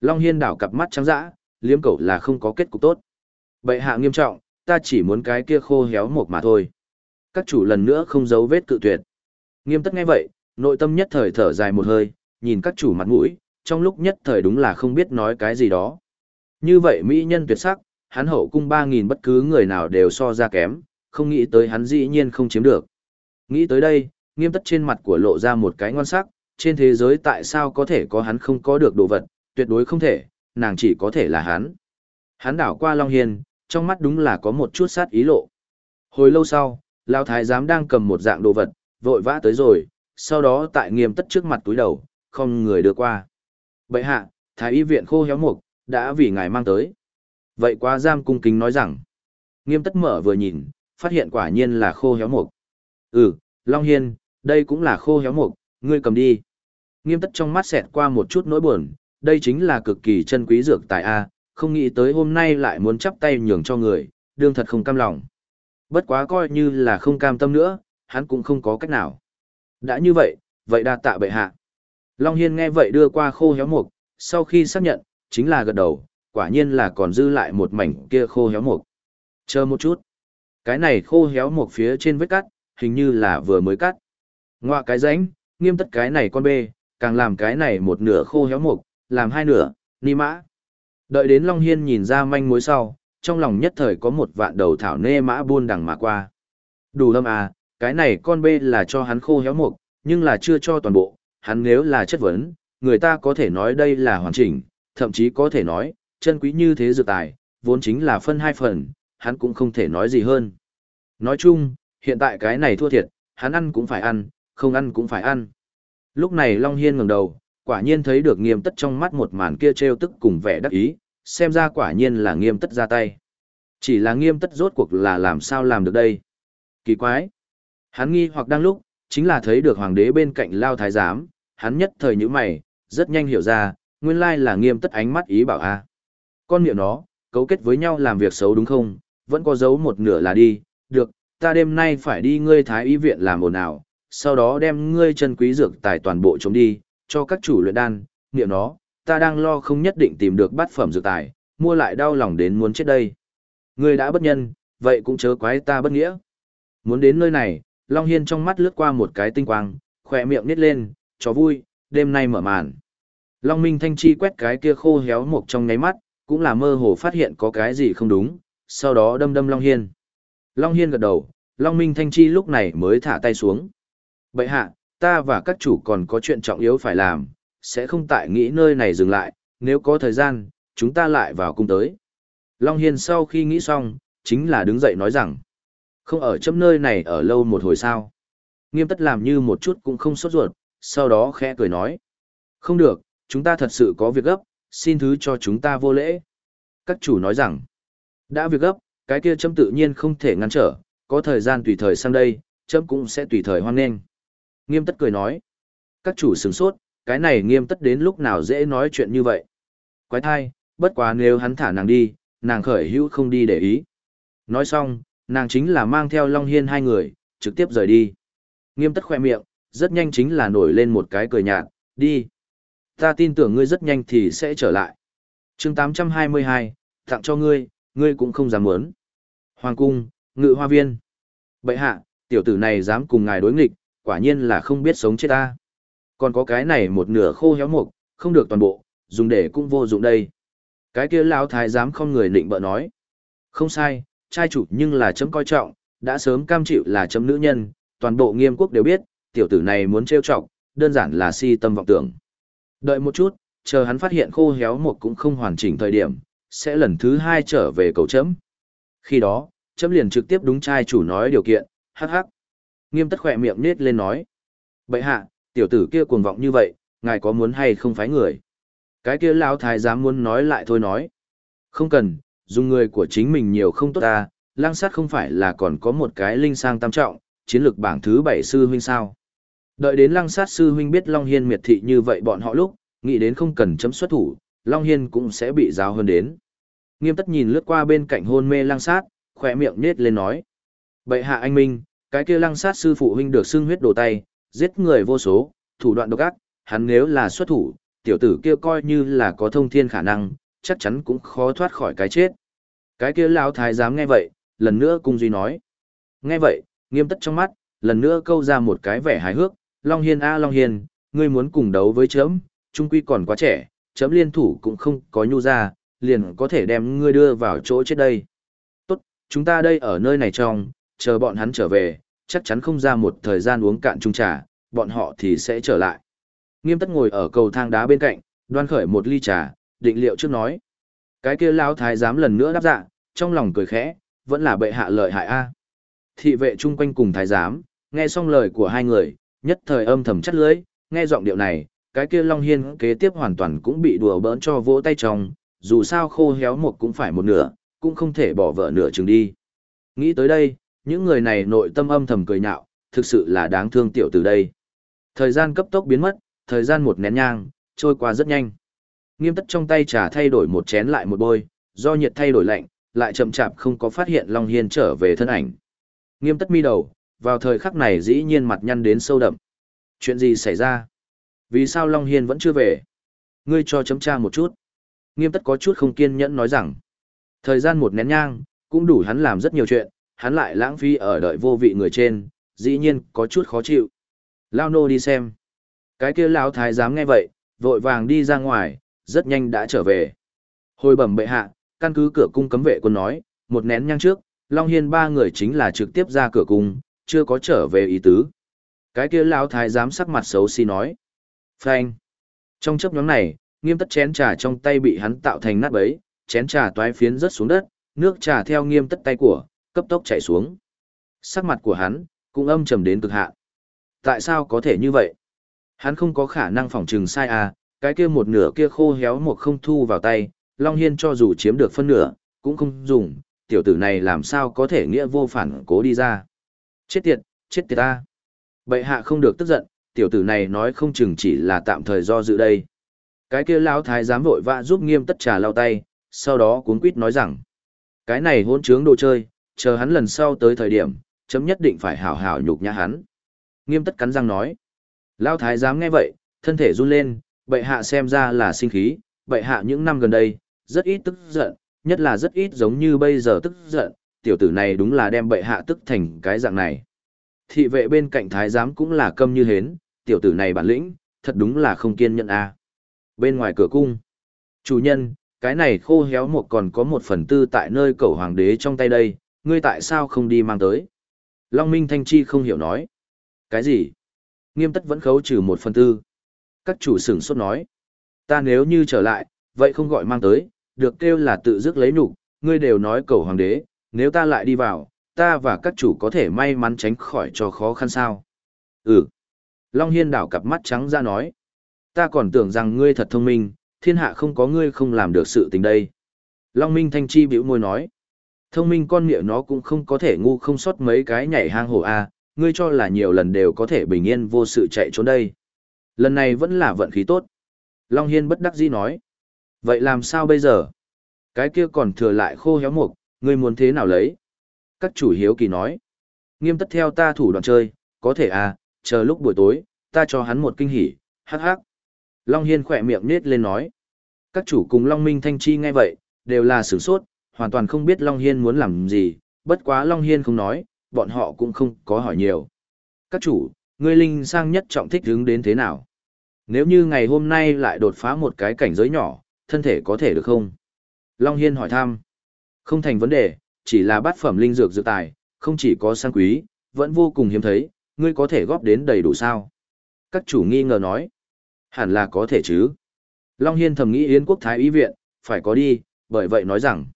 Long Hiên đảo cặp mắt trắng dã, liếm cậu là không có kết cục tốt. Bệ hạ nghiêm trọng, ta chỉ muốn cái kia khô héo một mà thôi. Các chủ lần nữa không giấu vết cự tuyệt. Nghiêm tất nghe vậy, nội tâm nhất thời thở dài một hơi, nhìn các chủ mặt mũi, trong lúc nhất thời đúng là không biết nói cái gì đó. Như vậy mỹ nhân tuyệt sắc, hắn hậu cung 3.000 bất cứ người nào đều so ra kém, không nghĩ tới hắn dĩ nhiên không chiếm được. Nghĩ tới đây, nghiêm tất trên mặt của lộ ra một cái ngon sắc, trên thế giới tại sao có thể có hắn không có được đồ vật, tuyệt đối không thể, nàng chỉ có thể là hắn. Hắn đảo qua Long Hiên, trong mắt đúng là có một chút sát ý lộ. Hồi lâu sau, Lão Thái giám đang cầm một dạng đồ vật, vội vã tới rồi, sau đó tại nghiêm tất trước mặt túi đầu, không người đưa qua. Bậy hạ, Thái y viện khô héo mục, đã vì ngài mang tới. Vậy quá giam cung kính nói rằng, nghiêm tất mở vừa nhìn, phát hiện quả nhiên là khô héo mục. Ừ, Long Hiên, đây cũng là khô héo mục, ngươi cầm đi. Nghiêm tất trong mắt xẹt qua một chút nỗi buồn, đây chính là cực kỳ chân quý dược tài A, không nghĩ tới hôm nay lại muốn chắp tay nhường cho người, đương thật không cam lòng. Bất quá coi như là không cam tâm nữa, hắn cũng không có cách nào. Đã như vậy, vậy đa tạ bệ hạ. Long Hiên nghe vậy đưa qua khô héo mục, sau khi xác nhận, chính là gật đầu, quả nhiên là còn dư lại một mảnh kia khô héo mục. Chờ một chút. Cái này khô héo mục phía trên vết cắt, hình như là vừa mới cắt. Ngoạ cái rãnh, nghiêm tất cái này con bê, càng làm cái này một nửa khô héo mục, làm hai nửa, ni mã. Đợi đến Long Hiên nhìn ra manh mối sau, trong lòng nhất thời có một vạn đầu thảo nê mã buôn đằng mà qua. Đủ lâm à, cái này con bê là cho hắn khô héo mục, nhưng là chưa cho toàn bộ, hắn nếu là chất vấn, người ta có thể nói đây là hoàn chỉnh, thậm chí có thể nói, chân quý như thế dược tài, vốn chính là phân hai phần, hắn cũng không thể nói gì hơn. Nói chung, hiện tại cái này thua thiệt, hắn ăn cũng phải ăn, không ăn cũng phải ăn. Lúc này Long Hiên ngẩng đầu, quả nhiên thấy được nghiêm tất trong mắt một màn kia trêu tức cùng vẻ đắc ý, xem ra quả nhiên là nghiêm tất ra tay. Chỉ là nghiêm tất rốt cuộc là làm sao làm được đây. Kỳ quái. Hắn nghi hoặc đang lúc, chính là thấy được hoàng đế bên cạnh lao thái giám, hắn nhất thời như mày, rất nhanh hiểu ra, nguyên lai là nghiêm tất ánh mắt ý bảo a Con miệng nó, cấu kết với nhau làm việc xấu đúng không, vẫn có dấu một nửa là đi, được, ta đêm nay phải đi ngươi thái y viện làm ồn ào, sau đó đem ngươi chân quý dược tài toàn bộ chống đi, cho các chủ luyện đan, niệm nó, ta đang lo không nhất định tìm được bát phẩm dược tài, mua lại đau lòng đến muốn chết đây. Ngươi đã bất nhân, vậy cũng chớ quái ta bất nghĩa. Muốn đến nơi này, Long Hiên trong mắt lướt qua một cái tinh quang, khỏe miệng nít lên, cho vui, đêm nay mở màn. Long Minh Thanh Chi quét cái kia khô héo một trong ngáy mắt, cũng là mơ hồ phát hiện có cái gì không đúng, sau đó đâm đâm Long Hiên. Long Hiên gật đầu, Long Minh Thanh Chi lúc này mới thả tay xuống. Bậy hạ, ta và các chủ còn có chuyện trọng yếu phải làm, sẽ không tại nghĩ nơi này dừng lại, nếu có thời gian, chúng ta lại vào cung tới. Long Hiên sau khi nghĩ xong, chính là đứng dậy nói rằng, không ở chấm nơi này ở lâu một hồi sao. Nghiêm tất làm như một chút cũng không sốt ruột, sau đó khẽ cười nói. Không được, chúng ta thật sự có việc gấp, xin thứ cho chúng ta vô lễ. Các chủ nói rằng, đã việc gấp, cái kia chấm tự nhiên không thể ngăn trở, có thời gian tùy thời sang đây, chấm cũng sẽ tùy thời hoan nghênh. Nghiêm tất cười nói, các chủ sửng sốt, cái này nghiêm tất đến lúc nào dễ nói chuyện như vậy. Quái thai, bất quá nếu hắn thả nàng đi, nàng khởi hữu không đi để ý. Nói xong, nàng chính là mang theo Long Hiên hai người, trực tiếp rời đi. Nghiêm tất khoe miệng, rất nhanh chính là nổi lên một cái cười nhạt, đi. Ta tin tưởng ngươi rất nhanh thì sẽ trở lại. chương 822, tặng cho ngươi, ngươi cũng không dám muốn. Hoàng cung, ngự hoa viên. Bậy hạ, tiểu tử này dám cùng ngài đối nghịch, quả nhiên là không biết sống chết ta. Còn có cái này một nửa khô héo mục, không được toàn bộ, dùng để cũng vô dụng đây. Cái kia lão thái dám không người định bợ nói. Không sai, trai chủ nhưng là chấm coi trọng, đã sớm cam chịu là chấm nữ nhân, toàn bộ nghiêm quốc đều biết, tiểu tử này muốn trêu chọc, đơn giản là si tâm vọng tưởng. Đợi một chút, chờ hắn phát hiện khô héo một cũng không hoàn chỉnh thời điểm, sẽ lần thứ hai trở về cầu chấm. Khi đó, chấm liền trực tiếp đúng trai chủ nói điều kiện, hắc hắc. Nghiêm tất khỏe miệng nết lên nói. Bậy hạ, tiểu tử kia cuồng vọng như vậy, ngài có muốn hay không phái người? Cái kia lão thái dám muốn nói lại thôi nói. Không cần, dùng người của chính mình nhiều không tốt ta, lang sát không phải là còn có một cái linh sang tam trọng, chiến lược bảng thứ bảy sư huynh sao. Đợi đến lăng sát sư huynh biết Long Hiên miệt thị như vậy bọn họ lúc, nghĩ đến không cần chấm xuất thủ, Long Hiên cũng sẽ bị giáo hơn đến. Nghiêm tất nhìn lướt qua bên cạnh hôn mê lăng sát, khỏe miệng nết lên nói. Bậy hạ anh Minh, cái kia lăng sát sư phụ huynh được xưng huyết đồ tay, giết người vô số, thủ đoạn độc ác, hắn nếu là xuất thủ, tiểu tử kia coi như là có thông thiên khả năng, chắc chắn cũng khó thoát khỏi cái chết. Cái kia lão thái giám nghe vậy, lần nữa cung duy nói. Nghe vậy, nghiêm tất trong mắt, lần nữa câu ra một cái vẻ hài hước, Long Hiên a Long Hiên, ngươi muốn cùng đấu với chấm, trung quy còn quá trẻ, chấm liên thủ cũng không có nhu ra, liền có thể đem ngươi đưa vào chỗ chết đây. Tốt, chúng ta đây ở nơi này trong, chờ bọn hắn trở về, chắc chắn không ra một thời gian uống cạn chung trà, bọn họ thì sẽ trở lại. Nghiêm tất ngồi ở cầu thang đá bên cạnh, đoan khởi một ly trà, định liệu trước nói. Cái kia lão thái giám lần nữa đáp dạ, trong lòng cười khẽ, vẫn là bệ hạ lợi hại a. Thị vệ chung quanh cùng thái giám, nghe xong lời của hai người, nhất thời âm thầm chắt lưỡi, nghe giọng điệu này, cái kia Long Hiên kế tiếp hoàn toàn cũng bị đùa bỡn cho vỗ tay trong, dù sao khô héo một cũng phải một nửa, cũng không thể bỏ vợ nửa chừng đi. Nghĩ tới đây, những người này nội tâm âm thầm cười nhạo, thực sự là đáng thương tiểu từ đây. Thời gian cấp tốc biến mất, thời gian một nén nhang, trôi qua rất nhanh. Nghiêm tất trong tay trà thay đổi một chén lại một bôi, do nhiệt thay đổi lạnh, lại chậm chạp không có phát hiện Long Hiên trở về thân ảnh. Nghiêm tất mi đầu, vào thời khắc này dĩ nhiên mặt nhăn đến sâu đậm. Chuyện gì xảy ra? Vì sao Long Hiên vẫn chưa về? Ngươi cho chấm tra một chút. Nghiêm tất có chút không kiên nhẫn nói rằng, thời gian một nén nhang, cũng đủ hắn làm rất nhiều chuyện, hắn lại lãng phí ở đợi vô vị người trên, dĩ nhiên có chút khó chịu. Lao nô đi xem. Cái kia lão thái giám nghe vậy, vội vàng đi ra ngoài, rất nhanh đã trở về. Hồi bẩm bệ hạ, căn cứ cửa cung cấm vệ quân nói, một nén nhang trước, Long Hiên ba người chính là trực tiếp ra cửa cung, chưa có trở về ý tứ. Cái kia lão thái giám sắc mặt xấu xí nói. Phanh. Trong chấp nhóm này, nghiêm tất chén trà trong tay bị hắn tạo thành nát bấy, chén trà toái phiến rớt xuống đất, nước trà theo nghiêm tất tay của, cấp tốc chảy xuống. Sắc mặt của hắn, cũng âm trầm đến cực hạn. Tại sao có thể như vậy? Hắn không có khả năng phòng trừng sai à, cái kia một nửa kia khô héo một không thu vào tay, Long Hiên cho dù chiếm được phân nửa, cũng không dùng, tiểu tử này làm sao có thể nghĩa vô phản cố đi ra. Chết tiệt, chết tiệt ta. Bệ hạ không được tức giận, tiểu tử này nói không chừng chỉ là tạm thời do dự đây. Cái kia lão thái giám vội vã giúp nghiêm tất trà lau tay, sau đó cuốn quýt nói rằng, cái này hôn trướng đồ chơi, chờ hắn lần sau tới thời điểm, chấm nhất định phải hảo hảo nhục nhã hắn. Nghiêm tất cắn răng nói, lao thái giám nghe vậy, thân thể run lên, bệ hạ xem ra là sinh khí, bệ hạ những năm gần đây, rất ít tức giận, nhất là rất ít giống như bây giờ tức giận, tiểu tử này đúng là đem bệ hạ tức thành cái dạng này. Thị vệ bên cạnh thái giám cũng là câm như hến, tiểu tử này bản lĩnh, thật đúng là không kiên nhẫn a. Bên ngoài cửa cung, chủ nhân, cái này khô héo một còn có một phần tư tại nơi cầu hoàng đế trong tay đây, ngươi tại sao không đi mang tới? Long Minh Thanh Chi không hiểu nói. Cái gì? Nghiêm tất vẫn khấu trừ một phần tư. Các chủ sửng sốt nói. Ta nếu như trở lại, vậy không gọi mang tới, được kêu là tự dứt lấy nục ngươi đều nói cầu hoàng đế, nếu ta lại đi vào, ta và các chủ có thể may mắn tránh khỏi cho khó khăn sao. Ừ. Long Hiên đảo cặp mắt trắng ra nói. Ta còn tưởng rằng ngươi thật thông minh, thiên hạ không có ngươi không làm được sự tình đây. Long Minh Thanh Chi biểu môi nói. Thông minh con nghĩa nó cũng không có thể ngu không sót mấy cái nhảy hang hổ A, ngươi cho là nhiều lần đều có thể bình yên vô sự chạy trốn đây. Lần này vẫn là vận khí tốt. Long Hiên bất đắc dĩ nói. Vậy làm sao bây giờ? Cái kia còn thừa lại khô héo mục, ngươi muốn thế nào lấy? Các chủ hiếu kỳ nói. Nghiêm tất theo ta thủ đoạn chơi, có thể à, chờ lúc buổi tối, ta cho hắn một kinh hỉ, hắc hắc. Long Hiên khỏe miệng nết lên nói. Các chủ cùng Long Minh Thanh Chi nghe vậy, đều là sửng sốt, hoàn toàn không biết Long Hiên muốn làm gì, bất quá Long Hiên không nói, bọn họ cũng không có hỏi nhiều. Các chủ, ngươi linh sang nhất trọng thích hướng đến thế nào? Nếu như ngày hôm nay lại đột phá một cái cảnh giới nhỏ, thân thể có thể được không? Long Hiên hỏi thăm. Không thành vấn đề, chỉ là bát phẩm linh dược dự tài, không chỉ có sang quý, vẫn vô cùng hiếm thấy, ngươi có thể góp đến đầy đủ sao? Các chủ nghi ngờ nói. Hẳn là có thể chứ. Long Hiên thầm nghĩ Yến quốc thái y viện, phải có đi, bởi vậy nói rằng.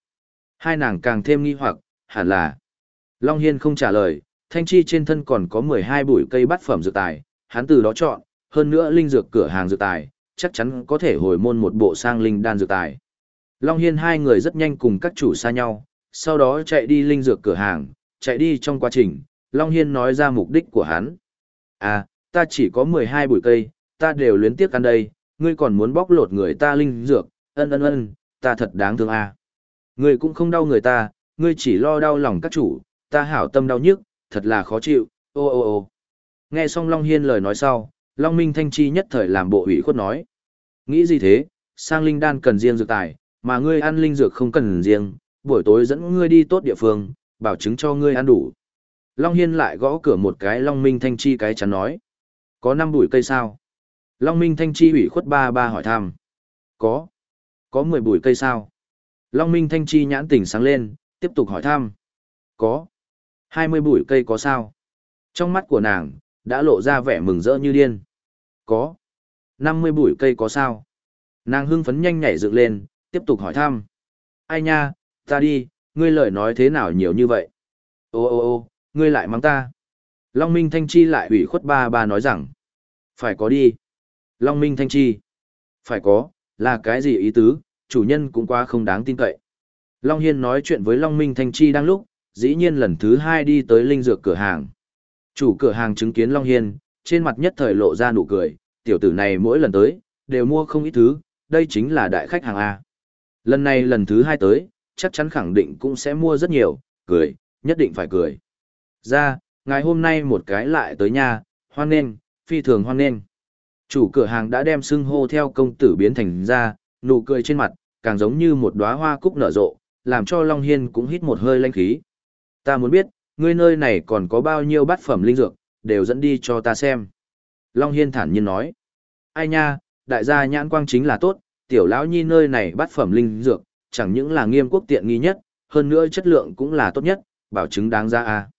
Hai nàng càng thêm nghi hoặc, hẳn là. Long Hiên không trả lời, thanh chi trên thân còn có 12 bụi cây bát phẩm dược tài, hắn từ đó chọn, hơn nữa linh dược cửa hàng dược tài, chắc chắn có thể hồi môn một bộ sang linh đan dược tài. Long Hiên hai người rất nhanh cùng các chủ xa nhau, sau đó chạy đi linh dược cửa hàng, chạy đi trong quá trình, Long Hiên nói ra mục đích của hắn. À, ta chỉ có 12 bụi cây, ta đều luyến tiếc ăn đây, ngươi còn muốn bóc lột người ta linh dược, ân ân ân, ta thật đáng thương à. Ngươi cũng không đau người ta, ngươi chỉ lo đau lòng các chủ, ta hảo tâm đau nhức, thật là khó chịu, ô ô ô. Nghe xong Long Hiên lời nói sau, Long Minh Thanh Chi nhất thời làm bộ ủy khuất nói. Nghĩ gì thế, sang linh đan cần riêng dược tài, mà ngươi ăn linh dược không cần riêng, buổi tối dẫn ngươi đi tốt địa phương, bảo chứng cho ngươi ăn đủ. Long Hiên lại gõ cửa một cái Long Minh Thanh Chi cái chắn nói. Có năm bụi cây sao? Long Minh Thanh Chi ủy khuất ba ba hỏi thăm. Có. Có 10 bụi cây sao? Long Minh Thanh Chi nhãn tỉnh sáng lên, tiếp tục hỏi thăm. Có. 20 bụi cây có sao? Trong mắt của nàng, đã lộ ra vẻ mừng rỡ như điên. Có. 50 bụi cây có sao? Nàng hưng phấn nhanh nhảy dựng lên, tiếp tục hỏi thăm. Ai nha, ta đi, ngươi lời nói thế nào nhiều như vậy? Ô ô ô, ngươi lại mắng ta. Long Minh Thanh Chi lại ủy khuất ba ba nói rằng. Phải có đi. Long Minh Thanh Chi. Phải có, là cái gì ý tứ, chủ nhân cũng quá không đáng tin cậy. Long Hiên nói chuyện với Long Minh Thanh Chi đang lúc, dĩ nhiên lần thứ hai đi tới linh dược cửa hàng. Chủ cửa hàng chứng kiến Long Hiên, trên mặt nhất thời lộ ra nụ cười, tiểu tử này mỗi lần tới, đều mua không ít thứ, đây chính là đại khách hàng A. Lần này lần thứ hai tới, chắc chắn khẳng định cũng sẽ mua rất nhiều, cười, nhất định phải cười. Ra, ngày hôm nay một cái lại tới nhà, hoan nghênh, phi thường hoan nghênh. Chủ cửa hàng đã đem xưng hô theo công tử biến thành ra, nụ cười trên mặt, càng giống như một đóa hoa cúc nở rộ, làm cho Long Hiên cũng hít một hơi lanh khí. Ta muốn biết, ngươi nơi này còn có bao nhiêu bát phẩm linh dược, đều dẫn đi cho ta xem. Long Hiên thản nhiên nói. Ai nha, đại gia nhãn quang chính là tốt, tiểu lão nhi nơi này bát phẩm linh dược, chẳng những là nghiêm quốc tiện nghi nhất, hơn nữa chất lượng cũng là tốt nhất, bảo chứng đáng ra a à.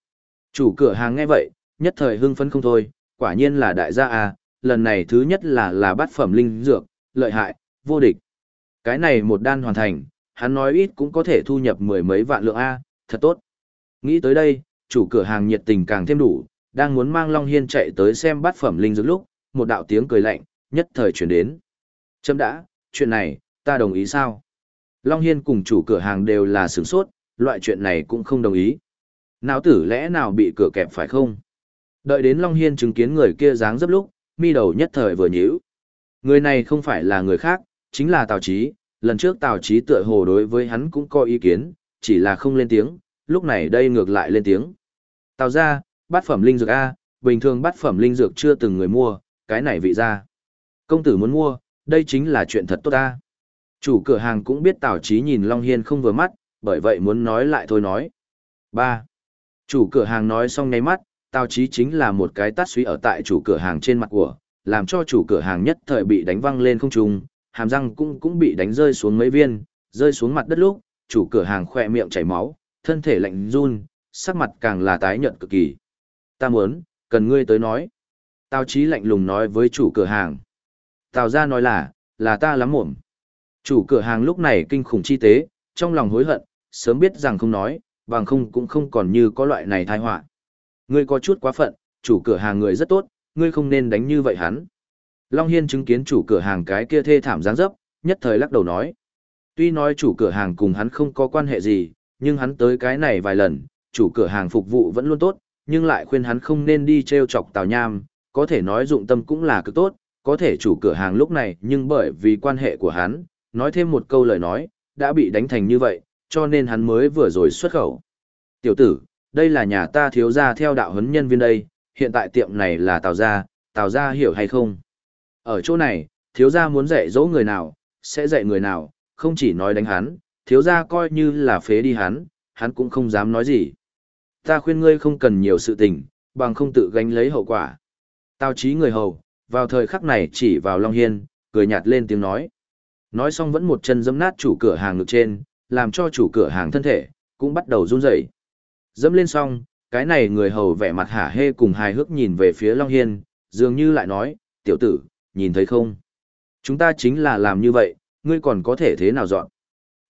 Chủ cửa hàng nghe vậy, nhất thời hưng phấn không thôi, quả nhiên là đại gia a lần này thứ nhất là là bát phẩm linh dược, lợi hại, vô địch. Cái này một đan hoàn thành, hắn nói ít cũng có thể thu nhập mười mấy vạn lượng A, thật tốt. Nghĩ tới đây, chủ cửa hàng nhiệt tình càng thêm đủ, đang muốn mang Long Hiên chạy tới xem bát phẩm linh dược lúc, một đạo tiếng cười lạnh, nhất thời chuyển đến. Chấm đã, chuyện này, ta đồng ý sao? Long Hiên cùng chủ cửa hàng đều là sửng sốt, loại chuyện này cũng không đồng ý. Nào tử lẽ nào bị cửa kẹp phải không? Đợi đến Long Hiên chứng kiến người kia dáng dấp lúc, mi đầu nhất thời vừa nhíu. Người này không phải là người khác, chính là Tào Chí, lần trước Tào Chí tựa hồ đối với hắn cũng có ý kiến, chỉ là không lên tiếng, lúc này đây ngược lại lên tiếng. Tào gia bát phẩm linh dược A, bình thường bát phẩm linh dược chưa từng người mua, cái này vị ra. Công tử muốn mua, đây chính là chuyện thật tốt ta. Chủ cửa hàng cũng biết Tào Chí nhìn Long Hiên không vừa mắt, bởi vậy muốn nói lại thôi nói. 3. Chủ cửa hàng nói xong ngay mắt, Tào Chí chính là một cái tát suy ở tại chủ cửa hàng trên mặt của, làm cho chủ cửa hàng nhất thời bị đánh văng lên không trung, hàm răng cũng cũng bị đánh rơi xuống mấy viên, rơi xuống mặt đất lúc, chủ cửa hàng khỏe miệng chảy máu, thân thể lạnh run, sắc mặt càng là tái nhợt cực kỳ. Ta muốn, cần ngươi tới nói. Tào Chí lạnh lùng nói với chủ cửa hàng. Tào ra nói là, là ta lắm muộn. Chủ cửa hàng lúc này kinh khủng chi tế, trong lòng hối hận, sớm biết rằng không nói, bằng không cũng không còn như có loại này tai họa. Ngươi có chút quá phận, chủ cửa hàng người rất tốt, ngươi không nên đánh như vậy hắn. Long Hiên chứng kiến chủ cửa hàng cái kia thê thảm dáng dấp, nhất thời lắc đầu nói. Tuy nói chủ cửa hàng cùng hắn không có quan hệ gì, nhưng hắn tới cái này vài lần, chủ cửa hàng phục vụ vẫn luôn tốt, nhưng lại khuyên hắn không nên đi treo chọc Tào Nham, có thể nói dụng tâm cũng là cực tốt, có thể chủ cửa hàng lúc này nhưng bởi vì quan hệ của hắn, nói thêm một câu lời nói, đã bị đánh thành như vậy, cho nên hắn mới vừa rồi xuất khẩu. Tiểu tử, đây là nhà ta thiếu gia theo đạo huấn nhân viên đây, hiện tại tiệm này là Tào gia, Tào gia hiểu hay không? Ở chỗ này, thiếu gia muốn dạy dỗ người nào, sẽ dạy người nào, không chỉ nói đánh hắn, thiếu gia coi như là phế đi hắn, hắn cũng không dám nói gì. Ta khuyên ngươi không cần nhiều sự tình, bằng không tự gánh lấy hậu quả. Tào trí người hầu, vào thời khắc này chỉ vào Long Hiên, cười nhạt lên tiếng nói. Nói xong vẫn một chân dẫm nát chủ cửa hàng ngực trên, làm cho chủ cửa hàng thân thể, cũng bắt đầu run rẩy. Dẫm lên xong, cái này người hầu vẻ mặt hả hê cùng hài hước nhìn về phía Long Hiên, dường như lại nói, tiểu tử, nhìn thấy không? Chúng ta chính là làm như vậy, ngươi còn có thể thế nào dọn?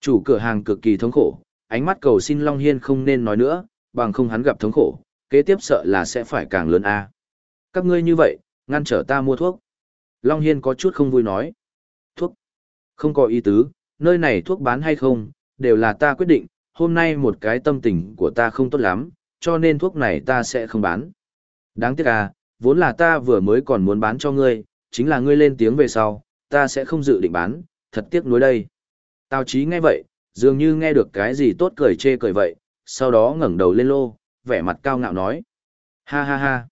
Chủ cửa hàng cực kỳ thống khổ, ánh mắt cầu xin Long Hiên không nên nói nữa, bằng không hắn gặp thống khổ, kế tiếp sợ là sẽ phải càng lớn a Các ngươi như vậy, ngăn trở ta mua thuốc. Long Hiên có chút không vui nói. Thuốc? Không có ý tứ, nơi này thuốc bán hay không, đều là ta quyết định, hôm nay một cái tâm tình của ta không tốt lắm, cho nên thuốc này ta sẽ không bán. Đáng tiếc à, vốn là ta vừa mới còn muốn bán cho ngươi, chính là ngươi lên tiếng về sau, ta sẽ không dự định bán, thật tiếc nuối đây. Tào chí nghe vậy, dường như nghe được cái gì tốt cười chê cười vậy, sau đó ngẩng đầu lên lô, vẻ mặt cao ngạo nói. Ha ha ha.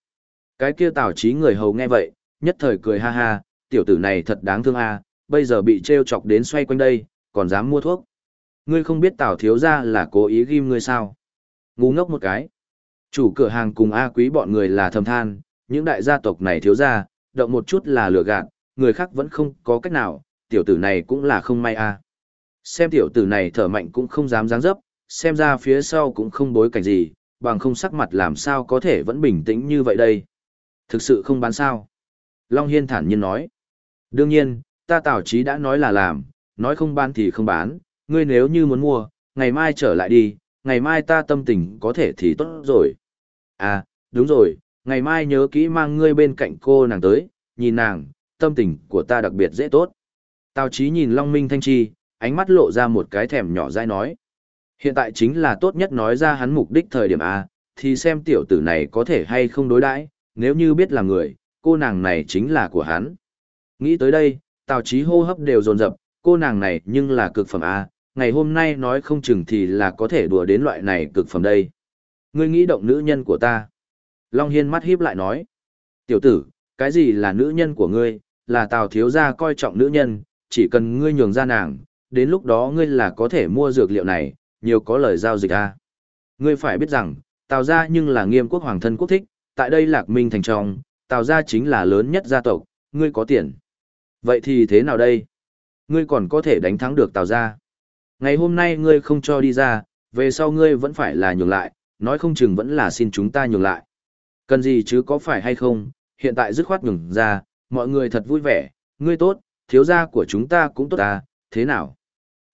Cái kia tào chí người hầu nghe vậy, nhất thời cười ha ha, tiểu tử này thật đáng thương à, bây giờ bị trêu chọc đến xoay quanh đây, còn dám mua thuốc. Ngươi không biết tào thiếu gia là cố ý ghim ngươi sao. Ngu ngốc một cái. Chủ cửa hàng cùng A quý bọn người là thầm than, những đại gia tộc này thiếu gia động một chút là lừa gạt, người khác vẫn không có cách nào, tiểu tử này cũng là không may a. Xem tiểu tử này thở mạnh cũng không dám dáng dấp, xem ra phía sau cũng không bối cảnh gì, bằng không sắc mặt làm sao có thể vẫn bình tĩnh như vậy đây. Thực sự không bán sao. Long Hiên thản nhiên nói. Đương nhiên, ta tảo chí đã nói là làm, nói không bán thì không bán, ngươi nếu như muốn mua, ngày mai trở lại đi, ngày mai ta tâm tình có thể thì tốt rồi. À, đúng rồi, ngày mai nhớ kỹ mang ngươi bên cạnh cô nàng tới, nhìn nàng, tâm tình của ta đặc biệt dễ tốt. Tào chí nhìn Long Minh Thanh Chi, ánh mắt lộ ra một cái thèm nhỏ dai nói. Hiện tại chính là tốt nhất nói ra hắn mục đích thời điểm A, thì xem tiểu tử này có thể hay không đối đãi nếu như biết là người, cô nàng này chính là của hắn. Nghĩ tới đây, Tào chí hô hấp đều dồn dập, cô nàng này nhưng là cực phẩm A, ngày hôm nay nói không chừng thì là có thể đùa đến loại này cực phẩm đây. Ngươi nghĩ động nữ nhân của ta. Long Hiên mắt híp lại nói. Tiểu tử, cái gì là nữ nhân của ngươi, là Tào thiếu gia coi trọng nữ nhân, chỉ cần ngươi nhường ra nàng, đến lúc đó ngươi là có thể mua dược liệu này, nhiều có lời giao dịch a. Ngươi phải biết rằng, Tào gia nhưng là nghiêm quốc hoàng thân quốc thích, tại đây Lạc Minh thành trong, Tào gia chính là lớn nhất gia tộc, ngươi có tiền. Vậy thì thế nào đây? Ngươi còn có thể đánh thắng được Tào gia. Ngày hôm nay ngươi không cho đi ra, về sau ngươi vẫn phải là nhường lại, nói không chừng vẫn là xin chúng ta nhường lại. Cần gì chứ có phải hay không, hiện tại dứt khoát nhường ra, mọi người thật vui vẻ, ngươi tốt, thiếu gia của chúng ta cũng tốt à, thế nào?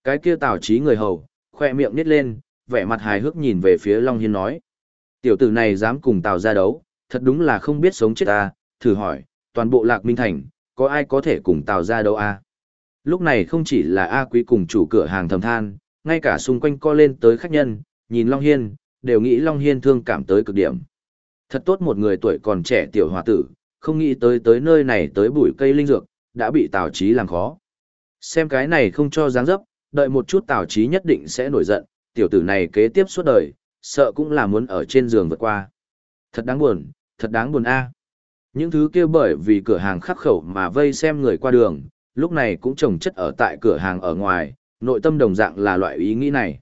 Cái kia tào trí người hầu, khoe miệng nít lên, vẻ mặt hài hước nhìn về phía Long Hiên nói. Tiểu tử này dám cùng tào ra đấu, thật đúng là không biết sống chết ta, thử hỏi, toàn bộ lạc minh thành, có ai có thể cùng tào ra đấu à? Lúc này không chỉ là A quý cùng chủ cửa hàng thầm than, ngay cả xung quanh co lên tới khách nhân, nhìn Long Hiên, đều nghĩ Long Hiên thương cảm tới cực điểm. Thật tốt một người tuổi còn trẻ tiểu hòa tử, không nghĩ tới tới nơi này tới bụi cây linh dược, đã bị Tào Chí làm khó. Xem cái này không cho dáng dấp, đợi một chút Tào Chí nhất định sẽ nổi giận, tiểu tử này kế tiếp suốt đời, sợ cũng là muốn ở trên giường vượt qua. Thật đáng buồn, thật đáng buồn a. Những thứ kia bởi vì cửa hàng khắc khẩu mà vây xem người qua đường, lúc này cũng trồng chất ở tại cửa hàng ở ngoài, nội tâm đồng dạng là loại ý nghĩ này.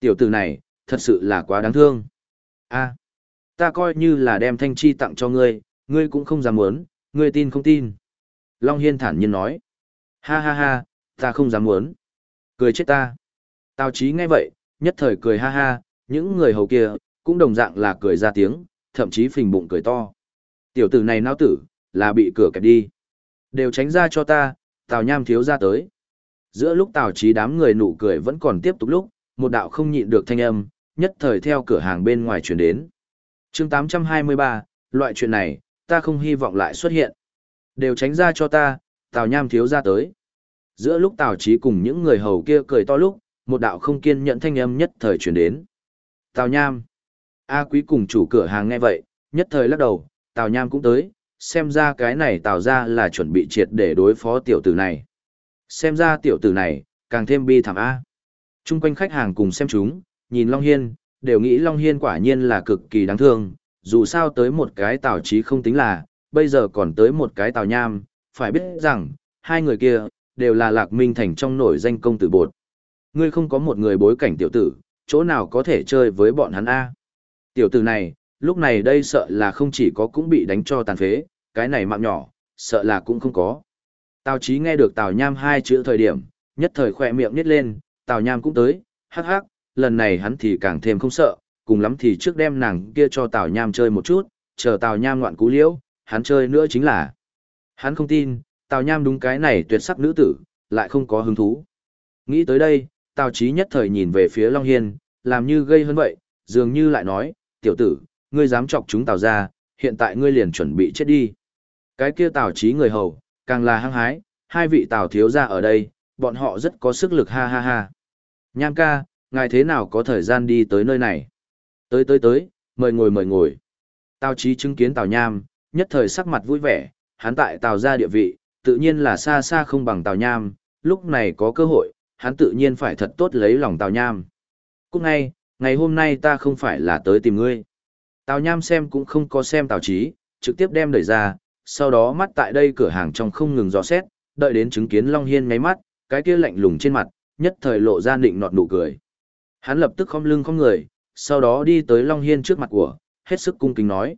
Tiểu tử này, thật sự là quá đáng thương. a ta coi như là đem thanh chi tặng cho ngươi, ngươi cũng không dám muốn, ngươi tin không tin. Long Hiên thản nhiên nói. Ha ha ha, ta không dám muốn. Cười chết ta. Tào chí nghe vậy, nhất thời cười ha ha, những người hầu kia, cũng đồng dạng là cười ra tiếng, thậm chí phình bụng cười to. Tiểu tử này nao tử, là bị cửa kẹp đi. Đều tránh ra cho ta, Tào Nham thiếu ra tới. Giữa lúc Tào Chí đám người nụ cười vẫn còn tiếp tục lúc, một đạo không nhịn được thanh âm, nhất thời theo cửa hàng bên ngoài chuyển đến chương 823, loại chuyện này, ta không hy vọng lại xuất hiện. Đều tránh ra cho ta, Tào Nham thiếu ra tới. Giữa lúc Tào Chí cùng những người hầu kia cười to lúc, một đạo không kiên nhẫn thanh âm nhất thời chuyển đến. Tào Nham. A Quý cùng chủ cửa hàng nghe vậy, nhất thời lắc đầu, Tào Nham cũng tới, xem ra cái này Tào ra là chuẩn bị triệt để đối phó tiểu tử này. Xem ra tiểu tử này, càng thêm bi thảm A. Trung quanh khách hàng cùng xem chúng, nhìn Long Hiên, đều nghĩ Long Hiên quả nhiên là cực kỳ đáng thương, dù sao tới một cái Tào Chí không tính là, bây giờ còn tới một cái Tào Nham, phải biết rằng, hai người kia, đều là Lạc Minh Thành trong nổi danh công tử bột. Ngươi không có một người bối cảnh tiểu tử, chỗ nào có thể chơi với bọn hắn A. Tiểu tử này, lúc này đây sợ là không chỉ có cũng bị đánh cho tàn phế, cái này mạng nhỏ, sợ là cũng không có. Tào Chí nghe được Tào Nham hai chữ thời điểm, nhất thời khỏe miệng nít lên, Tào Nham cũng tới, hắc hắc, lần này hắn thì càng thêm không sợ, cùng lắm thì trước đem nàng kia cho Tào Nham chơi một chút, chờ Tào Nham ngoạn cú liễu, hắn chơi nữa chính là. Hắn không tin, Tào Nham đúng cái này tuyệt sắc nữ tử, lại không có hứng thú. Nghĩ tới đây, Tào Chí nhất thời nhìn về phía Long Hiên, làm như gây hơn vậy, dường như lại nói, tiểu tử, ngươi dám chọc chúng Tào ra, hiện tại ngươi liền chuẩn bị chết đi. Cái kia Tào Chí người hầu, càng là hăng hái, hai vị Tào thiếu ra ở đây, bọn họ rất có sức lực ha ha ha. Nham ca, ngài thế nào có thời gian đi tới nơi này? Tới tới tới, mời ngồi mời ngồi. Tào Chí chứng kiến Tào Nham, nhất thời sắc mặt vui vẻ, hắn tại Tào gia địa vị, tự nhiên là xa xa không bằng Tào Nham, lúc này có cơ hội, hắn tự nhiên phải thật tốt lấy lòng Tào Nham. Cũng ngay, ngày hôm nay ta không phải là tới tìm ngươi. Tào Nham xem cũng không có xem Tào Chí, trực tiếp đem đẩy ra, sau đó mắt tại đây cửa hàng trong không ngừng dò xét, đợi đến chứng kiến Long Hiên ngáy mắt, cái kia lạnh lùng trên mặt, nhất thời lộ ra định nọt nụ cười. Hắn lập tức khom lưng khom người, sau đó đi tới Long Hiên trước mặt của, hết sức cung kính nói.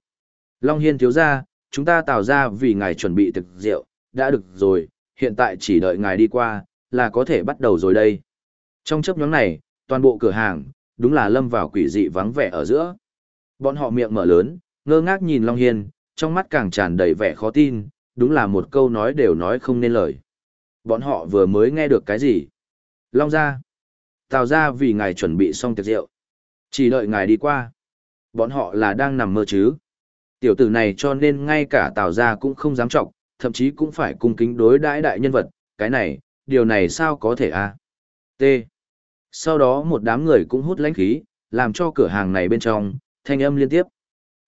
Long Hiên thiếu ra, chúng ta tạo ra vì ngài chuẩn bị thực rượu, đã được rồi, hiện tại chỉ đợi ngài đi qua, là có thể bắt đầu rồi đây. Trong chấp nhóm này, toàn bộ cửa hàng, đúng là lâm vào quỷ dị vắng vẻ ở giữa. Bọn họ miệng mở lớn, ngơ ngác nhìn Long Hiên, trong mắt càng tràn đầy vẻ khó tin, đúng là một câu nói đều nói không nên lời. Bọn họ vừa mới nghe được cái gì? Long ra. Tào ra vì ngài chuẩn bị xong tiệc rượu. Chỉ đợi ngài đi qua. Bọn họ là đang nằm mơ chứ. Tiểu tử này cho nên ngay cả Tào gia cũng không dám trọng, thậm chí cũng phải cung kính đối đãi đại nhân vật, cái này, điều này sao có thể a? À? T. Sau đó một đám người cũng hút lãnh khí, làm cho cửa hàng này bên trong, thanh âm liên tiếp.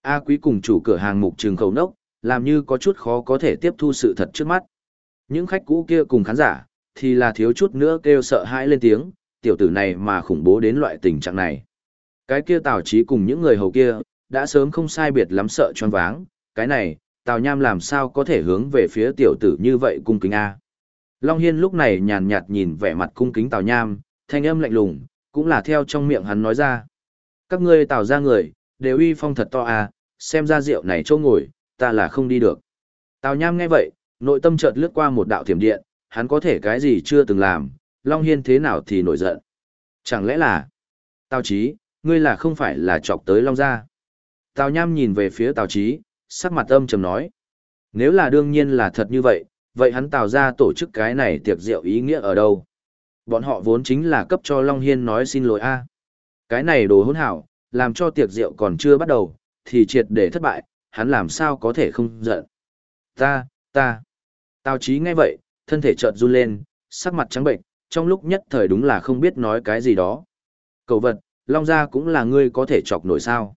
A quý cùng chủ cửa hàng mục trường khẩu nốc, làm như có chút khó có thể tiếp thu sự thật trước mắt. Những khách cũ kia cùng khán giả, thì là thiếu chút nữa kêu sợ hãi lên tiếng, tiểu tử này mà khủng bố đến loại tình trạng này. Cái kia tào trí cùng những người hầu kia, đã sớm không sai biệt lắm sợ choáng váng, cái này, Tào Nham làm sao có thể hướng về phía tiểu tử như vậy cung kính A. Long Hiên lúc này nhàn nhạt nhìn vẻ mặt cung kính Tào Nham, thanh âm lạnh lùng, cũng là theo trong miệng hắn nói ra. Các ngươi Tào ra người, đều uy phong thật to à, xem ra rượu này chỗ ngồi, ta là không đi được. Tào Nham nghe vậy, nội tâm chợt lướt qua một đạo thiểm điện, hắn có thể cái gì chưa từng làm, Long Hiên thế nào thì nổi giận. Chẳng lẽ là, Tào Chí, ngươi là không phải là chọc tới Long gia? Tào Nham nhìn về phía Tào Chí, sắc mặt âm trầm nói. Nếu là đương nhiên là thật như vậy, vậy hắn Tào ra tổ chức cái này tiệc rượu ý nghĩa ở đâu? Bọn họ vốn chính là cấp cho Long Hiên nói xin lỗi a Cái này đồ hỗn hảo, làm cho tiệc rượu còn chưa bắt đầu, thì triệt để thất bại, hắn làm sao có thể không giận. Ta, ta. Tào Chí nghe vậy, thân thể chợt run lên, sắc mặt trắng bệnh, trong lúc nhất thời đúng là không biết nói cái gì đó. Cầu vật, Long Gia cũng là ngươi có thể chọc nổi sao.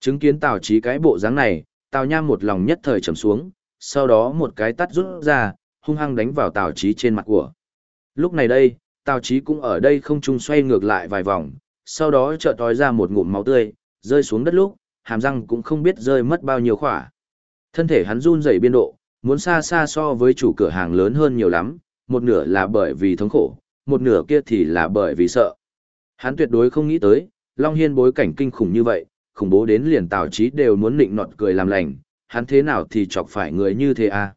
Chứng kiến Tào Chí cái bộ dáng này, Tào Nham một lòng nhất thời trầm xuống, sau đó một cái tắt rút ra, hung hăng đánh vào Tào Chí trên mặt của. Lúc này đây, Tào Chí cũng ở đây không trung xoay ngược lại vài vòng, sau đó chợt tói ra một ngụm máu tươi, rơi xuống đất lúc, hàm răng cũng không biết rơi mất bao nhiêu khỏa. Thân thể hắn run rẩy biên độ, muốn xa xa so với chủ cửa hàng lớn hơn nhiều lắm, một nửa là bởi vì thống khổ, một nửa kia thì là bởi vì sợ. Hắn tuyệt đối không nghĩ tới, Long Hiên bối cảnh kinh khủng như vậy, khủng bố đến liền Tào Chí đều muốn nịnh nọt cười làm lành, hắn thế nào thì chọc phải người như thế à?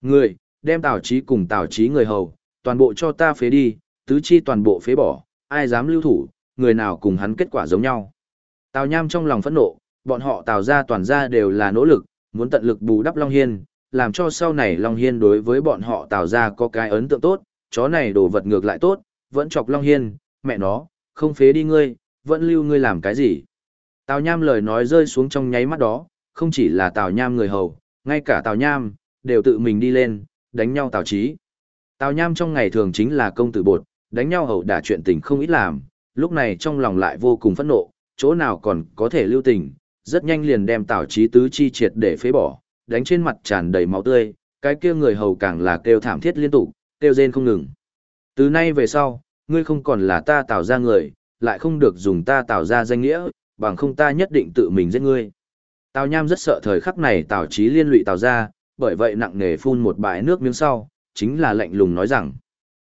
Người, đem Tào Chí cùng Tào Chí người hầu, toàn bộ cho ta phế đi, tứ chi toàn bộ phế bỏ, ai dám lưu thủ, người nào cùng hắn kết quả giống nhau. Tào Nham trong lòng phẫn nộ, bọn họ Tào ra toàn ra đều là nỗ lực, muốn tận lực bù đắp Long Hiên, làm cho sau này Long Hiên đối với bọn họ Tào ra có cái ấn tượng tốt, chó này đồ vật ngược lại tốt, vẫn chọc Long Hiên, mẹ nó, không phế đi ngươi, vẫn lưu ngươi làm cái gì. Tào Nham lời nói rơi xuống trong nháy mắt đó, không chỉ là Tào Nham người hầu, ngay cả Tào Nham, đều tự mình đi lên, đánh nhau Tào Chí. Tào Nham trong ngày thường chính là công tử bột, đánh nhau hầu đả chuyện tình không ít làm, lúc này trong lòng lại vô cùng phẫn nộ, chỗ nào còn có thể lưu tình, rất nhanh liền đem Tào Chí tứ chi triệt để phế bỏ, đánh trên mặt tràn đầy máu tươi, cái kia người hầu càng là kêu thảm thiết liên tục, kêu rên không ngừng. Từ nay về sau, ngươi không còn là ta tạo ra người, lại không được dùng ta tạo ra danh nghĩa, bằng không ta nhất định tự mình giết ngươi. Tào Nham rất sợ thời khắc này Tào Chí liên lụy Tào ra, bởi vậy nặng nề phun một bãi nước miếng sau, chính là lạnh lùng nói rằng.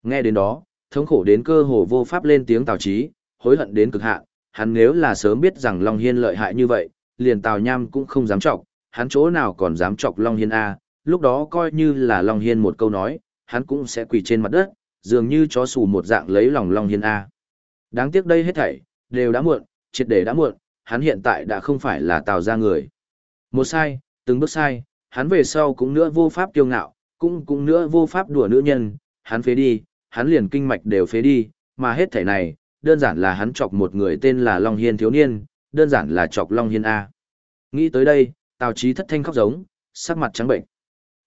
Nghe đến đó, thống khổ đến cơ hồ vô pháp lên tiếng Tào Chí, hối hận đến cực hạn, hắn nếu là sớm biết rằng Long Hiên lợi hại như vậy, liền Tào Nham cũng không dám chọc, hắn chỗ nào còn dám chọc Long Hiên A, lúc đó coi như là Long Hiên một câu nói, hắn cũng sẽ quỳ trên mặt đất, dường như chó sù một dạng lấy lòng Long Hiên A. Đáng tiếc đây hết thảy, đều đã muộn, triệt để đã muộn, hắn hiện tại đã không phải là Tào ra người. Một sai, từng bước sai, hắn về sau cũng nữa vô pháp kiêu ngạo, cũng cũng nữa vô pháp đùa nữ nhân, hắn phế đi, hắn liền kinh mạch đều phế đi, mà hết thảy này, đơn giản là hắn chọc một người tên là Long Hiên thiếu niên, đơn giản là chọc Long Hiên A. Nghĩ tới đây, Tào trí thất thanh khóc giống, sắc mặt trắng bệnh.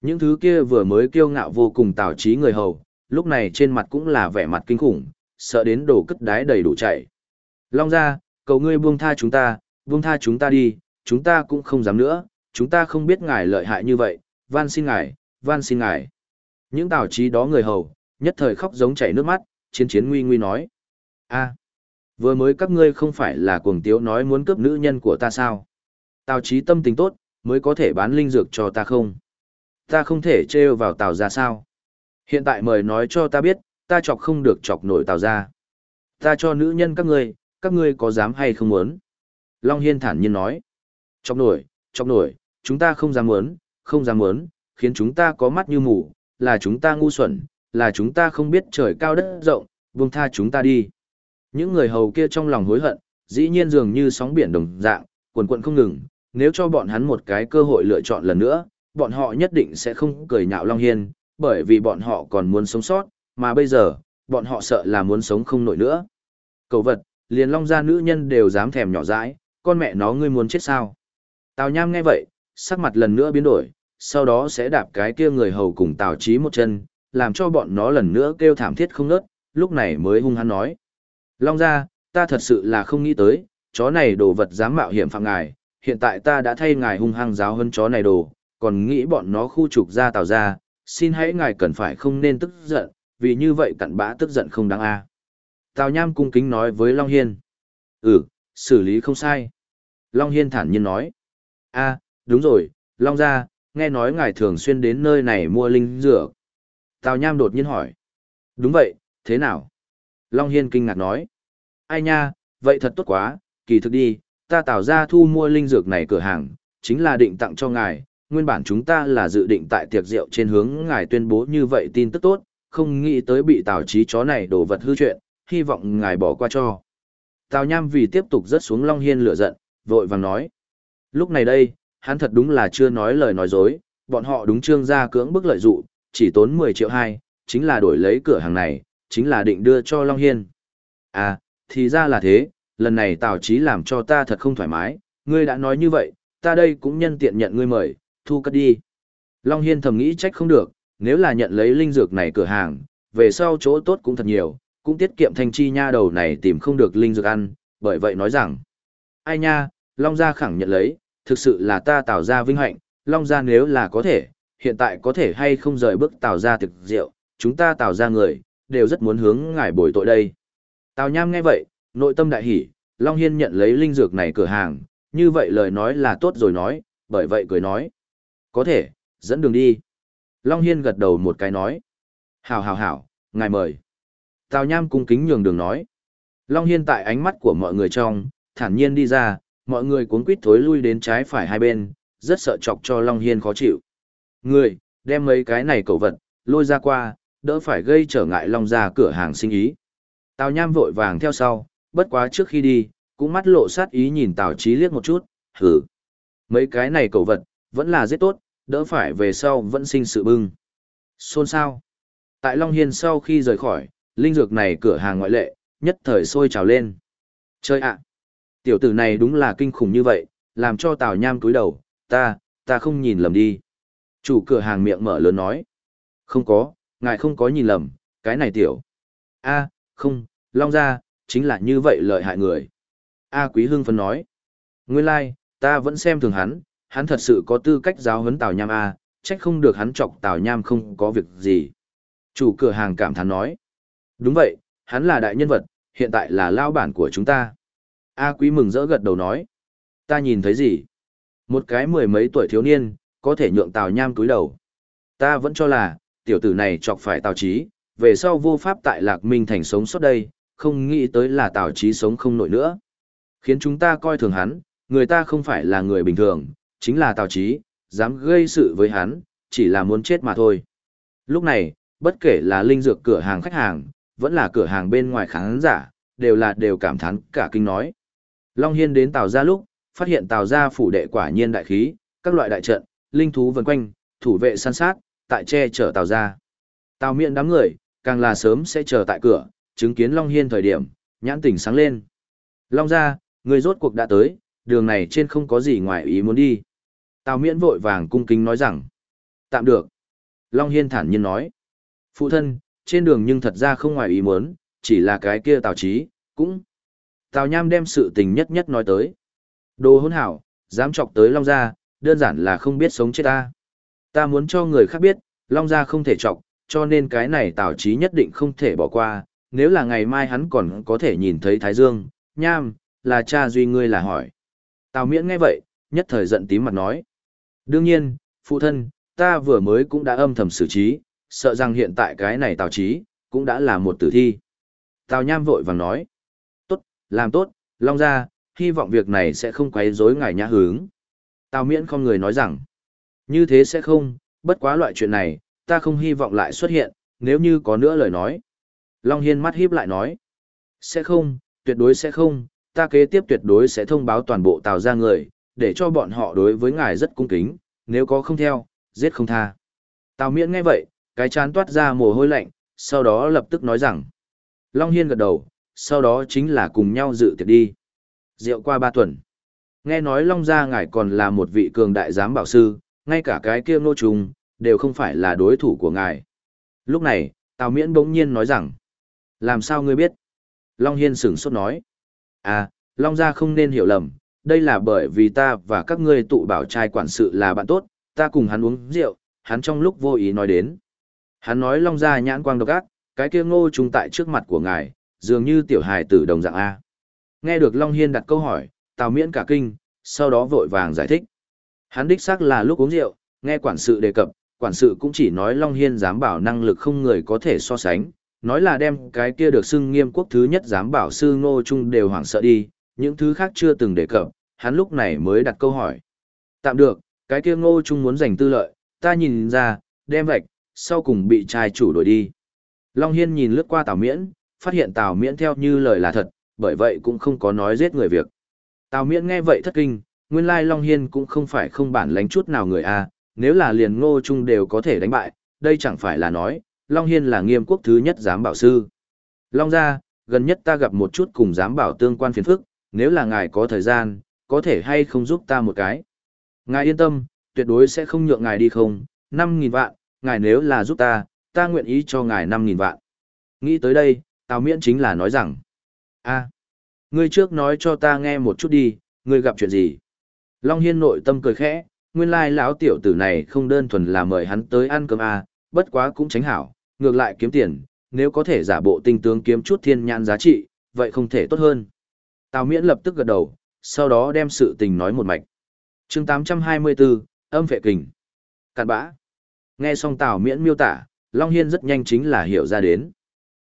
Những thứ kia vừa mới kiêu ngạo vô cùng Tào trí người hầu, lúc này trên mặt cũng là vẻ mặt kinh khủng, sợ đến đổ cất đái đầy đủ chạy. Long ra, cầu ngươi buông tha chúng ta, buông tha chúng ta đi, chúng ta cũng không dám nữa, chúng ta không biết ngài lợi hại như vậy, van xin ngài, van xin ngài. Những Tào trí đó người hầu, nhất thời khóc giống chảy nước mắt, chiến chiến nguy nguy nói a vừa mới các ngươi không phải là cuồng tiếu nói muốn cướp nữ nhân của ta sao? Tào trí tâm tình tốt, mới có thể bán linh dược cho ta không? Ta không thể trêu vào tào ra sao? Hiện tại mời nói cho ta biết, ta chọc không được chọc nổi tào ra. Ta cho nữ nhân các ngươi, các ngươi có dám hay không muốn? Long Hiên thản nhiên nói. Chọc nổi, chọc nổi, chúng ta không dám muốn, không dám muốn, khiến chúng ta có mắt như mù, là chúng ta ngu xuẩn, là chúng ta không biết trời cao đất rộng, buông tha chúng ta đi. Những người hầu kia trong lòng hối hận, dĩ nhiên dường như sóng biển đồng dạng, quần quận không ngừng, nếu cho bọn hắn một cái cơ hội lựa chọn lần nữa, bọn họ nhất định sẽ không cười nhạo Long Hiên, bởi vì bọn họ còn muốn sống sót, mà bây giờ, bọn họ sợ là muốn sống không nổi nữa. Cầu vật, liền Long gia nữ nhân đều dám thèm nhỏ dãi, con mẹ nó ngươi muốn chết sao? Tào Nham nghe vậy, sắc mặt lần nữa biến đổi, sau đó sẽ đạp cái kia người hầu cùng Tào Chí một chân, làm cho bọn nó lần nữa kêu thảm thiết không nớt, lúc này mới hung hăng nói. Long gia, ta thật sự là không nghĩ tới, chó này đồ vật dám mạo hiểm phạm ngài, hiện tại ta đã thay ngài hung hăng giáo hơn chó này đồ, còn nghĩ bọn nó khu trục ra tào ra, xin hãy ngài cần phải không nên tức giận, vì như vậy cặn bã tức giận không đáng a. Tào Nham cung kính nói với Long Hiên. Ừ, xử lý không sai. Long Hiên thản nhiên nói. a đúng rồi, Long ra, nghe nói ngài thường xuyên đến nơi này mua linh dược. Tào Nham đột nhiên hỏi. Đúng vậy, thế nào? Long Hiên kinh ngạc nói. Ai nha, vậy thật tốt quá, kỳ thực đi, ta tạo ra thu mua linh dược này cửa hàng, chính là định tặng cho ngài, nguyên bản chúng ta là dự định tại tiệc rượu trên hướng ngài tuyên bố như vậy tin tức tốt, không nghĩ tới bị tào trí chó này đổ vật hư chuyện, hy vọng ngài bỏ qua cho. Tào Nham vì tiếp tục rớt xuống Long Hiên lửa giận, vội vàng nói. Lúc này đây, hắn thật đúng là chưa nói lời nói dối, bọn họ đúng trương ra cưỡng bức lợi dụ, chỉ tốn 10 triệu hai, chính là đổi lấy cửa hàng này, chính là định đưa cho Long Hiên. À, thì ra là thế, lần này Tào Chí làm cho ta thật không thoải mái, ngươi đã nói như vậy, ta đây cũng nhân tiện nhận ngươi mời, thu cất đi. Long Hiên thầm nghĩ trách không được, nếu là nhận lấy linh dược này cửa hàng, về sau chỗ tốt cũng thật nhiều, cũng tiết kiệm thanh chi nha đầu này tìm không được linh dược ăn, bởi vậy nói rằng, ai nha, Long Gia khẳng nhận lấy, thực sự là ta tạo ra vinh hạnh, Long Gia nếu là có thể, hiện tại có thể hay không rời bước tạo ra thực rượu, chúng ta tạo ra người, đều rất muốn hướng ngài bồi tội đây. Tào Nham nghe vậy, nội tâm đại hỉ, Long Hiên nhận lấy linh dược này cửa hàng, như vậy lời nói là tốt rồi nói, bởi vậy cười nói. Có thể, dẫn đường đi. Long Hiên gật đầu một cái nói. Hảo hảo hảo, ngài mời. Tào Nham cung kính nhường đường nói. Long Hiên tại ánh mắt của mọi người trong, thản nhiên đi ra, mọi người cuốn quýt thối lui đến trái phải hai bên, rất sợ chọc cho Long Hiên khó chịu. Người, đem mấy cái này cầu vật, lôi ra qua, đỡ phải gây trở ngại Long ra cửa hàng sinh ý. Tào Nham vội vàng theo sau, bất quá trước khi đi, cũng mắt lộ sát ý nhìn Tào Chí liếc một chút, hử. Mấy cái này cầu vật, vẫn là rất tốt, đỡ phải về sau vẫn sinh sự bưng. Xôn sao? Tại Long Hiên sau khi rời khỏi, linh dược này cửa hàng ngoại lệ, nhất thời sôi trào lên. Chơi ạ! Tiểu tử này đúng là kinh khủng như vậy, làm cho Tào Nham cúi đầu, ta, ta không nhìn lầm đi. Chủ cửa hàng miệng mở lớn nói. Không có, ngài không có nhìn lầm, cái này tiểu. a không, Long ra, chính là như vậy lợi hại người. A Quý Hưng phấn nói. Nguyên lai, like, ta vẫn xem thường hắn, hắn thật sự có tư cách giáo huấn Tào Nham A, trách không được hắn chọc Tào Nham không có việc gì. Chủ cửa hàng cảm thán nói. Đúng vậy, hắn là đại nhân vật, hiện tại là lao bản của chúng ta. A Quý mừng rỡ gật đầu nói. Ta nhìn thấy gì? Một cái mười mấy tuổi thiếu niên, có thể nhượng Tào Nham túi đầu. Ta vẫn cho là, tiểu tử này chọc phải Tào Chí, về sau vô pháp tại Lạc Minh Thành sống suốt đây, không nghĩ tới là Tào Chí sống không nổi nữa. Khiến chúng ta coi thường hắn, người ta không phải là người bình thường, chính là Tào Chí, dám gây sự với hắn, chỉ là muốn chết mà thôi. Lúc này, bất kể là linh dược cửa hàng khách hàng, vẫn là cửa hàng bên ngoài khán giả, đều là đều cảm thán cả kinh nói. Long Hiên đến Tào gia lúc, phát hiện Tào gia phủ đệ quả nhiên đại khí, các loại đại trận, linh thú vần quanh, thủ vệ săn sát, tại che chở Tào gia. Tào miệng đám người, càng là sớm sẽ chờ tại cửa, chứng kiến Long Hiên thời điểm, nhãn tỉnh sáng lên. Long gia, người rốt cuộc đã tới, đường này trên không có gì ngoài ý muốn đi. Tào miễn vội vàng cung kính nói rằng, tạm được. Long Hiên thản nhiên nói, phụ thân, trên đường nhưng thật ra không ngoài ý muốn, chỉ là cái kia Tào Chí, cũng. Tào Nham đem sự tình nhất nhất nói tới. Đồ hỗn hảo, dám chọc tới Long Gia, đơn giản là không biết sống chết ta. Ta muốn cho người khác biết, Long Gia không thể chọc, cho nên cái này Tào Chí nhất định không thể bỏ qua, nếu là ngày mai hắn còn có thể nhìn thấy Thái Dương, Nham, là cha duy ngươi là hỏi. Tào Miễn nghe vậy, nhất thời giận tím mặt nói. Đương nhiên, phụ thân, ta vừa mới cũng đã âm thầm xử trí, sợ rằng hiện tại cái này Tào trí cũng đã là một tử thi. Tào Nham vội vàng nói. Tốt, làm tốt, Long ra, hy vọng việc này sẽ không quấy rối ngài nhã hướng. Tào Miễn không người nói rằng. Như thế sẽ không, bất quá loại chuyện này, ta không hy vọng lại xuất hiện, nếu như có nữa lời nói. Long Hiên mắt híp lại nói. Sẽ không, tuyệt đối sẽ không, ta kế tiếp tuyệt đối sẽ thông báo toàn bộ Tào ra người, để cho bọn họ đối với ngài rất cung kính, nếu có không theo, giết không tha. Tào Miễn nghe vậy, cái chán toát ra mồ hôi lạnh, sau đó lập tức nói rằng. Long Hiên gật đầu, sau đó chính là cùng nhau dự tiệc đi. Rượu qua ba tuần. Nghe nói Long Gia ngài còn là một vị cường đại giám bảo sư, ngay cả cái kia nô trùng, đều không phải là đối thủ của ngài. Lúc này, Tào Miễn bỗng nhiên nói rằng. Làm sao ngươi biết? Long Hiên sửng sốt nói. À, Long Gia không nên hiểu lầm, đây là bởi vì ta và các ngươi tụ bảo trai quản sự là bạn tốt, ta cùng hắn uống rượu, hắn trong lúc vô ý nói đến. Hắn nói Long Gia nhãn quang độc ác, cái kia ngô trùng tại trước mặt của ngài, dường như tiểu hài tử đồng dạng A. Nghe được Long Hiên đặt câu hỏi, Tào Miễn cả kinh, sau đó vội vàng giải thích. Hắn đích xác là lúc uống rượu, Nghe quản sự đề cập, quản sự cũng chỉ nói Long Hiên dám bảo năng lực không người có thể so sánh, nói là đem cái kia được xưng nghiêm quốc thứ nhất dám bảo sư ngô trung đều hoảng sợ đi, những thứ khác chưa từng đề cập, hắn lúc này mới đặt câu hỏi. Tạm được, cái kia ngô trung muốn giành tư lợi, ta nhìn ra, đem vạch, sau cùng bị trai chủ đuổi đi. Long Hiên nhìn lướt qua Tào Miễn, phát hiện Tào Miễn theo như lời là thật, bởi vậy cũng không có nói giết người việc. Tào Miễn nghe vậy thất kinh, nguyên lai Long Hiên cũng không phải không bản lánh chút nào người A, nếu là liền ngô trung đều có thể đánh bại, đây chẳng phải là nói, Long Hiên là nghiêm quốc thứ nhất giám bảo sư. Long ra, gần nhất ta gặp một chút cùng giám bảo tương quan phiền phức, nếu là ngài có thời gian, có thể hay không giúp ta một cái. Ngài yên tâm, tuyệt đối sẽ không nhượng ngài đi không, 5.000 vạn, ngài nếu là giúp ta, ta nguyện ý cho ngài 5.000 vạn. Nghĩ tới đây, Tào Miễn chính là nói rằng, a ngươi trước nói cho ta nghe một chút đi, ngươi gặp chuyện gì. Long Hiên nội tâm cười khẽ, nguyên lai lão tiểu tử này không đơn thuần là mời hắn tới ăn cơm a bất quá cũng tránh hảo, ngược lại kiếm tiền, nếu có thể giả bộ tinh tướng kiếm chút thiên nhãn giá trị, vậy không thể tốt hơn. Tào Miễn lập tức gật đầu, sau đó đem sự tình nói một mạch. chương 824, âm vệ kình. Cạn bã. Nghe xong Tào Miễn miêu tả, Long Hiên rất nhanh chính là hiểu ra đến.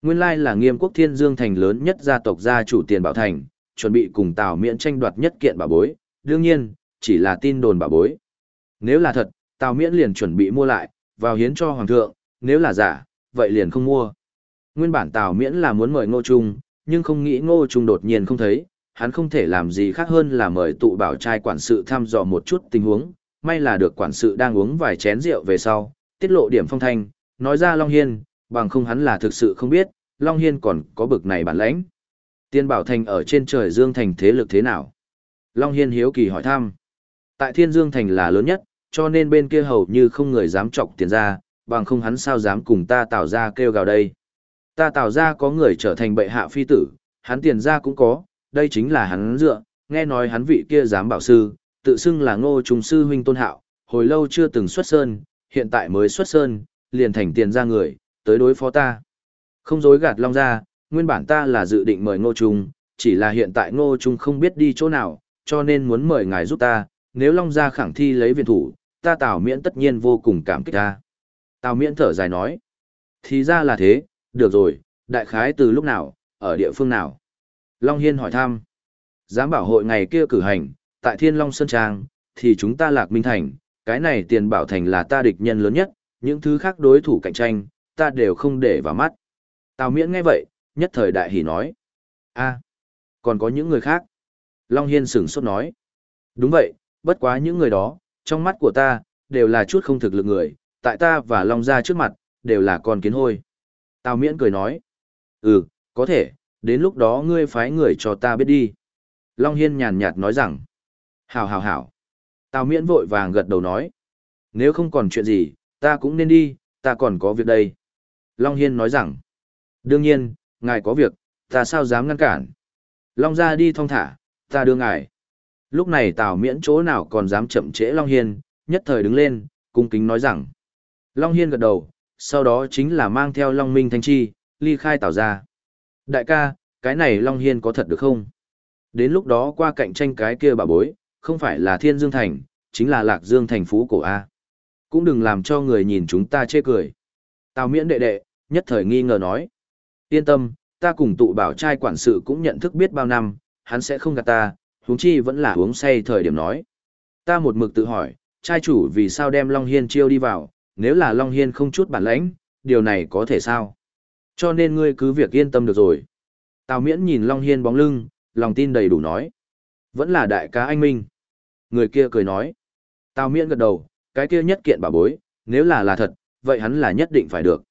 Nguyên lai là nghiêm quốc thiên dương thành lớn nhất gia tộc gia chủ tiền bảo thành, chuẩn bị cùng Tào Miễn tranh đoạt nhất kiện bảo bối, đương nhiên, chỉ là tin đồn bảo bối. Nếu là thật, Tào Miễn liền chuẩn bị mua lại, vào hiến cho Hoàng thượng, nếu là giả, vậy liền không mua. Nguyên bản Tào Miễn là muốn mời Ngô Trung, nhưng không nghĩ Ngô Trung đột nhiên không thấy, hắn không thể làm gì khác hơn là mời tụ bảo trai quản sự thăm dò một chút tình huống, may là được quản sự đang uống vài chén rượu về sau, tiết lộ điểm phong thanh, nói ra Long Hiên, bằng không hắn là thực sự không biết, Long Hiên còn có bực này bản lãnh. Tiên Bảo Thành ở trên trời Dương Thành thế lực thế nào? Long Hiên hiếu kỳ hỏi thăm. Tại Thiên Dương Thành là lớn nhất, cho nên bên kia hầu như không người dám chọc tiền ra, bằng không hắn sao dám cùng ta tạo ra kêu gào đây. Ta tạo ra có người trở thành bệ hạ phi tử, hắn tiền ra cũng có, đây chính là hắn dựa, nghe nói hắn vị kia dám bảo sư, tự xưng là ngô trùng sư huynh tôn hạo, hồi lâu chưa từng xuất sơn, hiện tại mới xuất sơn, liền thành tiền ra người, tới đối phó ta. Không dối gạt long ra, nguyên bản ta là dự định mời ngô trùng, chỉ là hiện tại ngô trùng không biết đi chỗ nào, cho nên muốn mời ngài giúp ta, nếu long ra khẳng thi lấy viện thủ, ta tào miễn tất nhiên vô cùng cảm kích ta. Tào miễn thở dài nói, thì ra là thế, được rồi, đại khái từ lúc nào, ở địa phương nào. Long Hiên hỏi thăm, giám bảo hội ngày kia cử hành, tại Thiên Long Sơn Trang, thì chúng ta lạc minh thành, cái này tiền bảo thành là ta địch nhân lớn nhất, những thứ khác đối thủ cạnh tranh, ta đều không để vào mắt. Tào miễn nghe vậy, nhất thời đại hỉ nói. a còn có những người khác. Long Hiên sửng sốt nói. Đúng vậy, bất quá những người đó, trong mắt của ta, đều là chút không thực lực người, tại ta và Long Gia trước mặt, đều là con kiến hôi. Tào miễn cười nói. Ừ, có thể, đến lúc đó ngươi phái người cho ta biết đi. Long Hiên nhàn nhạt nói rằng. Hảo hảo hảo. Tào miễn vội vàng gật đầu nói. Nếu không còn chuyện gì, ta cũng nên đi, ta còn có việc đây. Long Hiên nói rằng. Đương nhiên, ngài có việc, ta sao dám ngăn cản. Long ra đi thong thả, ta đưa ngài. Lúc này Tào miễn chỗ nào còn dám chậm trễ Long Hiên, nhất thời đứng lên, cung kính nói rằng. Long Hiên gật đầu, sau đó chính là mang theo Long Minh Thanh Chi, ly khai Tào ra. Đại ca, cái này Long Hiên có thật được không? Đến lúc đó qua cạnh tranh cái kia bà bối, không phải là Thiên Dương Thành, chính là Lạc Dương Thành Phú Cổ A. Cũng đừng làm cho người nhìn chúng ta chê cười. Tào miễn đệ đệ, nhất thời nghi ngờ nói. Yên tâm, ta cùng tụ bảo trai quản sự cũng nhận thức biết bao năm, hắn sẽ không gạt ta, huống chi vẫn là uống say thời điểm nói. Ta một mực tự hỏi, trai chủ vì sao đem Long Hiên chiêu đi vào, nếu là Long Hiên không chút bản lãnh, điều này có thể sao? Cho nên ngươi cứ việc yên tâm được rồi. Tào miễn nhìn Long Hiên bóng lưng, lòng tin đầy đủ nói. Vẫn là đại ca anh Minh. Người kia cười nói. Tào miễn gật đầu, cái kia nhất kiện bảo bối, nếu là là thật, vậy hắn là nhất định phải được.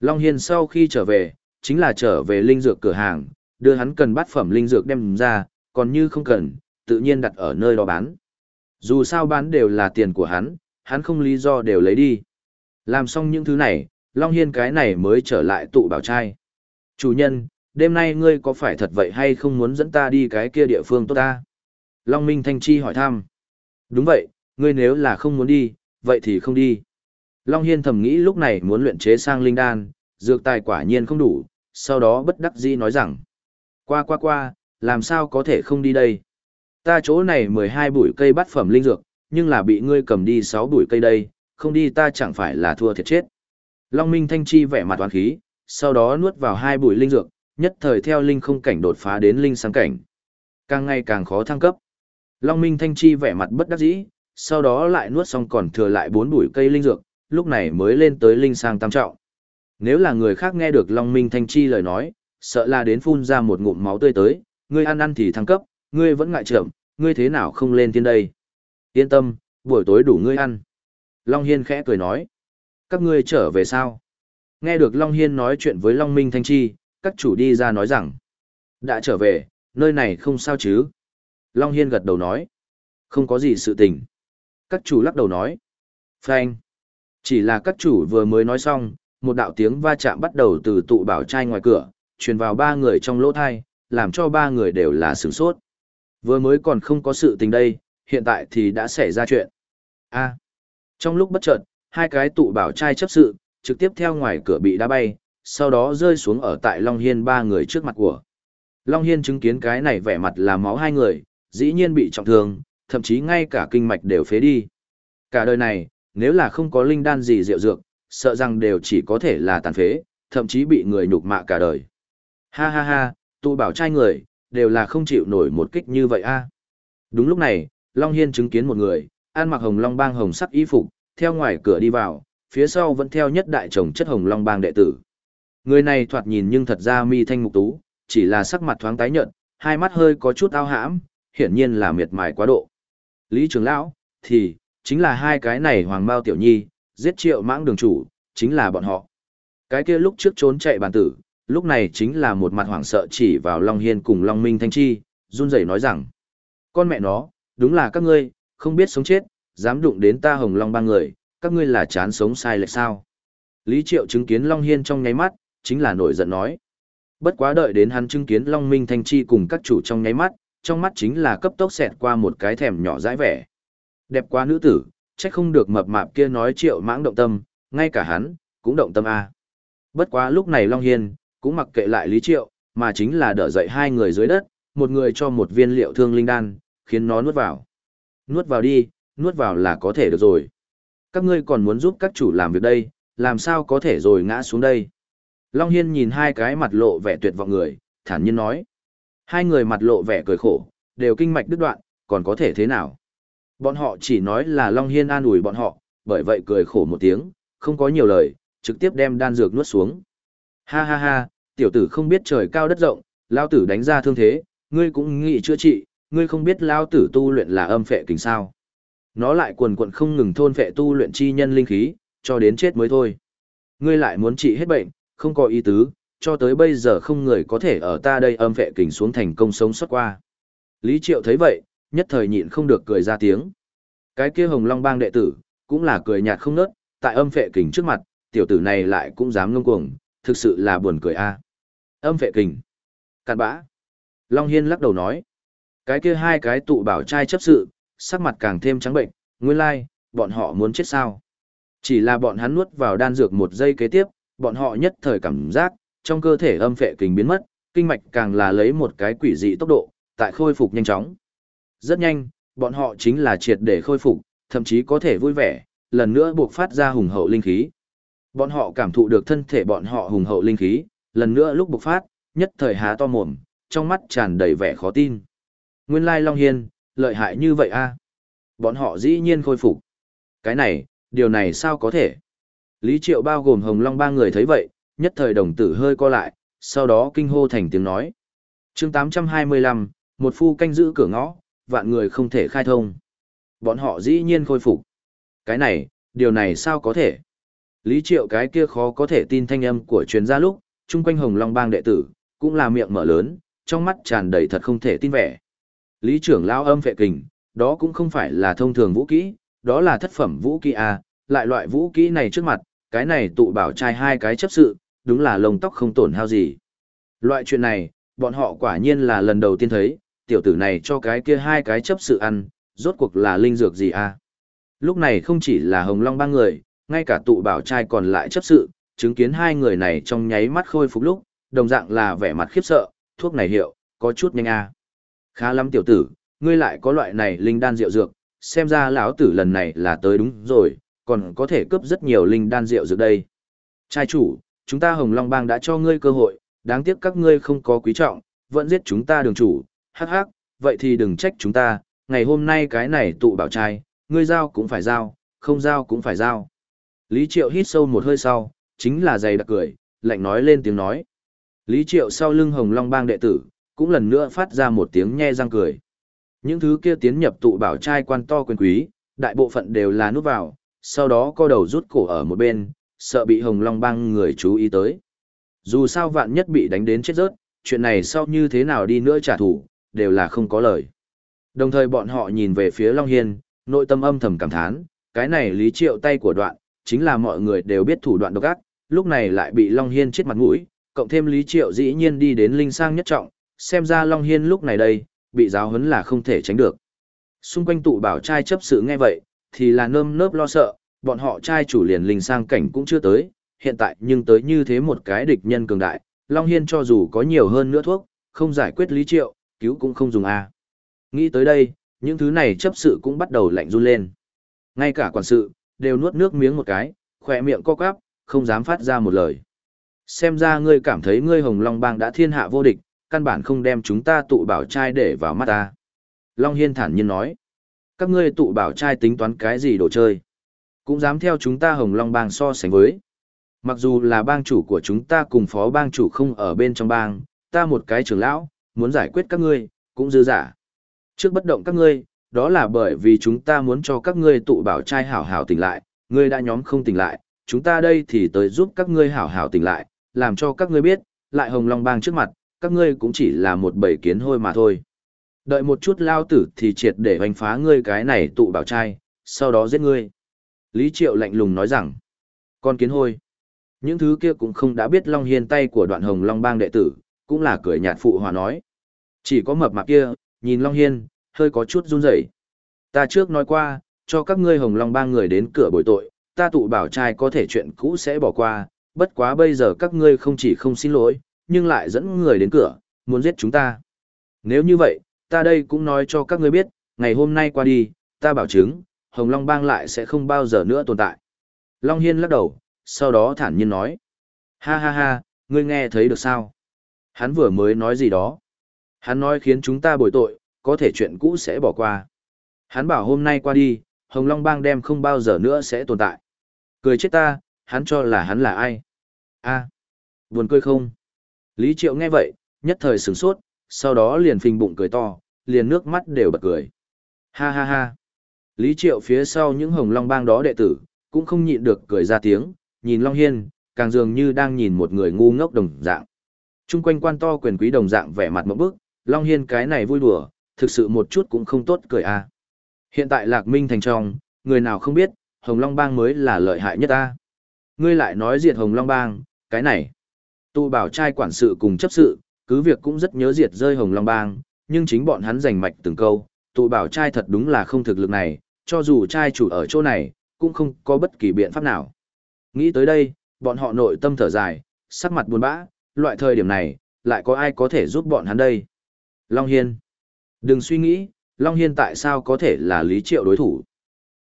Long Hiên sau khi trở về, chính là trở về linh dược cửa hàng, đưa hắn cần bắt phẩm linh dược đem ra, còn như không cần, tự nhiên đặt ở nơi đó bán. Dù sao bán đều là tiền của hắn, hắn không lý do đều lấy đi. Làm xong những thứ này, Long Hiên cái này mới trở lại tụ bảo trai. Chủ nhân, đêm nay ngươi có phải thật vậy hay không muốn dẫn ta đi cái kia địa phương tốt ta? Long Minh Thanh Chi hỏi thăm. Đúng vậy, ngươi nếu là không muốn đi, vậy thì không đi. Long Hiên thầm nghĩ lúc này muốn luyện chế sang linh đan, dược tài quả nhiên không đủ, sau đó bất đắc dĩ nói rằng. Qua qua qua, làm sao có thể không đi đây? Ta chỗ này 12 bụi cây bắt phẩm linh dược, nhưng là bị ngươi cầm đi 6 bụi cây đây, không đi ta chẳng phải là thua thiệt chết. Long Minh Thanh Chi vẻ mặt toán khí, sau đó nuốt vào hai bụi linh dược, nhất thời theo linh không cảnh đột phá đến linh sáng cảnh. Càng ngày càng khó thăng cấp. Long Minh Thanh Chi vẻ mặt bất đắc dĩ, sau đó lại nuốt xong còn thừa lại bốn bụi cây linh dược, lúc này mới lên tới linh sang tam trọng. Nếu là người khác nghe được Long Minh Thanh Chi lời nói, sợ là đến phun ra một ngụm máu tươi tới, ngươi ăn ăn thì thăng cấp, ngươi vẫn ngại trưởng, ngươi thế nào không lên tiên đây? Yên tâm, buổi tối đủ ngươi ăn. Long Hiên khẽ cười nói. Các ngươi trở về sao? Nghe được Long Hiên nói chuyện với Long Minh Thanh Chi, các chủ đi ra nói rằng. Đã trở về, nơi này không sao chứ? Long Hiên gật đầu nói. Không có gì sự tình. Các chủ lắc đầu nói. Phanh. Chỉ là các chủ vừa mới nói xong, một đạo tiếng va chạm bắt đầu từ tụ bảo trai ngoài cửa, truyền vào ba người trong lỗ thai, làm cho ba người đều là sửng sốt. Vừa mới còn không có sự tình đây, hiện tại thì đã xảy ra chuyện. A. Trong lúc bất chợt, hai cái tụ bảo trai chấp sự, trực tiếp theo ngoài cửa bị đá bay, sau đó rơi xuống ở tại Long Hiên ba người trước mặt của. Long Hiên chứng kiến cái này vẻ mặt là máu hai người, dĩ nhiên bị trọng thương, thậm chí ngay cả kinh mạch đều phế đi. Cả đời này, nếu là không có linh đan gì rượu dược, sợ rằng đều chỉ có thể là tàn phế, thậm chí bị người nhục mạ cả đời. Ha ha ha, tụ bảo trai người, đều là không chịu nổi một kích như vậy a. Đúng lúc này, Long Hiên chứng kiến một người, ăn mặc hồng long bang hồng sắc y phục, theo ngoài cửa đi vào, phía sau vẫn theo nhất đại chồng chất hồng long bang đệ tử. Người này thoạt nhìn nhưng thật ra mi thanh mục tú, chỉ là sắc mặt thoáng tái nhợt, hai mắt hơi có chút ao hãm, hiển nhiên là miệt mài quá độ. Lý trưởng lão, thì, chính là hai cái này hoàng bao tiểu nhi, giết triệu mãng đường chủ, chính là bọn họ. Cái kia lúc trước trốn chạy bản tử, lúc này chính là một mặt hoảng sợ chỉ vào Long Hiên cùng Long Minh Thanh Chi, run rẩy nói rằng, con mẹ nó, đúng là các ngươi, không biết sống chết, dám đụng đến ta hồng long ba người, các ngươi là chán sống sai lệch sao. Lý Triệu chứng kiến Long Hiên trong nháy mắt, chính là nổi giận nói. Bất quá đợi đến hắn chứng kiến Long Minh Thanh Chi cùng các chủ trong nháy mắt, trong mắt chính là cấp tốc xẹt qua một cái thèm nhỏ dãi vẻ. Đẹp quá nữ tử, chắc không được mập mạp kia nói triệu mãng động tâm, ngay cả hắn, cũng động tâm a. Bất quá lúc này Long Hiên, cũng mặc kệ lại Lý Triệu, mà chính là đỡ dậy hai người dưới đất, một người cho một viên liệu thương linh đan, khiến nó nuốt vào. Nuốt vào đi, nuốt vào là có thể được rồi. Các ngươi còn muốn giúp các chủ làm việc đây, làm sao có thể rồi ngã xuống đây. Long Hiên nhìn hai cái mặt lộ vẻ tuyệt vọng người, thản nhiên nói. Hai người mặt lộ vẻ cười khổ, đều kinh mạch đứt đoạn, còn có thể thế nào? Bọn họ chỉ nói là Long Hiên an ủi bọn họ, bởi vậy cười khổ một tiếng, không có nhiều lời, trực tiếp đem đan dược nuốt xuống. Ha ha ha, tiểu tử không biết trời cao đất rộng, lao tử đánh ra thương thế, ngươi cũng nghĩ chữa trị, ngươi không biết lao tử tu luyện là âm phệ kình sao. Nó lại quần quận không ngừng thôn phệ tu luyện chi nhân linh khí, cho đến chết mới thôi. Ngươi lại muốn trị hết bệnh, không có ý tứ, cho tới bây giờ không người có thể ở ta đây âm phệ kình xuống thành công sống sót qua. Lý Triệu thấy vậy, nhất thời nhịn không được cười ra tiếng. Cái kia hồng long bang đệ tử, cũng là cười nhạt không nớt, tại âm phệ kình trước mặt, tiểu tử này lại cũng dám ngông cuồng, thực sự là buồn cười a. Âm phệ kình. Cạn bã. Long Hiên lắc đầu nói. Cái kia hai cái tụ bảo trai chấp sự, sắc mặt càng thêm trắng bệnh, nguyên lai, bọn họ muốn chết sao. Chỉ là bọn hắn nuốt vào đan dược một giây kế tiếp, bọn họ nhất thời cảm giác, trong cơ thể âm phệ kình biến mất, kinh mạch càng là lấy một cái quỷ dị tốc độ, tại khôi phục nhanh chóng. Rất nhanh, bọn họ chính là triệt để khôi phục, thậm chí có thể vui vẻ, lần nữa buộc phát ra hùng hậu linh khí. Bọn họ cảm thụ được thân thể bọn họ hùng hậu linh khí, lần nữa lúc bộc phát, nhất thời há to mồm, trong mắt tràn đầy vẻ khó tin. Nguyên lai Long Hiên, lợi hại như vậy a Bọn họ dĩ nhiên khôi phục. Cái này, điều này sao có thể? Lý Triệu bao gồm Hồng Long ba người thấy vậy, nhất thời đồng tử hơi co lại, sau đó kinh hô thành tiếng nói. chương 825, một phu canh giữ cửa ngõ, vạn người không thể khai thông. Bọn họ dĩ nhiên khôi phục. Cái này, điều này sao có thể? Lý Triệu cái kia khó có thể tin thanh âm của chuyên gia lúc, chung quanh Hồng Long bang đệ tử, cũng là miệng mở lớn, trong mắt tràn đầy thật không thể tin vẻ. Lý trưởng lao âm phệ kình, đó cũng không phải là thông thường vũ kỹ, đó là thất phẩm vũ kỹ A, lại loại vũ kỹ này trước mặt, cái này tụ bảo trai hai cái chấp sự, đúng là lông tóc không tổn hao gì. Loại chuyện này, bọn họ quả nhiên là lần đầu tiên thấy, tiểu tử này cho cái kia hai cái chấp sự ăn, rốt cuộc là linh dược gì a? Lúc này không chỉ là Hồng Long ba người, ngay cả tụ bảo trai còn lại chấp sự, chứng kiến hai người này trong nháy mắt khôi phục lúc, đồng dạng là vẻ mặt khiếp sợ, thuốc này hiệu, có chút nhanh a. Khá lắm tiểu tử, ngươi lại có loại này linh đan rượu dược, xem ra lão tử lần này là tới đúng rồi, còn có thể cướp rất nhiều linh đan rượu dược đây. Trai chủ, chúng ta Hồng Long Bang đã cho ngươi cơ hội, đáng tiếc các ngươi không có quý trọng, vẫn giết chúng ta đường chủ, hắc hắc, vậy thì đừng trách chúng ta, ngày hôm nay cái này tụ bảo trai, ngươi giao cũng phải giao, không giao cũng phải giao. Lý Triệu hít sâu một hơi sau, chính là giày đặc cười, lạnh nói lên tiếng nói. Lý Triệu sau lưng Hồng Long Bang đệ tử, cũng lần nữa phát ra một tiếng nhe răng cười. Những thứ kia tiến nhập tụ bảo trai quan to quyền quý, đại bộ phận đều là nút vào, sau đó co đầu rút cổ ở một bên, sợ bị Hồng Long Bang người chú ý tới. Dù sao vạn nhất bị đánh đến chết rớt, chuyện này sau như thế nào đi nữa trả thù, đều là không có lời. Đồng thời bọn họ nhìn về phía Long Hiên, nội tâm âm thầm cảm thán, cái này lý triệu tay của đoạn, chính là mọi người đều biết thủ đoạn độc ác, lúc này lại bị Long Hiên chết mặt mũi, cộng thêm lý triệu dĩ nhiên đi đến linh sang nhất trọng, xem ra Long Hiên lúc này đây, bị giáo huấn là không thể tránh được. Xung quanh tụ bảo trai chấp sự nghe vậy, thì là nơm nớp lo sợ, bọn họ trai chủ liền linh sang cảnh cũng chưa tới, hiện tại nhưng tới như thế một cái địch nhân cường đại, Long Hiên cho dù có nhiều hơn nữa thuốc, không giải quyết lý triệu, cứu cũng không dùng a Nghĩ tới đây, những thứ này chấp sự cũng bắt đầu lạnh run lên. Ngay cả quản sự, đều nuốt nước miếng một cái, khỏe miệng co quắp, không dám phát ra một lời. Xem ra ngươi cảm thấy ngươi Hồng Long Bang đã thiên hạ vô địch, căn bản không đem chúng ta tụ bảo trai để vào mắt ta. Long Hiên thản nhiên nói. Các ngươi tụ bảo trai tính toán cái gì đồ chơi? Cũng dám theo chúng ta Hồng Long Bang so sánh với. Mặc dù là bang chủ của chúng ta cùng phó bang chủ không ở bên trong bang, ta một cái trưởng lão, muốn giải quyết các ngươi, cũng dư giả. Trước bất động các ngươi, đó là bởi vì chúng ta muốn cho các ngươi tụ bảo trai hảo hảo tỉnh lại, ngươi đã nhóm không tỉnh lại, chúng ta đây thì tới giúp các ngươi hảo hảo tỉnh lại, làm cho các ngươi biết, lại hồng long bang trước mặt, các ngươi cũng chỉ là một bầy kiến hôi mà thôi. Đợi một chút lao tử thì triệt để hoành phá ngươi cái này tụ bảo trai, sau đó giết ngươi. Lý Triệu lạnh lùng nói rằng, con kiến hôi. Những thứ kia cũng không đã biết Long Hiên tay của đoạn hồng Long bang đệ tử, cũng là cười nhạt phụ hòa nói. Chỉ có mập mạp kia, nhìn Long Hiên, hơi có chút run rẩy. Ta trước nói qua, cho các ngươi hồng Long bang người đến cửa bồi tội, ta tụ bảo trai có thể chuyện cũ sẽ bỏ qua, bất quá bây giờ các ngươi không chỉ không xin lỗi, nhưng lại dẫn người đến cửa, muốn giết chúng ta. Nếu như vậy, ta đây cũng nói cho các ngươi biết, ngày hôm nay qua đi, ta bảo chứng, Hồng Long Bang lại sẽ không bao giờ nữa tồn tại. Long Hiên lắc đầu, sau đó thản nhiên nói. Ha ha ha, ngươi nghe thấy được sao? Hắn vừa mới nói gì đó. Hắn nói khiến chúng ta bồi tội, có thể chuyện cũ sẽ bỏ qua. Hắn bảo hôm nay qua đi, Hồng Long Bang đem không bao giờ nữa sẽ tồn tại. Cười chết ta, hắn cho là hắn là ai? a buồn cười không? Lý Triệu nghe vậy, nhất thời sửng sốt, sau đó liền phình bụng cười to, liền nước mắt đều bật cười. Ha ha ha. Lý Triệu phía sau những Hồng Long Bang đó đệ tử, cũng không nhịn được cười ra tiếng, nhìn Long Hiên, càng dường như đang nhìn một người ngu ngốc đồng dạng. Trung quanh quan to quyền quý đồng dạng vẻ mặt mẫu bức, Long Hiên cái này vui đùa, thực sự một chút cũng không tốt cười a à. Hiện tại Lạc Minh thành trong, người nào không biết, Hồng Long Bang mới là lợi hại nhất ta. Ngươi lại nói diệt Hồng Long Bang, cái này. Tu bảo trai quản sự cùng chấp sự, cứ việc cũng rất nhớ diệt rơi Hồng Long Bang, nhưng chính bọn hắn giành mạch từng câu, Tu bảo trai thật đúng là không thực lực này, cho dù trai chủ ở chỗ này, cũng không có bất kỳ biện pháp nào. Nghĩ tới đây, bọn họ nội tâm thở dài, sắc mặt buồn bã, loại thời điểm này, lại có ai có thể giúp bọn hắn đây? Long Hiên. Đừng suy nghĩ, Long Hiên tại sao có thể là Lý Triệu đối thủ.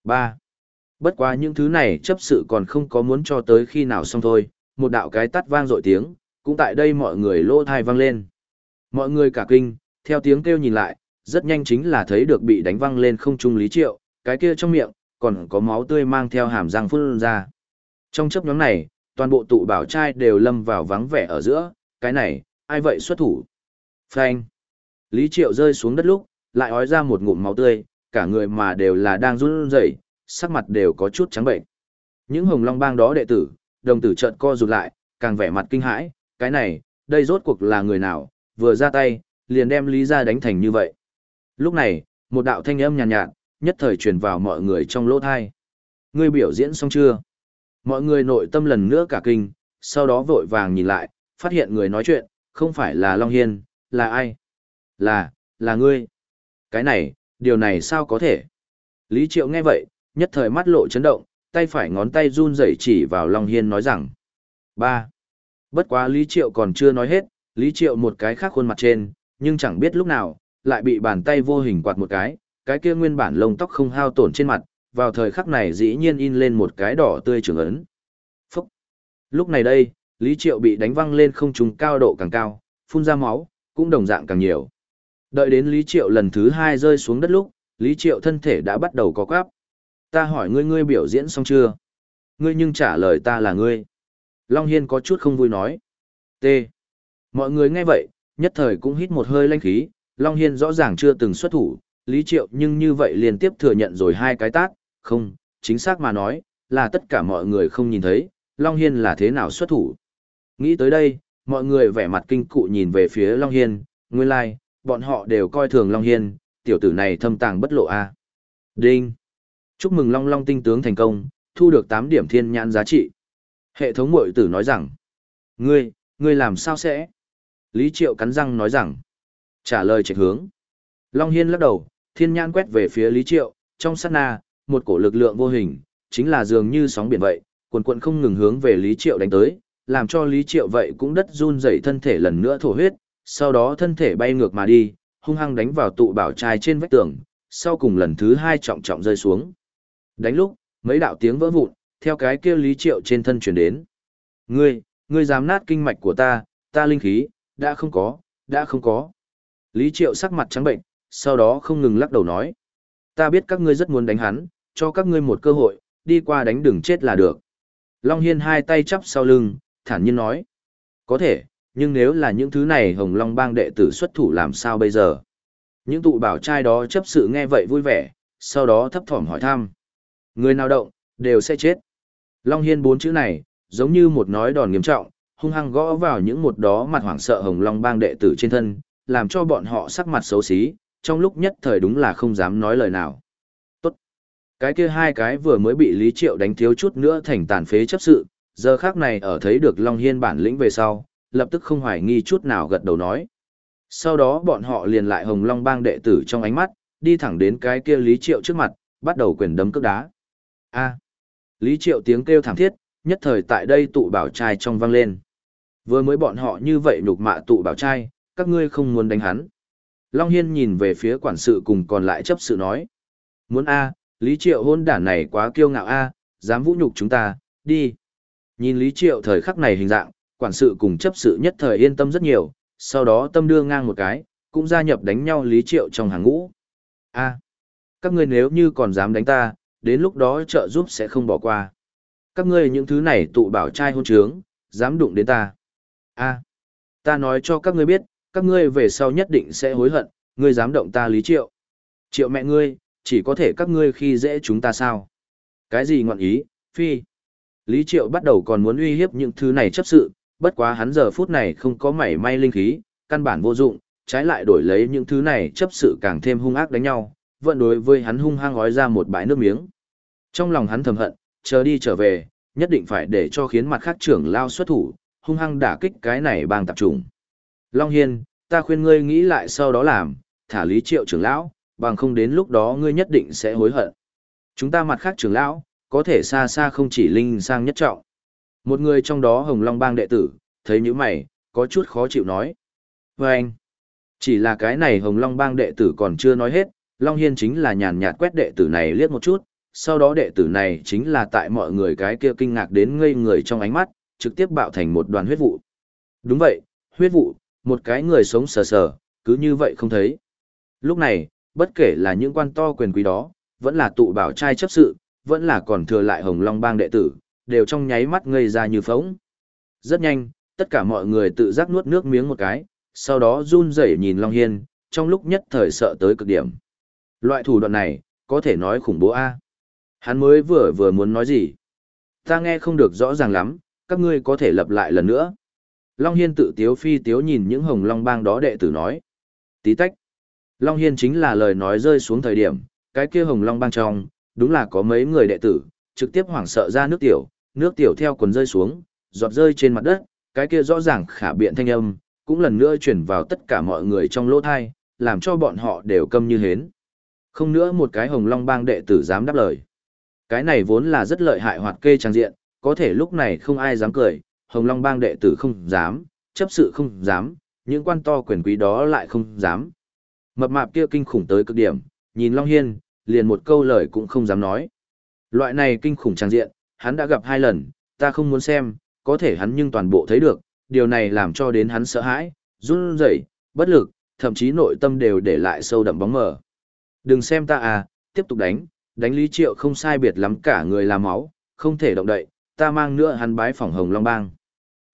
3. Bất quá những thứ này chấp sự còn không có muốn cho tới khi nào xong thôi, một đạo cái tắt vang dội tiếng, cũng tại đây mọi người lô thai vang lên. Mọi người cả kinh, theo tiếng kêu nhìn lại, rất nhanh chính là thấy được bị đánh văng lên không trung Lý Triệu, cái kia trong miệng, còn có máu tươi mang theo hàm răng phun ra. Trong chấp nhóm này, toàn bộ tụ bảo trai đều lâm vào vắng vẻ ở giữa, cái này, ai vậy xuất thủ? Phanh. Lý Triệu rơi xuống đất lúc, lại ói ra một ngụm máu tươi, cả người mà đều là đang run rẩy, sắc mặt đều có chút trắng bệnh. Những hồng long bang đó đệ tử, đồng tử trợn co rụt lại, càng vẻ mặt kinh hãi, cái này, đây rốt cuộc là người nào, vừa ra tay, liền đem Lý ra đánh thành như vậy. Lúc này, một đạo thanh âm nhàn nhạt, nhạt, nhất thời truyền vào mọi người trong lỗ thai. Ngươi biểu diễn xong chưa? Mọi người nội tâm lần nữa cả kinh, sau đó vội vàng nhìn lại, phát hiện người nói chuyện, không phải là Long Hiên, là ai? Là, là ngươi. Cái này, điều này sao có thể? Lý Triệu nghe vậy, nhất thời mắt lộ chấn động, tay phải ngón tay run rẩy chỉ vào Long Hiên nói rằng. ba Bất quá Lý Triệu còn chưa nói hết, Lý Triệu một cái khác khuôn mặt trên, nhưng chẳng biết lúc nào, lại bị bàn tay vô hình quạt một cái, cái kia nguyên bản lông tóc không hao tổn trên mặt, vào thời khắc này dĩ nhiên in lên một cái đỏ tươi trường ấn. Phúc! Lúc này đây, Lý Triệu bị đánh văng lên không trung cao độ càng cao, phun ra máu, cũng đồng dạng càng nhiều. Đợi đến Lý Triệu lần thứ hai rơi xuống đất lúc, Lý Triệu thân thể đã bắt đầu có quáp. Ta hỏi ngươi ngươi biểu diễn xong chưa? Ngươi nhưng trả lời ta là ngươi. Long Hiên có chút không vui nói. T. Mọi người nghe vậy, nhất thời cũng hít một hơi lanh khí, Long Hiên rõ ràng chưa từng xuất thủ, Lý Triệu nhưng như vậy liên tiếp thừa nhận rồi hai cái tác, không, chính xác mà nói, là tất cả mọi người không nhìn thấy, Long Hiên là thế nào xuất thủ. Nghĩ tới đây, mọi người vẻ mặt kinh cụ nhìn về phía Long Hiên, nguyên lai, like, bọn họ đều coi thường Long Hiên, tiểu tử này thâm tàng bất lộ a Đinh! Chúc mừng Long Long tinh tướng thành công, thu được 8 điểm thiên nhãn giá trị. Hệ thống mội tử nói rằng, ngươi, ngươi làm sao sẽ? Lý Triệu cắn răng nói rằng, trả lời trạch hướng. Long Hiên lắc đầu, thiên nhãn quét về phía Lý Triệu, trong sát na, một cổ lực lượng vô hình, chính là dường như sóng biển vậy, cuồn cuộn không ngừng hướng về Lý Triệu đánh tới, làm cho Lý Triệu vậy cũng đất run rẩy thân thể lần nữa thổ huyết, sau đó thân thể bay ngược mà đi, hung hăng đánh vào tụ bảo trai trên vách tường, sau cùng lần thứ hai trọng trọng rơi xuống. Đánh lúc, mấy đạo tiếng vỡ vụn, theo cái kia Lý Triệu trên thân chuyển đến. Ngươi, ngươi dám nát kinh mạch của ta, ta linh khí, đã không có, đã không có. Lý Triệu sắc mặt trắng bệnh, sau đó không ngừng lắc đầu nói. Ta biết các ngươi rất muốn đánh hắn, cho các ngươi một cơ hội, đi qua đánh đừng chết là được. Long Hiên hai tay chắp sau lưng, thản nhiên nói. Có thể, nhưng nếu là những thứ này Hồng Long bang đệ tử xuất thủ làm sao bây giờ? Những tụ bảo trai đó chấp sự nghe vậy vui vẻ, sau đó thấp thỏm hỏi thăm. Người nào động, đều sẽ chết. Long Hiên bốn chữ này, giống như một nói đòn nghiêm trọng, hung hăng gõ vào những một đó mặt hoảng sợ Hồng Long bang đệ tử trên thân, làm cho bọn họ sắc mặt xấu xí, trong lúc nhất thời đúng là không dám nói lời nào. Tốt. Cái kia hai cái vừa mới bị Lý Triệu đánh thiếu chút nữa thành tàn phế chấp sự, giờ khác này ở thấy được Long Hiên bản lĩnh về sau, lập tức không hoài nghi chút nào gật đầu nói. Sau đó bọn họ liền lại Hồng Long bang đệ tử trong ánh mắt, đi thẳng đến cái kia Lý Triệu trước mặt, bắt đầu quyền đấm cước đá. A. Lý Triệu tiếng kêu thảm thiết, nhất thời tại đây tụ bảo trai trong vang lên. Vừa mới bọn họ như vậy nhục mạ tụ bảo trai, các ngươi không muốn đánh hắn. Long Hiên nhìn về phía quản sự cùng còn lại chấp sự nói. Muốn A, Lý Triệu hôn đản này quá kiêu ngạo A, dám vũ nhục chúng ta, đi. Nhìn Lý Triệu thời khắc này hình dạng, quản sự cùng chấp sự nhất thời yên tâm rất nhiều, sau đó tâm đưa ngang một cái, cũng gia nhập đánh nhau Lý Triệu trong hàng ngũ. A, các ngươi nếu như còn dám đánh ta, đến lúc đó trợ giúp sẽ không bỏ qua. Các ngươi những thứ này tụ bảo trai hôn trướng, dám đụng đến ta. A, ta nói cho các ngươi biết, các ngươi về sau nhất định sẽ hối hận, ngươi dám động ta Lý Triệu. Triệu mẹ ngươi, chỉ có thể các ngươi khi dễ chúng ta sao? Cái gì ngọn ý, phi? Lý Triệu bắt đầu còn muốn uy hiếp những thứ này chấp sự, bất quá hắn giờ phút này không có mảy may linh khí, căn bản vô dụng, trái lại đổi lấy những thứ này chấp sự càng thêm hung ác đánh nhau, vận đối với hắn hung hăng gói ra một bãi nước miếng. Trong lòng hắn thầm hận, chờ đi trở về, nhất định phải để cho khiến mặt khác trưởng lao xuất thủ, hung hăng đả kích cái này bang tập trung. Long Hiên, ta khuyên ngươi nghĩ lại sau đó làm, thả lý triệu trưởng lão, bằng không đến lúc đó ngươi nhất định sẽ hối hận. Chúng ta mặt khác trưởng lão, có thể xa xa không chỉ linh sang nhất trọng. Một người trong đó Hồng Long Bang đệ tử, thấy những mày, có chút khó chịu nói. Và anh, chỉ là cái này Hồng Long Bang đệ tử còn chưa nói hết, Long Hiên chính là nhàn nhạt quét đệ tử này liếc một chút, sau đó đệ tử này chính là tại mọi người cái kia kinh ngạc đến ngây người trong ánh mắt, trực tiếp bạo thành một đoàn huyết vụ. Đúng vậy, huyết vụ, một cái người sống sờ sờ, cứ như vậy không thấy. Lúc này, bất kể là những quan to quyền quý đó, vẫn là tụ bảo trai chấp sự, vẫn là còn thừa lại hồng long bang đệ tử, đều trong nháy mắt ngây ra như phóng. Rất nhanh, tất cả mọi người tự giác nuốt nước miếng một cái, sau đó run rẩy nhìn Long Hiên, trong lúc nhất thời sợ tới cực điểm. Loại thủ đoạn này, có thể nói khủng bố A. Hắn mới vừa vừa muốn nói gì. Ta nghe không được rõ ràng lắm, các ngươi có thể lập lại lần nữa. Long Hiên tự tiếu phi tiếu nhìn những hồng long bang đó đệ tử nói. Tí tách. Long Hiên chính là lời nói rơi xuống thời điểm, cái kia hồng long bang trong, đúng là có mấy người đệ tử, trực tiếp hoảng sợ ra nước tiểu, nước tiểu theo quần rơi xuống, giọt rơi trên mặt đất, cái kia rõ ràng khả biện thanh âm, cũng lần nữa chuyển vào tất cả mọi người trong lỗ thai, làm cho bọn họ đều câm như hến. Không nữa một cái hồng long bang đệ tử dám đáp lời. Cái này vốn là rất lợi hại hoạt kê trang diện, có thể lúc này không ai dám cười, hồng long bang đệ tử không dám, chấp sự không dám, những quan to quyền quý đó lại không dám. Mập mạp kia kinh khủng tới cực điểm, nhìn Long Hiên, liền một câu lời cũng không dám nói. Loại này kinh khủng trang diện, hắn đã gặp hai lần, ta không muốn xem, có thể hắn nhưng toàn bộ thấy được, điều này làm cho đến hắn sợ hãi, run rẩy, bất lực, thậm chí nội tâm đều để lại sâu đậm bóng mờ. Đừng xem ta à, tiếp tục đánh, đánh Lý Triệu không sai biệt lắm cả người làm máu, không thể động đậy, ta mang nữa hắn bái phòng Hồng Long Bang.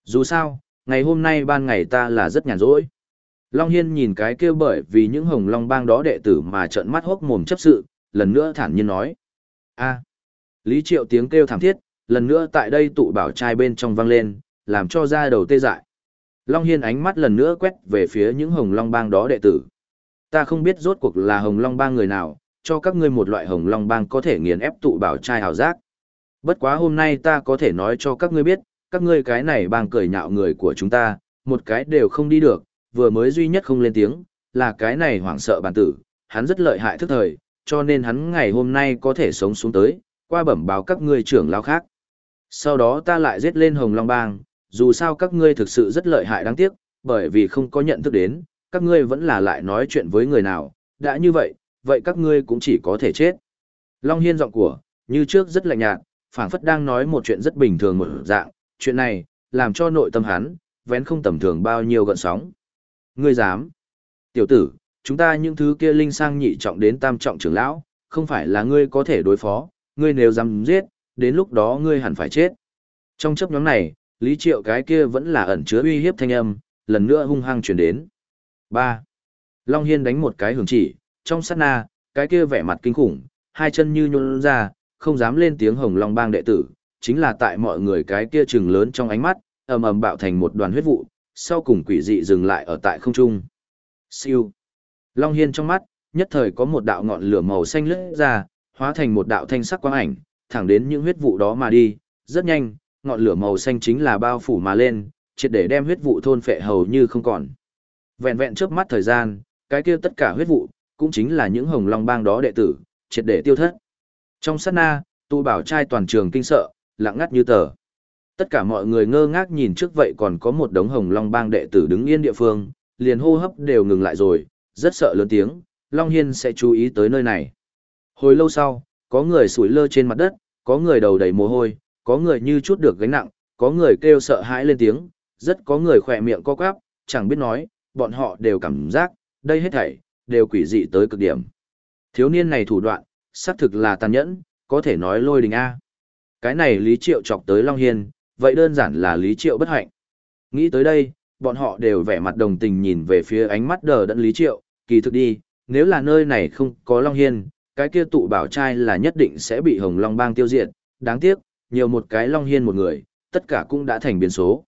Dù sao, ngày hôm nay ban ngày ta là rất nhàn rỗi. Long Hiên nhìn cái kêu bởi vì những Hồng Long Bang đó đệ tử mà trợn mắt hốc mồm chấp sự, lần nữa thản nhiên nói. a Lý Triệu tiếng kêu thảm thiết, lần nữa tại đây tụ bảo trai bên trong vang lên, làm cho da đầu tê dại. Long Hiên ánh mắt lần nữa quét về phía những Hồng Long Bang đó đệ tử. Ta không biết rốt cuộc là Hồng Long Bang người nào, cho các ngươi một loại Hồng Long Bang có thể nghiền ép tụ bảo trai hào giác. Bất quá hôm nay ta có thể nói cho các ngươi biết, các ngươi cái này bang cười nhạo người của chúng ta, một cái đều không đi được, vừa mới duy nhất không lên tiếng, là cái này hoảng sợ bản tử, hắn rất lợi hại thức thời, cho nên hắn ngày hôm nay có thể sống xuống tới, qua bẩm báo các ngươi trưởng lao khác. Sau đó ta lại giết lên Hồng Long Bang, dù sao các ngươi thực sự rất lợi hại đáng tiếc, bởi vì không có nhận thức đến, các ngươi vẫn là lại nói chuyện với người nào, đã như vậy, vậy các ngươi cũng chỉ có thể chết. Long Hiên giọng của, như trước rất lạnh nhạt, phảng phất đang nói một chuyện rất bình thường một dạng, chuyện này, làm cho nội tâm hắn, vén không tầm thường bao nhiêu gợn sóng. Ngươi dám? Tiểu tử, chúng ta những thứ kia linh sang nhị trọng đến tam trọng trưởng lão, không phải là ngươi có thể đối phó, ngươi nếu dám giết, đến lúc đó ngươi hẳn phải chết. Trong chấp nhóm này, Lý Triệu cái kia vẫn là ẩn chứa uy hiếp thanh âm, lần nữa hung hăng chuyển đến. Ba, Long Hiên đánh một cái hưởng chỉ, trong sát na, cái kia vẻ mặt kinh khủng, hai chân như nhôn ra, không dám lên tiếng hồng long bang đệ tử, chính là tại mọi người cái kia trừng lớn trong ánh mắt, ầm ầm bạo thành một đoàn huyết vụ, sau cùng quỷ dị dừng lại ở tại không trung. Siêu. Long Hiên trong mắt, nhất thời có một đạo ngọn lửa màu xanh lướt ra, hóa thành một đạo thanh sắc quang ảnh, thẳng đến những huyết vụ đó mà đi, rất nhanh, ngọn lửa màu xanh chính là bao phủ mà lên, triệt để đem huyết vụ thôn phệ hầu như không còn. Vẹn vẹn trước mắt thời gian, cái kia tất cả huyết vụ, cũng chính là những hồng long bang đó đệ tử, triệt để tiêu thất. Trong sát na, tu bảo trai toàn trường kinh sợ, lặng ngắt như tờ. Tất cả mọi người ngơ ngác nhìn trước vậy còn có một đống hồng long bang đệ tử đứng yên địa phương, liền hô hấp đều ngừng lại rồi, rất sợ lớn tiếng, Long Hiên sẽ chú ý tới nơi này. Hồi lâu sau, có người sủi lơ trên mặt đất, có người đầu đầy mồ hôi, có người như chút được gánh nặng, có người kêu sợ hãi lên tiếng, rất có người khỏe miệng co quắp, chẳng biết nói, bọn họ đều cảm giác, đây hết thảy, đều quỷ dị tới cực điểm. Thiếu niên này thủ đoạn, xác thực là tàn nhẫn, có thể nói lôi đình A. Cái này Lý Triệu chọc tới Long Hiên, vậy đơn giản là Lý Triệu bất hạnh. Nghĩ tới đây, bọn họ đều vẻ mặt đồng tình nhìn về phía ánh mắt đờ đẫn Lý Triệu, kỳ thực đi, nếu là nơi này không có Long Hiên, cái kia tụ bảo trai là nhất định sẽ bị Hồng Long Bang tiêu diệt, đáng tiếc, nhiều một cái Long Hiên một người, tất cả cũng đã thành biến số.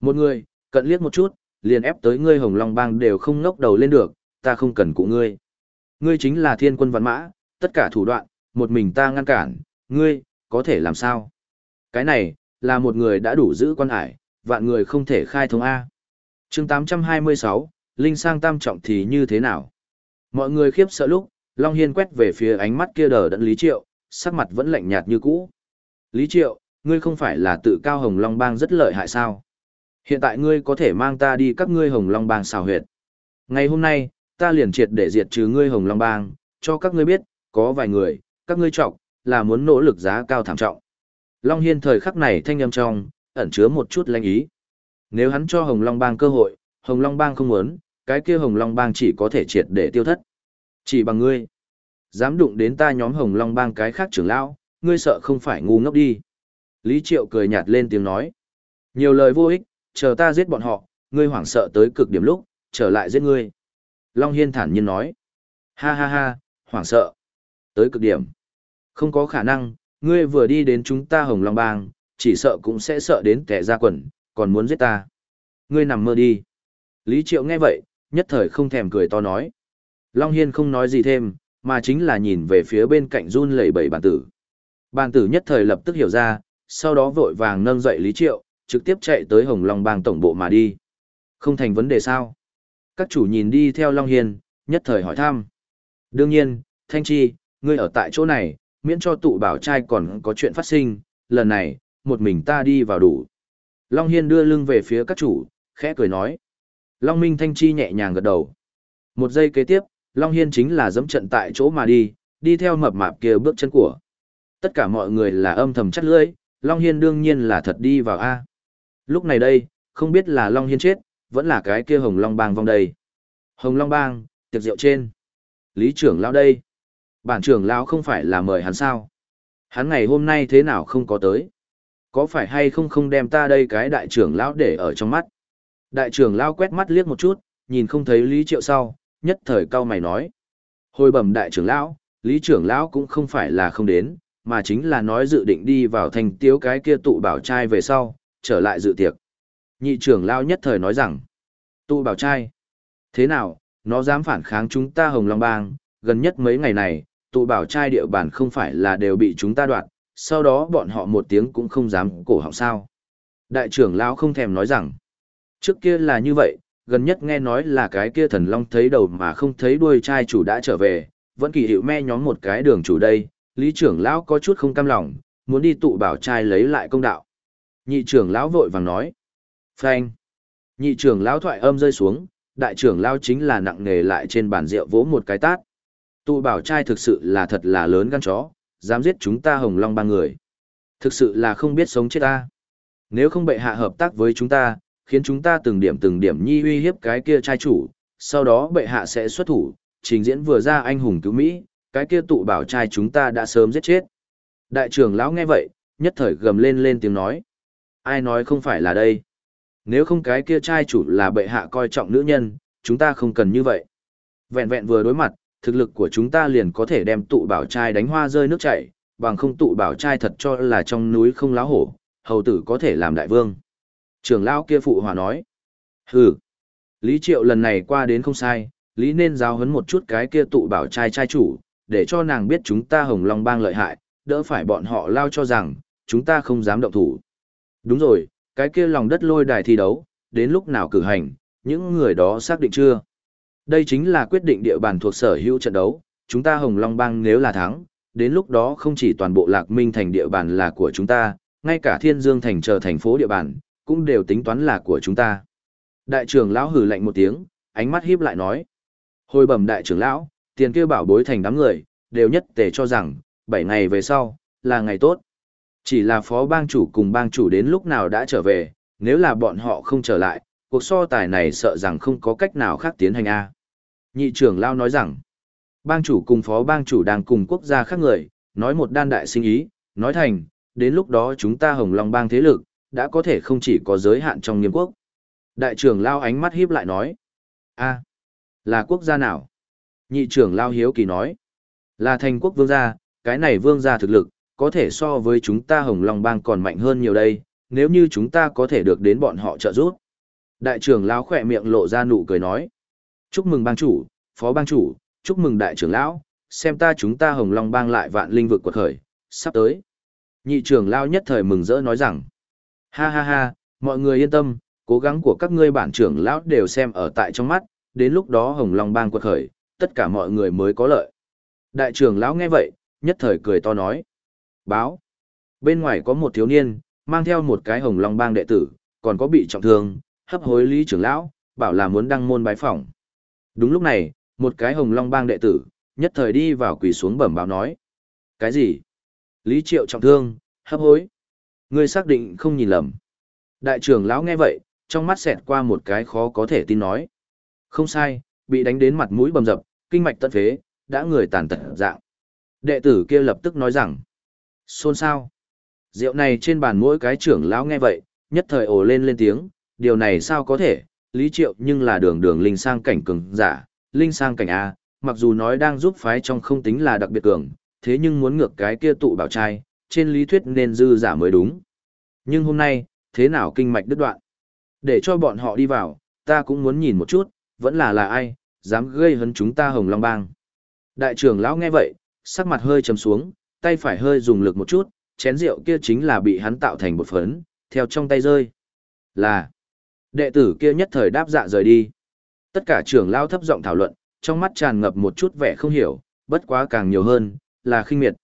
Một người, cận liếc một chút, liền ép tới ngươi Hồng Long Bang đều không ngốc đầu lên được, ta không cần cụ ngươi. Ngươi chính là thiên quân văn mã, tất cả thủ đoạn, một mình ta ngăn cản, ngươi, có thể làm sao? Cái này, là một người đã đủ giữ quan hải, vạn người không thể khai thông A. chương 826, Linh sang tam trọng thì như thế nào? Mọi người khiếp sợ lúc, Long Hiên quét về phía ánh mắt kia đờ đẫn Lý Triệu, sắc mặt vẫn lạnh nhạt như cũ. Lý Triệu, ngươi không phải là tự cao Hồng Long Bang rất lợi hại sao? Hiện tại ngươi có thể mang ta đi các ngươi Hồng Long Bang xào huyệt. Ngày hôm nay, ta liền triệt để diệt trừ ngươi Hồng Long Bang, cho các ngươi biết, có vài người, các ngươi trọng, là muốn nỗ lực giá cao thảm trọng. Long Hiên thời khắc này thanh âm trong, ẩn chứa một chút lanh ý. Nếu hắn cho Hồng Long Bang cơ hội, Hồng Long Bang không muốn, cái kia Hồng Long Bang chỉ có thể triệt để tiêu thất. Chỉ bằng ngươi, dám đụng đến ta nhóm Hồng Long Bang cái khác trưởng lão, ngươi sợ không phải ngu ngốc đi. Lý Triệu cười nhạt lên tiếng nói. Nhiều lời vô ích, chờ ta giết bọn họ, ngươi hoảng sợ tới cực điểm lúc, trở lại giết ngươi. Long Hiên thản nhiên nói. Ha ha ha, hoảng sợ. Tới cực điểm. Không có khả năng, ngươi vừa đi đến chúng ta Hồng Long Bang, chỉ sợ cũng sẽ sợ đến kẻ ra quần, còn muốn giết ta. Ngươi nằm mơ đi. Lý Triệu nghe vậy, nhất thời không thèm cười to nói. Long Hiên không nói gì thêm, mà chính là nhìn về phía bên cạnh run lẩy bẩy bản tử. Bản tử nhất thời lập tức hiểu ra, sau đó vội vàng nâng dậy Lý Triệu, trực tiếp chạy tới Hồng Long Bang tổng bộ mà đi. Không thành vấn đề sao? Các chủ nhìn đi theo Long Hiên, nhất thời hỏi thăm. Đương nhiên, Thanh Chi, ngươi ở tại chỗ này, miễn cho tụ bảo trai còn có chuyện phát sinh, lần này, một mình ta đi vào đủ. Long Hiên đưa lưng về phía các chủ, khẽ cười nói. Long Minh Thanh Chi nhẹ nhàng gật đầu. Một giây kế tiếp, Long Hiên chính là dẫm trận tại chỗ mà đi, đi theo mập mạp kia bước chân của. Tất cả mọi người là âm thầm chắt lưỡi, Long Hiên đương nhiên là thật đi vào A. Lúc này đây, không biết là Long Hiên chết, vẫn là cái kia Hồng Long Bang vong đây. Hồng Long Bang, tiệc rượu trên. Lý trưởng lão đây. Bản trưởng lão không phải là mời hắn sao? Hắn ngày hôm nay thế nào không có tới? Có phải hay không không đem ta đây cái đại trưởng lão để ở trong mắt? Đại trưởng lão quét mắt liếc một chút, nhìn không thấy Lý Triệu sau, nhất thời cao mày nói. Hồi bẩm đại trưởng lão, Lý trưởng lão cũng không phải là không đến, mà chính là nói dự định đi vào thành tiếu cái kia tụ bảo trai về sau, trở lại dự tiệc. Nhị trưởng lão nhất thời nói rằng, tụ bảo trai, thế nào, nó dám phản kháng chúng ta Hồng Long Bang, gần nhất mấy ngày này, tụ bảo trai địa bàn không phải là đều bị chúng ta đoạt, sau đó bọn họ một tiếng cũng không dám cổ họng sao. Đại trưởng lão không thèm nói rằng, trước kia là như vậy, gần nhất nghe nói là cái kia thần long thấy đầu mà không thấy đuôi trai chủ đã trở về, vẫn kỳ hiệu me nhóm một cái đường chủ đây, lý trưởng lão có chút không cam lòng, muốn đi tụ bảo trai lấy lại công đạo. Nhị trưởng lão vội vàng nói, phanh. Nhị trưởng lão thoại âm rơi xuống, đại trưởng lão chính là nặng nề lại trên bàn rượu vỗ một cái tát. Tụ bảo trai thực sự là thật là lớn gan chó, dám giết chúng ta hồng long ba người. Thực sự là không biết sống chết ta. Nếu không bệ hạ hợp tác với chúng ta, khiến chúng ta từng điểm từng điểm nhi uy hiếp cái kia trai chủ, sau đó bệ hạ sẽ xuất thủ, trình diễn vừa ra anh hùng cứu Mỹ, cái kia tụ bảo trai chúng ta đã sớm giết chết. Đại trưởng lão nghe vậy, nhất thời gầm lên lên tiếng nói. Ai nói không phải là đây? Nếu không cái kia trai chủ là bệ hạ coi trọng nữ nhân, chúng ta không cần như vậy. Vẹn vẹn vừa đối mặt, thực lực của chúng ta liền có thể đem tụ bảo trai đánh hoa rơi nước chảy, bằng không tụ bảo trai thật cho là trong núi không láo hổ, hầu tử có thể làm đại vương. Trưởng lão kia phụ hòa nói. Hừ. Lý Triệu lần này qua đến không sai, Lý nên giáo huấn một chút cái kia tụ bảo trai trai chủ, để cho nàng biết chúng ta hồng long bang lợi hại, đỡ phải bọn họ lao cho rằng, chúng ta không dám động thủ. Đúng rồi, cái kia lòng đất lôi đài thi đấu, đến lúc nào cử hành, những người đó xác định chưa? Đây chính là quyết định địa bàn thuộc sở hữu trận đấu, chúng ta Hồng Long Bang nếu là thắng, đến lúc đó không chỉ toàn bộ Lạc Minh thành địa bàn là của chúng ta, ngay cả Thiên Dương thành chờ thành phố địa bàn, cũng đều tính toán là của chúng ta. Đại trưởng lão hừ lạnh một tiếng, ánh mắt híp lại nói. Hồi bẩm đại trưởng lão, tiền kia bảo bối thành đám người, đều nhất tề cho rằng, 7 ngày về sau, là ngày tốt. Chỉ là phó bang chủ cùng bang chủ đến lúc nào đã trở về, nếu là bọn họ không trở lại, cuộc so tài này sợ rằng không có cách nào khác tiến hành a. Nhị trưởng lao nói rằng, bang chủ cùng phó bang chủ đang cùng quốc gia khác người, nói một đan đại sinh ý, nói thành, đến lúc đó chúng ta hồng long bang thế lực, đã có thể không chỉ có giới hạn trong nghiêm quốc. Đại trưởng lao ánh mắt híp lại nói, a, là quốc gia nào? Nhị trưởng lao hiếu kỳ nói, là thành quốc vương gia, cái này vương gia thực lực, có thể so với chúng ta hồng long bang còn mạnh hơn nhiều đây, nếu như chúng ta có thể được đến bọn họ trợ giúp. Đại trưởng lão khỏe miệng lộ ra nụ cười nói. Chúc mừng bang chủ, phó bang chủ, chúc mừng đại trưởng lão, xem ta chúng ta hồng long bang lại vạn linh vực quật khởi, sắp tới. Nhị trưởng lão nhất thời mừng rỡ nói rằng. Ha ha ha, mọi người yên tâm, cố gắng của các ngươi bản trưởng lão đều xem ở tại trong mắt, đến lúc đó hồng long bang quật khởi, tất cả mọi người mới có lợi. Đại trưởng lão nghe vậy, nhất thời cười to nói. Báo. Bên ngoài có một thiếu niên, mang theo một cái hồng long bang đệ tử, còn có bị trọng thương, hấp hối lý trưởng lão, bảo là muốn đăng môn bái phỏng. Đúng lúc này, một cái hồng long bang đệ tử, nhất thời đi vào quỳ xuống bẩm báo nói. Cái gì? Lý triệu trọng thương, hấp hối. Ngươi xác định không nhìn lầm. Đại trưởng lão nghe vậy, trong mắt xẹt qua một cái khó có thể tin nói. Không sai, bị đánh đến mặt mũi bầm dập, kinh mạch tận phế, đã người tàn tật dạng. Đệ tử kia lập tức nói rằng. Xôn sao? Rượu này trên bàn mỗi cái trưởng lão nghe vậy, nhất thời ồ lên lên tiếng, điều này sao có thể, Lý Triệu nhưng là đường đường linh sang cảnh cường giả, linh sang cảnh A, mặc dù nói đang giúp phái trong không tính là đặc biệt cường, thế nhưng muốn ngược cái kia tụ bảo trai, trên lý thuyết nên dư giả mới đúng. Nhưng hôm nay, thế nào kinh mạch đứt đoạn? Để cho bọn họ đi vào, ta cũng muốn nhìn một chút, vẫn là là ai, dám gây hấn chúng ta hồng long bang. Đại trưởng lão nghe vậy, sắc mặt hơi trầm xuống, tay phải hơi dùng lực một chút, chén rượu kia chính là bị hắn tạo thành một phấn, theo trong tay rơi. Là, Đệ tử kia nhất thời đáp dạ rời đi. Tất cả trưởng lao thấp giọng thảo luận, trong mắt tràn ngập một chút vẻ không hiểu, bất quá càng nhiều hơn, là khinh miệt.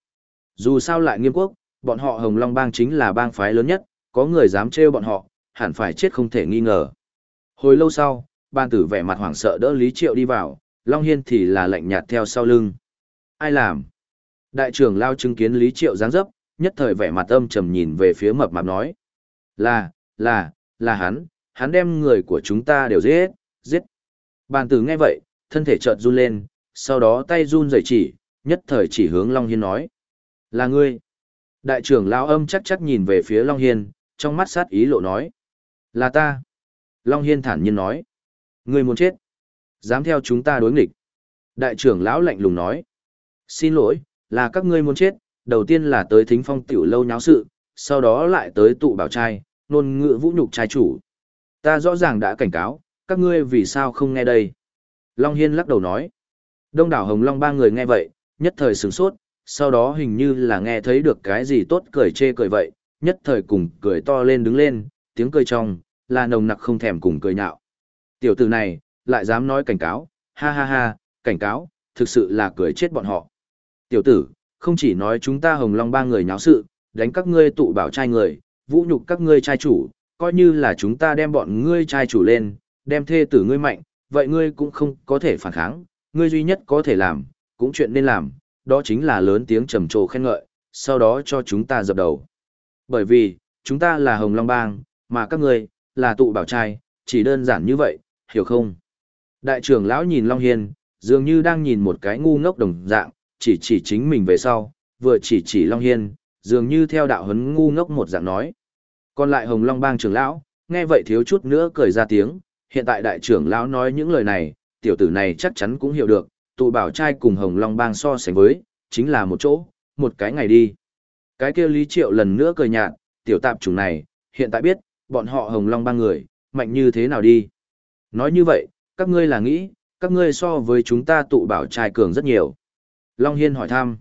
Dù sao lại nghiêm quốc, bọn họ Hồng Long Bang chính là bang phái lớn nhất, có người dám trêu bọn họ, hẳn phải chết không thể nghi ngờ. Hồi lâu sau, ban tử vẻ mặt hoảng sợ đỡ Lý Triệu đi vào, Long Hiên thì là lạnh nhạt theo sau lưng. Ai làm? Đại trưởng lao chứng kiến Lý Triệu dáng dấp, nhất thời vẻ mặt âm trầm nhìn về phía mập mạp nói. Là, là, là hắn, hắn đem người của chúng ta đều giết, giết. Bàn tử nghe vậy, thân thể chợt run lên, sau đó tay run rẩy chỉ, nhất thời chỉ hướng Long Hiên nói. Là ngươi. Đại trưởng lão âm chắc chắc nhìn về phía Long Hiên, trong mắt sát ý lộ nói. Là ta. Long Hiên thản nhiên nói. Ngươi muốn chết. Dám theo chúng ta đối nghịch. Đại trưởng lão lạnh lùng nói. Xin lỗi, là các ngươi muốn chết, đầu tiên là tới thính phong tiểu lâu nháo sự, sau đó lại tới tụ bảo trai, nôn ngựa vũ nhục trai chủ. Ta rõ ràng đã cảnh cáo, các ngươi vì sao không nghe đây. Long Hiên lắc đầu nói. Đông đảo Hồng Long ba người nghe vậy, nhất thời sửng sốt, sau đó hình như là nghe thấy được cái gì tốt cười chê cười vậy, nhất thời cùng cười to lên đứng lên, tiếng cười trong, là nồng nặc không thèm cùng cười nhạo. Tiểu tử này, lại dám nói cảnh cáo, ha ha ha, cảnh cáo, thực sự là cười chết bọn họ. Tiểu tử, không chỉ nói chúng ta hồng long ba người nháo sự, đánh các ngươi tụ bảo trai người, vũ nhục các ngươi trai chủ, coi như là chúng ta đem bọn ngươi trai chủ lên, đem thê tử ngươi mạnh, vậy ngươi cũng không có thể phản kháng, ngươi duy nhất có thể làm, cũng chuyện nên làm, đó chính là lớn tiếng trầm trồ khen ngợi, sau đó cho chúng ta dập đầu. Bởi vì, chúng ta là Hồng Long Bang, mà các ngươi, là tụ bảo trai, chỉ đơn giản như vậy, hiểu không? Đại trưởng lão nhìn Long Hiên, dường như đang nhìn một cái ngu ngốc đồng dạng, chỉ chỉ chính mình về sau, vừa chỉ chỉ Long Hiên, dường như theo đạo huấn ngu ngốc một dạng nói. Còn lại Hồng Long Bang trưởng lão, nghe vậy thiếu chút nữa cười ra tiếng, hiện tại đại trưởng lão nói những lời này, tiểu tử này chắc chắn cũng hiểu được, tụ bảo trai cùng Hồng Long Bang so sánh với, chính là một chỗ, một cái ngày đi. Cái kia Lý Triệu lần nữa cười nhạt, tiểu tạp chủng này, hiện tại biết, bọn họ Hồng Long Bang người, mạnh như thế nào đi. Nói như vậy, các ngươi là nghĩ, các ngươi so với chúng ta tụ bảo trai cường rất nhiều. Long Hiên hỏi thăm.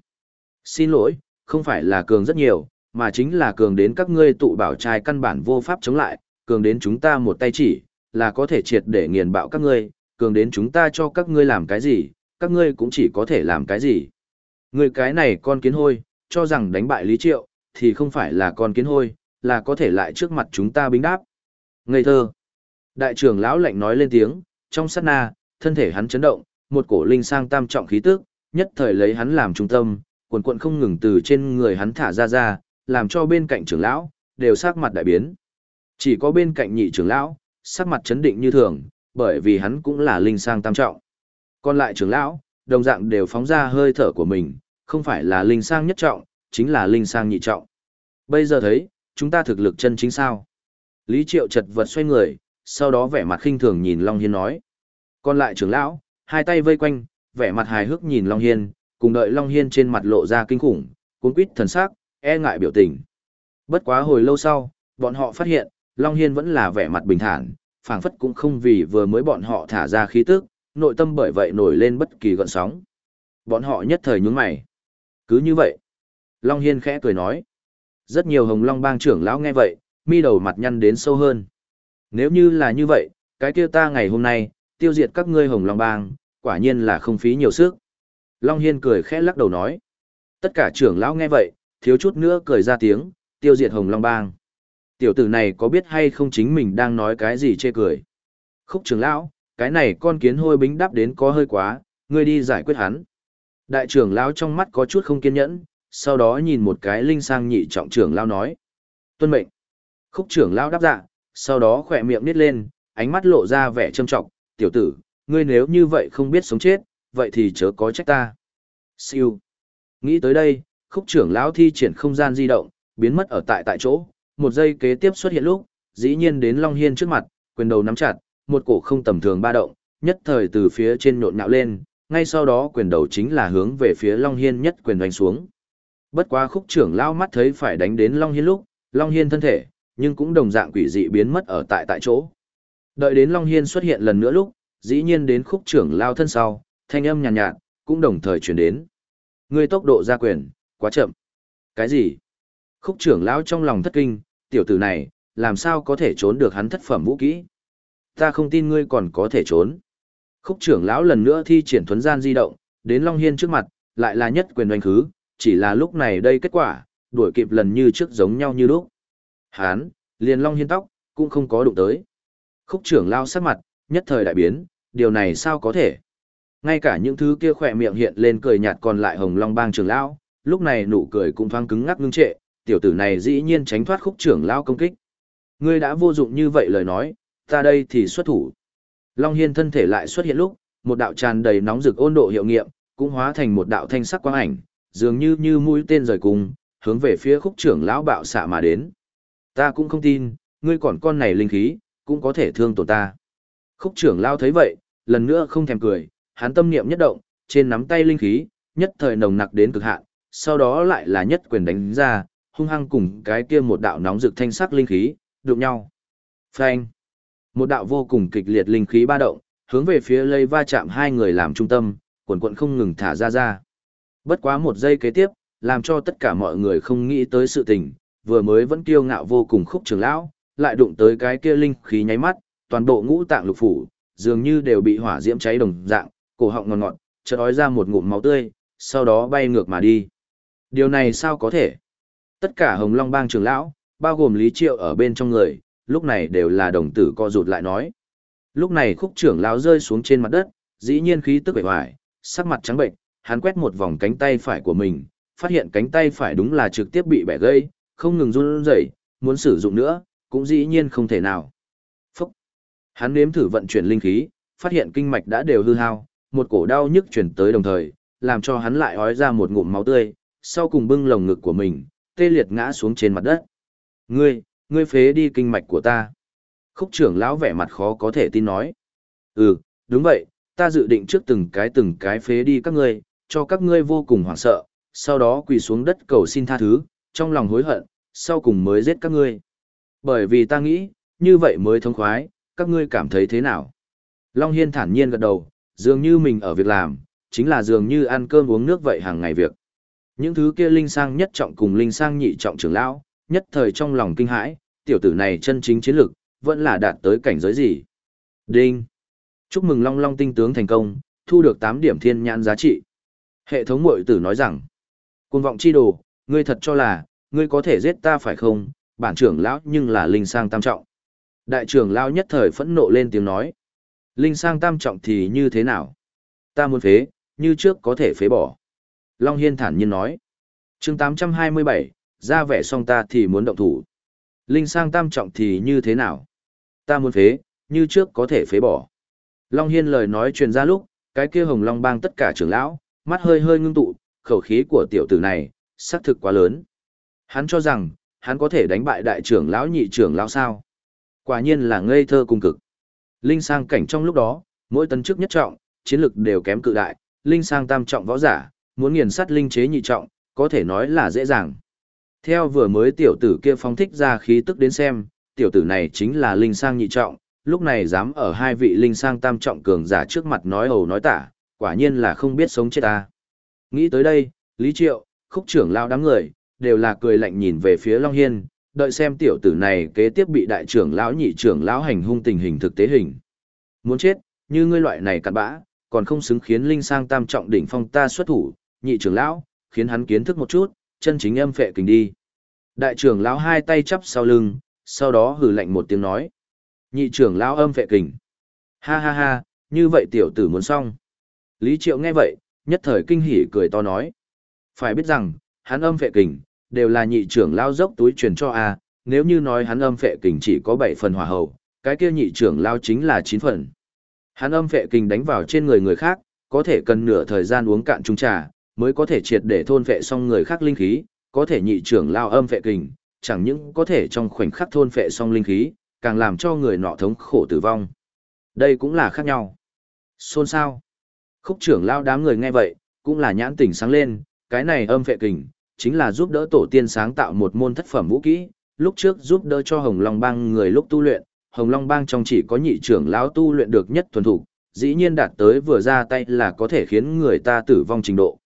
Xin lỗi, không phải là cường rất nhiều, mà chính là cường đến các ngươi tụ bảo trai căn bản vô pháp chống lại, cường đến chúng ta một tay chỉ, là có thể triệt để nghiền bạo các ngươi, cường đến chúng ta cho các ngươi làm cái gì, các ngươi cũng chỉ có thể làm cái gì. Ngươi cái này con kiến hôi, cho rằng đánh bại Lý Triệu, thì không phải là con kiến hôi, là có thể lại trước mặt chúng ta bính đáp. Ngây thơ. Đại trưởng lão lạnh nói lên tiếng, trong sát na, thân thể hắn chấn động, một cổ linh sang tam trọng khí tức, nhất thời lấy hắn làm trung tâm, quần quận không ngừng từ trên người hắn thả ra ra, làm cho bên cạnh trưởng lão, đều sắc mặt đại biến. Chỉ có bên cạnh nhị trưởng lão, sắc mặt chấn định như thường, bởi vì hắn cũng là linh sang tam trọng. Còn lại trưởng lão, đồng dạng đều phóng ra hơi thở của mình, không phải là linh sang nhất trọng, chính là linh sang nhị trọng. Bây giờ thấy, chúng ta thực lực chân chính sao? Lý Triệu chật vật xoay người, sau đó vẻ mặt khinh thường nhìn Long Hiên nói. Còn lại trưởng lão, hai tay vây quanh, vẻ mặt hài hước nhìn Long Hiên, cùng đợi Long Hiên trên mặt lộ ra kinh khủng, cuốn quýt thần sắc, e ngại biểu tình. Bất quá hồi lâu sau, bọn họ phát hiện, Long Hiên vẫn là vẻ mặt bình thản, phảng phất cũng không vì vừa mới bọn họ thả ra khí tức, nội tâm bởi vậy nổi lên bất kỳ gợn sóng. Bọn họ nhất thời nhướng mày. Cứ như vậy. Long Hiên khẽ cười nói. Rất nhiều hồng long bang trưởng lão nghe vậy, mi đầu mặt nhăn đến sâu hơn. Nếu như là như vậy, cái kia ta ngày hôm nay, tiêu diệt các ngươi hồng long bang, quả nhiên là không phí nhiều sức. Long Hiên cười khẽ lắc đầu nói. Tất cả trưởng lão nghe vậy, thiếu chút nữa cười ra tiếng, tiêu diệt hồng long bang. Tiểu tử này có biết hay không chính mình đang nói cái gì chê cười. Khúc trưởng lão, cái này con kiến hôi bính đáp đến có hơi quá, ngươi đi giải quyết hắn. Đại trưởng lão trong mắt có chút không kiên nhẫn, sau đó nhìn một cái linh sang nhị trọng trưởng lão nói. Tuân mệnh. Khúc trưởng lão đáp dạ, sau đó khỏe miệng nít lên, ánh mắt lộ ra vẻ trâm trọng, tiểu tử, ngươi nếu như vậy không biết sống chết, vậy thì chớ có trách ta. Siêu. Nghĩ tới đây, khúc trưởng lão thi triển không gian di động, biến mất ở tại tại chỗ, một giây kế tiếp xuất hiện lúc, dĩ nhiên đến Long Hiên trước mặt, quyền đầu nắm chặt, một cổ không tầm thường ba động, nhất thời từ phía trên nhộn nhạo lên, ngay sau đó quyền đầu chính là hướng về phía Long Hiên nhất quyền đánh xuống. Bất quá khúc trưởng lão mắt thấy phải đánh đến Long Hiên lúc, Long Hiên thân thể, nhưng cũng đồng dạng quỷ dị biến mất ở tại tại chỗ. Đợi đến Long Hiên xuất hiện lần nữa lúc, dĩ nhiên đến khúc trưởng lao thân sau, thanh âm nhàn nhạt, nhạt, cũng đồng thời chuyển đến. Người tốc độ ra quyền, quá chậm. Cái gì? Khúc trưởng lão trong lòng thất kinh, tiểu tử này, làm sao có thể trốn được hắn thất phẩm vũ kỹ? Ta không tin ngươi còn có thể trốn. Khúc trưởng lão lần nữa thi triển thuấn gian di động, đến Long Hiên trước mặt, lại là nhất quyền doanh khứ, chỉ là lúc này đây kết quả, đuổi kịp lần như trước giống nhau như lúc. Hán, liền Long Hiên tóc, cũng không có đụng tới. Khúc trưởng lao sát mặt, nhất thời đại biến, điều này sao có thể? Ngay cả những thứ kia khỏe miệng hiện lên cười nhạt còn lại hồng long bang trưởng lão, lúc này nụ cười cũng thoáng cứng ngắc ngưng trệ, tiểu tử này dĩ nhiên tránh thoát khúc trưởng lao công kích. Ngươi đã vô dụng như vậy lời nói, ta đây thì xuất thủ. Long Hiên thân thể lại xuất hiện lúc, một đạo tràn đầy nóng rực ôn độ hiệu nghiệm, cũng hóa thành một đạo thanh sắc quang ảnh, dường như như mũi tên rời cùng, hướng về phía khúc trưởng lão bạo xạ mà đến. Ta cũng không tin, ngươi còn con này linh khí, cũng có thể thương tổn ta. Khúc trưởng lao thấy vậy, lần nữa không thèm cười, hắn tâm niệm nhất động, trên nắm tay linh khí, nhất thời nồng nặc đến cực hạn, sau đó lại là nhất quyền đánh ra, hung hăng cùng cái kia một đạo nóng rực thanh sắc linh khí, đụng nhau. Phanh! Một đạo vô cùng kịch liệt linh khí ba động, hướng về phía lây va chạm hai người làm trung tâm, quần quận không ngừng thả ra ra. Bất quá một giây kế tiếp, làm cho tất cả mọi người không nghĩ tới sự tình, vừa mới vẫn kiêu ngạo vô cùng khúc trưởng lão, lại đụng tới cái kia linh khí nháy mắt, toàn bộ ngũ tạng lục phủ, dường như đều bị hỏa diễm cháy đồng dạng, cổ họng ngọt ngọt, chợt ói ra một ngụm máu tươi, sau đó bay ngược mà đi. Điều này sao có thể? Tất cả Hồng Long bang trưởng lão, bao gồm Lý Triệu ở bên trong người, lúc này đều là đồng tử co rụt lại nói. Lúc này khúc trưởng lão rơi xuống trên mặt đất, dĩ nhiên khí tức bể hoài, sắc mặt trắng bệnh, hắn quét một vòng cánh tay phải của mình, phát hiện cánh tay phải đúng là trực tiếp bị bẻ gãy, không ngừng run rẩy, muốn sử dụng nữa, cũng dĩ nhiên không thể nào. Hắn nếm thử vận chuyển linh khí, phát hiện kinh mạch đã đều hư hao, một cổ đau nhức chuyển tới đồng thời, làm cho hắn lại ói ra một ngụm máu tươi, sau cùng bưng lồng ngực của mình, tê liệt ngã xuống trên mặt đất. Ngươi, ngươi phế đi kinh mạch của ta. Khúc trưởng lão vẻ mặt khó có thể tin nói. Ừ, đúng vậy, ta dự định trước từng cái từng cái phế đi các ngươi, cho các ngươi vô cùng hoảng sợ, sau đó quỳ xuống đất cầu xin tha thứ, trong lòng hối hận, sau cùng mới giết các ngươi. Bởi vì ta nghĩ, như vậy mới thông khoái, các ngươi cảm thấy thế nào? Long Hiên thản nhiên gật đầu, dường như mình ở việc làm, chính là dường như ăn cơm uống nước vậy hàng ngày việc. Những thứ kia linh sang nhất trọng cùng linh sang nhị trọng trưởng lão, nhất thời trong lòng kinh hãi, tiểu tử này chân chính chiến lực, vẫn là đạt tới cảnh giới gì. Đinh! Chúc mừng Long Long tinh tướng thành công, thu được 8 điểm thiên nhãn giá trị. Hệ thống mội tử nói rằng, cuồng vọng chi đồ, ngươi thật cho là, ngươi có thể giết ta phải không, bản trưởng lão nhưng là linh sang tam trọng. Đại trưởng lão nhất thời phẫn nộ lên tiếng nói. Linh sang tam trọng thì như thế nào? Ta muốn phế, như trước có thể phế bỏ. Long Hiên thản nhiên nói. chương 827, ra vẻ xong ta thì muốn động thủ. Linh sang tam trọng thì như thế nào? Ta muốn phế, như trước có thể phế bỏ. Long Hiên lời nói truyền ra lúc, cái kia hồng long bang tất cả trưởng lão, mắt hơi hơi ngưng tụ, khẩu khí của tiểu tử này, xác thực quá lớn. Hắn cho rằng, hắn có thể đánh bại đại trưởng lão nhị trưởng lão sao. Quả nhiên là ngây thơ cung cực. Linh sang cảnh trong lúc đó, mỗi tấn trước nhất trọng, chiến lực đều kém cự đại, linh sang tam trọng võ giả, muốn nghiền sát linh chế nhị trọng, có thể nói là dễ dàng. Theo vừa mới tiểu tử kia phóng thích ra khí tức đến xem, tiểu tử này chính là linh sang nhị trọng, lúc này dám ở hai vị linh sang tam trọng cường giả trước mặt nói ầu nói tả, quả nhiên là không biết sống chết ta. Nghĩ tới đây, Lý Triệu, khúc trưởng lao đám người, đều là cười lạnh nhìn về phía Long Hiên, đợi xem tiểu tử này kế tiếp bị đại trưởng lão nhị trưởng lão hành hung tình hình thực tế hình. Muốn chết, như ngươi loại này cặn bã, còn không xứng khiến linh sang tam trọng đỉnh phong ta xuất thủ, nhị trưởng lão, khiến hắn kiến thức một chút, chân chính âm phệ kình đi. Đại trưởng lão hai tay chắp sau lưng, sau đó hừ lạnh một tiếng nói. Nhị trưởng lão âm phệ kình. Ha ha ha, như vậy tiểu tử muốn xong. Lý Triệu nghe vậy, nhất thời kinh hỉ cười to nói. Phải biết rằng, hắn âm phệ kình, đều là nhị trưởng lao dốc túi truyền cho A, nếu như nói hắn âm phệ kình chỉ có 7 phần hòa hậu, cái kia nhị trưởng lao chính là 9 phần. Hắn âm phệ kình đánh vào trên người người khác, có thể cần nửa thời gian uống cạn chung trà, mới có thể triệt để thôn phệ xong người khác linh khí, có thể nhị trưởng lao âm phệ kình, chẳng những có thể trong khoảnh khắc thôn phệ xong linh khí, càng làm cho người nọ thống khổ tử vong. Đây cũng là khác nhau. Xôn sao? Khúc trưởng lao đám người nghe vậy, cũng là nhãn tỉnh sáng lên, cái này âm phệ kình, chính là giúp đỡ tổ tiên sáng tạo một môn thất phẩm vũ kỹ, lúc trước giúp đỡ cho Hồng Long Bang người lúc tu luyện, Hồng Long Bang trong chỉ có nhị trưởng lão tu luyện được nhất thuần thủ, dĩ nhiên đạt tới vừa ra tay là có thể khiến người ta tử vong trình độ.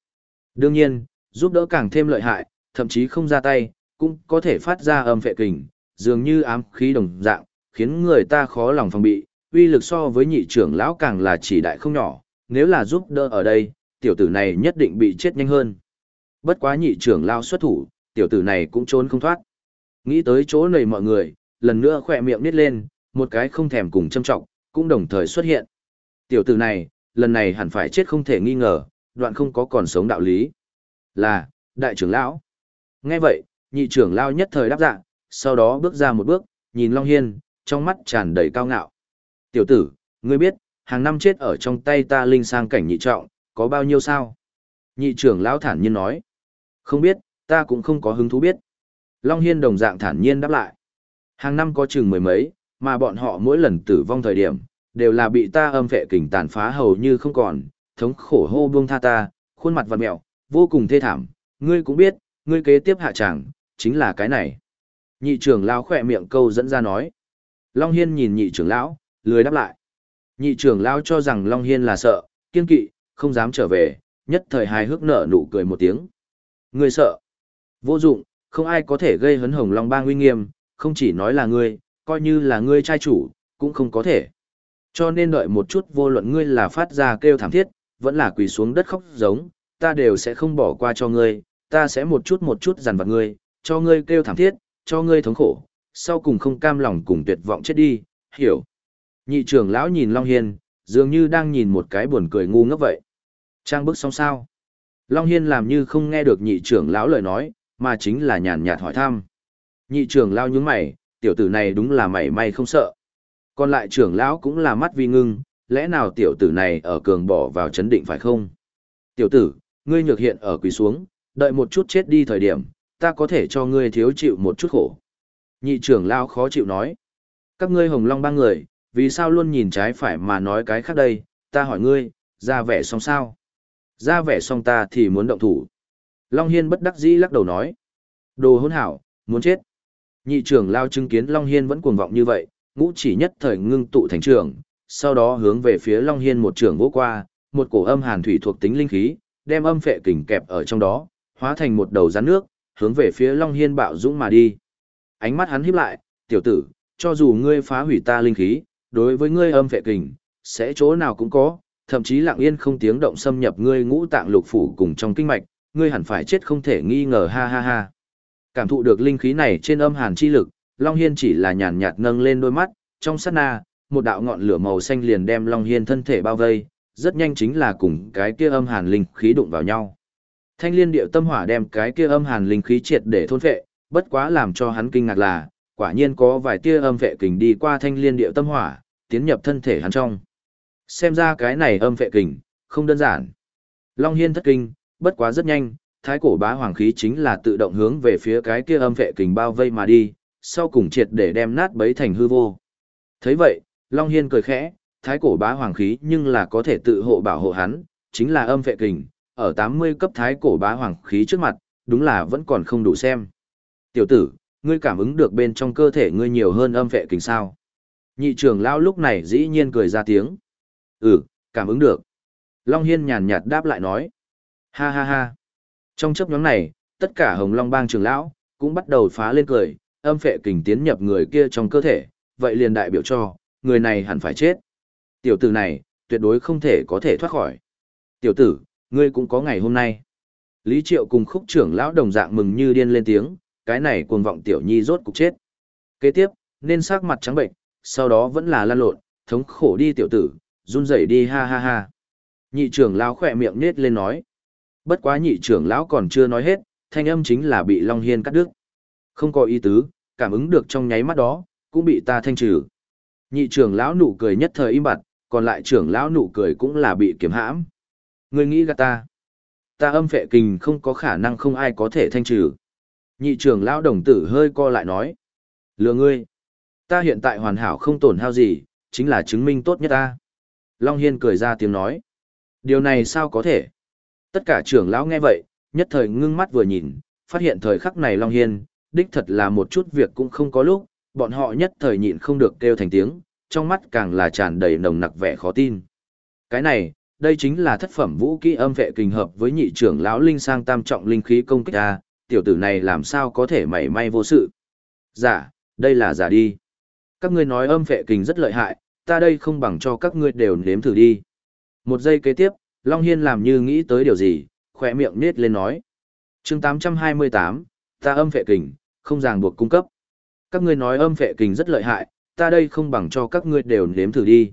Đương nhiên, giúp đỡ càng thêm lợi hại, thậm chí không ra tay, cũng có thể phát ra âm phệ kình, dường như ám khí đồng dạng, khiến người ta khó lòng phòng bị, uy lực so với nhị trưởng lão càng là chỉ đại không nhỏ, nếu là giúp đỡ ở đây, tiểu tử này nhất định bị chết nhanh hơn. Bất quá nhị trưởng lao xuất thủ, tiểu tử này cũng trốn không thoát. Nghĩ tới chỗ này mọi người, lần nữa khỏe miệng nít lên, một cái không thèm cùng châm trọng, cũng đồng thời xuất hiện. Tiểu tử này, lần này hẳn phải chết không thể nghi ngờ, đoạn không có còn sống đạo lý. Là, đại trưởng lão. Nghe vậy, nhị trưởng lao nhất thời đáp dạ, sau đó bước ra một bước, nhìn Long Hiên, trong mắt tràn đầy cao ngạo. Tiểu tử, ngươi biết, hàng năm chết ở trong tay ta linh sang cảnh nhị trọng, có bao nhiêu sao? Nhị trưởng lão thản nhiên nói. Không biết, ta cũng không có hứng thú biết. Long Hiên đồng dạng thản nhiên đáp lại. Hàng năm có chừng mười mấy, mà bọn họ mỗi lần tử vong thời điểm, đều là bị ta âm vệ kình tàn phá hầu như không còn, thống khổ hô buông tha ta, khuôn mặt vật mẹo, vô cùng thê thảm, ngươi cũng biết, ngươi kế tiếp hạ tràng, chính là cái này. Nhị trưởng lão khỏe miệng câu dẫn ra nói. Long Hiên nhìn nhị trưởng lão, lười đáp lại. Nhị trưởng lão cho rằng Long Hiên là sợ, kiên kỵ, không dám trở về, nhất thời hài hước nở nụ cười một tiếng. Ngươi sợ. Vô dụng, không ai có thể gây hấn hồng Long bang uy nghiêm, không chỉ nói là ngươi, coi như là ngươi trai chủ, cũng không có thể. Cho nên đợi một chút vô luận ngươi là phát ra kêu thảm thiết, vẫn là quỳ xuống đất khóc giống, ta đều sẽ không bỏ qua cho ngươi, ta sẽ một chút một chút dằn vặt ngươi, cho ngươi kêu thảm thiết, cho ngươi thống khổ, sau cùng không cam lòng cùng tuyệt vọng chết đi, hiểu. Nhị trưởng lão nhìn Long Hiên, dường như đang nhìn một cái buồn cười ngu ngốc vậy. Trang bức xong sao? Long Hiên làm như không nghe được nhị trưởng lão lời nói, mà chính là nhàn nhạt hỏi thăm. Nhị trưởng lão nhướng mày, tiểu tử này đúng là mày may không sợ. Còn lại trưởng lão cũng là mắt vi ngưng, lẽ nào tiểu tử này ở cường bỏ vào chấn định phải không? Tiểu tử, ngươi nhược hiện ở quỳ xuống, đợi một chút chết đi thời điểm, ta có thể cho ngươi thiếu chịu một chút khổ. Nhị trưởng lão khó chịu nói. Các ngươi hồng long ba người, vì sao luôn nhìn trái phải mà nói cái khác đây, ta hỏi ngươi, ra vẻ xong sao? Ra vẻ xong ta thì muốn động thủ. Long Hiên bất đắc dĩ lắc đầu nói. Đồ hôn hảo, muốn chết. Nhị trưởng lao chứng kiến Long Hiên vẫn cuồng vọng như vậy, ngũ chỉ nhất thời ngưng tụ thành trưởng, sau đó hướng về phía Long Hiên một trưởng vỗ qua, một cổ âm hàn thủy thuộc tính linh khí, đem âm phệ kình kẹp ở trong đó, hóa thành một đầu rắn nước, hướng về phía Long Hiên bạo dũng mà đi. Ánh mắt hắn híp lại, tiểu tử, cho dù ngươi phá hủy ta linh khí, đối với ngươi âm phệ kình, sẽ chỗ nào cũng có, thậm chí lặng yên không tiếng động xâm nhập ngươi ngũ tạng lục phủ cùng trong kinh mạch, ngươi hẳn phải chết không thể nghi ngờ ha ha ha. Cảm thụ được linh khí này trên âm hàn chi lực, Long Hiên chỉ là nhàn nhạt nâng lên đôi mắt, trong sát na, một đạo ngọn lửa màu xanh liền đem Long Hiên thân thể bao vây, rất nhanh chính là cùng cái kia âm hàn linh khí đụng vào nhau. Thanh liên điệu tâm hỏa đem cái kia âm hàn linh khí triệt để thôn phệ, bất quá làm cho hắn kinh ngạc là, quả nhiên có vài tia âm vệ kình đi qua thanh liên điệu tâm hỏa, tiến nhập thân thể hắn trong. Xem ra cái này âm vệ kình, không đơn giản. Long Hiên thất kinh, bất quá rất nhanh, thái cổ bá hoàng khí chính là tự động hướng về phía cái kia âm vệ kình bao vây mà đi, sau cùng triệt để đem nát bấy thành hư vô. thấy vậy, Long Hiên cười khẽ, thái cổ bá hoàng khí nhưng là có thể tự hộ bảo hộ hắn, chính là âm vệ kình, ở 80 cấp thái cổ bá hoàng khí trước mặt, đúng là vẫn còn không đủ xem. Tiểu tử, ngươi cảm ứng được bên trong cơ thể ngươi nhiều hơn âm vệ kình sao? Nhị trưởng lão lúc này dĩ nhiên cười ra tiếng. Ừ, cảm ứng được. Long Hiên nhàn nhạt đáp lại nói. Ha ha ha. Trong chấp nhóm này, tất cả hồng long bang trưởng lão, cũng bắt đầu phá lên cười, âm phệ kình tiến nhập người kia trong cơ thể, vậy liền đại biểu cho, người này hẳn phải chết. Tiểu tử này, tuyệt đối không thể có thể thoát khỏi. Tiểu tử, ngươi cũng có ngày hôm nay. Lý Triệu cùng khúc trưởng lão đồng dạng mừng như điên lên tiếng, cái này cuồng vọng tiểu nhi rốt cục chết. Kế tiếp, nên sắc mặt trắng bệnh, sau đó vẫn là lan lộn, thống khổ đi tiểu tử, run rẩy đi ha ha ha. Nhị trưởng lão khỏe miệng nết lên nói. Bất quá nhị trưởng lão còn chưa nói hết, thanh âm chính là bị Long Hiên cắt đứt. Không có ý tứ, cảm ứng được trong nháy mắt đó, cũng bị ta thanh trừ. Nhị trưởng lão nụ cười nhất thời im bặt, còn lại trưởng lão nụ cười cũng là bị kiếm hãm. Ngươi nghĩ gạt ta. Ta âm phệ kình không có khả năng không ai có thể thanh trừ. Nhị trưởng lão đồng tử hơi co lại nói. Lừa ngươi. Ta hiện tại hoàn hảo không tổn hao gì, chính là chứng minh tốt nhất ta. Long Hiên cười ra tiếng nói. Điều này sao có thể? Tất cả trưởng lão nghe vậy, nhất thời ngưng mắt vừa nhìn, phát hiện thời khắc này Long Hiên, đích thật là một chút việc cũng không có lúc, bọn họ nhất thời nhịn không được kêu thành tiếng, trong mắt càng là tràn đầy nồng nặc vẻ khó tin. Cái này, đây chính là thất phẩm vũ kỹ âm vệ kình hợp với nhị trưởng lão linh sang tam trọng linh khí công kích a, tiểu tử này làm sao có thể mảy may vô sự. Giả, đây là giả đi. Các ngươi nói âm vệ kình rất lợi hại, ta đây không bằng cho các ngươi đều nếm thử đi. Một giây kế tiếp, Long Hiên làm như nghĩ tới điều gì, khỏe miệng nết lên nói. chương 828, ta âm vệ kình, không ràng buộc cung cấp. Các ngươi nói âm vệ kình rất lợi hại, ta đây không bằng cho các ngươi đều nếm thử đi.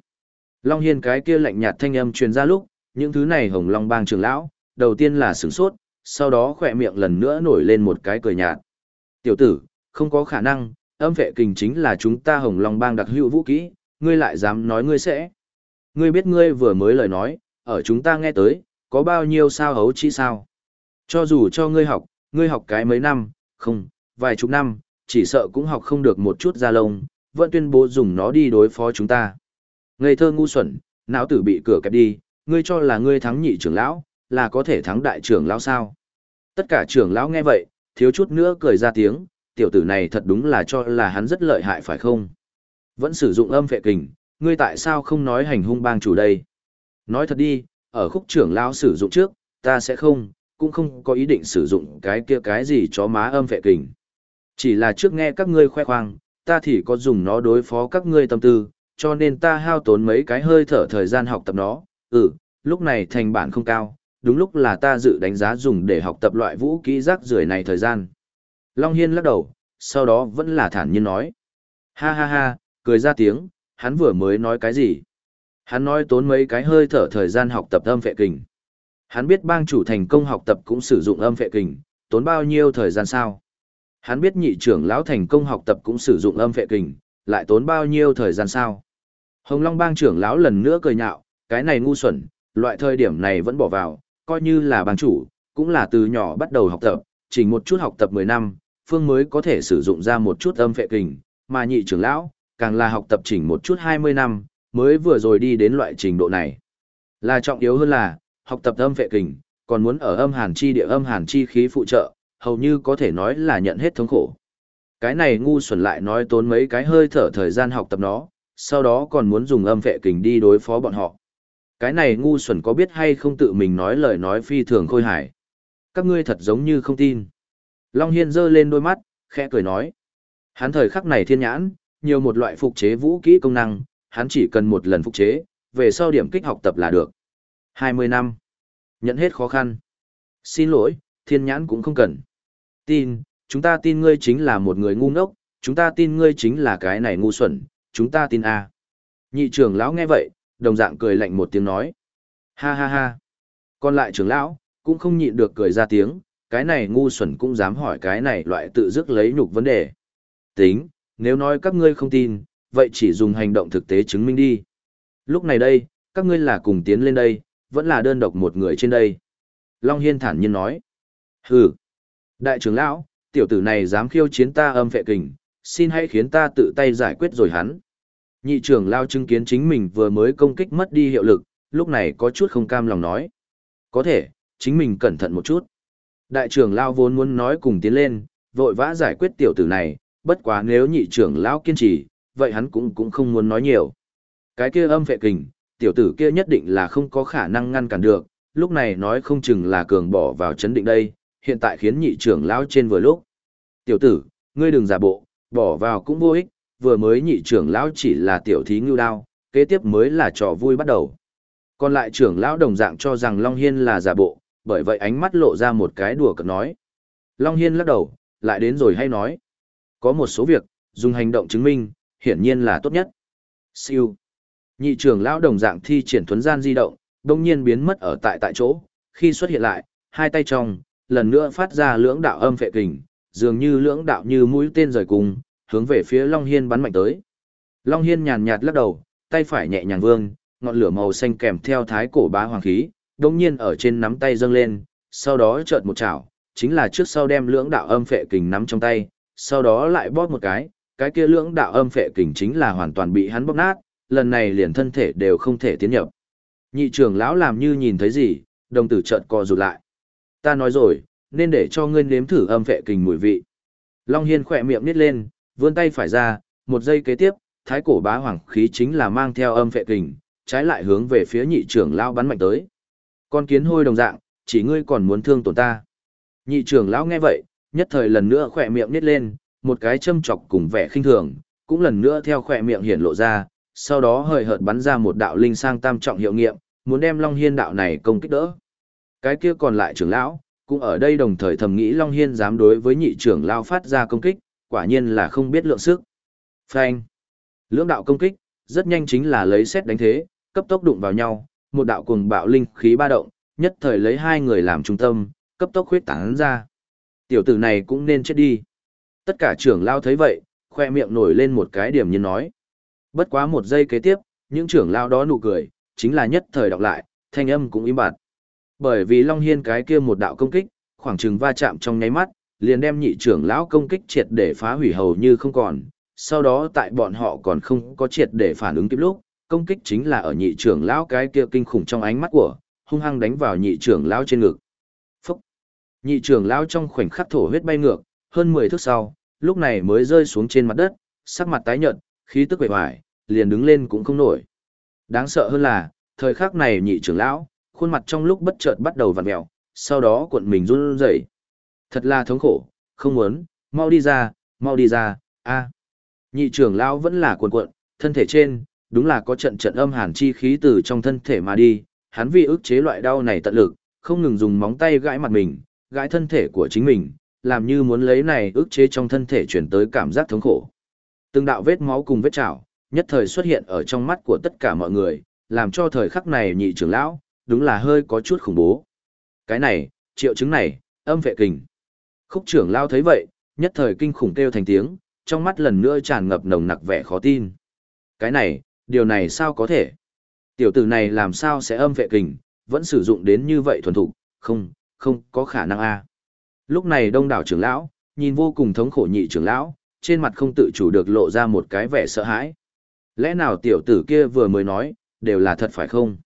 Long Hiên cái kia lạnh nhạt thanh âm truyền ra lúc, những thứ này hồng long bang trưởng lão, đầu tiên là sửng sốt, sau đó khỏe miệng lần nữa nổi lên một cái cười nhạt. Tiểu tử, không có khả năng, âm vệ kình chính là chúng ta hồng long bang đặc hữu vũ kỹ, ngươi lại dám nói ngươi sẽ. Ngươi biết ngươi vừa mới lời nói, ở chúng ta nghe tới, có bao nhiêu sao hấu chi sao. Cho dù cho ngươi học, ngươi học cái mấy năm, không, vài chục năm, chỉ sợ cũng học không được một chút da lông, vẫn tuyên bố dùng nó đi đối phó chúng ta. Ngây thơ ngu xuẩn, não tử bị cửa kẹp đi, ngươi cho là ngươi thắng nhị trưởng lão, là có thể thắng đại trưởng lão sao? Tất cả trưởng lão nghe vậy, thiếu chút nữa cười ra tiếng, tiểu tử này thật đúng là cho là hắn rất lợi hại phải không? Vẫn sử dụng âm phệ kình, ngươi tại sao không nói hành hung bang chủ đây? Nói thật đi, ở khúc trưởng lão sử dụng trước, ta sẽ không, cũng không có ý định sử dụng cái kia cái gì chó má âm phệ kình. Chỉ là trước nghe các ngươi khoe khoang, ta thì có dùng nó đối phó các ngươi tâm tư, cho nên ta hao tốn mấy cái hơi thở thời gian học tập nó, ừ, lúc này thành bản không cao, đúng lúc là ta dự đánh giá dùng để học tập loại vũ kỹ rác rưởi này thời gian. Long Hiên lắc đầu, sau đó vẫn là thản nhiên nói. Ha ha ha, cười ra tiếng, hắn vừa mới nói cái gì? Hắn nói tốn mấy cái hơi thở thời gian học tập âm phệ kình. Hắn biết bang chủ thành công học tập cũng sử dụng âm phệ kình, tốn bao nhiêu thời gian sao? Hắn biết nhị trưởng lão thành công học tập cũng sử dụng âm phệ kình, lại tốn bao nhiêu thời gian sao? Hồng Long bang trưởng lão lần nữa cười nhạo, cái này ngu xuẩn, loại thời điểm này vẫn bỏ vào, coi như là bang chủ, cũng là từ nhỏ bắt đầu học tập, chỉ một chút học tập 10 năm, phương mới có thể sử dụng ra một chút âm phệ kình, mà nhị trưởng lão, càng là học tập chỉnh một chút 20 năm, mới vừa rồi đi đến loại trình độ này. Là trọng yếu hơn là, học tập âm phệ kình, còn muốn ở âm hàn chi địa âm hàn chi khí phụ trợ, hầu như có thể nói là nhận hết thống khổ. Cái này ngu xuẩn lại nói tốn mấy cái hơi thở thời gian học tập nó, sau đó còn muốn dùng âm phệ kình đi đối phó bọn họ. Cái này ngu xuẩn có biết hay không tự mình nói lời nói phi thường khôi hài. Các ngươi thật giống như không tin. Long Hiên giơ lên đôi mắt, khẽ cười nói. Hắn thời khắc này thiên nhãn, nhiều một loại phục chế vũ kỹ công năng, hắn chỉ cần một lần phục chế, về sau điểm kích học tập là được. 20 năm. Nhận hết khó khăn. Xin lỗi, thiên nhãn cũng không cần. Tin, chúng ta tin ngươi chính là một người ngu ngốc, chúng ta tin ngươi chính là cái này ngu xuẩn, chúng ta tin A. Nhị trưởng lão nghe vậy, đồng dạng cười lạnh một tiếng nói. Ha ha ha. Còn lại trưởng lão, cũng không nhịn được cười ra tiếng, cái này ngu xuẩn cũng dám hỏi cái này loại tự dứt lấy nhục vấn đề. Tính, nếu nói các ngươi không tin, vậy chỉ dùng hành động thực tế chứng minh đi. Lúc này đây, các ngươi là cùng tiến lên đây, vẫn là đơn độc một người trên đây. Long Hiên thản nhiên nói. Hừ. Đại trưởng lão, tiểu tử này dám khiêu chiến ta âm phệ kình, xin hãy khiến ta tự tay giải quyết rồi hắn. Nhị trưởng lao chứng kiến chính mình vừa mới công kích mất đi hiệu lực, lúc này có chút không cam lòng nói. Có thể, chính mình cẩn thận một chút. Đại trưởng lao vốn muốn nói cùng tiến lên, vội vã giải quyết tiểu tử này, bất quá nếu nhị trưởng lão kiên trì, vậy hắn cũng cũng không muốn nói nhiều. Cái kia âm phệ kình, tiểu tử kia nhất định là không có khả năng ngăn cản được, lúc này nói không chừng là cường bỏ vào chấn định đây, hiện tại khiến nhị trưởng lão trên vừa lúc. Tiểu tử, ngươi đừng giả bộ, bỏ vào cũng vô ích, vừa mới nhị trưởng lão chỉ là tiểu thí ngưu đao, kế tiếp mới là trò vui bắt đầu. Còn lại trưởng lão đồng dạng cho rằng Long Hiên là giả bộ, bởi vậy ánh mắt lộ ra một cái đùa cợt nói. Long Hiên lắc đầu, lại đến rồi hay nói. Có một số việc, dùng hành động chứng minh, hiển nhiên là tốt nhất. Siêu. Nhị trưởng lão đồng dạng thi triển thuấn gian di động, đồng nhiên biến mất ở tại tại chỗ, khi xuất hiện lại, hai tay trong, lần nữa phát ra lưỡng đạo âm phệ kình, dường như lưỡng đạo như mũi tên rời cùng, hướng về phía Long Hiên bắn mạnh tới. Long Hiên nhàn nhạt lắc đầu, tay phải nhẹ nhàng vương, ngọn lửa màu xanh kèm theo thái cổ bá hoàng khí, đồng nhiên ở trên nắm tay dâng lên, sau đó chợt một chảo, chính là trước sau đem lưỡng đạo âm phệ kình nắm trong tay, sau đó lại bóp một cái, cái kia lưỡng đạo âm phệ kình chính là hoàn toàn bị hắn bóp nát, lần này liền thân thể đều không thể tiến nhập. Nhị trưởng lão làm như nhìn thấy gì, đồng tử chợt co rụt lại. Ta nói rồi, nên để cho ngươi nếm thử âm phệ kình mùi vị. Long Hiên khỏe miệng nít lên, vươn tay phải ra, một giây kế tiếp, thái cổ bá hoàng khí chính là mang theo âm phệ kình, trái lại hướng về phía nhị trưởng lão bắn mạnh tới. Con kiến hôi đồng dạng, chỉ ngươi còn muốn thương tổn ta. Nhị trưởng lão nghe vậy, nhất thời lần nữa khỏe miệng nít lên, một cái châm chọc cùng vẻ khinh thường, cũng lần nữa theo khỏe miệng hiển lộ ra, sau đó hời hợt bắn ra một đạo linh sang tam trọng hiệu nghiệm, muốn đem Long Hiên đạo này công kích đỡ. Cái kia còn lại trưởng lão, cũng ở đây đồng thời thầm nghĩ Long Hiên dám đối với nhị trưởng lão phát ra công kích, quả nhiên là không biết lượng sức. Phanh. Lưỡng đạo công kích, rất nhanh chính là lấy xét đánh thế, cấp tốc đụng vào nhau, một đạo cuồng bạo linh khí ba động, nhất thời lấy hai người làm trung tâm, cấp tốc huyết tán ra. Tiểu tử này cũng nên chết đi. Tất cả trưởng lao thấy vậy, khoe miệng nổi lên một cái điểm như nói. Bất quá một giây kế tiếp, những trưởng lao đó nụ cười, chính là nhất thời đọc lại, thanh âm cũng im bặt. Bởi vì Long Hiên cái kia một đạo công kích, khoảng chừng va chạm trong nháy mắt, liền đem nhị trưởng lão công kích triệt để phá hủy hầu như không còn. Sau đó tại bọn họ còn không có triệt để phản ứng kịp lúc, công kích chính là ở nhị trưởng lão cái kia kinh khủng trong ánh mắt của, hung hăng đánh vào nhị trưởng lão trên ngực. Nhị trưởng lão trong khoảnh khắc thổ huyết bay ngược, hơn 10 thước sau, lúc này mới rơi xuống trên mặt đất, sắc mặt tái nhợt, khí tức quệ hoài, liền đứng lên cũng không nổi. Đáng sợ hơn là, thời khắc này nhị trưởng lão, khuôn mặt trong lúc bất chợt bắt đầu vặn mèo, sau đó cuộn mình run rẩy. Thật là thống khổ, không muốn, mau đi ra, mau đi ra, a. Nhị trưởng lão vẫn là cuộn cuộn, thân thể trên, đúng là có trận trận âm hàn chi khí từ trong thân thể mà đi, hắn vì ức chế loại đau này tận lực, không ngừng dùng móng tay gãi mặt mình, gãi thân thể của chính mình, làm như muốn lấy này ức chế trong thân thể chuyển tới cảm giác thống khổ. Từng đạo vết máu cùng vết trào, nhất thời xuất hiện ở trong mắt của tất cả mọi người, làm cho thời khắc này nhị trưởng lão, đúng là hơi có chút khủng bố. Cái này, triệu chứng này, âm vệ kình. Khúc trưởng lão thấy vậy, nhất thời kinh khủng kêu thành tiếng, trong mắt lần nữa tràn ngập nồng nặc vẻ khó tin. Cái này, điều này sao có thể? Tiểu tử này làm sao sẽ âm vệ kình, vẫn sử dụng đến như vậy thuần thục, không, không có khả năng a. Lúc này đông đảo trưởng lão, nhìn vô cùng thống khổ nhị trưởng lão, trên mặt không tự chủ được lộ ra một cái vẻ sợ hãi. Lẽ nào tiểu tử kia vừa mới nói, đều là thật phải không?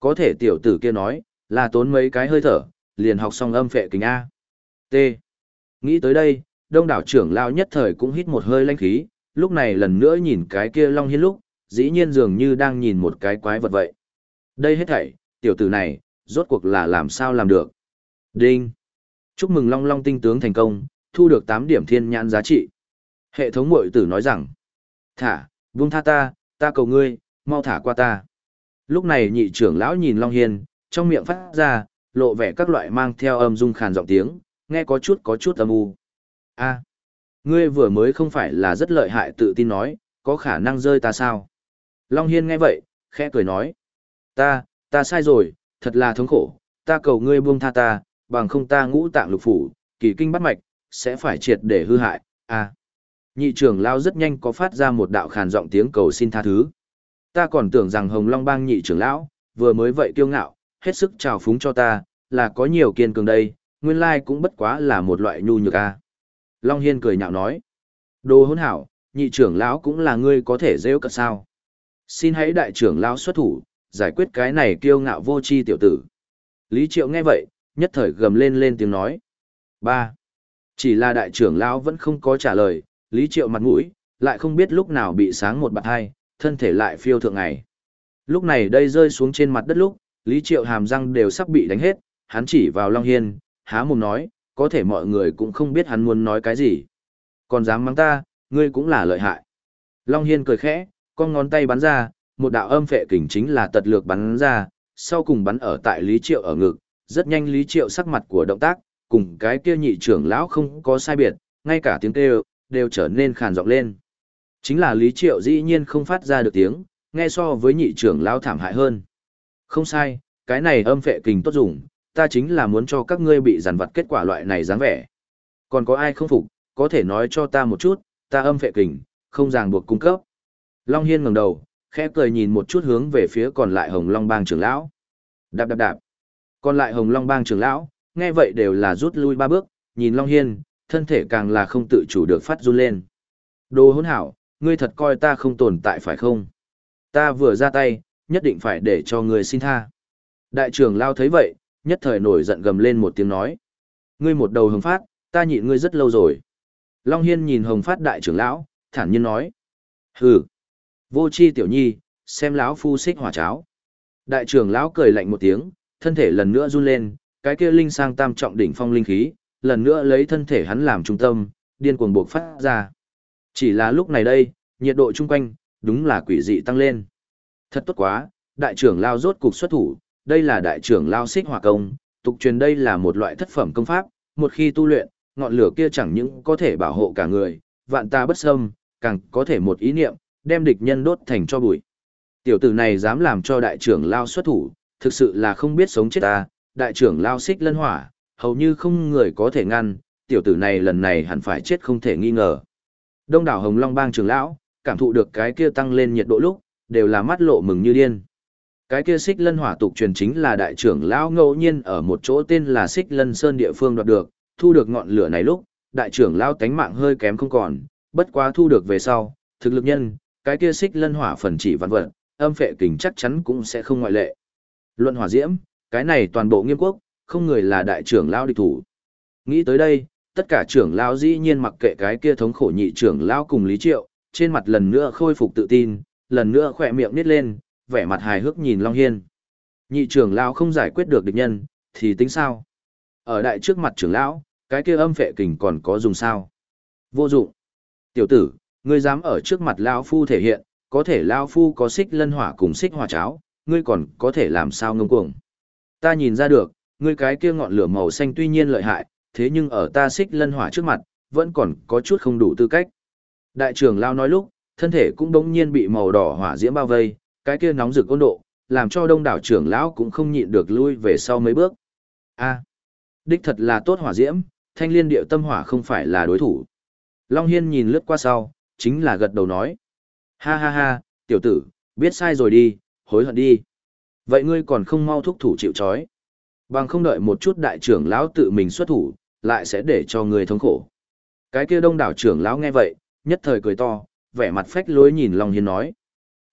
Có thể tiểu tử kia nói, là tốn mấy cái hơi thở, liền học xong âm phệ kính A. T. Nghĩ tới đây, đông đảo trưởng lão nhất thời cũng hít một hơi lanh khí, lúc này lần nữa nhìn cái kia Long Hiên lúc, dĩ nhiên dường như đang nhìn một cái quái vật vậy. Đây hết thảy, tiểu tử này, rốt cuộc là làm sao làm được. Đinh. Chúc mừng Long Long tinh tướng thành công, thu được 8 điểm thiên nhãn giá trị. Hệ thống mội tử nói rằng, thả, vung tha ta, ta cầu ngươi, mau thả qua ta. Lúc này nhị trưởng lão nhìn Long Hiên, trong miệng phát ra, lộ vẻ các loại mang theo âm dung khàn giọng tiếng, nghe có chút có chút âm u. a ngươi vừa mới không phải là rất lợi hại tự tin nói, có khả năng rơi ta sao? Long Hiên nghe vậy, khẽ cười nói. Ta, ta sai rồi, thật là thống khổ, ta cầu ngươi buông tha ta, bằng không ta ngũ tạng lục phủ, kỳ kinh bắt mạch, sẽ phải triệt để hư hại, À, Nhị trưởng lao rất nhanh có phát ra một đạo khàn giọng tiếng cầu xin tha thứ. Ta còn tưởng rằng Hồng Long bang nhị trưởng lão, vừa mới vậy kiêu ngạo, hết sức trào phúng cho ta, là có nhiều kiên cường đây, nguyên lai cũng bất quá là một loại nhu nhược a. Long Hiên cười nhạo nói. Đồ hôn hảo, nhị trưởng lão cũng là ngươi có thể rêu cận sao. Xin hãy đại trưởng lão xuất thủ, giải quyết cái này kiêu ngạo vô chi tiểu tử. Lý Triệu nghe vậy, nhất thời gầm lên lên tiếng nói. ba Chỉ là đại trưởng lão vẫn không có trả lời, Lý Triệu mặt mũi, lại không biết lúc nào bị sáng một bạc hai, thân thể lại phiêu thượng ngày. Lúc này đây rơi xuống trên mặt đất lúc, Lý Triệu hàm răng đều sắp bị đánh hết, hắn chỉ vào Long Hiên, há mồm nói, có thể mọi người cũng không biết hắn muốn nói cái gì. Còn dám mắng ta, ngươi cũng là lợi hại. Long Hiên cười khẽ, con ngón tay bắn ra, một đạo âm phệ kình chính là tật lược bắn ra, sau cùng bắn ở tại Lý Triệu ở ngực, rất nhanh Lý Triệu sắc mặt của động tác, cùng cái kia nhị trưởng lão không có sai biệt, ngay cả tiếng kêu, đều trở nên khàn giọng lên. Chính là Lý Triệu dĩ nhiên không phát ra được tiếng, nghe so với nhị trưởng lão thảm hại hơn. Không sai, cái này âm phệ kình tốt dùng, ta chính là muốn cho các ngươi bị giàn vật kết quả loại này dáng vẻ. Còn có ai không phục, có thể nói cho ta một chút, ta âm phệ kình, không ràng buộc cung cấp. Long Hiên ngẩng đầu, khẽ cười nhìn một chút hướng về phía còn lại Hồng Long Bang trưởng lão. Đạp đạp đạp. Còn lại Hồng Long Bang trưởng lão, nghe vậy đều là rút lui ba bước, nhìn Long Hiên, thân thể càng là không tự chủ được phát run lên. Đồ hỗn hảo, ngươi thật coi ta không tồn tại phải không? Ta vừa ra tay, nhất định phải để cho ngươi xin tha. Đại trưởng lao thấy vậy, nhất thời nổi giận gầm lên một tiếng nói. Ngươi một đầu hồng phát, ta nhịn ngươi rất lâu rồi. Long Hiên nhìn hồng phát đại trưởng lão, thản nhiên nói. Hừ, vô chi tiểu nhi, xem lão phu xích hỏa cháo. Đại trưởng lão cười lạnh một tiếng, thân thể lần nữa run lên, cái kia linh sang tam trọng đỉnh phong linh khí, lần nữa lấy thân thể hắn làm trung tâm, điên cuồng buộc phát ra. Chỉ là lúc này đây, nhiệt độ chung quanh, đúng là quỷ dị tăng lên. Thật tốt quá, đại trưởng lao rốt cục xuất thủ, đây là đại trưởng lao xích hỏa công, tục truyền đây là một loại thất phẩm công pháp, một khi tu luyện, ngọn lửa kia chẳng những có thể bảo hộ cả người, vạn ta bất xâm, càng có thể một ý niệm, đem địch nhân đốt thành cho bụi. Tiểu tử này dám làm cho đại trưởng lao xuất thủ, thực sự là không biết sống chết ta, đại trưởng lao xích lân hỏa, hầu như không người có thể ngăn, tiểu tử này lần này hẳn phải chết không thể nghi ngờ. Đông đảo Hồng Long bang trưởng lão, cảm thụ được cái kia tăng lên nhiệt độ lúc, đều là mắt lộ mừng như điên. Cái kia xích lân hỏa tục truyền chính là đại trưởng lão ngẫu nhiên ở một chỗ tên là xích lân sơn địa phương đoạt được, thu được ngọn lửa này lúc, đại trưởng lão tánh mạng hơi kém không còn, bất quá thu được về sau, thực lực nhân, cái kia xích lân hỏa phần chỉ vạn vật, âm phệ kình chắc chắn cũng sẽ không ngoại lệ. Luận hỏa diễm, cái này toàn bộ nghiêm quốc, không người là đại trưởng lão địch thủ. Nghĩ tới đây, tất cả trưởng lão dĩ nhiên mặc kệ cái kia thống khổ nhị trưởng lão cùng Lý Triệu, trên mặt lần nữa khôi phục tự tin, lần nữa khỏe miệng nít lên, vẻ mặt hài hước nhìn Long Hiên. Nhị trưởng lão không giải quyết được địch nhân, thì tính sao? Ở đại trước mặt trưởng lão, cái kia âm phệ kình còn có dùng sao? Vô dụng. Tiểu tử, ngươi dám ở trước mặt lão phu thể hiện, có thể lão phu có xích lân hỏa cùng xích hỏa cháo, ngươi còn có thể làm sao ngông cuồng. Ta nhìn ra được, ngươi cái kia ngọn lửa màu xanh tuy nhiên lợi hại, thế nhưng ở ta xích lân hỏa trước mặt, vẫn còn có chút không đủ tư cách. Đại trưởng lão nói lúc, thân thể cũng đống nhiên bị màu đỏ hỏa diễm bao vây, cái kia nóng rực ôn độ, làm cho đông đảo trưởng lão cũng không nhịn được lui về sau mấy bước. A, đích thật là tốt hỏa diễm, thanh liên điệu tâm hỏa không phải là đối thủ. Long Hiên nhìn lướt qua sau, chính là gật đầu nói. Ha ha ha, tiểu tử, biết sai rồi đi, hối hận đi. Vậy ngươi còn không mau thúc thủ chịu chói. Bằng không đợi một chút đại trưởng lão tự mình xuất thủ, lại sẽ để cho ngươi thống khổ. Cái kia đông đảo trưởng lão nghe vậy, nhất thời cười to, vẻ mặt phách lối nhìn Long Hiên nói.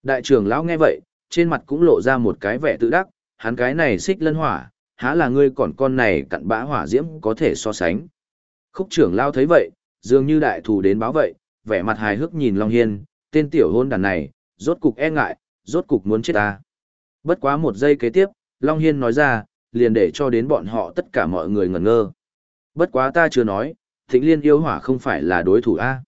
Đại trưởng lão nghe vậy, trên mặt cũng lộ ra một cái vẻ tự đắc, hắn cái này xích lân hỏa, há là ngươi còn con này cặn bã hỏa diễm có thể so sánh. Khúc trưởng lão thấy vậy, dường như đại thù đến báo vậy, vẻ mặt hài hước nhìn Long Hiên, tên tiểu hôn đàn này, rốt cục e ngại, rốt cục muốn chết ta. Bất quá một giây kế tiếp, Long Hiên nói ra, liền để cho đến bọn họ tất cả mọi người ngẩn ngơ. Bất quá ta chưa nói, thịnh liên yêu hỏa không phải là đối thủ A.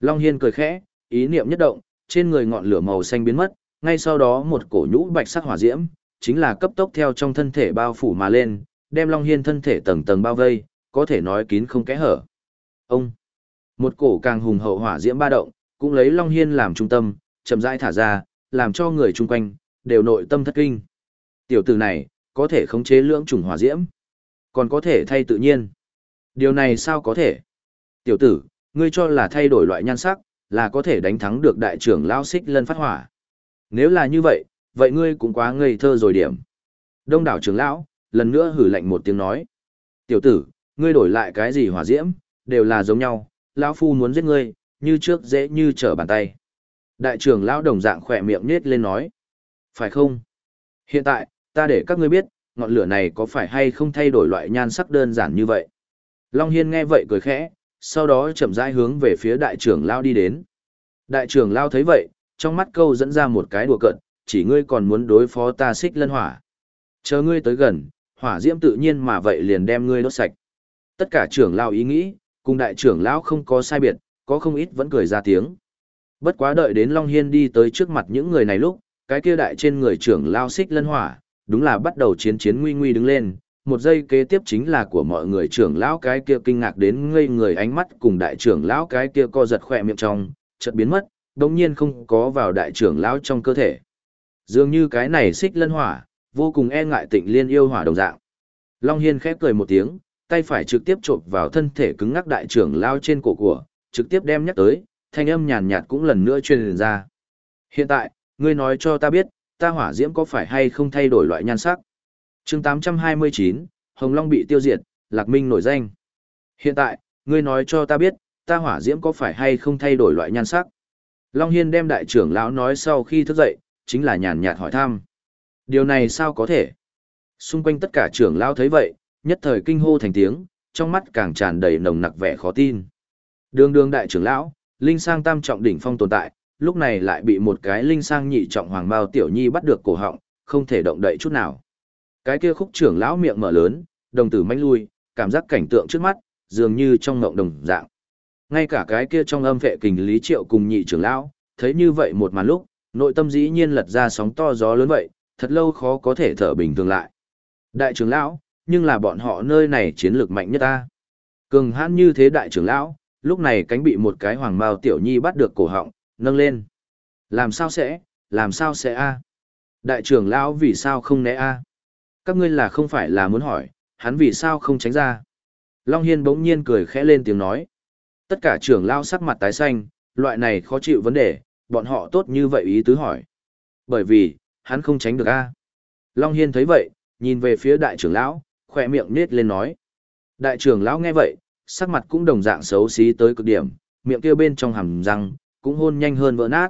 Long Hiên cười khẽ, ý niệm nhất động, trên người ngọn lửa màu xanh biến mất, ngay sau đó một cổ nhũ bạch sắc hỏa diễm, chính là cấp tốc theo trong thân thể bao phủ mà lên, đem Long Hiên thân thể tầng tầng bao vây, có thể nói kín không kẽ hở. Ông, một cổ càng hùng hậu hỏa diễm ba động, cũng lấy Long Hiên làm trung tâm, chậm rãi thả ra, làm cho người chung quanh đều nội tâm thất kinh. Tiểu tử này, có thể khống chế lưỡng chủng hỏa diễm, còn có thể thay tự nhiên. Điều này sao có thể? Tiểu tử, ngươi cho là thay đổi loại nhan sắc, là có thể đánh thắng được đại trưởng lao xích lân phát hỏa. Nếu là như vậy, vậy ngươi cũng quá ngây thơ rồi điểm. Đông đảo trưởng lão, lần nữa hử lạnh một tiếng nói. Tiểu tử, ngươi đổi lại cái gì hỏa diễm, đều là giống nhau, lão phu muốn giết ngươi, như trước dễ như trở bàn tay. Đại trưởng lão đồng dạng khỏe miệng nết lên nói. Phải không? Hiện tại, ta để các ngươi biết, ngọn lửa này có phải hay không thay đổi loại nhan sắc đơn giản như vậy. Long Hiên nghe vậy cười khẽ, sau đó chậm rãi hướng về phía đại trưởng lao đi đến. Đại trưởng lao thấy vậy, trong mắt câu dẫn ra một cái đùa cợt, chỉ ngươi còn muốn đối phó ta xích lân hỏa. Chờ ngươi tới gần, hỏa diễm tự nhiên mà vậy liền đem ngươi đốt sạch. Tất cả trưởng lao ý nghĩ, cùng đại trưởng lão không có sai biệt, có không ít vẫn cười ra tiếng. Bất quá đợi đến Long Hiên đi tới trước mặt những người này lúc, cái kia đại trên người trưởng lao xích lân hỏa, đúng là bắt đầu chiến chiến nguy nguy đứng lên, một giây kế tiếp chính là của mọi người trưởng lão cái kia kinh ngạc đến ngây người ánh mắt cùng đại trưởng lão cái kia co giật khỏe miệng trong, chợt biến mất, đồng nhiên không có vào đại trưởng lão trong cơ thể. Dường như cái này xích lân hỏa, vô cùng e ngại tịnh liên yêu hỏa đồng dạng. Long Hiên khép cười một tiếng, tay phải trực tiếp chộp vào thân thể cứng ngắc đại trưởng lão trên cổ của, trực tiếp đem nhắc tới, thanh âm nhàn nhạt cũng lần nữa truyền ra. Hiện tại, ngươi nói cho ta biết, ta hỏa diễm có phải hay không thay đổi loại nhan sắc? chương 829, Hồng Long bị tiêu diệt, Lạc Minh nổi danh. Hiện tại, ngươi nói cho ta biết, ta hỏa diễm có phải hay không thay đổi loại nhan sắc? Long Hiên đem đại trưởng lão nói sau khi thức dậy, chính là nhàn nhạt hỏi thăm. Điều này sao có thể? Xung quanh tất cả trưởng lão thấy vậy, nhất thời kinh hô thành tiếng, trong mắt càng tràn đầy nồng nặc vẻ khó tin. Đường đường đại trưởng lão, linh sang tam trọng đỉnh phong tồn tại, lúc này lại bị một cái linh sang nhị trọng hoàng bao tiểu nhi bắt được cổ họng, không thể động đậy chút nào. Cái kia khúc trưởng lão miệng mở lớn, đồng tử manh lui, cảm giác cảnh tượng trước mắt, dường như trong ngộng đồng dạng. Ngay cả cái kia trong âm vệ kình lý triệu cùng nhị trưởng lão, thấy như vậy một màn lúc, nội tâm dĩ nhiên lật ra sóng to gió lớn vậy, thật lâu khó có thể thở bình thường lại. Đại trưởng lão, nhưng là bọn họ nơi này chiến lược mạnh nhất ta. Cường hãn như thế đại trưởng lão, lúc này cánh bị một cái hoàng mao tiểu nhi bắt được cổ họng, nâng lên. Làm sao sẽ, làm sao sẽ a? Đại trưởng lão vì sao không né a? các ngươi là không phải là muốn hỏi, hắn vì sao không tránh ra? Long Hiên bỗng nhiên cười khẽ lên tiếng nói. Tất cả trưởng lao sắc mặt tái xanh, loại này khó chịu vấn đề, bọn họ tốt như vậy ý tứ hỏi. Bởi vì, hắn không tránh được a Long Hiên thấy vậy, nhìn về phía đại trưởng lão, khỏe miệng nết lên nói. Đại trưởng lão nghe vậy, sắc mặt cũng đồng dạng xấu xí tới cực điểm, miệng kia bên trong hàm răng, cũng hôn nhanh hơn vỡ nát.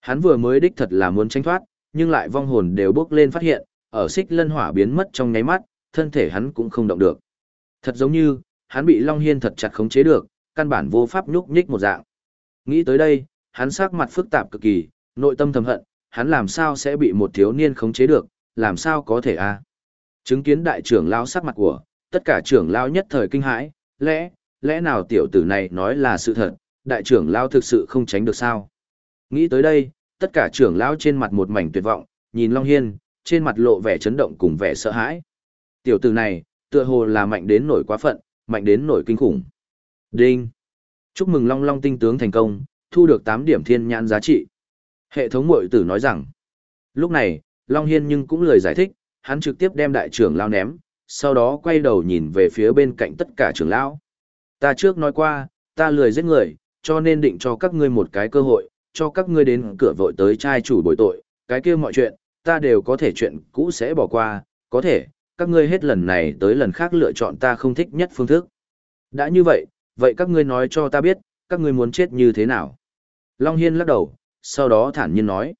Hắn vừa mới đích thật là muốn tránh thoát, nhưng lại vong hồn đều bước lên phát hiện, ở xích lân hỏa biến mất trong nháy mắt, thân thể hắn cũng không động được. Thật giống như, hắn bị Long Hiên thật chặt khống chế được, căn bản vô pháp nhúc nhích một dạng. Nghĩ tới đây, hắn sắc mặt phức tạp cực kỳ, nội tâm thầm hận, hắn làm sao sẽ bị một thiếu niên khống chế được, làm sao có thể a? Chứng kiến đại trưởng lão sắc mặt của, tất cả trưởng lão nhất thời kinh hãi, lẽ, lẽ nào tiểu tử này nói là sự thật, đại trưởng lão thực sự không tránh được sao? Nghĩ tới đây, tất cả trưởng lão trên mặt một mảnh tuyệt vọng, nhìn Long Hiên, trên mặt lộ vẻ chấn động cùng vẻ sợ hãi. Tiểu tử này, tựa hồ là mạnh đến nổi quá phận, mạnh đến nổi kinh khủng. Đinh! Chúc mừng Long Long tinh tướng thành công, thu được 8 điểm thiên nhãn giá trị. Hệ thống mội tử nói rằng, lúc này, Long Hiên nhưng cũng lời giải thích, hắn trực tiếp đem đại trưởng lao ném, sau đó quay đầu nhìn về phía bên cạnh tất cả trưởng lão. Ta trước nói qua, ta lười giết người, cho nên định cho các ngươi một cái cơ hội, cho các ngươi đến cửa vội tới trai chủ bồi tội, cái kia mọi chuyện, ta đều có thể chuyện cũ sẽ bỏ qua, có thể, các ngươi hết lần này tới lần khác lựa chọn ta không thích nhất phương thức. Đã như vậy, vậy các ngươi nói cho ta biết, các ngươi muốn chết như thế nào? Long Hiên lắc đầu, sau đó thản nhiên nói.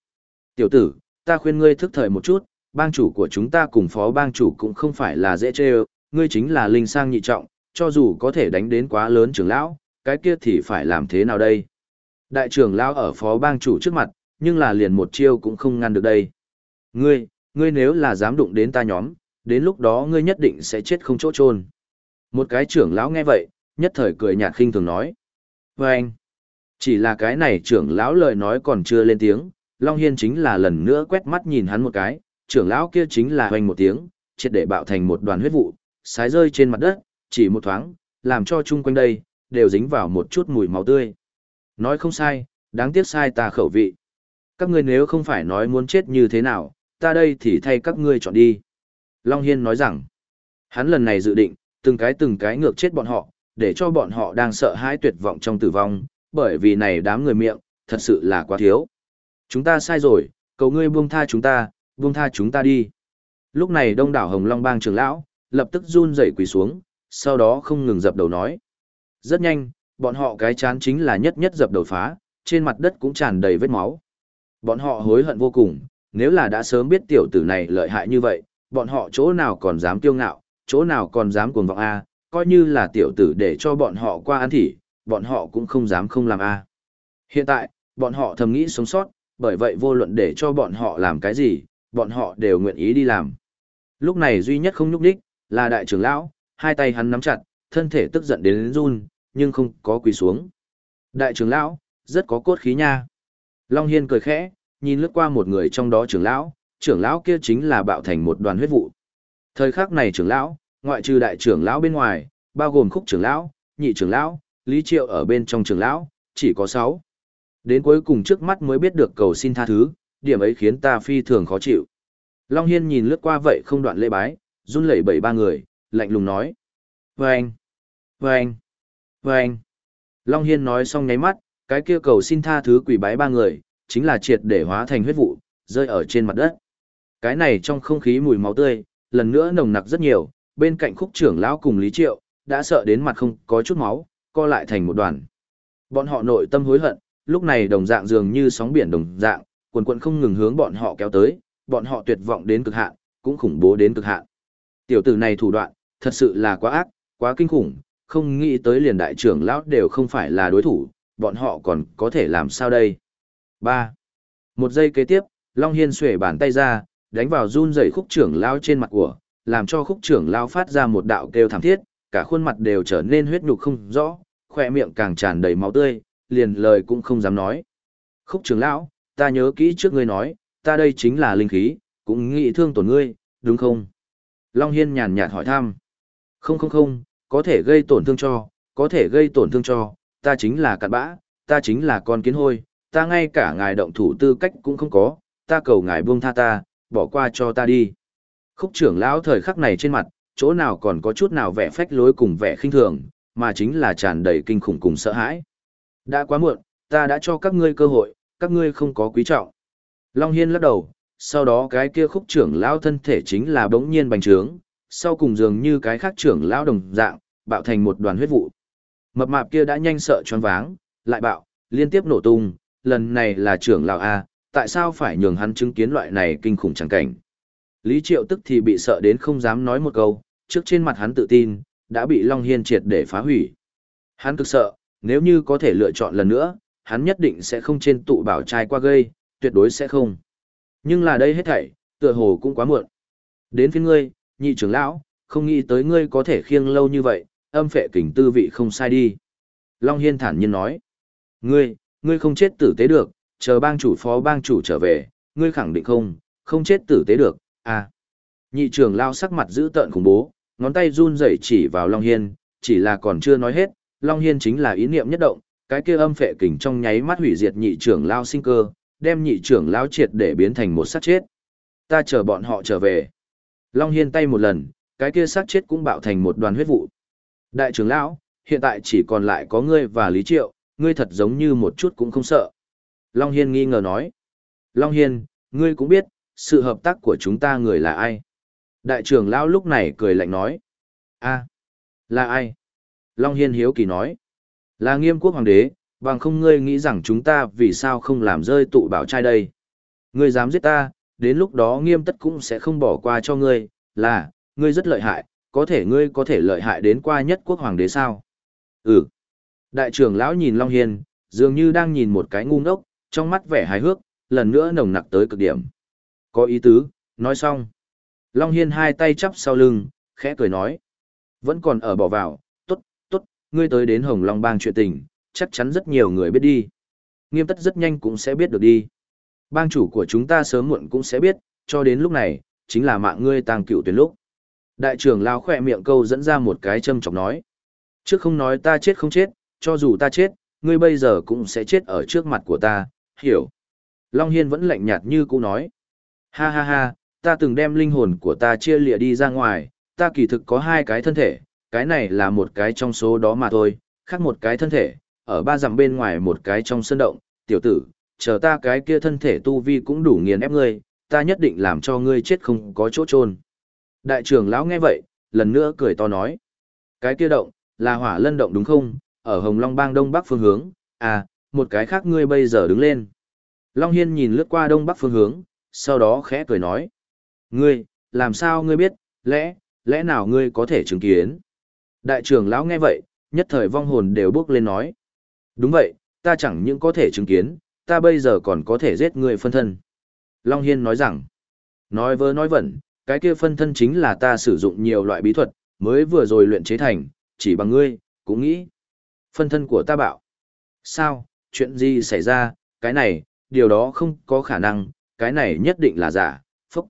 Tiểu tử, ta khuyên ngươi thức thời một chút, bang chủ của chúng ta cùng phó bang chủ cũng không phải là dễ chê ngươi chính là linh sang nhị trọng, cho dù có thể đánh đến quá lớn trưởng lão, cái kia thì phải làm thế nào đây? Đại trưởng lão ở phó bang chủ trước mặt, nhưng là liền một chiêu cũng không ngăn được đây. Ngươi, ngươi nếu là dám đụng đến ta nhóm, đến lúc đó ngươi nhất định sẽ chết không chỗ chôn. Một cái trưởng lão nghe vậy, nhất thời cười nhạt khinh thường nói. Và anh, chỉ là cái này trưởng lão lời nói còn chưa lên tiếng, Long Hiên chính là lần nữa quét mắt nhìn hắn một cái, trưởng lão kia chính là hoành một tiếng, triệt để bạo thành một đoàn huyết vụ, sái rơi trên mặt đất, chỉ một thoáng, làm cho chung quanh đây, đều dính vào một chút mùi máu tươi. Nói không sai, đáng tiếc sai ta khẩu vị. Các ngươi nếu không phải nói muốn chết như thế nào, ta đây thì thay các ngươi chọn đi. Long Hiên nói rằng, hắn lần này dự định, từng cái từng cái ngược chết bọn họ, để cho bọn họ đang sợ hãi tuyệt vọng trong tử vong, bởi vì này đám người miệng, thật sự là quá thiếu. Chúng ta sai rồi, cầu ngươi buông tha chúng ta, buông tha chúng ta đi. Lúc này đông đảo Hồng Long bang trưởng lão, lập tức run rẩy quỳ xuống, sau đó không ngừng dập đầu nói. Rất nhanh, bọn họ cái chán chính là nhất nhất dập đầu phá, trên mặt đất cũng tràn đầy vết máu. Bọn họ hối hận vô cùng, nếu là đã sớm biết tiểu tử này lợi hại như vậy, bọn họ chỗ nào còn dám kiêu ngạo, chỗ nào còn dám cuồng vọng a, coi như là tiểu tử để cho bọn họ qua ăn thỉ, bọn họ cũng không dám không làm a. Hiện tại, bọn họ thầm nghĩ sống sót, bởi vậy vô luận để cho bọn họ làm cái gì, bọn họ đều nguyện ý đi làm. Lúc này duy nhất không nhúc đích, là đại trưởng lão, hai tay hắn nắm chặt, thân thể tức giận đến run, nhưng không có quỳ xuống. Đại trưởng lão, rất có cốt khí nha. Long Hiên cười khẽ, nhìn lướt qua một người trong đó trưởng lão, trưởng lão kia chính là bạo thành một đoàn huyết vụ. Thời khắc này trưởng lão, ngoại trừ đại trưởng lão bên ngoài, bao gồm khúc trưởng lão, nhị trưởng lão, lý triệu ở bên trong trưởng lão, chỉ có 6. Đến cuối cùng trước mắt mới biết được cầu xin tha thứ, điểm ấy khiến ta phi thường khó chịu. Long Hiên nhìn lướt qua vậy không đoạn lễ bái, run lẩy bẩy ba người, lạnh lùng nói. Vâng! Vâng! Vâng! Long Hiên nói xong nháy mắt, cái kia cầu xin tha thứ quỷ bái ba người, chính là triệt để hóa thành huyết vụ, rơi ở trên mặt đất. Cái này trong không khí mùi máu tươi, lần nữa nồng nặc rất nhiều, bên cạnh khúc trưởng lão cùng Lý Triệu, đã sợ đến mặt không có chút máu, co lại thành một đoàn. Bọn họ nội tâm hối hận, lúc này đồng dạng dường như sóng biển đồng dạng, quần quần không ngừng hướng bọn họ kéo tới, bọn họ tuyệt vọng đến cực hạn, cũng khủng bố đến cực hạn. Tiểu tử này thủ đoạn, thật sự là quá ác, quá kinh khủng, không nghĩ tới liền đại trưởng lão đều không phải là đối thủ, bọn họ còn có thể làm sao đây? 3. Một giây kế tiếp, Long Hiên xuể bàn tay ra, đánh vào run rẩy khúc trưởng lão trên mặt của, làm cho khúc trưởng lão phát ra một đạo kêu thảm thiết, cả khuôn mặt đều trở nên huyết nhục không rõ, khỏe miệng càng tràn đầy máu tươi, liền lời cũng không dám nói. Khúc trưởng lão, ta nhớ kỹ trước ngươi nói, ta đây chính là linh khí, cũng nghĩ thương tổn ngươi, đúng không? Long Hiên nhàn nhạt hỏi thăm. Không không không, có thể gây tổn thương cho, có thể gây tổn thương cho, ta chính là cặn bã, ta chính là con kiến hôi, ta ngay cả ngài động thủ tư cách cũng không có, ta cầu ngài buông tha ta, bỏ qua cho ta đi. Khúc trưởng lão thời khắc này trên mặt, chỗ nào còn có chút nào vẻ phách lối cùng vẻ khinh thường, mà chính là tràn đầy kinh khủng cùng sợ hãi. Đã quá muộn, ta đã cho các ngươi cơ hội, các ngươi không có quý trọng. Long Hiên lắc đầu, sau đó cái kia khúc trưởng lão thân thể chính là bỗng nhiên bành trướng, sau cùng dường như cái khác trưởng lão đồng dạng, bạo thành một đoàn huyết vụ. Mập mạp kia đã nhanh sợ choáng váng, lại bạo, liên tiếp nổ tung, lần này là trưởng lão A, tại sao phải nhường hắn chứng kiến loại này kinh khủng chẳng cảnh. Lý Triệu tức thì bị sợ đến không dám nói một câu, trước trên mặt hắn tự tin, đã bị Long Hiên triệt để phá hủy. Hắn cực sợ, nếu như có thể lựa chọn lần nữa, hắn nhất định sẽ không trên tụ bảo trai qua gây, tuyệt đối sẽ không. Nhưng là đây hết thảy, tựa hồ cũng quá muộn. Đến phía ngươi, nhị trưởng lão, không nghĩ tới ngươi có thể khiêng lâu như vậy, âm phệ kình tư vị không sai đi. Long Hiên thản nhiên nói. Ngươi, ngươi không chết tử tế được, chờ bang chủ phó bang chủ trở về, ngươi khẳng định không, không chết tử tế được, à. Nhị trưởng lao sắc mặt giữ tợn khủng bố, ngón tay run rẩy chỉ vào Long Hiên, chỉ là còn chưa nói hết, Long Hiên chính là ý niệm nhất động, cái kia âm phệ kình trong nháy mắt hủy diệt nhị trưởng lao sinh cơ, đem nhị trưởng lao triệt để biến thành một sát chết. Ta chờ bọn họ trở về. Long Hiên tay một lần, cái kia sát chết cũng bạo thành một đoàn huyết vụ. Đại trưởng lão, hiện tại chỉ còn lại có ngươi và Lý Triệu, ngươi thật giống như một chút cũng không sợ. Long Hiên nghi ngờ nói. Long Hiên, ngươi cũng biết, sự hợp tác của chúng ta người là ai? Đại trưởng lão lúc này cười lạnh nói. a là ai? Long Hiên hiếu kỳ nói. Là nghiêm quốc hoàng đế, bằng không ngươi nghĩ rằng chúng ta vì sao không làm rơi tụ bảo trai đây. Ngươi dám giết ta, đến lúc đó nghiêm tất cũng sẽ không bỏ qua cho ngươi, là, ngươi rất lợi hại, có thể ngươi có thể lợi hại đến qua nhất quốc hoàng đế sao? Ừ. Đại trưởng lão nhìn Long Hiên, dường như đang nhìn một cái ngu ngốc, trong mắt vẻ hài hước, lần nữa nồng nặc tới cực điểm. Có ý tứ, nói xong. Long Hiên hai tay chắp sau lưng, khẽ cười nói. Vẫn còn ở bỏ vào, ngươi tới đến Hồng Long Bang chuyện tình, chắc chắn rất nhiều người biết đi. Nghiêm tất rất nhanh cũng sẽ biết được đi. Bang chủ của chúng ta sớm muộn cũng sẽ biết, cho đến lúc này, chính là mạng ngươi tàng cựu tuyến lúc. Đại trưởng lao khỏe miệng câu dẫn ra một cái châm chọc nói. Trước không nói ta chết không chết, cho dù ta chết, ngươi bây giờ cũng sẽ chết ở trước mặt của ta, hiểu. Long Hiên vẫn lạnh nhạt như cũ nói. Ha ha ha, ta từng đem linh hồn của ta chia lịa đi ra ngoài, ta kỳ thực có hai cái thân thể, cái này là một cái trong số đó mà thôi, khác một cái thân thể, ở ba dặm bên ngoài một cái trong sân động, tiểu tử, chờ ta cái kia thân thể tu vi cũng đủ nghiền ép ngươi, ta nhất định làm cho ngươi chết không có chỗ trôn. Đại trưởng lão nghe vậy, lần nữa cười to nói. Cái kia động, là hỏa lân động đúng không, ở Hồng Long bang đông bắc phương hướng, à, một cái khác ngươi bây giờ đứng lên. Long Hiên nhìn lướt qua đông bắc phương hướng, sau đó khẽ cười nói. Ngươi, làm sao ngươi biết, lẽ, lẽ nào ngươi có thể chứng kiến? Đại trưởng lão nghe vậy, nhất thời vong hồn đều bước lên nói. Đúng vậy, ta chẳng những có thể chứng kiến, ta bây giờ còn có thể giết người phân thân. Long Hiên nói rằng, nói vớ nói vẩn, cái kia phân thân chính là ta sử dụng nhiều loại bí thuật, mới vừa rồi luyện chế thành, chỉ bằng ngươi, cũng nghĩ. Phân thân của ta bảo. Sao, chuyện gì xảy ra, cái này, điều đó không có khả năng, cái này nhất định là giả, phúc.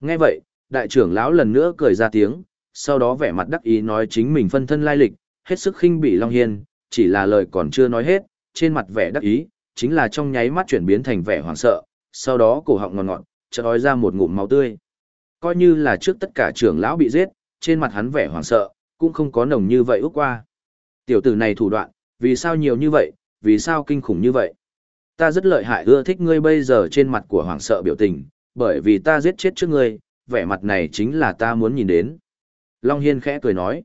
Nghe vậy, đại trưởng lão lần nữa cười ra tiếng, sau đó vẻ mặt đắc ý nói chính mình phân thân lai lịch, hết sức khinh bỉ Long Hiên, chỉ là lời còn chưa nói hết, trên mặt vẻ đắc ý, chính là trong nháy mắt chuyển biến thành vẻ hoảng sợ, sau đó cổ họng ngọt ngọt, chợt ói ra một ngụm máu tươi. Coi như là trước tất cả trưởng lão bị giết, trên mặt hắn vẻ hoảng sợ, cũng không có nồng như vậy ước qua. Tiểu tử này thủ đoạn, vì sao nhiều như vậy, vì sao kinh khủng như vậy? Ta rất lợi hại ưa thích ngươi bây giờ trên mặt của hoảng sợ biểu tình, bởi vì ta giết chết trước ngươi, vẻ mặt này chính là ta muốn nhìn đến. Long Hiên khẽ cười nói,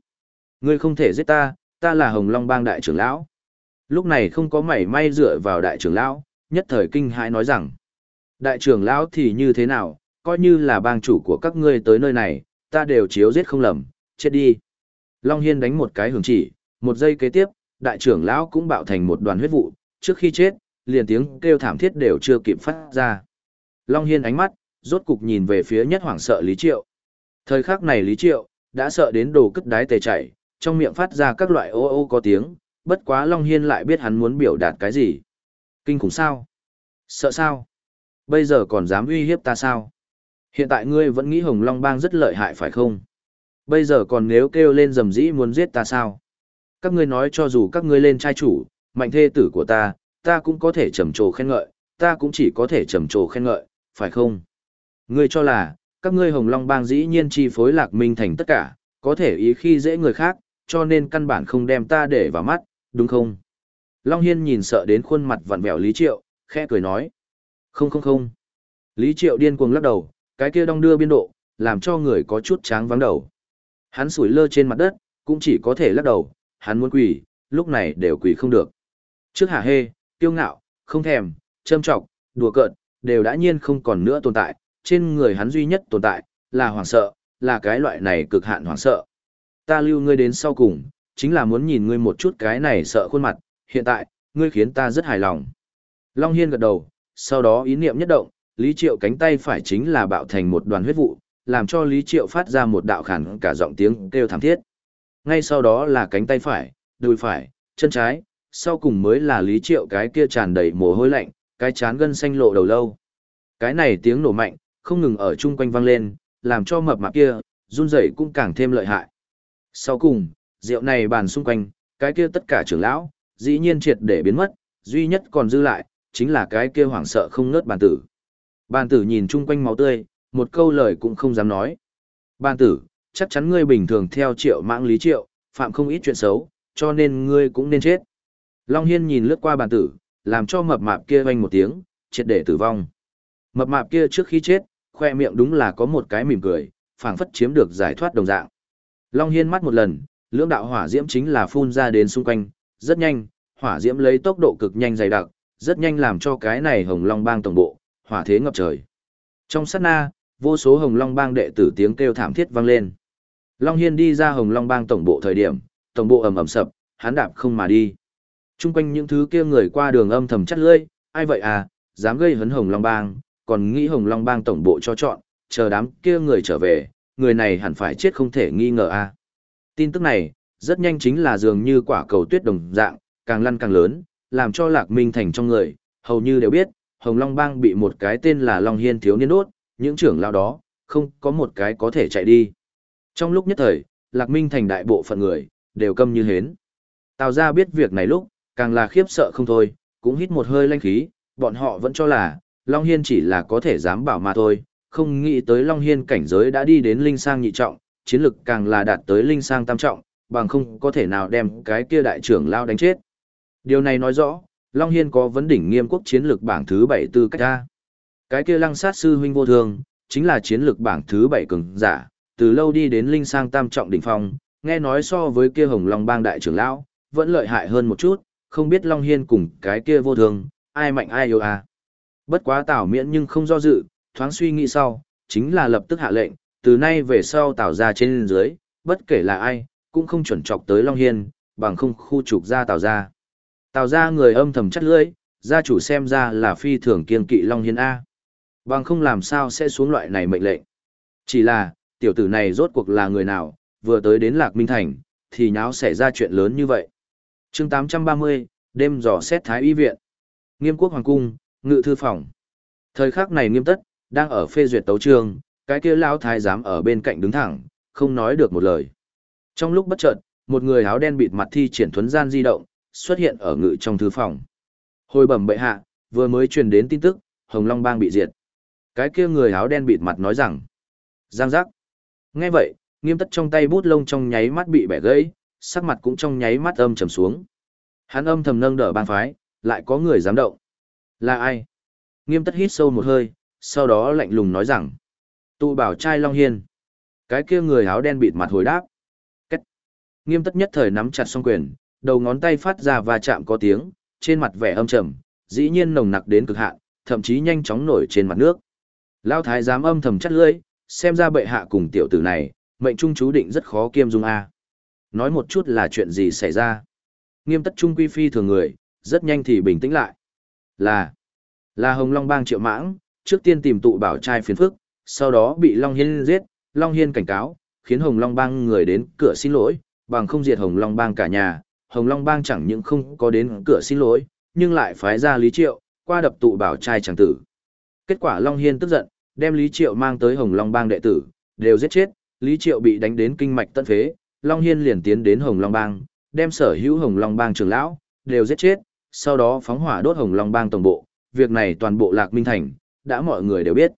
ngươi không thể giết ta, ta là Hồng Long Bang đại trưởng lão. Lúc này không có mảy may dựa vào đại trưởng lão, nhất thời kinh hãi nói rằng, đại trưởng lão thì như thế nào, coi như là bang chủ của các ngươi tới nơi này, ta đều chiếu giết không lầm, chết đi. Long Hiên đánh một cái hưởng chỉ, một giây kế tiếp, đại trưởng lão cũng bạo thành một đoàn huyết vụ, trước khi chết, liền tiếng kêu thảm thiết đều chưa kịp phát ra. Long Hiên ánh mắt, rốt cục nhìn về phía nhất hoảng sợ Lý Triệu. Thời khắc này Lý Triệu, đã sợ đến đồ cất đái tề chảy, trong miệng phát ra các loại ô ô có tiếng, bất quá Long Hiên lại biết hắn muốn biểu đạt cái gì. Kinh khủng sao? Sợ sao? Bây giờ còn dám uy hiếp ta sao? Hiện tại ngươi vẫn nghĩ Hồng Long Bang rất lợi hại phải không? Bây giờ còn nếu kêu lên rầm rĩ muốn giết ta sao? Các ngươi nói cho dù các ngươi lên trai chủ, mạnh thê tử của ta, ta cũng có thể trầm trồ khen ngợi, ta cũng chỉ có thể trầm trồ khen ngợi, phải không? Ngươi cho là, các ngươi Hồng Long Bang dĩ nhiên chi phối lạc minh thành tất cả, có thể ý khi dễ người khác, cho nên căn bản không đem ta để vào mắt, đúng không? Long Hiên nhìn sợ đến khuôn mặt vặn vẹo Lý Triệu, khẽ cười nói. Không không không. Lý Triệu điên cuồng lắc đầu, cái kia đong đưa biên độ, làm cho người có chút tráng vắng đầu. Hắn sủi lơ trên mặt đất, cũng chỉ có thể lắc đầu, hắn muốn quỳ, lúc này đều quỳ không được. Trước hạ hê, kiêu ngạo, không thèm, châm trọng, đùa cợt, đều đã nhiên không còn nữa tồn tại, trên người hắn duy nhất tồn tại, là hoảng sợ, là cái loại này cực hạn hoảng sợ. Ta lưu ngươi đến sau cùng, chính là muốn nhìn ngươi một chút cái này sợ khuôn mặt, hiện tại, ngươi khiến ta rất hài lòng. Long Hiên gật đầu, sau đó ý niệm nhất động, Lý Triệu cánh tay phải chính là bạo thành một đoàn huyết vụ, làm cho Lý Triệu phát ra một đạo khản cả giọng tiếng kêu thảm thiết. Ngay sau đó là cánh tay phải, đùi phải, chân trái, sau cùng mới là Lý Triệu cái kia tràn đầy mồ hôi lạnh, cái chán gân xanh lộ đầu lâu. Cái này tiếng nổ mạnh, không ngừng ở chung quanh vang lên, làm cho mập mạp kia, run rẩy cũng càng thêm lợi hại. Sau cùng, rượu này bàn xung quanh, cái kia tất cả trưởng lão, dĩ nhiên triệt để biến mất, duy nhất còn dư lại, chính là cái kia hoảng sợ không ngớt bàn tử. Bàn tử nhìn chung quanh máu tươi, một câu lời cũng không dám nói. Bàn tử, chắc chắn ngươi bình thường theo triệu mãng lý triệu, phạm không ít chuyện xấu, cho nên ngươi cũng nên chết. Long Hiên nhìn lướt qua bàn tử, làm cho mập mạp kia vang một tiếng, triệt để tử vong. Mập mạp kia trước khi chết, khoe miệng đúng là có một cái mỉm cười, phảng phất chiếm được giải thoát đồng dạng. Long Hiên mắt một lần, lưỡng đạo hỏa diễm chính là phun ra đến xung quanh, rất nhanh, hỏa diễm lấy tốc độ cực nhanh dày đặc, rất nhanh làm cho cái này Hồng Long Bang tổng bộ, hỏa thế ngập trời. Trong sát na, vô số Hồng Long Bang đệ tử tiếng kêu thảm thiết vang lên. Long Hiên đi ra Hồng Long Bang tổng bộ thời điểm, tổng bộ ầm ầm sập, hắn đạp không mà đi. Trung quanh những thứ kia người qua đường âm thầm chắt lưỡi, ai vậy à, dám gây hấn Hồng Long Bang, còn nghĩ Hồng Long Bang tổng bộ cho chọn, chờ đám kia người trở về, người này hẳn phải chết không thể nghi ngờ a. À. Tin tức này, rất nhanh chính là dường như quả cầu tuyết đồng dạng, càng lăn càng lớn, làm cho Lạc Minh Thành trong người, hầu như đều biết, Hồng Long Bang bị một cái tên là Long Hiên thiếu niên đốt, những trưởng lão đó, không có một cái có thể chạy đi. Trong lúc nhất thời, Lạc Minh Thành đại bộ phận người, đều câm như hến. Tào ra biết việc này lúc, càng là khiếp sợ không thôi, cũng hít một hơi lanh khí, bọn họ vẫn cho là, Long Hiên chỉ là có thể dám bảo mà thôi, không nghĩ tới Long Hiên cảnh giới đã đi đến linh sang nhị trọng, chiến lực càng là đạt tới linh sang tam trọng, bằng không có thể nào đem cái kia đại trưởng lao đánh chết. Điều này nói rõ, Long Hiên có vấn đỉnh nghiêm quốc chiến lực bảng thứ 7 tư cách ra. Cái kia lăng sát sư huynh vô thường, chính là chiến lực bảng thứ 7 cường giả, từ lâu đi đến linh sang tam trọng đỉnh phong, nghe nói so với kia hồng long bang đại trưởng lão, vẫn lợi hại hơn một chút, không biết Long Hiên cùng cái kia vô thường, ai mạnh ai yếu à. Bất quá tảo miễn nhưng không do dự, thoáng suy nghĩ sau, chính là lập tức hạ lệnh, từ nay về sau tảo ra trên dưới, bất kể là ai, cũng không chuẩn chọc tới Long Hiên, bằng không khu trục ra tảo ra. Tào ra người âm thầm chất lưỡi, gia chủ xem ra là phi thường kiên kỵ Long Hiên A. Bằng không làm sao sẽ xuống loại này mệnh lệnh. Chỉ là, tiểu tử này rốt cuộc là người nào, vừa tới đến Lạc Minh Thành, thì nháo xảy ra chuyện lớn như vậy. chương 830, đêm dò xét Thái Y Viện. Nghiêm quốc Hoàng Cung, Ngự Thư Phòng. Thời khắc này nghiêm tất, đang ở phê duyệt tấu trường, cái kia lão thái giám ở bên cạnh đứng thẳng, không nói được một lời. Trong lúc bất chợt, một người áo đen bịt mặt thi triển thuấn gian di động, xuất hiện ở ngự trong thư phòng. Hồi bẩm bệ hạ, vừa mới truyền đến tin tức, Hồng Long Bang bị diệt. Cái kia người áo đen bịt mặt nói rằng, Giang giác. Nghe vậy, nghiêm tất trong tay bút lông trong nháy mắt bị bẻ gãy, sắc mặt cũng trong nháy mắt âm trầm xuống. Hắn âm thầm nâng đỡ bang phái, lại có người dám động. Là ai? Nghiêm tất hít sâu một hơi, sau đó lạnh lùng nói rằng, tụ bảo trai Long Hiên. Cái kia người áo đen bịt mặt hồi đáp. Cách. Nghiêm tất nhất thời nắm chặt song quyền, đầu ngón tay phát ra va chạm có tiếng, trên mặt vẻ âm trầm, dĩ nhiên nồng nặc đến cực hạn, thậm chí nhanh chóng nổi trên mặt nước. Lão thái giám âm thầm chắt lưỡi, xem ra bệ hạ cùng tiểu tử này, mệnh trung chú định rất khó kiêm dung a. Nói một chút là chuyện gì xảy ra? Nghiêm tất trung quy phi thường người, rất nhanh thì bình tĩnh lại. Là, là Hồng Long Bang Triệu Mãng, trước tiên tìm tụ bảo trai phiền phức, sau đó bị Long Hiên giết, Long Hiên cảnh cáo, khiến Hồng Long Bang người đến cửa xin lỗi, bằng không diệt Hồng Long Bang cả nhà, Hồng Long Bang chẳng những không có đến cửa xin lỗi, nhưng lại phái ra Lý Triệu, qua đập tụ bảo trai chẳng tử. Kết quả Long Hiên tức giận, đem Lý Triệu mang tới Hồng Long Bang đệ tử, đều giết chết, Lý Triệu bị đánh đến kinh mạch tận phế, Long Hiên liền tiến đến Hồng Long Bang, đem sở hữu Hồng Long Bang trưởng lão, đều giết chết, sau đó phóng hỏa đốt Hồng Long Bang tổng bộ, việc này toàn bộ Lạc Minh Thành, đã mọi người đều biết.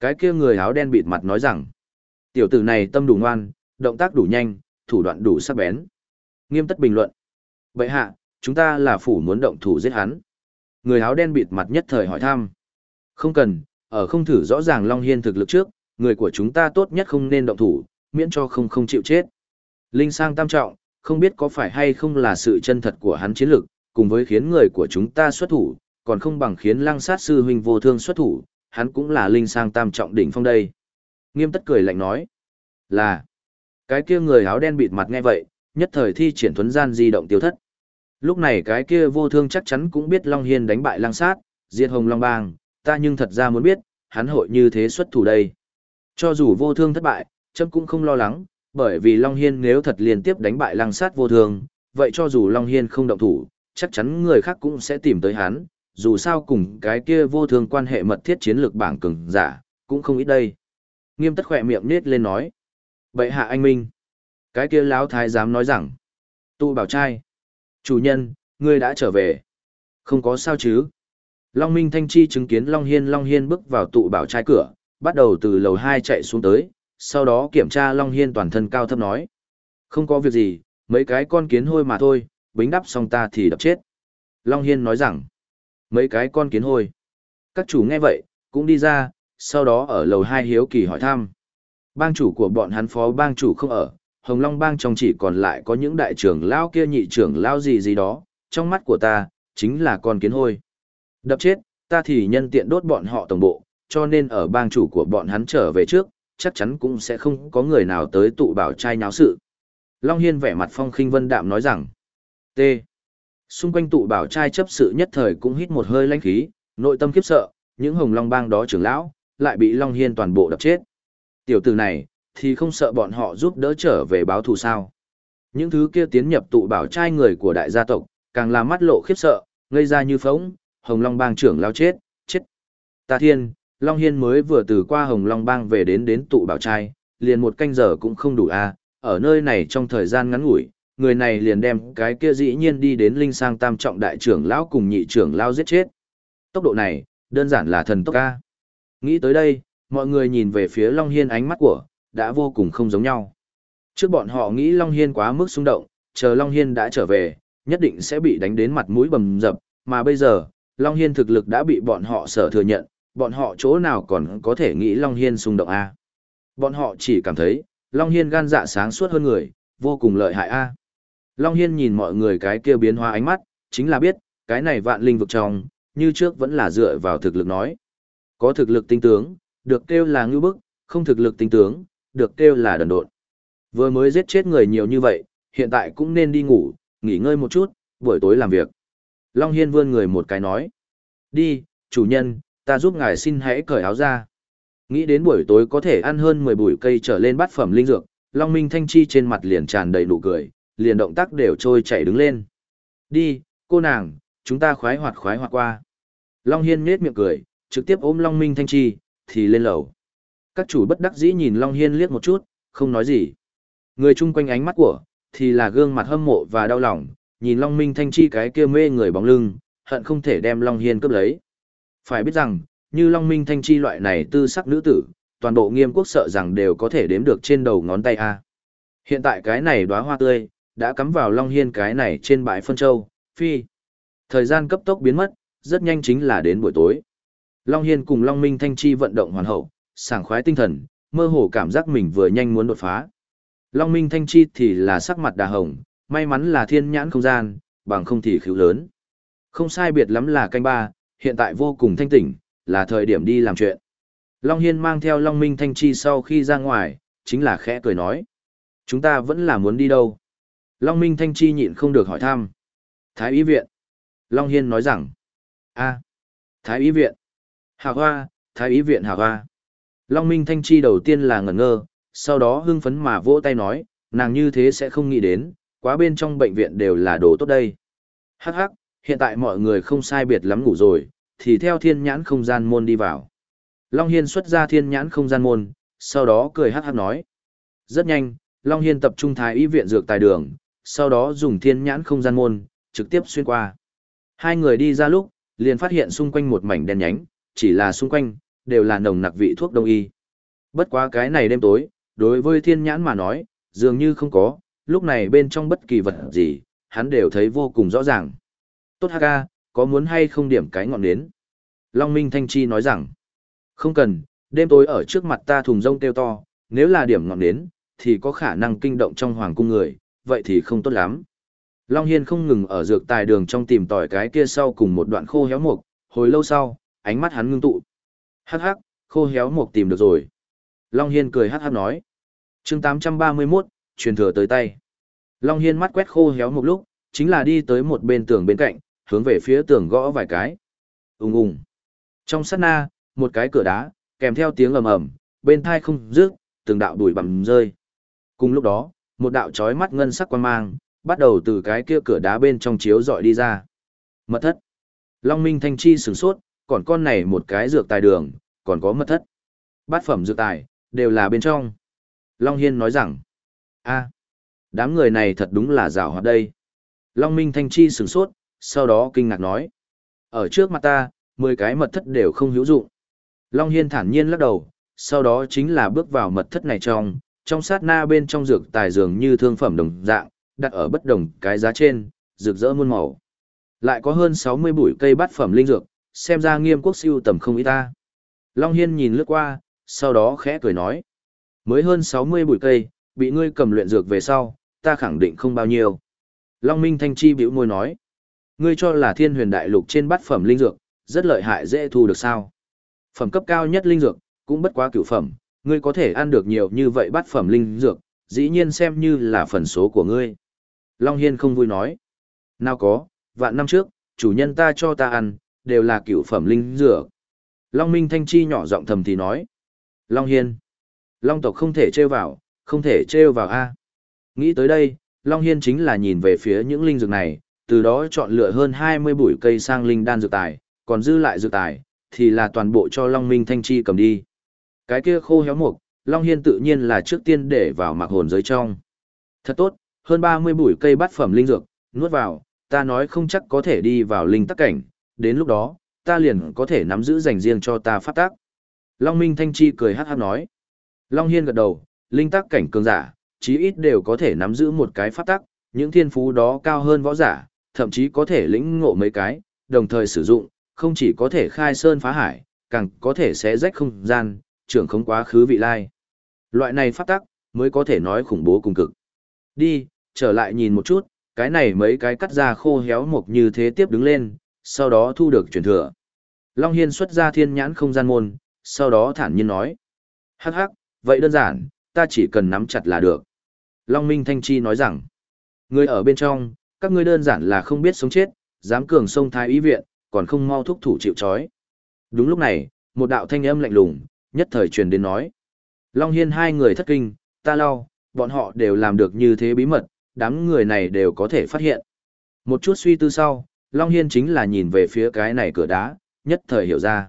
Cái kia người áo đen bịt mặt nói rằng, tiểu tử này tâm đủ ngoan, động tác đủ nhanh, thủ đoạn đủ sắc bén. Nghiêm tất bình luận. Bệ hạ, chúng ta là phủ muốn động thủ giết hắn. Người áo đen bịt mặt nhất thời hỏi thăm. Không cần, ở không thử rõ ràng Long Hiên thực lực trước, người của chúng ta tốt nhất không nên động thủ, miễn cho không không chịu chết. Linh sang tam trọng, không biết có phải hay không là sự chân thật của hắn chiến lực, cùng với khiến người của chúng ta xuất thủ, còn không bằng khiến lăng sát sư huynh vô thương xuất thủ, hắn cũng là linh sang tam trọng đỉnh phong đây. Nghiêm tất cười lạnh nói, là, cái kia người áo đen bịt mặt nghe vậy, nhất thời thi triển thuấn gian di động tiêu thất. Lúc này cái kia vô thương chắc chắn cũng biết Long Hiên đánh bại lăng sát, diệt hồng Long Bang, ta nhưng thật ra muốn biết, hắn hội như thế xuất thủ đây. Cho dù vô thương thất bại, chấm cũng không lo lắng, bởi vì Long Hiên nếu thật liên tiếp đánh bại lăng sát vô thương, vậy cho dù Long Hiên không động thủ, chắc chắn người khác cũng sẽ tìm tới hắn, dù sao cùng cái kia vô thương quan hệ mật thiết chiến lược bảng cường giả, cũng không ít đây. Nghiêm tất khỏe miệng nết lên nói. Bệ hạ anh Minh. Cái kia láo thái dám nói rằng. Tụ bảo trai. Chủ nhân, ngươi đã trở về. Không có sao chứ. Long Minh Thanh Chi chứng kiến Long Hiên Long Hiên bước vào tụ bảo trai cửa, bắt đầu từ lầu 2 chạy xuống tới, sau đó kiểm tra Long Hiên toàn thân cao thấp nói. Không có việc gì, mấy cái con kiến hôi mà thôi, bính đắp xong ta thì đập chết. Long Hiên nói rằng, mấy cái con kiến hôi. Các chủ nghe vậy, cũng đi ra, sau đó ở lầu 2 hiếu kỳ hỏi thăm. Bang chủ của bọn hắn phó bang chủ không ở, Hồng Long bang trong chỉ còn lại có những đại trưởng lao kia nhị trưởng lao gì gì đó, trong mắt của ta, chính là con kiến hôi. Đập chết, ta thì nhân tiện đốt bọn họ tổng bộ, cho nên ở bang chủ của bọn hắn trở về trước, chắc chắn cũng sẽ không có người nào tới tụ bảo trai nháo sự. Long Hiên vẻ mặt phong khinh vân đạm nói rằng, T. Xung quanh tụ bảo trai chấp sự nhất thời cũng hít một hơi lãnh khí, nội tâm khiếp sợ, những hồng long bang đó trưởng lão, lại bị Long Hiên toàn bộ đập chết. Tiểu tử này, thì không sợ bọn họ giúp đỡ trở về báo thù sao. Những thứ kia tiến nhập tụ bảo trai người của đại gia tộc, càng làm mắt lộ khiếp sợ, ngây ra như phóng, hồng long bang trưởng lao chết, chết. Ta thiên, Long Hiên mới vừa từ qua hồng long bang về đến đến tụ bảo trai, liền một canh giờ cũng không đủ a à. ở nơi này trong thời gian ngắn ngủi, người này liền đem cái kia dĩ nhiên đi đến linh sang tam trọng đại trưởng lão cùng nhị trưởng lão giết chết. Tốc độ này, đơn giản là thần tốc ca. Nghĩ tới đây, mọi người nhìn về phía Long Hiên ánh mắt của, đã vô cùng không giống nhau. Trước bọn họ nghĩ Long Hiên quá mức xung động, chờ Long Hiên đã trở về, nhất định sẽ bị đánh đến mặt mũi bầm dập, mà bây giờ, Long Hiên thực lực đã bị bọn họ sở thừa nhận, bọn họ chỗ nào còn có thể nghĩ Long Hiên xung động A. Bọn họ chỉ cảm thấy, Long Hiên gan dạ sáng suốt hơn người, vô cùng lợi hại A. Long Hiên nhìn mọi người cái kia biến hóa ánh mắt, chính là biết, cái này vạn linh vực trong, như trước vẫn là dựa vào thực lực nói. Có thực lực tinh tướng, được kêu là ngư bức, không thực lực tinh tướng, được kêu là đần độn. Vừa mới giết chết người nhiều như vậy, hiện tại cũng nên đi ngủ, nghỉ ngơi một chút, buổi tối làm việc. Long Hiên vươn người một cái nói. Đi, chủ nhân, ta giúp ngài xin hãy cởi áo ra. Nghĩ đến buổi tối có thể ăn hơn 10 bụi cây trở lên bát phẩm linh dược, Long Minh Thanh Chi trên mặt liền tràn đầy nụ cười, liền động tác đều trôi chảy đứng lên. Đi, cô nàng, chúng ta khoái hoạt khoái hoạt qua. Long Hiên nhết miệng cười, trực tiếp ôm Long Minh Thanh Chi, thì lên lầu. Các chủ bất đắc dĩ nhìn Long Hiên liếc một chút, không nói gì. Người chung quanh ánh mắt của, thì là gương mặt hâm mộ và đau lòng, nhìn Long Minh Thanh Chi cái kia mê người bóng lưng, hận không thể đem Long Hiên cướp lấy. Phải biết rằng, như Long Minh Thanh Chi loại này tư sắc nữ tử, toàn bộ nghiêm quốc sợ rằng đều có thể đếm được trên đầu ngón tay A. Hiện tại cái này đóa hoa tươi, đã cắm vào Long Hiên cái này trên bãi phân châu, phi. Thời gian cấp tốc biến mất, rất nhanh chính là đến buổi tối. Long Hiên cùng Long Minh Thanh Chi vận động hoàn hậu, sảng khoái tinh thần, mơ hồ cảm giác mình vừa nhanh muốn đột phá. Long Minh Thanh Chi thì là sắc mặt đà hồng, may mắn là thiên nhãn không gian, bằng không thì khíu lớn. Không sai biệt lắm là canh ba, hiện tại vô cùng thanh tỉnh, là thời điểm đi làm chuyện. Long Hiên mang theo Long Minh Thanh Chi sau khi ra ngoài, chính là khẽ cười nói. Chúng ta vẫn là muốn đi đâu? Long Minh Thanh Chi nhịn không được hỏi thăm. Thái y viện. Long Hiên nói rằng. a Thái y viện. Hà hoa, Thái y viện hà hoa. Long Minh Thanh Chi đầu tiên là ngẩn ngơ, sau đó hưng phấn mà vỗ tay nói, nàng như thế sẽ không nghĩ đến, quá bên trong bệnh viện đều là đồ tốt đây. Hắc hắc, hiện tại mọi người không sai biệt lắm ngủ rồi, thì theo thiên nhãn không gian môn đi vào. Long Hiên xuất ra thiên nhãn không gian môn, sau đó cười hắc hắc nói. Rất nhanh, Long Hiên tập trung thái y viện dược tài đường, sau đó dùng thiên nhãn không gian môn, trực tiếp xuyên qua. Hai người đi ra lúc, liền phát hiện xung quanh một mảnh đen nhánh, chỉ là xung quanh, đều là nồng nặc vị thuốc đông y. Bất quá cái này đêm tối, đối với thiên nhãn mà nói, dường như không có, lúc này bên trong bất kỳ vật gì, hắn đều thấy vô cùng rõ ràng. Tốt Haka, có muốn hay không điểm cái ngọn nến? Long Minh Thanh Chi nói rằng, không cần, đêm tối ở trước mặt ta thùng rông kêu to, nếu là điểm ngọn nến, thì có khả năng kinh động trong hoàng cung người, vậy thì không tốt lắm. Long Hiên không ngừng ở dược tài đường trong tìm tỏi cái kia sau cùng một đoạn khô héo mục, hồi lâu sau, ánh mắt hắn ngưng tụ. Hắc hắc, khô héo mục tìm được rồi. Long Hiên cười hắc hắc nói. chương 831, truyền thừa tới tay. Long Hiên mắt quét khô héo một lúc, chính là đi tới một bên tường bên cạnh, hướng về phía tường gõ vài cái. Úng Úng. Trong sát na, một cái cửa đá, kèm theo tiếng ầm ầm, bên thai không rước, từng đạo đuổi bằng rơi. Cùng lúc đó, một đạo chói mắt ngân sắc quan mang, bắt đầu từ cái kia cửa đá bên trong chiếu dọi đi ra. Mật thất. Long Minh Thanh Chi sửng sốt, còn con này một cái dược tài đường, còn có mật thất. Bát phẩm dược tài, đều là bên trong. Long Hiên nói rằng, a đám người này thật đúng là rào hoạt đây. Long Minh Thanh Chi sửng sốt, sau đó kinh ngạc nói, ở trước mặt ta, 10 cái mật thất đều không hữu dụng. Long Hiên thản nhiên lắc đầu, sau đó chính là bước vào mật thất này trong, trong sát na bên trong dược tài dường như thương phẩm đồng dạng, đặt ở bất đồng cái giá trên, rực rỡ muôn màu. Lại có hơn 60 bụi cây bát phẩm linh dược, xem ra nghiêm quốc siêu tầm không ý ta. Long Hiên nhìn lướt qua, sau đó khẽ cười nói. Mới hơn 60 bụi cây, bị ngươi cầm luyện dược về sau, ta khẳng định không bao nhiêu. Long Minh Thanh Chi biểu môi nói. Ngươi cho là thiên huyền đại lục trên bát phẩm linh dược, rất lợi hại dễ thu được sao. Phẩm cấp cao nhất linh dược, cũng bất quá cửu phẩm, ngươi có thể ăn được nhiều như vậy bát phẩm linh dược, dĩ nhiên xem như là phần số của ngươi. Long Hiên không vui nói. Nào có, vạn năm trước, chủ nhân ta cho ta ăn, đều là cửu phẩm linh dược. Long Minh Thanh Chi nhỏ giọng thầm thì nói. Long Hiên. Long tộc không thể trêu vào, không thể trêu vào A. Nghĩ tới đây, Long Hiên chính là nhìn về phía những linh dược này, từ đó chọn lựa hơn 20 bụi cây sang linh đan dược tài, còn dư lại dược tài, thì là toàn bộ cho Long Minh Thanh Chi cầm đi. Cái kia khô héo mục, Long Hiên tự nhiên là trước tiên để vào mặc hồn giới trong. Thật tốt, hơn 30 bụi cây bát phẩm linh dược, nuốt vào, ta nói không chắc có thể đi vào linh tắc cảnh, đến lúc đó, ta liền có thể nắm giữ dành riêng cho ta phát tác. Long Minh Thanh Chi cười hát hát nói. Long Hiên gật đầu, linh tắc cảnh cường giả, chí ít đều có thể nắm giữ một cái phát tác, những thiên phú đó cao hơn võ giả, thậm chí có thể lĩnh ngộ mấy cái, đồng thời sử dụng, không chỉ có thể khai sơn phá hải, càng có thể xé rách không gian, trưởng không quá khứ vị lai. Loại này pháp tắc mới có thể nói khủng bố cùng cực. Đi, trở lại nhìn một chút, cái này mấy cái cắt ra khô héo mộc như thế tiếp đứng lên, sau đó thu được truyền thừa. Long Hiên xuất ra thiên nhãn không gian môn, sau đó thản nhiên nói. Hắc hắc, vậy đơn giản, ta chỉ cần nắm chặt là được. Long Minh Thanh Chi nói rằng, người ở bên trong, các ngươi đơn giản là không biết sống chết, dám cường sông thái ý viện, còn không mau thúc thủ chịu chói. Đúng lúc này, một đạo thanh âm lạnh lùng, nhất thời truyền đến nói. Long Hiên hai người thất kinh, ta lau, bọn họ đều làm được như thế bí mật, đám người này đều có thể phát hiện. Một chút suy tư sau, Long Hiên chính là nhìn về phía cái này cửa đá, nhất thời hiểu ra.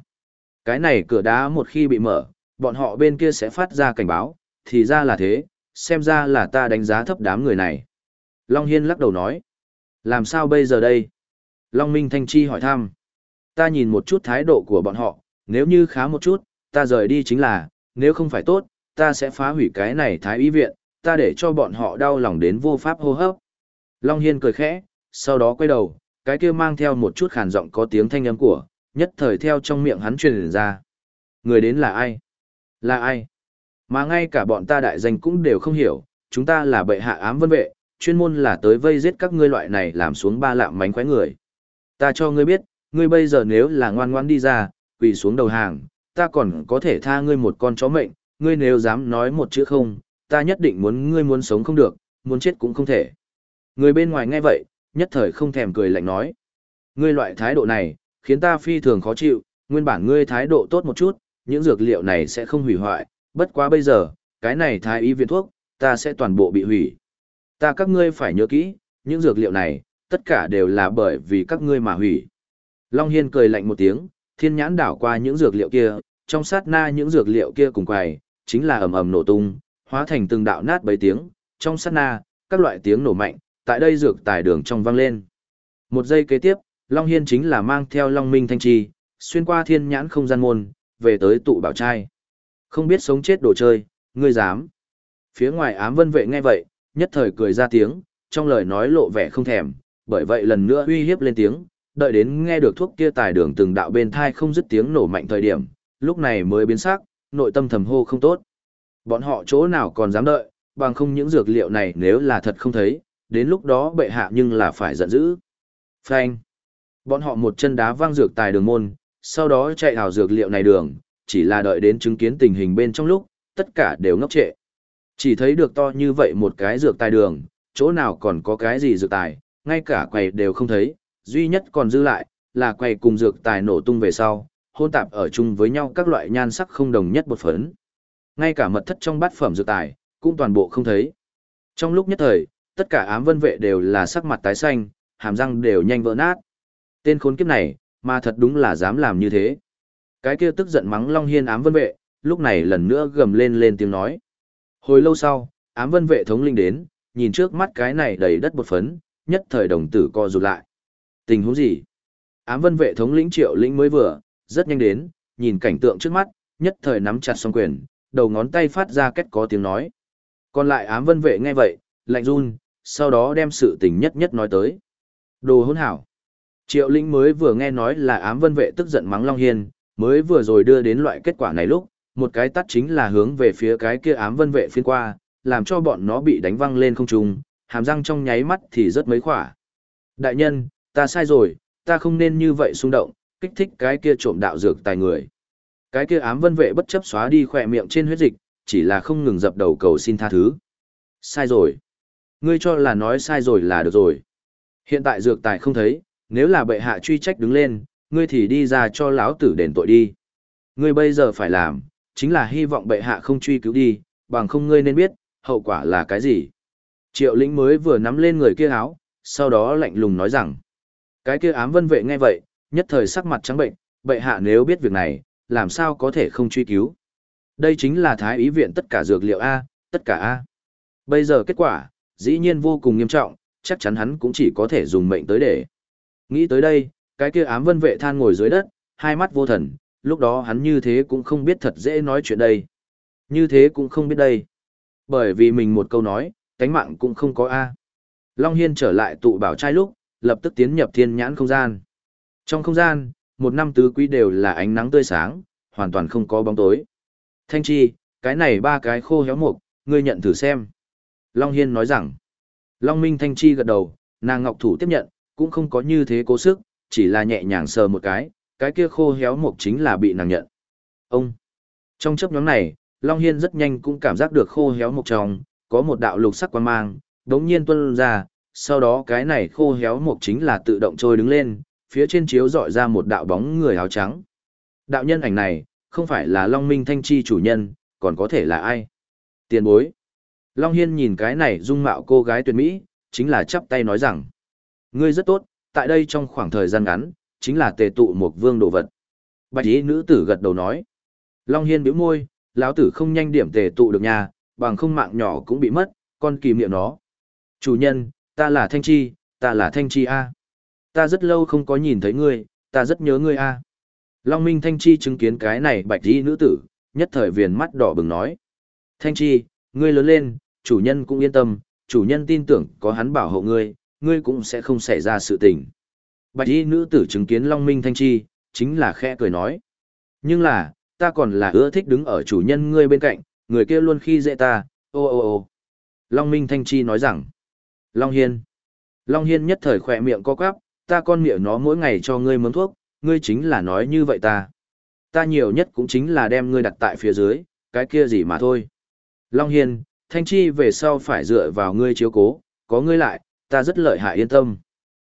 Cái này cửa đá một khi bị mở, bọn họ bên kia sẽ phát ra cảnh báo, thì ra là thế, xem ra là ta đánh giá thấp đám người này. Long Hiên lắc đầu nói, làm sao bây giờ đây? Long Minh Thanh Chi hỏi thăm, ta nhìn một chút thái độ của bọn họ, nếu như khá một chút, ta rời đi chính là, nếu không phải tốt, ta sẽ phá hủy cái này thái y viện, ta để cho bọn họ đau lòng đến vô pháp hô hấp. Long Hiên cười khẽ, sau đó quay đầu, cái kia mang theo một chút khàn giọng có tiếng thanh âm của, nhất thời theo trong miệng hắn truyền ra. Người đến là ai? Là ai? Mà ngay cả bọn ta đại danh cũng đều không hiểu, chúng ta là bệ hạ ám vân vệ, chuyên môn là tới vây giết các ngươi loại này làm xuống ba lạm mánh khoái người. Ta cho ngươi biết, ngươi bây giờ nếu là ngoan ngoan đi ra, quỳ xuống đầu hàng, ta còn có thể tha ngươi một con chó mệnh, ngươi nếu dám nói một chữ không, ta nhất định muốn ngươi muốn sống không được, muốn chết cũng không thể. Người bên ngoài nghe vậy, nhất thời không thèm cười lạnh nói. Ngươi loại thái độ này, khiến ta phi thường khó chịu, nguyên bản ngươi thái độ tốt một chút, những dược liệu này sẽ không hủy hoại, bất quá bây giờ, cái này thái y viên thuốc, ta sẽ toàn bộ bị hủy. Ta các ngươi phải nhớ kỹ, những dược liệu này, tất cả đều là bởi vì các ngươi mà hủy. Long Hiên cười lạnh một tiếng, thiên nhãn đảo qua những dược liệu kia, trong sát na những dược liệu kia cùng quài, chính là ầm ầm nổ tung, hóa thành từng đạo nát bấy tiếng, trong sát na, các loại tiếng nổ mạnh, tại đây dược tài đường trong vang lên. Một giây kế tiếp, Long Hiên chính là mang theo Long Minh Thanh Trì, xuyên qua thiên nhãn không gian môn, về tới tụ bảo trai. Không biết sống chết đồ chơi, ngươi dám. Phía ngoài ám vân vệ nghe vậy, nhất thời cười ra tiếng, trong lời nói lộ vẻ không thèm, bởi vậy lần nữa uy hiếp lên tiếng, đợi đến nghe được thuốc kia tài đường từng đạo bên thai không dứt tiếng nổ mạnh thời điểm, lúc này mới biến sắc, nội tâm thầm hô không tốt. Bọn họ chỗ nào còn dám đợi, bằng không những dược liệu này nếu là thật không thấy, đến lúc đó bệ hạ nhưng là phải giận dữ. Phanh. Bọn họ một chân đá văng dược tài đường môn, sau đó chạy hào dược liệu này đường, chỉ là đợi đến chứng kiến tình hình bên trong lúc, tất cả đều ngốc trệ. Chỉ thấy được to như vậy một cái dược tài đường, chỗ nào còn có cái gì dược tài, ngay cả quầy đều không thấy, duy nhất còn dư lại, là quầy cùng dược tài nổ tung về sau, hôn tạp ở chung với nhau các loại nhan sắc không đồng nhất một phấn. Ngay cả mật thất trong bát phẩm dược tài, cũng toàn bộ không thấy. Trong lúc nhất thời, tất cả ám vân vệ đều là sắc mặt tái xanh, hàm răng đều nhanh vỡ nát. Tên khốn kiếp này, mà thật đúng là dám làm như thế. Cái kia tức giận mắng Long Hiên ám vân vệ, lúc này lần nữa gầm lên lên tiếng nói. Hồi lâu sau, ám vân vệ thống linh đến, nhìn trước mắt cái này đầy đất bột phấn, nhất thời đồng tử co rụt lại. Tình huống gì? Ám vân vệ thống lĩnh triệu lĩnh mới vừa, rất nhanh đến, nhìn cảnh tượng trước mắt, nhất thời nắm chặt song quyền, đầu ngón tay phát ra kết có tiếng nói. Còn lại ám vân vệ nghe vậy, lạnh run, sau đó đem sự tình nhất nhất nói tới. Đồ hỗn hảo. Triệu lĩnh mới vừa nghe nói là ám vân vệ tức giận mắng Long Hiên, mới vừa rồi đưa đến loại kết quả này lúc, một cái tắt chính là hướng về phía cái kia ám vân vệ phiên qua, làm cho bọn nó bị đánh văng lên không trung, hàm răng trong nháy mắt thì rất mấy khỏa. Đại nhân, ta sai rồi, ta không nên như vậy xung động, kích thích cái kia trộm đạo dược tài người. Cái kia ám vân vệ bất chấp xóa đi khỏe miệng trên huyết dịch, chỉ là không ngừng dập đầu cầu xin tha thứ. Sai rồi. Ngươi cho là nói sai rồi là được rồi. Hiện tại dược tài không thấy, nếu là bệ hạ truy trách đứng lên, ngươi thì đi ra cho lão tử đền tội đi. Ngươi bây giờ phải làm, chính là hy vọng bệ hạ không truy cứu đi, bằng không ngươi nên biết, hậu quả là cái gì. Triệu lĩnh mới vừa nắm lên người kia áo, sau đó lạnh lùng nói rằng, cái kia ám vân vệ nghe vậy, nhất thời sắc mặt trắng bệnh, bệ hạ nếu biết việc này, làm sao có thể không truy cứu. Đây chính là thái ý viện tất cả dược liệu A, tất cả A. Bây giờ kết quả, dĩ nhiên vô cùng nghiêm trọng, chắc chắn hắn cũng chỉ có thể dùng mệnh tới để. Nghĩ tới đây, cái kia ám vân vệ than ngồi dưới đất, hai mắt vô thần, lúc đó hắn như thế cũng không biết thật dễ nói chuyện đây. Như thế cũng không biết đây. Bởi vì mình một câu nói, cánh mạng cũng không có A. Long Hiên trở lại tụ bảo trai lúc, lập tức tiến nhập thiên nhãn không gian. Trong không gian, một năm tứ quý đều là ánh nắng tươi sáng, hoàn toàn không có bóng tối. Thanh chi, cái này ba cái khô héo mục, ngươi nhận thử xem. Long Hiên nói rằng, Long Minh Thanh chi gật đầu, nàng ngọc thủ tiếp nhận, cũng không có như thế cố sức, chỉ là nhẹ nhàng sờ một cái, cái kia khô héo mục chính là bị nàng nhận. Ông, trong chấp nhóm này, Long Hiên rất nhanh cũng cảm giác được khô héo mục trong, có một đạo lục sắc quan mang, đống nhiên tuân ra, sau đó cái này khô héo mục chính là tự động trôi đứng lên, phía trên chiếu dọi ra một đạo bóng người áo trắng. Đạo nhân ảnh này, không phải là Long Minh Thanh Chi chủ nhân, còn có thể là ai? Tiền bối. Long Hiên nhìn cái này dung mạo cô gái tuyệt mỹ, chính là chắp tay nói rằng. Ngươi rất tốt, tại đây trong khoảng thời gian ngắn, chính là tề tụ một vương đồ vật. Bạch ý nữ tử gật đầu nói. Long Hiên bĩu môi, lão tử không nhanh điểm tề tụ được nhà, bằng không mạng nhỏ cũng bị mất, con kìm niệm nó. Chủ nhân, ta là Thanh Chi, ta là Thanh Chi A. Ta rất lâu không có nhìn thấy ngươi, ta rất nhớ ngươi A. Long Minh Thanh Chi chứng kiến cái này bạch y nữ tử, nhất thời viền mắt đỏ bừng nói. Thanh Chi, ngươi lớn lên, chủ nhân cũng yên tâm, chủ nhân tin tưởng có hắn bảo hộ ngươi, ngươi cũng sẽ không xảy ra sự tình. Bạch y nữ tử chứng kiến Long Minh Thanh Chi, chính là khẽ cười nói. Nhưng là, ta còn là ưa thích đứng ở chủ nhân ngươi bên cạnh, người kia luôn khi dễ ta, ô ô ô. Long Minh Thanh Chi nói rằng, Long Hiên. Long Hiên nhất thời khỏe miệng co quắp, ta con miệng nó mỗi ngày cho ngươi mớm thuốc, ngươi chính là nói như vậy ta. Ta nhiều nhất cũng chính là đem ngươi đặt tại phía dưới, cái kia gì mà thôi. Long Hiên, Thanh Chi về sau phải dựa vào ngươi chiếu cố, có ngươi lại, ta rất lợi hại yên tâm.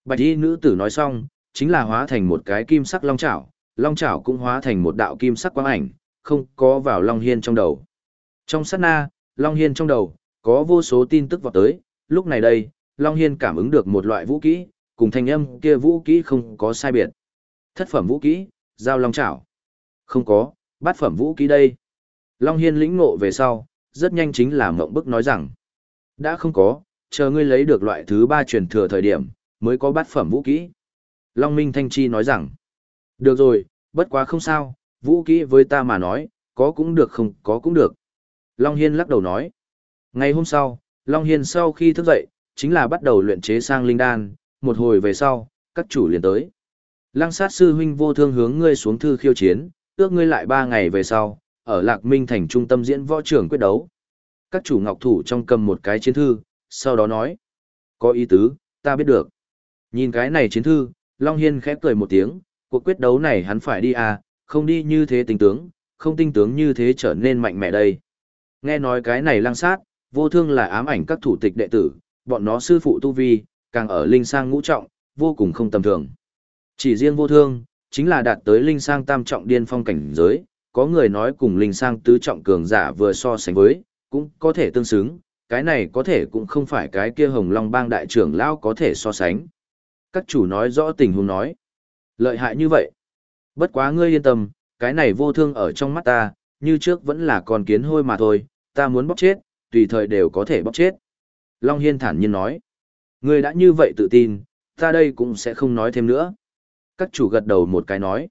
Bạch y nữ tử nói xong, chính là hóa thành một cái kim sắc long chảo, long chảo cũng hóa thành một đạo kim sắc quang ảnh, không có vào Long Hiên trong đầu. Trong sát na, Long Hiên trong đầu, có vô số tin tức vào tới, lúc này đây, Long Hiên cảm ứng được một loại vũ kỹ, cùng thanh âm kia vũ kỹ không có sai biệt. Thất phẩm vũ kỹ, giao long chảo. Không có, bát phẩm vũ kỹ đây. Long Hiên lĩnh ngộ về sau, rất nhanh chính là mộng bức nói rằng. Đã không có, chờ ngươi lấy được loại thứ ba truyền thừa thời điểm, mới có bát phẩm vũ kỹ. Long Minh Thanh Chi nói rằng. Được rồi, bất quá không sao, vũ kỹ với ta mà nói, có cũng được không có cũng được. Long Hiên lắc đầu nói. Ngày hôm sau, Long Hiên sau khi thức dậy, chính là bắt đầu luyện chế sang linh đan, một hồi về sau, các chủ liền tới. Lăng sát sư huynh vô thương hướng ngươi xuống thư khiêu chiến, ước ngươi lại ba ngày về sau, ở Lạc Minh thành trung tâm diễn võ trưởng quyết đấu. Các chủ ngọc thủ trong cầm một cái chiến thư, sau đó nói. Có ý tứ, ta biết được. Nhìn cái này chiến thư, Long Hiên khép cười một tiếng, cuộc quyết đấu này hắn phải đi à, không đi như thế tình tướng, không tinh tướng như thế trở nên mạnh mẽ đây. Nghe nói cái này lăng sát, vô thương là ám ảnh các thủ tịch đệ tử, bọn nó sư phụ tu vi, càng ở linh sang ngũ trọng, vô cùng không tầm thường. Chỉ riêng vô thương, chính là đạt tới linh sang tam trọng điên phong cảnh giới, có người nói cùng linh sang tứ trọng cường giả vừa so sánh với, cũng có thể tương xứng, cái này có thể cũng không phải cái kia hồng long bang đại trưởng lao có thể so sánh. Các chủ nói rõ tình huống nói. Lợi hại như vậy. Bất quá ngươi yên tâm, cái này vô thương ở trong mắt ta, như trước vẫn là con kiến hôi mà thôi, ta muốn bóc chết, tùy thời đều có thể bóc chết. Long Hiên thản nhiên nói. Ngươi đã như vậy tự tin, ta đây cũng sẽ không nói thêm nữa. Các chủ gật đầu một cái nói.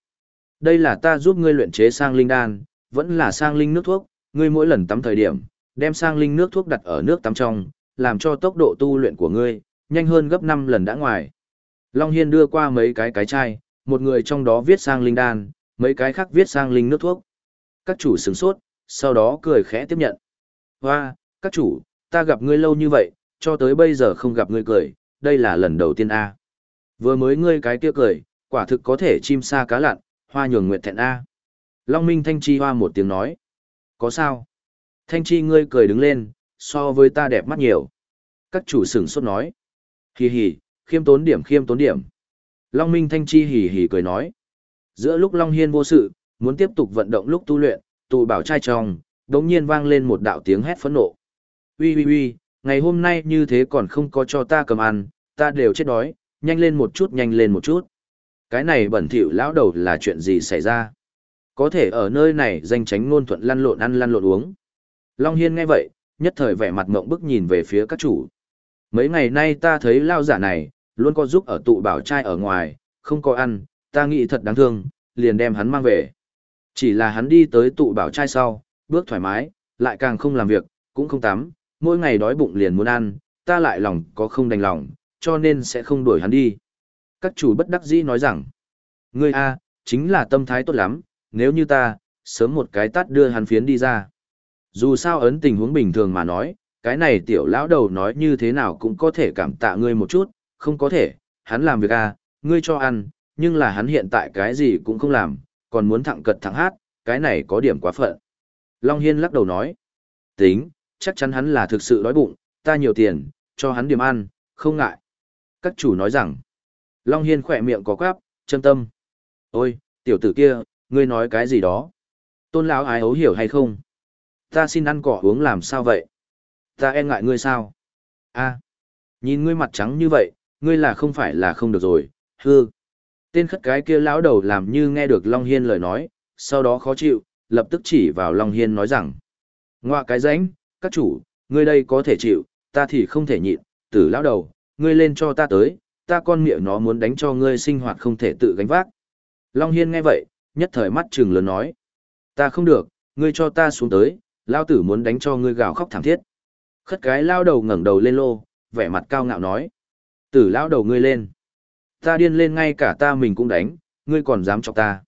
Đây là ta giúp ngươi luyện chế sang linh đan, vẫn là sang linh nước thuốc, ngươi mỗi lần tắm thời điểm, đem sang linh nước thuốc đặt ở nước tắm trong, làm cho tốc độ tu luyện của ngươi nhanh hơn gấp 5 lần đã ngoài. Long Hiên đưa qua mấy cái cái chai, một người trong đó viết sang linh đan, mấy cái khác viết sang linh nước thuốc. Các chủ sửng sốt, sau đó cười khẽ tiếp nhận. Hoa, các chủ, ta gặp ngươi lâu như vậy, cho tới bây giờ không gặp ngươi cười, đây là lần đầu tiên A. Vừa mới ngươi cái kia cười, quả thực có thể chim sa cá lặn, hoa nhường nguyệt thẹn A. Long Minh Thanh Chi hoa một tiếng nói. Có sao? Thanh Chi ngươi cười đứng lên, so với ta đẹp mắt nhiều. Các chủ sửng sốt nói. Hì hì, khiêm tốn điểm khiêm tốn điểm. Long Minh Thanh Chi hì hì cười nói. Giữa lúc Long Hiên vô sự, muốn tiếp tục vận động lúc tu luyện, tụ bảo trai tròng, đống nhiên vang lên một đạo tiếng hét phẫn nộ. Ui ui ui, ngày hôm nay như thế còn không có cho ta cầm ăn, ta đều chết đói, nhanh lên một chút nhanh lên một chút. Cái này bẩn thỉu lão đầu là chuyện gì xảy ra? Có thể ở nơi này danh tránh ngôn thuận lăn lộn ăn lăn lộn uống. Long Hiên nghe vậy, nhất thời vẻ mặt ngộng bức nhìn về phía các chủ. Mấy ngày nay ta thấy lao giả này, luôn có giúp ở tụ bảo trai ở ngoài, không có ăn, ta nghĩ thật đáng thương, liền đem hắn mang về. Chỉ là hắn đi tới tụ bảo trai sau, bước thoải mái, lại càng không làm việc, cũng không tắm, mỗi ngày đói bụng liền muốn ăn, ta lại lòng có không đành lòng, cho nên sẽ không đuổi hắn đi. Các chủ bất đắc dĩ nói rằng, ngươi A, chính là tâm thái tốt lắm, nếu như ta, sớm một cái tắt đưa hắn phiến đi ra. Dù sao ấn tình huống bình thường mà nói, cái này tiểu lão đầu nói như thế nào cũng có thể cảm tạ ngươi một chút, không có thể, hắn làm việc A, ngươi cho ăn, nhưng là hắn hiện tại cái gì cũng không làm, còn muốn thẳng cật thẳng hát, cái này có điểm quá phận. Long Hiên lắc đầu nói, tính, chắc chắn hắn là thực sự đói bụng, ta nhiều tiền, cho hắn điểm ăn, không ngại. Các chủ nói rằng, Long Hiên khỏe miệng có quáp, chân tâm. Ôi, tiểu tử kia, ngươi nói cái gì đó? Tôn lão ái ấu hiểu hay không? Ta xin ăn cỏ uống làm sao vậy? Ta e ngại ngươi sao? a nhìn ngươi mặt trắng như vậy, ngươi là không phải là không được rồi, hư. Tên khất cái kia lão đầu làm như nghe được Long Hiên lời nói, sau đó khó chịu, lập tức chỉ vào Long Hiên nói rằng. Ngoạ cái ránh, các chủ, ngươi đây có thể chịu, ta thì không thể nhịn, tử lão đầu, ngươi lên cho ta tới, ta con miệng nó muốn đánh cho ngươi sinh hoạt không thể tự gánh vác. Long Hiên nghe vậy, nhất thời mắt trừng lớn nói. Ta không được, ngươi cho ta xuống tới, lao tử muốn đánh cho ngươi gào khóc thảm thiết. Khất cái lao đầu ngẩng đầu lên lô, vẻ mặt cao ngạo nói. Tử lao đầu ngươi lên. Ta điên lên ngay cả ta mình cũng đánh, ngươi còn dám chọc ta.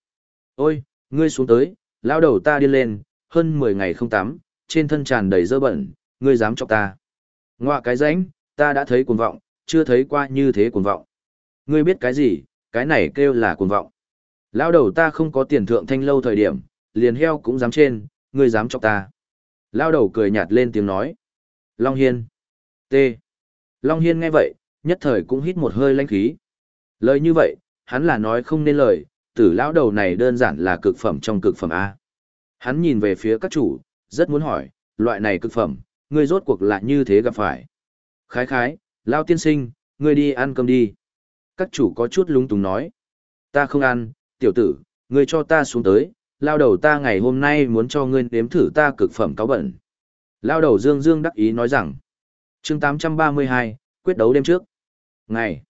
Ôi, ngươi xuống tới, lao đầu ta điên lên, hơn 10 ngày không tắm, trên thân tràn đầy dơ bẩn, ngươi dám chọc ta. Ngoạ cái ránh, ta đã thấy cuồng vọng, chưa thấy qua như thế cuồng vọng. Ngươi biết cái gì, cái này kêu là cuồng vọng. Lao đầu ta không có tiền thượng thanh lâu thời điểm, liền heo cũng dám trên, ngươi dám chọc ta. Lao đầu cười nhạt lên tiếng nói. Long Hiên. T. Long Hiên nghe vậy, nhất thời cũng hít một hơi lãnh khí. Lời như vậy, hắn là nói không nên lời, tử lão đầu này đơn giản là cực phẩm trong cực phẩm A. Hắn nhìn về phía các chủ, rất muốn hỏi, loại này cực phẩm, ngươi rốt cuộc lại như thế gặp phải. Khái khái, lao tiên sinh, ngươi đi ăn cơm đi. Các chủ có chút lúng túng nói. Ta không ăn, tiểu tử, ngươi cho ta xuống tới, lao đầu ta ngày hôm nay muốn cho ngươi nếm thử ta cực phẩm cáo bẩn. Lao đầu dương dương đắc ý nói rằng. chương 832, quyết đấu đêm trước. Ngày.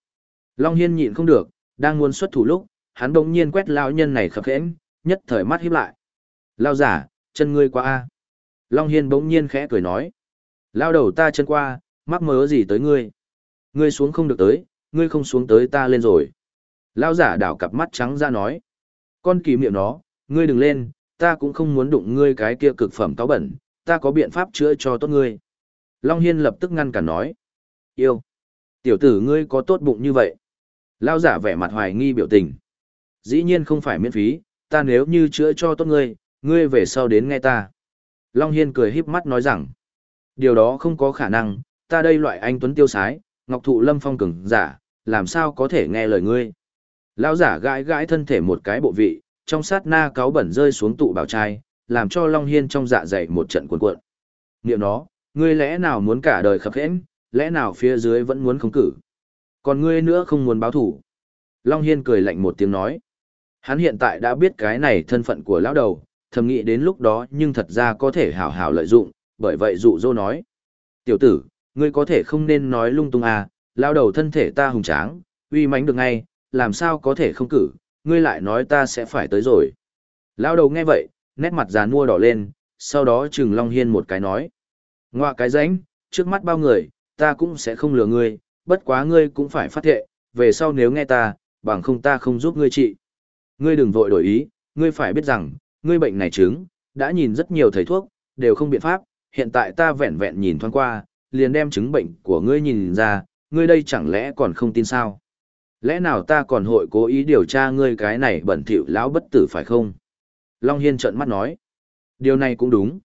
Long Hiên nhịn không được, đang muốn xuất thủ lúc, hắn đồng nhiên quét lao nhân này khập khẽn, nhất thời mắt híp lại. Lao giả, chân ngươi quá a. Long Hiên bỗng nhiên khẽ cười nói. Lao đầu ta chân qua, mắc mớ gì tới ngươi? Ngươi xuống không được tới, ngươi không xuống tới ta lên rồi. Lao giả đảo cặp mắt trắng ra nói. Con kỳ miệng nó, ngươi đừng lên, ta cũng không muốn đụng ngươi cái kia cực phẩm táo bẩn, ta có biện pháp chữa cho tốt ngươi. Long Hiên lập tức ngăn cản nói. Yêu. Tiểu tử ngươi có tốt bụng như vậy. Lao giả vẻ mặt hoài nghi biểu tình. Dĩ nhiên không phải miễn phí, ta nếu như chữa cho tốt ngươi, ngươi về sau đến nghe ta. Long Hiên cười híp mắt nói rằng. Điều đó không có khả năng, ta đây loại anh tuấn tiêu sái, ngọc thụ lâm phong cường giả, làm sao có thể nghe lời ngươi. Lao giả gãi gãi thân thể một cái bộ vị, trong sát na cáo bẩn rơi xuống tụ bảo trai, làm cho Long Hiên trong dạ dày một trận cuộn cuộn. Niệm nó, ngươi lẽ nào muốn cả đời khập khẽn, lẽ nào phía dưới vẫn muốn không cử. Còn ngươi nữa không muốn báo thủ. Long Hiên cười lạnh một tiếng nói. Hắn hiện tại đã biết cái này thân phận của lão đầu, thầm nghĩ đến lúc đó nhưng thật ra có thể hảo hảo lợi dụng, bởi vậy dụ dỗ nói. Tiểu tử, ngươi có thể không nên nói lung tung à, Lao đầu thân thể ta hùng tráng, uy mãnh được ngay, làm sao có thể không cử, ngươi lại nói ta sẽ phải tới rồi. Lao đầu nghe vậy, nét mặt già nua đỏ lên, sau đó trừng Long Hiên một cái nói. Ngoạ cái ránh, trước mắt bao người, ta cũng sẽ không lừa ngươi, bất quá ngươi cũng phải phát thệ, về sau nếu nghe ta, bằng không ta không giúp ngươi trị. Ngươi đừng vội đổi ý, ngươi phải biết rằng, ngươi bệnh này chứng, đã nhìn rất nhiều thầy thuốc, đều không biện pháp, hiện tại ta vẹn vẹn nhìn thoáng qua, liền đem chứng bệnh của ngươi nhìn ra, ngươi đây chẳng lẽ còn không tin sao? Lẽ nào ta còn hội cố ý điều tra ngươi cái này bẩn thỉu lão bất tử phải không? Long Hiên trợn mắt nói. Điều này cũng đúng.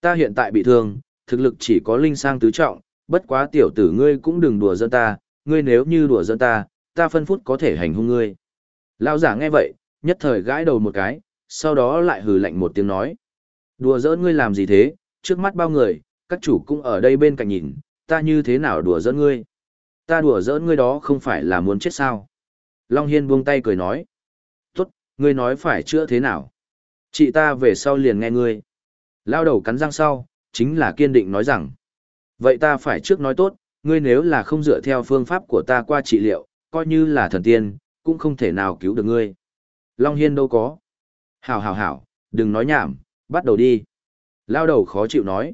Ta hiện tại bị thương, thực lực chỉ có linh sang tứ trọng, bất quá tiểu tử ngươi cũng đừng đùa giỡn ta, ngươi nếu như đùa giỡn ta, ta phân phút có thể hành hung ngươi. Lão giả nghe vậy, nhất thời gãi đầu một cái, sau đó lại hừ lạnh một tiếng nói. Đùa giỡn ngươi làm gì thế, trước mắt bao người, các chủ cũng ở đây bên cạnh nhìn, ta như thế nào đùa giỡn ngươi. Ta đùa giỡn ngươi đó không phải là muốn chết sao. Long Hiên buông tay cười nói. Tốt, ngươi nói phải chữa thế nào. Chị ta về sau liền nghe ngươi. Lao đầu cắn răng sau, chính là kiên định nói rằng. Vậy ta phải trước nói tốt, ngươi nếu là không dựa theo phương pháp của ta qua trị liệu, coi như là thần tiên, cũng không thể nào cứu được ngươi. Long Hiên đâu có. Hảo hảo hảo, đừng nói nhảm, bắt đầu đi. Lao đầu khó chịu nói.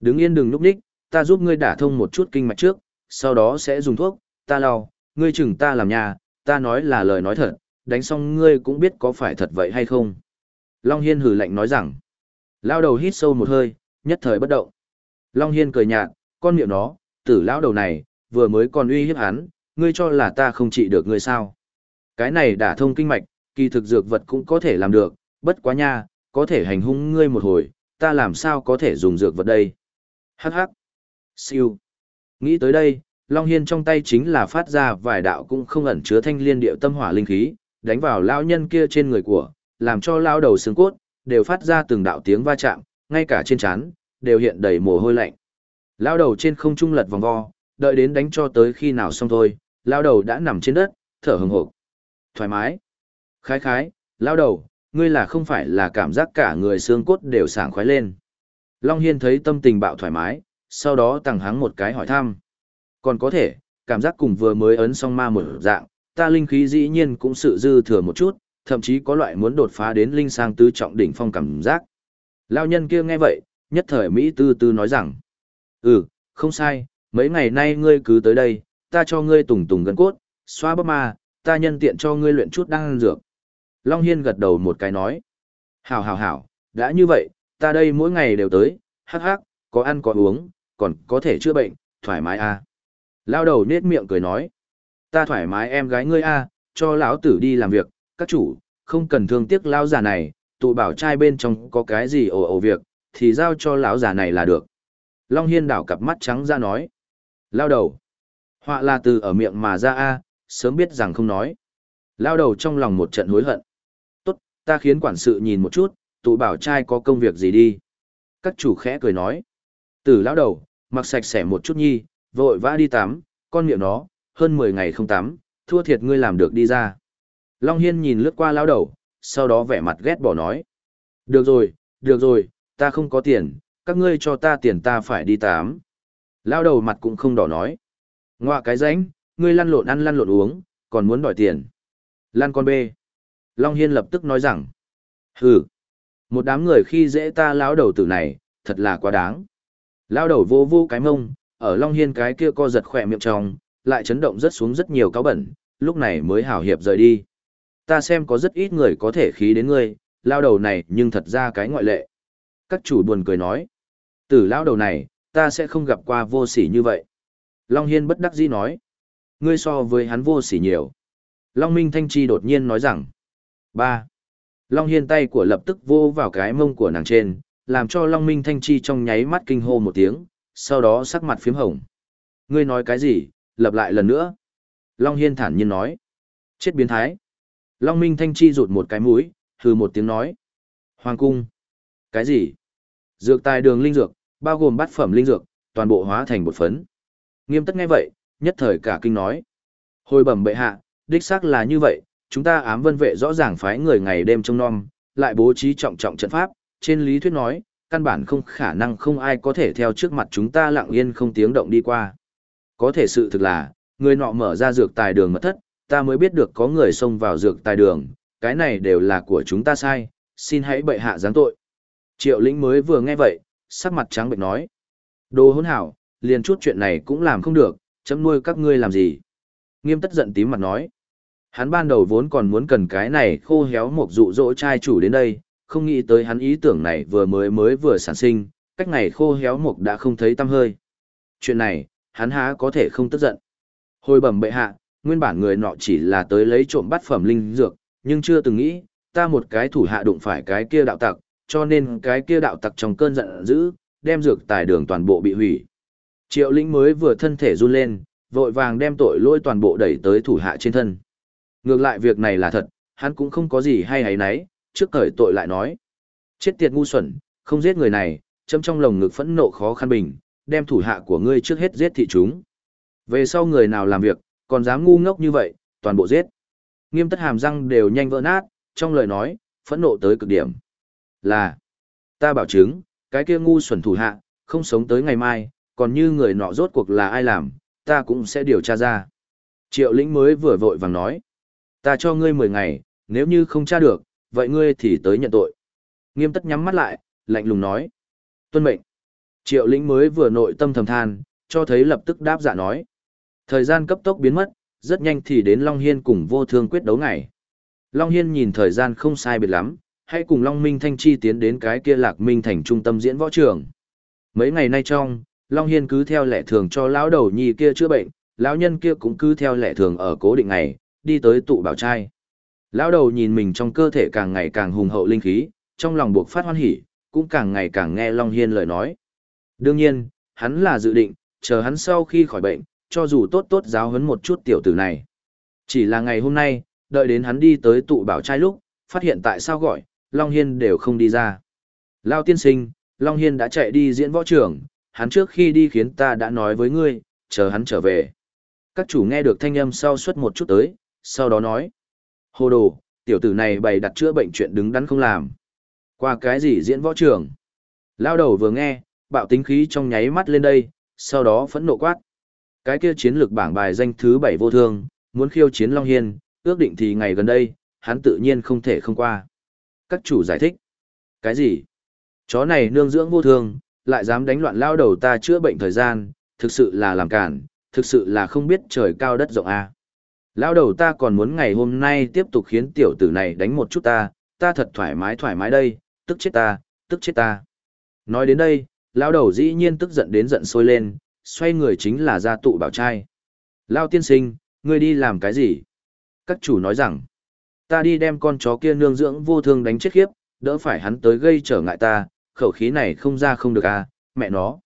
Đứng yên đừng núp đích, ta giúp ngươi đả thông một chút kinh mạch trước, sau đó sẽ dùng thuốc, ta lau, ngươi chừng ta làm nhà, ta nói là lời nói thật, đánh xong ngươi cũng biết có phải thật vậy hay không. Long Hiên hử lạnh nói rằng. Lao đầu hít sâu một hơi, nhất thời bất động. Long Hiên cười nhạt, con miệng nó, tử lão đầu này, vừa mới còn uy hiếp hắn, ngươi cho là ta không trị được ngươi sao. Cái này đả thông kinh mạch, kỳ thực dược vật cũng có thể làm được, bất quá nha, có thể hành hung ngươi một hồi, ta làm sao có thể dùng dược vật đây. Hắc hắc. Siêu. Nghĩ tới đây, Long Hiên trong tay chính là phát ra vài đạo cũng không ẩn chứa thanh liên điệu tâm hỏa linh khí, đánh vào lão nhân kia trên người của, làm cho lao đầu xương cốt, đều phát ra từng đạo tiếng va chạm, ngay cả trên trán đều hiện đầy mồ hôi lạnh. Lao đầu trên không trung lật vòng vo, đợi đến đánh cho tới khi nào xong thôi, lao đầu đã nằm trên đất, thở hừng hộp. Thoải mái. Khái khái, lao đầu, ngươi là không phải là cảm giác cả người xương cốt đều sảng khoái lên. Long Hiên thấy tâm tình bạo thoải mái, sau đó tăng hắng một cái hỏi thăm. Còn có thể, cảm giác cùng vừa mới ấn xong ma một dạng, ta linh khí dĩ nhiên cũng sự dư thừa một chút, thậm chí có loại muốn đột phá đến linh sang tứ trọng đỉnh phong cảm giác. Lao nhân kia nghe vậy, nhất thời Mỹ tư tư nói rằng, ừ, không sai, mấy ngày nay ngươi cứ tới đây, ta cho ngươi tùng tùng gần cốt, xoa bắp ma, ta nhân tiện cho ngươi luyện chút đan dược. Long Hiên gật đầu một cái nói, hảo hảo hảo, đã như vậy, ta đây mỗi ngày đều tới, hắc hắc, có ăn có uống, còn có thể chữa bệnh, thoải mái à. Lao đầu nết miệng cười nói, ta thoải mái em gái ngươi a, cho lão tử đi làm việc, các chủ, không cần thương tiếc lão già này, tụ bảo trai bên trong có cái gì ồ ồ việc, thì giao cho lão già này là được. Long Hiên đảo cặp mắt trắng ra nói. Lao đầu. Họa là từ ở miệng mà ra a sớm biết rằng không nói. Lao đầu trong lòng một trận hối hận. Ta khiến quản sự nhìn một chút, tụ bảo trai có công việc gì đi. Các chủ khẽ cười nói. tử lão đầu, mặc sạch sẽ một chút nhi, vội vã đi tắm, con miệng nó, hơn 10 ngày không tắm, thua thiệt ngươi làm được đi ra. Long Hiên nhìn lướt qua lão đầu, sau đó vẻ mặt ghét bỏ nói. Được rồi, được rồi, ta không có tiền, các ngươi cho ta tiền ta phải đi tám. Lão đầu mặt cũng không đỏ nói. Ngoạ cái ránh, ngươi lăn lộn ăn lăn lộn uống, còn muốn đòi tiền. Lăn con bê. Long Hiên lập tức nói rằng. Hừ, một đám người khi dễ ta lão đầu tử này, thật là quá đáng. Lao đầu vô vô cái mông, ở Long Hiên cái kia co giật khỏe miệng trong, lại chấn động rất xuống rất nhiều cáo bẩn, lúc này mới hảo hiệp rời đi. Ta xem có rất ít người có thể khí đến ngươi, lao đầu này nhưng thật ra cái ngoại lệ. Các chủ buồn cười nói. tử lao đầu này, ta sẽ không gặp qua vô sỉ như vậy. Long Hiên bất đắc dĩ nói. Ngươi so với hắn vô sỉ nhiều. Long Minh Thanh Chi đột nhiên nói rằng ba Long Hiên tay của lập tức vô vào cái mông của nàng trên, làm cho Long Minh Thanh Chi trong nháy mắt kinh hô một tiếng, sau đó sắc mặt phím hồng. Ngươi nói cái gì, lập lại lần nữa. Long Hiên thản nhiên nói. Chết biến thái. Long Minh Thanh Chi rụt một cái mũi, hừ một tiếng nói. Hoàng cung. Cái gì? Dược tài đường linh dược, bao gồm bát phẩm linh dược, toàn bộ hóa thành bột phấn. Nghiêm tất nghe vậy, nhất thời cả kinh nói. Hồi bẩm bệ hạ, đích xác là như vậy, chúng ta ám vân vệ rõ ràng phái người ngày đêm trông nom, lại bố trí trọng trọng trận pháp, trên lý thuyết nói, căn bản không khả năng không ai có thể theo trước mặt chúng ta lặng yên không tiếng động đi qua. Có thể sự thực là, người nọ mở ra dược tài đường mật thất, ta mới biết được có người xông vào dược tài đường, cái này đều là của chúng ta sai, xin hãy bệ hạ giáng tội. Triệu lĩnh mới vừa nghe vậy, sắc mặt trắng bệnh nói. Đồ hỗn hảo, liền chút chuyện này cũng làm không được, chấm nuôi các ngươi làm gì. Nghiêm tất giận tím mặt nói. Hắn ban đầu vốn còn muốn cần cái này khô héo một dụ dỗ trai chủ đến đây, không nghĩ tới hắn ý tưởng này vừa mới mới vừa sản sinh, cách ngày khô héo mục đã không thấy tăm hơi. Chuyện này, hắn há có thể không tức giận. Hồi bẩm bệ hạ, nguyên bản người nọ chỉ là tới lấy trộm bát phẩm linh dược, nhưng chưa từng nghĩ, ta một cái thủ hạ đụng phải cái kia đạo tặc, cho nên cái kia đạo tặc trong cơn giận dữ, đem dược tài đường toàn bộ bị hủy. Triệu lĩnh mới vừa thân thể run lên, vội vàng đem tội lỗi toàn bộ đẩy tới thủ hạ trên thân. Ngược lại việc này là thật, hắn cũng không có gì hay hay nấy, trước cởi tội lại nói. Chết tiệt ngu xuẩn, không giết người này, châm trong lồng ngực phẫn nộ khó khăn bình, đem thủ hạ của ngươi trước hết giết thị chúng. Về sau người nào làm việc, còn dám ngu ngốc như vậy, toàn bộ giết. Nghiêm tất hàm răng đều nhanh vỡ nát, trong lời nói, phẫn nộ tới cực điểm. Là, ta bảo chứng, cái kia ngu xuẩn thủ hạ, không sống tới ngày mai, còn như người nọ rốt cuộc là ai làm, ta cũng sẽ điều tra ra. Triệu lĩnh mới vừa vội vàng nói, ta cho ngươi 10 ngày, nếu như không tra được, vậy ngươi thì tới nhận tội. Nghiêm tất nhắm mắt lại, lạnh lùng nói. Tuân mệnh. Triệu lĩnh mới vừa nội tâm thầm than, cho thấy lập tức đáp dạ nói. Thời gian cấp tốc biến mất, rất nhanh thì đến Long Hiên cùng vô thương quyết đấu ngày. Long Hiên nhìn thời gian không sai biệt lắm, hãy cùng Long Minh Thanh Chi tiến đến cái kia lạc minh thành trung tâm diễn võ trường. Mấy ngày nay trong, Long Hiên cứ theo lệ thường cho lão đầu nhi kia chữa bệnh, lão nhân kia cũng cứ theo lệ thường ở cố định ngày, đi tới tụ bảo trai. Lão đầu nhìn mình trong cơ thể càng ngày càng hùng hậu linh khí, trong lòng buộc phát hoan hỉ, cũng càng ngày càng nghe Long Hiên lời nói. Đương nhiên, hắn là dự định, chờ hắn sau khi khỏi bệnh, cho dù tốt tốt giáo huấn một chút tiểu tử này. Chỉ là ngày hôm nay, đợi đến hắn đi tới tụ bảo trai lúc, phát hiện tại sao gọi, Long Hiên đều không đi ra. Lao tiên sinh, Long Hiên đã chạy đi diễn võ trưởng, hắn trước khi đi khiến ta đã nói với ngươi, chờ hắn trở về. Các chủ nghe được thanh âm sau suốt một chút tới, sau đó nói. Hồ đồ, tiểu tử này bày đặt chữa bệnh chuyện đứng đắn không làm. Qua cái gì diễn võ trường? Lao đầu vừa nghe, bạo tính khí trong nháy mắt lên đây, sau đó phẫn nộ quát. Cái kia chiến lược bảng bài danh thứ bảy vô thương, muốn khiêu chiến Long Hiên, ước định thì ngày gần đây, hắn tự nhiên không thể không qua. Các chủ giải thích. Cái gì? Chó này nương dưỡng vô thương, lại dám đánh loạn lao đầu ta chữa bệnh thời gian, thực sự là làm cản, thực sự là không biết trời cao đất rộng à. Lao đầu ta còn muốn ngày hôm nay tiếp tục khiến tiểu tử này đánh một chút ta, ta thật thoải mái thoải mái đây, tức chết ta, tức chết ta. Nói đến đây, lao đầu dĩ nhiên tức giận đến giận sôi lên, xoay người chính là gia tụ bảo trai. Lao tiên sinh, ngươi đi làm cái gì? Các chủ nói rằng, ta đi đem con chó kia nương dưỡng vô thương đánh chết khiếp, đỡ phải hắn tới gây trở ngại ta, khẩu khí này không ra không được à, mẹ nó.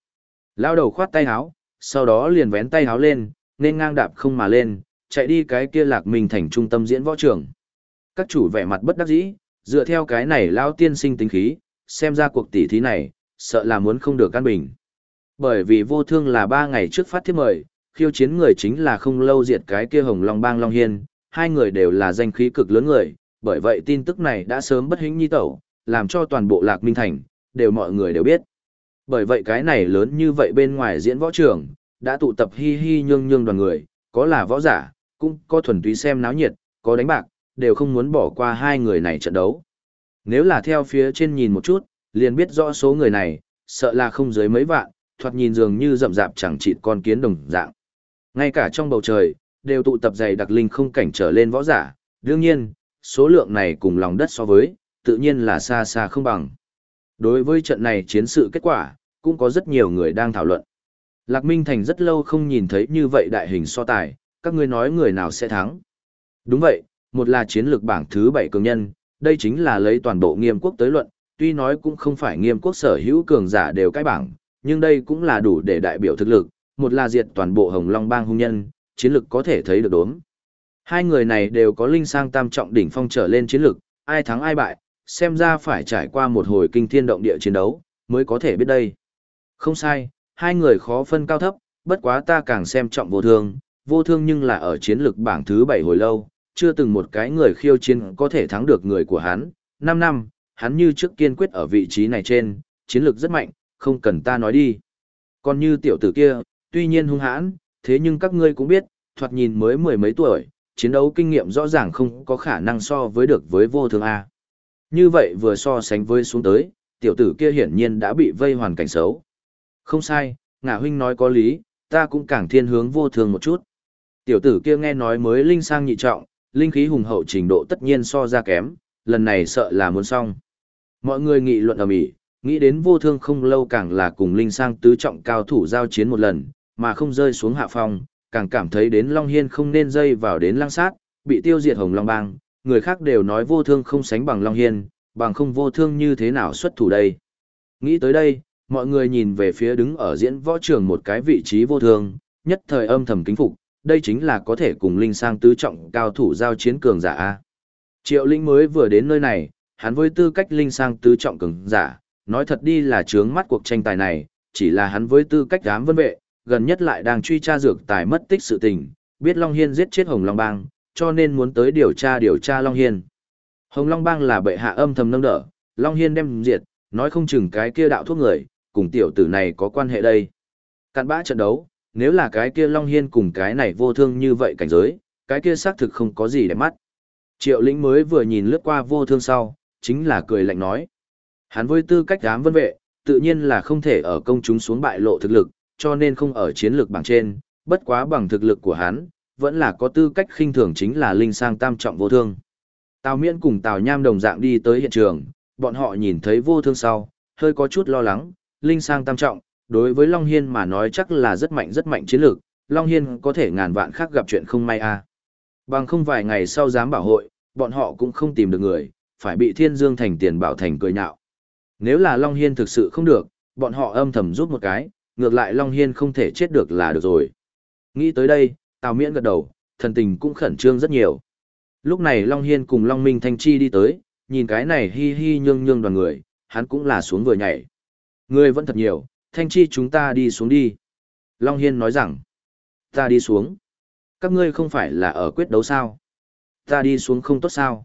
Lao đầu khoát tay háo, sau đó liền vén tay háo lên, nên ngang đạp không mà lên, chạy đi cái kia lạc minh thành trung tâm diễn võ trường. Các chủ vẻ mặt bất đắc dĩ, dựa theo cái này lao tiên sinh tính khí, xem ra cuộc tỷ thí này, sợ là muốn không được căn bình. Bởi vì vô thương là ba ngày trước phát thiếp mời, khiêu chiến người chính là không lâu diệt cái kia hồng long bang long hiên, hai người đều là danh khí cực lớn người, bởi vậy tin tức này đã sớm bất hĩnh nhi tẩu, làm cho toàn bộ lạc minh thành, đều mọi người đều biết. Bởi vậy cái này lớn như vậy bên ngoài diễn võ trường, đã tụ tập hi hi nhương nhương đoàn người, có là võ giả, cũng có thuần túy xem náo nhiệt, có đánh bạc, đều không muốn bỏ qua hai người này trận đấu. Nếu là theo phía trên nhìn một chút, liền biết rõ số người này, sợ là không dưới mấy vạn, thoạt nhìn dường như rậm rạp chẳng chịt con kiến đồng dạng. Ngay cả trong bầu trời, đều tụ tập dày đặc linh không cảnh trở lên võ giả, đương nhiên, số lượng này cùng lòng đất so với, tự nhiên là xa xa không bằng. Đối với trận này chiến sự kết quả, cũng có rất nhiều người đang thảo luận. Lạc Minh Thành rất lâu không nhìn thấy như vậy đại hình so tài, các ngươi nói người nào sẽ thắng. Đúng vậy, một là chiến lược bảng thứ bảy cường nhân, đây chính là lấy toàn bộ nghiêm quốc tới luận, tuy nói cũng không phải nghiêm quốc sở hữu cường giả đều cái bảng, nhưng đây cũng là đủ để đại biểu thực lực, một là diệt toàn bộ Hồng Long bang hung nhân, chiến lược có thể thấy được đốm. Hai người này đều có linh sang tam trọng đỉnh phong trở lên chiến lược, ai thắng ai bại, xem ra phải trải qua một hồi kinh thiên động địa chiến đấu, mới có thể biết đây. Không sai, hai người khó phân cao thấp, bất quá ta càng xem trọng vô thương, vô thương nhưng là ở chiến lực bảng thứ bảy hồi lâu, chưa từng một cái người khiêu chiến có thể thắng được người của hắn. 5 năm, hắn như trước kiên quyết ở vị trí này trên, chiến lược rất mạnh, không cần ta nói đi. Còn như tiểu tử kia, tuy nhiên hung hãn, thế nhưng các ngươi cũng biết, thoạt nhìn mới mười mấy tuổi, chiến đấu kinh nghiệm rõ ràng không có khả năng so với được với vô thương A. Như vậy vừa so sánh với xuống tới, tiểu tử kia hiển nhiên đã bị vây hoàn cảnh xấu. Không sai, ngả huynh nói có lý, ta cũng càng thiên hướng vô thương một chút. Tiểu tử kia nghe nói mới linh sang nhị trọng, linh khí hùng hậu trình độ tất nhiên so ra kém, lần này sợ là muốn xong. Mọi người nghị luận ầm ĩ, nghĩ đến vô thương không lâu càng là cùng linh sang tứ trọng cao thủ giao chiến một lần, mà không rơi xuống hạ phong, càng cảm thấy đến Long Hiên không nên dây vào đến lăng sát, bị tiêu diệt Hồng Long Bang, người khác đều nói vô thương không sánh bằng Long Hiên, bằng không vô thương như thế nào xuất thủ đây. Nghĩ tới đây, mọi người nhìn về phía đứng ở diễn võ trường một cái vị trí vô thương, nhất thời âm thầm kính phục, đây chính là có thể cùng Linh sang tứ trọng cao thủ giao chiến cường giả A. Triệu Linh mới vừa đến nơi này, hắn với tư cách Linh sang tứ trọng cường giả, nói thật đi là trướng mắt cuộc tranh tài này, chỉ là hắn với tư cách dám vân vệ, gần nhất lại đang truy tra dược tài mất tích sự tình, biết Long Hiên giết chết Hồng Long Bang, cho nên muốn tới điều tra điều tra Long Hiên. Hồng Long Bang là bệ hạ âm thầm nâng đỡ, Long Hiên đem diệt, nói không chừng cái kia đạo thuốc người, cùng tiểu tử này có quan hệ đây. Cạn bã trận đấu, nếu là cái kia Long Hiên cùng cái này vô thương như vậy cảnh giới, cái kia xác thực không có gì để mắt. Triệu lĩnh mới vừa nhìn lướt qua vô thương sau, chính là cười lạnh nói. Hắn với tư cách dám vân vệ, tự nhiên là không thể ở công chúng xuống bại lộ thực lực, cho nên không ở chiến lược bảng trên, bất quá bằng thực lực của hắn, vẫn là có tư cách khinh thường chính là linh sang tam trọng vô thương. Tào Miễn cùng Tào Nham đồng dạng đi tới hiện trường, bọn họ nhìn thấy vô thương sau, hơi có chút lo lắng, linh sang tam trọng, đối với Long Hiên mà nói chắc là rất mạnh rất mạnh chiến lược, Long Hiên có thể ngàn vạn khác gặp chuyện không may a. À. Bằng không vài ngày sau dám bảo hội, bọn họ cũng không tìm được người, phải bị Thiên Dương thành tiền bảo thành cười nhạo. Nếu là Long Hiên thực sự không được, bọn họ âm thầm rút một cái, ngược lại Long Hiên không thể chết được là được rồi. Nghĩ tới đây, Tào Miễn gật đầu, thần tình cũng khẩn trương rất nhiều. Lúc này Long Hiên cùng Long Minh Thanh Chi đi tới, nhìn cái này hi hi nhương nhương đoàn người, hắn cũng là xuống vừa nhảy. Người vẫn thật nhiều, Thanh Chi chúng ta đi xuống đi. Long Hiên nói rằng, ta đi xuống. Các ngươi không phải là ở quyết đấu sao? Ta đi xuống không tốt sao?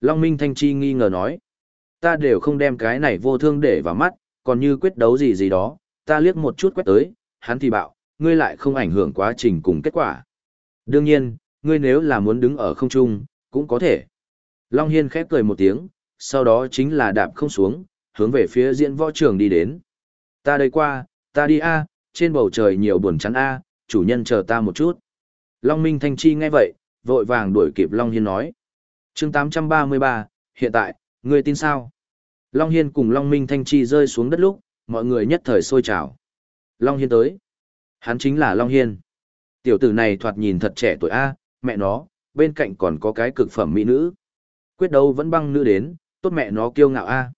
Long Minh Thanh Chi nghi ngờ nói, ta đều không đem cái này vô thương để vào mắt, còn như quyết đấu gì gì đó, ta liếc một chút quét tới, hắn thì bảo, ngươi lại không ảnh hưởng quá trình cùng kết quả. Đương nhiên, ngươi nếu là muốn đứng ở không trung, cũng có thể. Long Hiên khép cười một tiếng, sau đó chính là đạp không xuống, hướng về phía diễn võ trường đi đến. Ta đây qua, ta đi A, trên bầu trời nhiều buồn chắn A, chủ nhân chờ ta một chút. Long Minh Thanh Chi nghe vậy, vội vàng đuổi kịp Long Hiên nói. chương 833, hiện tại, ngươi tin sao? Long Hiên cùng Long Minh Thanh Chi rơi xuống đất lúc, mọi người nhất thời sôi trào. Long Hiên tới. Hắn chính là Long Hiên. Tiểu tử này thoạt nhìn thật trẻ tuổi A, mẹ nó, bên cạnh còn có cái cực phẩm mỹ nữ. Quyết đấu vẫn băng nữ đến, tốt mẹ nó kiêu ngạo A.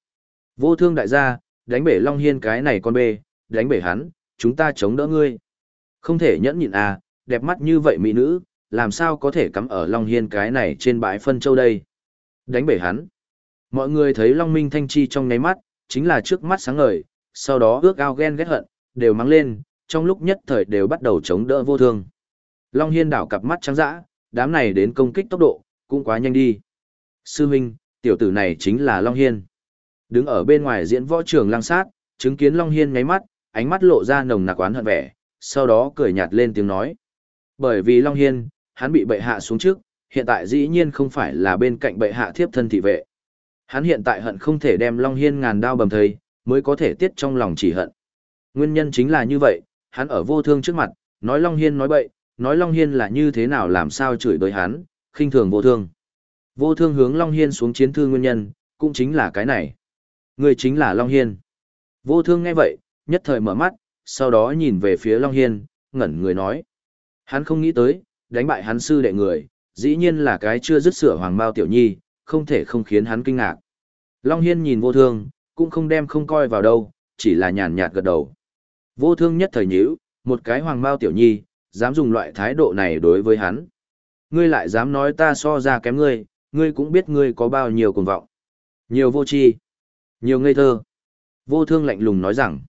Vô thương đại gia, đánh bể Long Hiên cái này con bê, đánh bể hắn, chúng ta chống đỡ ngươi. Không thể nhẫn nhịn à, đẹp mắt như vậy mỹ nữ, làm sao có thể cắm ở Long Hiên cái này trên bãi phân châu đây. Đánh bể hắn. Mọi người thấy Long Minh Thanh Chi trong ngáy mắt, chính là trước mắt sáng ngời, sau đó ước ao ghen ghét hận, đều mang lên, trong lúc nhất thời đều bắt đầu chống đỡ vô thương. Long Hiên đảo cặp mắt trắng dã, đám này đến công kích tốc độ, cũng quá nhanh đi. Sư Minh, tiểu tử này chính là Long Hiên. Đứng ở bên ngoài diễn võ trường lăng sát, chứng kiến Long Hiên ngáy mắt, ánh mắt lộ ra nồng nặc oán hận vẻ, sau đó cười nhạt lên tiếng nói. Bởi vì Long Hiên, hắn bị bệ hạ xuống trước, hiện tại dĩ nhiên không phải là bên cạnh bệ hạ thiếp thân thị vệ. Hắn hiện tại hận không thể đem Long Hiên ngàn đao bầm thây, mới có thể tiết trong lòng chỉ hận. Nguyên nhân chính là như vậy, hắn ở vô thương trước mặt, nói Long Hiên nói bậy, nói Long Hiên là như thế nào làm sao chửi đối hắn, khinh thường vô thương. Vô thương hướng Long Hiên xuống chiến thư nguyên nhân, cũng chính là cái này. Người chính là Long Hiên. Vô thương nghe vậy, nhất thời mở mắt, sau đó nhìn về phía Long Hiên, ngẩn người nói. Hắn không nghĩ tới, đánh bại hắn sư đệ người, dĩ nhiên là cái chưa dứt sửa hoàng bao tiểu nhi, không thể không khiến hắn kinh ngạc. Long Hiên nhìn vô thương, cũng không đem không coi vào đâu, chỉ là nhàn nhạt gật đầu. Vô thương nhất thời nhíu, một cái hoàng bao tiểu nhi, dám dùng loại thái độ này đối với hắn. Ngươi lại dám nói ta so ra kém ngươi, ngươi cũng biết ngươi có bao nhiêu cuồng vọng. Nhiều vô tri, nhiều ngây thơ. Vô thương lạnh lùng nói rằng,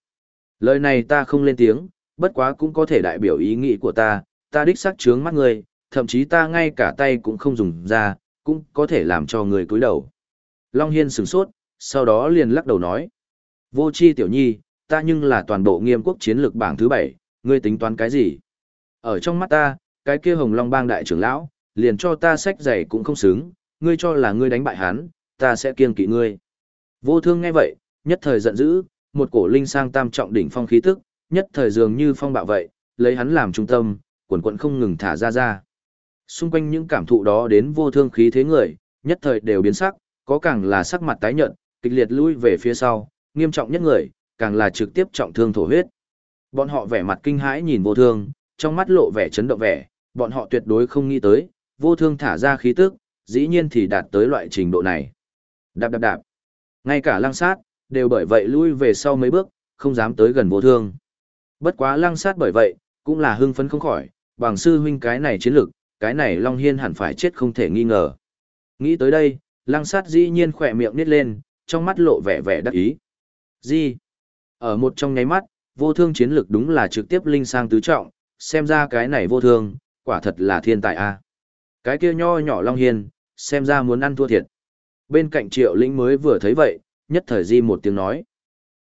lời này ta không lên tiếng, bất quá cũng có thể đại biểu ý nghĩ của ta, ta đích xác chướng mắt ngươi, thậm chí ta ngay cả tay cũng không dùng ra, cũng có thể làm cho người cúi đầu. Long Hiên sửng sốt, sau đó liền lắc đầu nói, vô chi tiểu nhi, ta nhưng là toàn bộ nghiêm quốc chiến lược bảng thứ bảy, ngươi tính toán cái gì? Ở trong mắt ta, cái kia hồng long bang đại trưởng lão, liền cho ta sách giày cũng không xứng, ngươi cho là ngươi đánh bại hắn, ta sẽ kiêng kỵ ngươi. Vô thương nghe vậy, nhất thời giận dữ, một cổ linh sang tam trọng đỉnh phong khí tức, nhất thời dường như phong bạo vậy, lấy hắn làm trung tâm, quần quận không ngừng thả ra ra. Xung quanh những cảm thụ đó đến vô thương khí thế người, nhất thời đều biến sắc, có càng là sắc mặt tái nhợt, kịch liệt lui về phía sau, nghiêm trọng nhất người, càng là trực tiếp trọng thương thổ huyết. Bọn họ vẻ mặt kinh hãi nhìn vô thương, trong mắt lộ vẻ chấn động vẻ, bọn họ tuyệt đối không nghĩ tới, vô thương thả ra khí tức, dĩ nhiên thì đạt tới loại trình độ này. Đạp đạp đạp. Ngay cả lăng sát, đều bởi vậy lui về sau mấy bước, không dám tới gần vô thương. Bất quá lăng sát bởi vậy, cũng là hưng phấn không khỏi, bằng sư huynh cái này chiến lực, cái này Long Hiên hẳn phải chết không thể nghi ngờ. Nghĩ tới đây, lăng sát dĩ nhiên khỏe miệng nít lên, trong mắt lộ vẻ vẻ đắc ý. Gì? Ở một trong nháy mắt, vô thương chiến lực đúng là trực tiếp linh sang tứ trọng, xem ra cái này vô thương, quả thật là thiên tài a. Cái kia nho nhỏ Long Hiên, xem ra muốn ăn thua thiệt. Bên cạnh Triệu Linh mới vừa thấy vậy, nhất thời di một tiếng nói.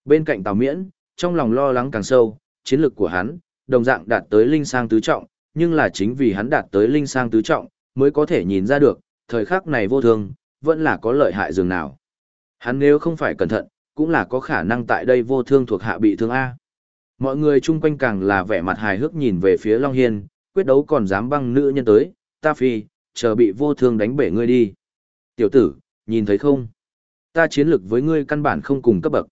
Bên cạnh Tào Miễn, trong lòng lo lắng càng sâu, chiến lực của hắn, đồng dạng đạt tới linh sang tứ trọng, nhưng là chính vì hắn đạt tới linh sang tứ trọng, mới có thể nhìn ra được, thời khắc này vô thương, vẫn là có lợi hại dường nào. Hắn nếu không phải cẩn thận, cũng là có khả năng tại đây vô thương thuộc hạ bị thương A. Mọi người chung quanh càng là vẻ mặt hài hước nhìn về phía Long Hiên, quyết đấu còn dám băng nữ nhân tới, ta phi, chờ bị vô thương đánh bể ngươi đi. Tiểu tử, nhìn thấy không? Ta chiến lực với ngươi căn bản không cùng cấp bậc.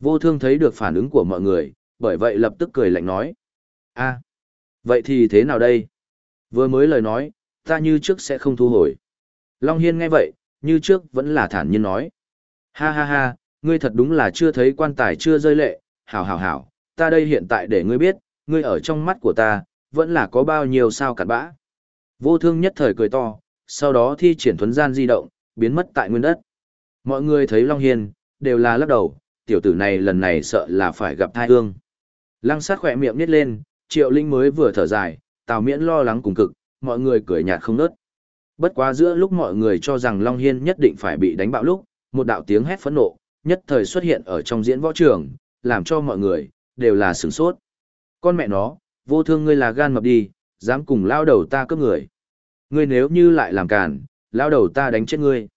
Vô thương thấy được phản ứng của mọi người, bởi vậy lập tức cười lạnh nói. a vậy thì thế nào đây? Vừa mới lời nói, ta như trước sẽ không thu hồi. Long Hiên nghe vậy, như trước vẫn là thản nhiên nói. Ha ha ha, ngươi thật đúng là chưa thấy quan tài chưa rơi lệ, hảo hảo hảo, ta đây hiện tại để ngươi biết, ngươi ở trong mắt của ta, vẫn là có bao nhiêu sao cặn bã. Vô thương nhất thời cười to, sau đó thi triển thuấn gian di động, biến mất tại nguyên đất. Mọi người thấy Long Hiên, đều là lắc đầu, tiểu tử này lần này sợ là phải gặp thai hương. Lăng sát khỏe miệng nít lên, triệu linh mới vừa thở dài, tào miễn lo lắng cùng cực, mọi người cười nhạt không nớt. Bất quá giữa lúc mọi người cho rằng Long Hiên nhất định phải bị đánh bạo lúc, một đạo tiếng hét phẫn nộ, nhất thời xuất hiện ở trong diễn võ trường, làm cho mọi người, đều là sửng sốt. Con mẹ nó, vô thương ngươi là gan mập đi, dám cùng lao đầu ta cướp người. Ngươi nếu như lại làm càn, lao đầu ta đánh chết ngươi.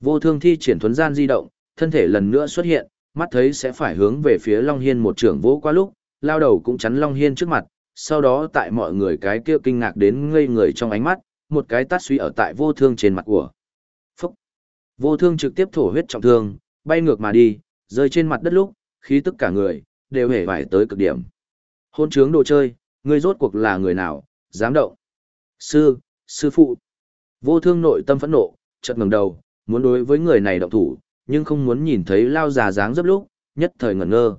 Vô thương thi triển thuấn gian di động, thân thể lần nữa xuất hiện, mắt thấy sẽ phải hướng về phía Long Hiên một trưởng vỗ qua lúc, lao đầu cũng chắn Long Hiên trước mặt, sau đó tại mọi người cái kia kinh ngạc đến ngây người trong ánh mắt, một cái tát suy ở tại vô thương trên mặt của. Phúc! Vô thương trực tiếp thổ huyết trọng thương, bay ngược mà đi, rơi trên mặt đất lúc, khí tức cả người, đều hề vải tới cực điểm. Hôn trướng đồ chơi, ngươi rốt cuộc là người nào, dám động. Sư, sư phụ. Vô thương nội tâm phẫn nộ, chợt ngẩng đầu, muốn đối với người này động thủ, nhưng không muốn nhìn thấy lao già dáng dấp lúc, nhất thời ngẩn ngơ.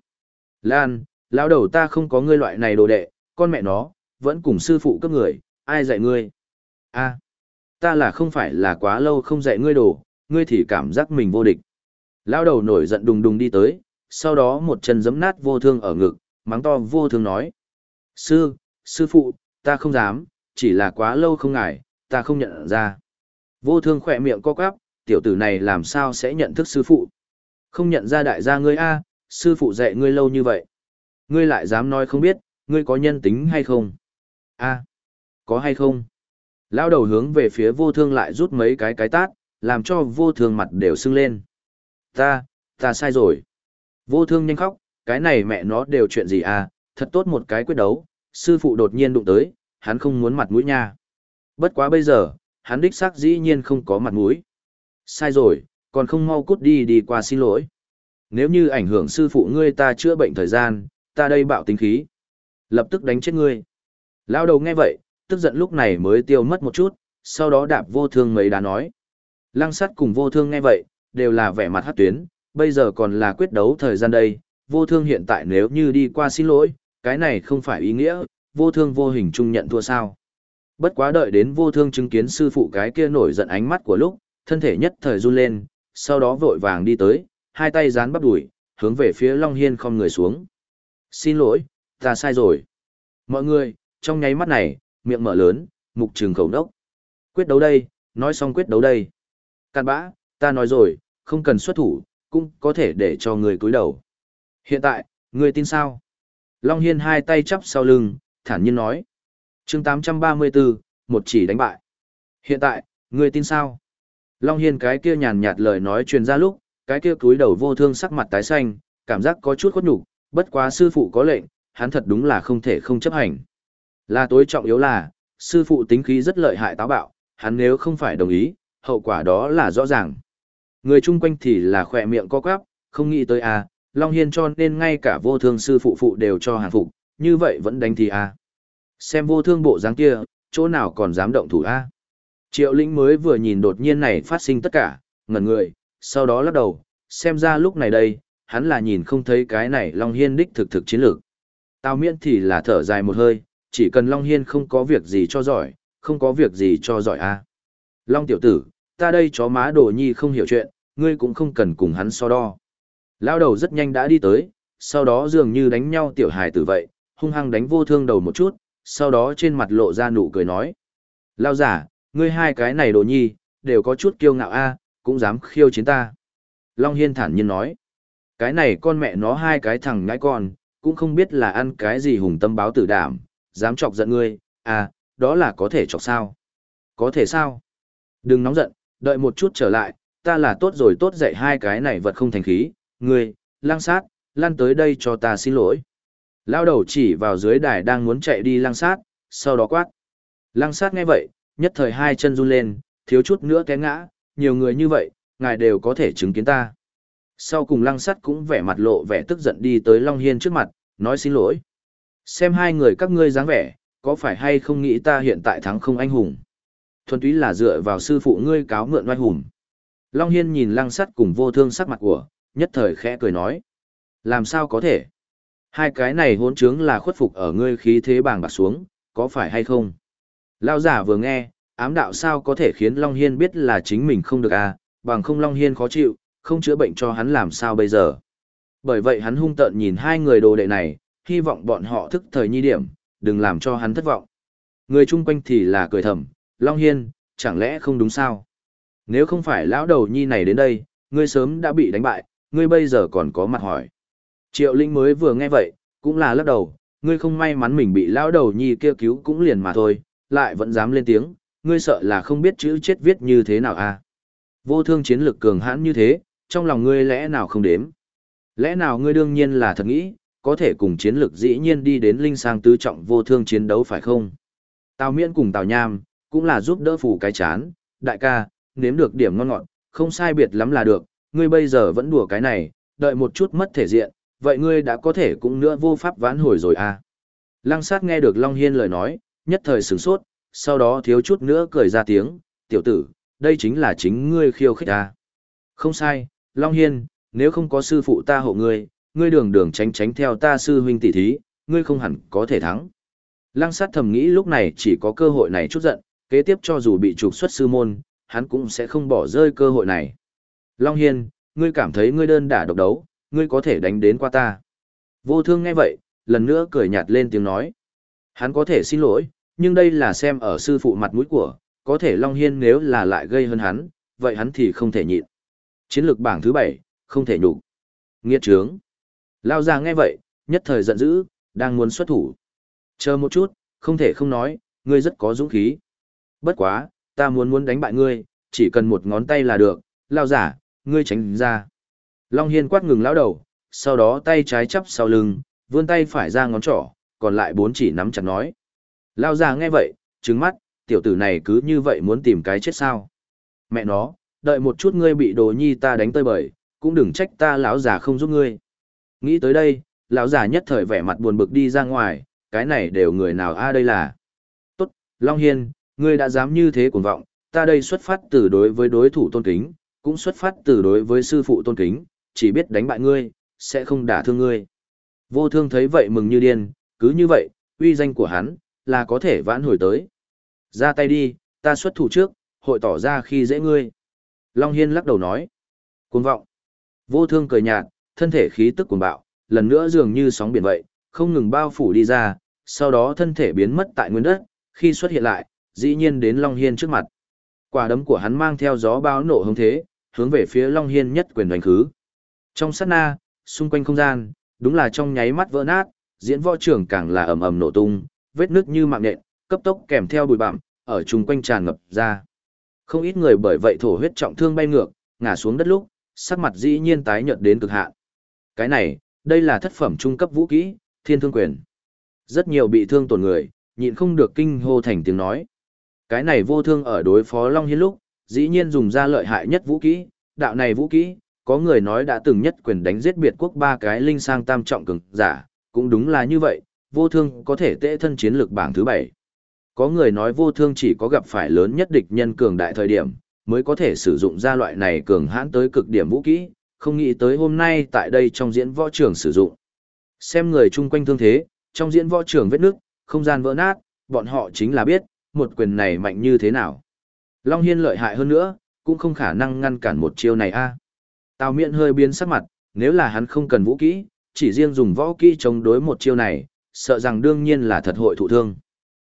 Lan, lao đầu ta không có ngươi loại này đồ đệ, con mẹ nó, vẫn cùng sư phụ cấp người, ai dạy ngươi? a ta là không phải là quá lâu không dạy ngươi đồ, ngươi thì cảm giác mình vô địch. Lao đầu nổi giận đùng đùng đi tới, sau đó một chân giấm nát vô thương ở ngực, mắng to vô thương nói. Sư, sư phụ, ta không dám, chỉ là quá lâu không ngại, ta không nhận ra. Vô thương khỏe miệng co quắp, tiểu tử này làm sao sẽ nhận thức sư phụ. Không nhận ra đại gia ngươi a, sư phụ dạy ngươi lâu như vậy. Ngươi lại dám nói không biết, ngươi có nhân tính hay không? a có hay không? Lao đầu hướng về phía vô thương lại rút mấy cái cái tát, làm cho vô thương mặt đều sưng lên. Ta, ta sai rồi. Vô thương nhanh khóc, cái này mẹ nó đều chuyện gì à, thật tốt một cái quyết đấu, sư phụ đột nhiên đụng tới, hắn không muốn mặt mũi nha. Bất quá bây giờ, hắn đích xác dĩ nhiên không có mặt mũi. Sai rồi, còn không mau cút đi đi qua xin lỗi. Nếu như ảnh hưởng sư phụ ngươi ta chữa bệnh thời gian, ta đây bạo tính khí. Lập tức đánh chết ngươi. Lao đầu nghe vậy, tức giận lúc này mới tiêu mất một chút, sau đó đạp vô thương mấy đá nói. Lăng sắt cùng vô thương nghe vậy, đều là vẻ mặt hát tuyến, bây giờ còn là quyết đấu thời gian đây, vô thương hiện tại nếu như đi qua xin lỗi, cái này không phải ý nghĩa, vô thương vô hình chung nhận thua sao. Bất quá đợi đến vô thương chứng kiến sư phụ cái kia nổi giận ánh mắt của lúc, thân thể nhất thời run lên, sau đó vội vàng đi tới, hai tay dán bắp đùi, hướng về phía Long Hiên không người xuống. Xin lỗi, ta sai rồi. Mọi người, trong nháy mắt này, miệng mở lớn, mục trường khẩu đốc. Quyết đấu đây, nói xong quyết đấu đây. Cạn bã, ta nói rồi, không cần xuất thủ, cũng có thể để cho người cúi đầu. Hiện tại, người tin sao? Long Hiên hai tay chắp sau lưng, thản nhiên nói chương 834, một chỉ đánh bại. Hiện tại, ngươi tin sao? Long Hiên cái kia nhàn nhạt lời nói truyền ra lúc, cái kia cúi đầu vô thương sắc mặt tái xanh, cảm giác có chút khuất nhục bất quá sư phụ có lệnh, hắn thật đúng là không thể không chấp hành. Là tối trọng yếu là, sư phụ tính khí rất lợi hại táo bạo, hắn nếu không phải đồng ý, hậu quả đó là rõ ràng. Người chung quanh thì là khỏe miệng co quắp, không nghĩ tới à, Long Hiên cho nên ngay cả vô thương sư phụ phụ đều cho hàng phục, như vậy vẫn đánh thì à. Xem vô thương bộ dáng kia, chỗ nào còn dám động thủ a? Triệu lĩnh mới vừa nhìn đột nhiên này phát sinh tất cả, ngẩn người, sau đó lắc đầu, xem ra lúc này đây, hắn là nhìn không thấy cái này Long Hiên đích thực thực chiến lược. Tào miễn thì là thở dài một hơi, chỉ cần Long Hiên không có việc gì cho giỏi, không có việc gì cho giỏi a à. Long tiểu tử, ta đây chó má đồ nhi không hiểu chuyện, ngươi cũng không cần cùng hắn so đo. Lao đầu rất nhanh đã đi tới, sau đó dường như đánh nhau tiểu hài tử vậy, hung hăng đánh vô thương đầu một chút, sau đó trên mặt lộ ra nụ cười nói. Lao giả, ngươi hai cái này đồ nhi, đều có chút kiêu ngạo a cũng dám khiêu chiến ta. Long Hiên thản nhiên nói. Cái này con mẹ nó hai cái thằng ngãi con, cũng không biết là ăn cái gì hùng tâm báo tử đảm, dám chọc giận ngươi, à, đó là có thể chọc sao. Có thể sao? Đừng nóng giận, đợi một chút trở lại, ta là tốt rồi tốt dạy hai cái này vật không thành khí, ngươi, lang sát, lan tới đây cho ta xin lỗi. Lao đầu chỉ vào dưới đài đang muốn chạy đi lăng sát, sau đó quát. Lăng sát nghe vậy, nhất thời hai chân run lên, thiếu chút nữa té ngã, nhiều người như vậy, ngài đều có thể chứng kiến ta. Sau cùng lăng Sát cũng vẻ mặt lộ vẻ tức giận đi tới Long Hiên trước mặt, nói xin lỗi. Xem hai người các ngươi dáng vẻ, có phải hay không nghĩ ta hiện tại thắng không anh hùng? Thuần túy là dựa vào sư phụ ngươi cáo mượn oai hùng. Long Hiên nhìn lăng sắt cùng vô thương sắc mặt của, nhất thời khẽ cười nói. Làm sao có thể? Hai cái này hỗn trướng là khuất phục ở ngươi khí thế bàng bạc xuống, có phải hay không? Lao giả vừa nghe, ám đạo sao có thể khiến Long Hiên biết là chính mình không được à, bằng không Long Hiên khó chịu, không chữa bệnh cho hắn làm sao bây giờ. Bởi vậy hắn hung tợn nhìn hai người đồ đệ này, hy vọng bọn họ thức thời nhi điểm, đừng làm cho hắn thất vọng. Người chung quanh thì là cười thầm, Long Hiên, chẳng lẽ không đúng sao? Nếu không phải lão đầu nhi này đến đây, ngươi sớm đã bị đánh bại, ngươi bây giờ còn có mặt hỏi. Triệu Linh mới vừa nghe vậy, cũng là lắc đầu, ngươi không may mắn mình bị lão đầu nhi kia cứu cũng liền mà thôi, lại vẫn dám lên tiếng, ngươi sợ là không biết chữ chết viết như thế nào à. Vô thương chiến lực cường hãn như thế, trong lòng ngươi lẽ nào không đếm. Lẽ nào ngươi đương nhiên là thật nghĩ, có thể cùng chiến lực dĩ nhiên đi đến linh sang tứ trọng vô thương chiến đấu phải không? Tào miễn cùng Tào nham, cũng là giúp đỡ phủ cái chán, đại ca, nếm được điểm ngon ngọt, không sai biệt lắm là được, ngươi bây giờ vẫn đùa cái này, đợi một chút mất thể diện, vậy ngươi đã có thể cũng nữa vô pháp vãn hồi rồi à. Lăng sát nghe được Long Hiên lời nói, nhất thời sửng sốt, sau đó thiếu chút nữa cười ra tiếng, tiểu tử, đây chính là chính ngươi khiêu khích ta. Không sai, Long Hiên, nếu không có sư phụ ta hộ ngươi, ngươi đường đường tránh tránh theo ta sư huynh tỷ thí, ngươi không hẳn có thể thắng. Lăng sát thầm nghĩ lúc này chỉ có cơ hội này chút giận, kế tiếp cho dù bị trục xuất sư môn, hắn cũng sẽ không bỏ rơi cơ hội này. Long Hiên, ngươi cảm thấy ngươi đơn đả độc đấu, ngươi có thể đánh đến qua ta. Vô thương nghe vậy, lần nữa cười nhạt lên tiếng nói. Hắn có thể xin lỗi, nhưng đây là xem ở sư phụ mặt mũi của, có thể Long Hiên nếu là lại gây hơn hắn, vậy hắn thì không thể nhịn. Chiến lược bảng thứ 7, không thể nhục. Nghiệt trướng. Lao ra nghe vậy, nhất thời giận dữ, đang muốn xuất thủ. Chờ một chút, không thể không nói, ngươi rất có dũng khí. Bất quá, ta muốn muốn đánh bại ngươi, chỉ cần một ngón tay là được, lao giả, ngươi tránh ra. Long Hiên quát ngừng lão đầu, sau đó tay trái chắp sau lưng, vươn tay phải ra ngón trỏ, còn lại bốn chỉ nắm chặt nói. Lao già nghe vậy, trứng mắt, tiểu tử này cứ như vậy muốn tìm cái chết sao. Mẹ nó, đợi một chút ngươi bị đồ nhi ta đánh tơi bời, cũng đừng trách ta lão già không giúp ngươi. Nghĩ tới đây, lão già nhất thời vẻ mặt buồn bực đi ra ngoài, cái này đều người nào a à đây là. Tốt, Long Hiên, ngươi đã dám như thế cuồng vọng, ta đây xuất phát từ đối với đối thủ tôn kính, cũng xuất phát từ đối với sư phụ tôn kính, chỉ biết đánh bại ngươi, sẽ không đả thương ngươi. Vô thương thấy vậy mừng như điên, cứ như vậy, uy danh của hắn, là có thể vãn hồi tới. Ra tay đi, ta xuất thủ trước, hội tỏ ra khi dễ ngươi. Long Hiên lắc đầu nói. Cuồng vọng. Vô thương cười nhạt, thân thể khí tức cuồng bạo, lần nữa dường như sóng biển vậy, không ngừng bao phủ đi ra, sau đó thân thể biến mất tại nguyên đất, khi xuất hiện lại, dĩ nhiên đến Long Hiên trước mặt. Quả đấm của hắn mang theo gió báo nổ hông thế, hướng về phía Long Hiên nhất quyền đánh khứ. Trong sát na, xung quanh không gian, đúng là trong nháy mắt vỡ nát, diễn võ trưởng càng là ầm ầm nổ tung, vết nước như mạng nện, cấp tốc kèm theo bụi bặm, ở chung quanh tràn ngập ra. Không ít người bởi vậy thổ huyết trọng thương bay ngược, ngã xuống đất lúc, sắc mặt dĩ nhiên tái nhợt đến cực hạn. Cái này, đây là thất phẩm trung cấp vũ kỹ, Thiên Thương Quyền. Rất nhiều bị thương tổn người, nhịn không được kinh hô thành tiếng nói. Cái này vô thương ở đối phó Long Hiên lúc, dĩ nhiên dùng ra lợi hại nhất vũ kỹ, đạo này vũ kỹ, có người nói đã từng nhất quyền đánh giết biệt quốc ba cái linh sang tam trọng cường giả, cũng đúng là như vậy, vô thương có thể tệ thân chiến lược bảng thứ bảy. Có người nói vô thương chỉ có gặp phải lớn nhất địch nhân cường đại thời điểm, mới có thể sử dụng ra loại này cường hãn tới cực điểm vũ kỹ, không nghĩ tới hôm nay tại đây trong diễn võ trường sử dụng. Xem người chung quanh thương thế, trong diễn võ trường vết nước, không gian vỡ nát, bọn họ chính là biết, một quyền này mạnh như thế nào. Long Hiên lợi hại hơn nữa, cũng không khả năng ngăn cản một chiêu này a Tào miện hơi biến sắc mặt, nếu là hắn không cần vũ kỹ, chỉ riêng dùng võ kỹ chống đối một chiêu này, sợ rằng đương nhiên là thật hội thụ thương.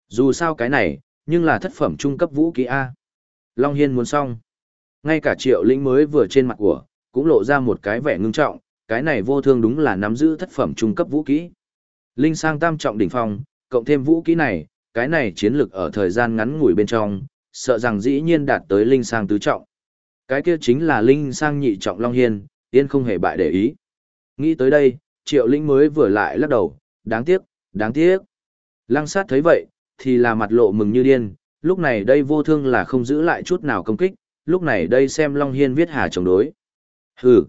Dù sao cái này, nhưng là thất phẩm trung cấp vũ kỹ A. Long Hiên muốn xong. Ngay cả triệu lĩnh mới vừa trên mặt của, cũng lộ ra một cái vẻ ngưng trọng, cái này vô thương đúng là nắm giữ thất phẩm trung cấp vũ kỹ. Linh sang tam trọng đỉnh phong, cộng thêm vũ kỹ này, cái này chiến lực ở thời gian ngắn ngủi bên trong, sợ rằng dĩ nhiên đạt tới linh sang tứ trọng. Cái kia chính là linh sang nhị trọng Long Hiên, Yên không hề bại để ý. Nghĩ tới đây, triệu linh mới vừa lại lắc đầu, đáng tiếc, đáng tiếc. Lăng sát thấy vậy, thì là mặt lộ mừng như điên, lúc này đây vô thương là không giữ lại chút nào công kích, lúc này đây xem Long Hiên viết hà chống đối. Hừ,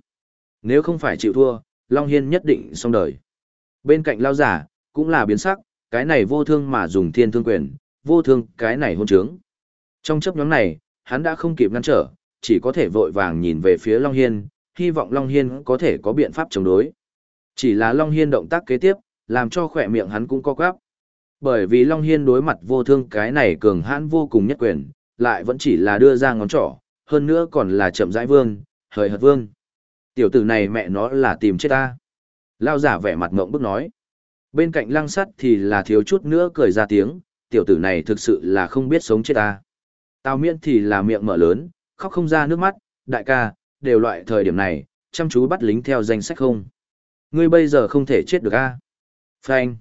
nếu không phải chịu thua, Long Hiên nhất định xong đời. Bên cạnh lao giả, cũng là biến sắc, cái này vô thương mà dùng thiên thương quyền, vô thương cái này hôn trướng. Trong chấp nhóm này, hắn đã không kịp ngăn trở, chỉ có thể vội vàng nhìn về phía Long Hiên, hy vọng Long Hiên có thể có biện pháp chống đối. Chỉ là Long Hiên động tác kế tiếp, làm cho khỏe miệng hắn cũng co quắp. Bởi vì Long Hiên đối mặt vô thương cái này cường hãn vô cùng nhất quyền, lại vẫn chỉ là đưa ra ngón trỏ, hơn nữa còn là chậm rãi vương, hời hợt vương. Tiểu tử này mẹ nó là tìm chết ta. Lao giả vẻ mặt ngộng bức nói. Bên cạnh lăng sắt thì là thiếu chút nữa cười ra tiếng, tiểu tử này thực sự là không biết sống chết ta. Tào miễn thì là miệng mở lớn, khóc không ra nước mắt, đại ca, đều loại thời điểm này, chăm chú bắt lính theo danh sách không. Ngươi bây giờ không thể chết được a. À? Phanh.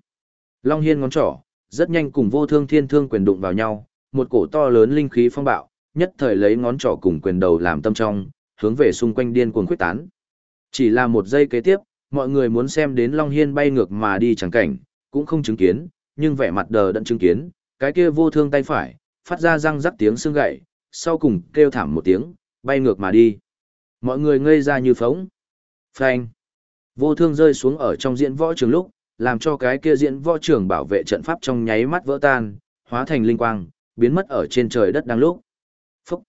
Long Hiên ngón trỏ, rất nhanh cùng vô thương thiên thương quyền đụng vào nhau, một cổ to lớn linh khí phong bạo, nhất thời lấy ngón trỏ cùng quyền đầu làm tâm trong, hướng về xung quanh điên cuồng khuyết tán. Chỉ là một giây kế tiếp, mọi người muốn xem đến Long Hiên bay ngược mà đi chẳng cảnh, cũng không chứng kiến, nhưng vẻ mặt đờ đẫn chứng kiến, cái kia vô thương tay phải, phát ra răng rắc tiếng xương gậy, sau cùng kêu thảm một tiếng, bay ngược mà đi. Mọi người ngây ra như phóng. Phanh. Vô thương rơi xuống ở trong diễn võ trường lúc, làm cho cái kia diễn võ trường bảo vệ trận pháp trong nháy mắt vỡ tan, hóa thành linh quang, biến mất ở trên trời đất đang lúc. Phúc!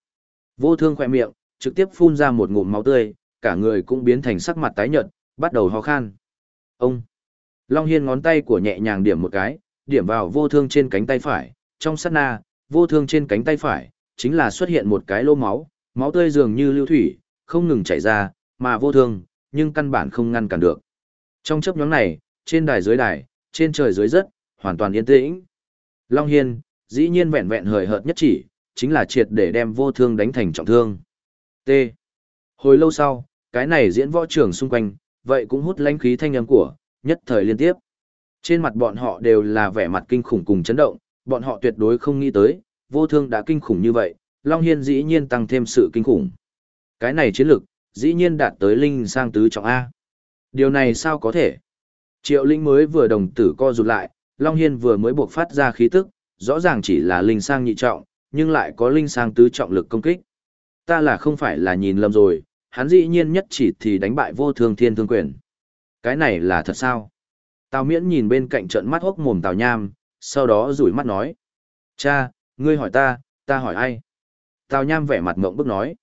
Vô thương khỏe miệng, trực tiếp phun ra một ngụm máu tươi, cả người cũng biến thành sắc mặt tái nhợt, bắt đầu ho khan. Ông! Long Hiên ngón tay của nhẹ nhàng điểm một cái, điểm vào vô thương trên cánh tay phải, trong sát na, vô thương trên cánh tay phải, chính là xuất hiện một cái lô máu, máu tươi dường như lưu thủy, không ngừng chảy ra, mà vô thương, nhưng căn bản không ngăn cản được. Trong chấp nhóm này, trên đài dưới đài, trên trời dưới đất, hoàn toàn yên tĩnh. Long Hiên, dĩ nhiên vẹn vẹn hời hợt nhất chỉ, chính là triệt để đem vô thương đánh thành trọng thương. T. Hồi lâu sau, cái này diễn võ trưởng xung quanh, vậy cũng hút lãnh khí thanh âm của, nhất thời liên tiếp. Trên mặt bọn họ đều là vẻ mặt kinh khủng cùng chấn động, bọn họ tuyệt đối không nghĩ tới, vô thương đã kinh khủng như vậy, Long Hiên dĩ nhiên tăng thêm sự kinh khủng. Cái này chiến lực, dĩ nhiên đạt tới linh sang tứ trọng A. Điều này sao có thể? Triệu Linh mới vừa đồng tử co rụt lại, Long Hiên vừa mới buộc phát ra khí tức, rõ ràng chỉ là linh sang nhị trọng, nhưng lại có linh sang tứ trọng lực công kích. Ta là không phải là nhìn lầm rồi, hắn dĩ nhiên nhất chỉ thì đánh bại vô thương thiên thương quyền. Cái này là thật sao? Tào miễn nhìn bên cạnh trận mắt hốc mồm Tào Nham, sau đó rủi mắt nói. Cha, ngươi hỏi ta, ta hỏi ai? Tào Nham vẻ mặt mộng bức nói.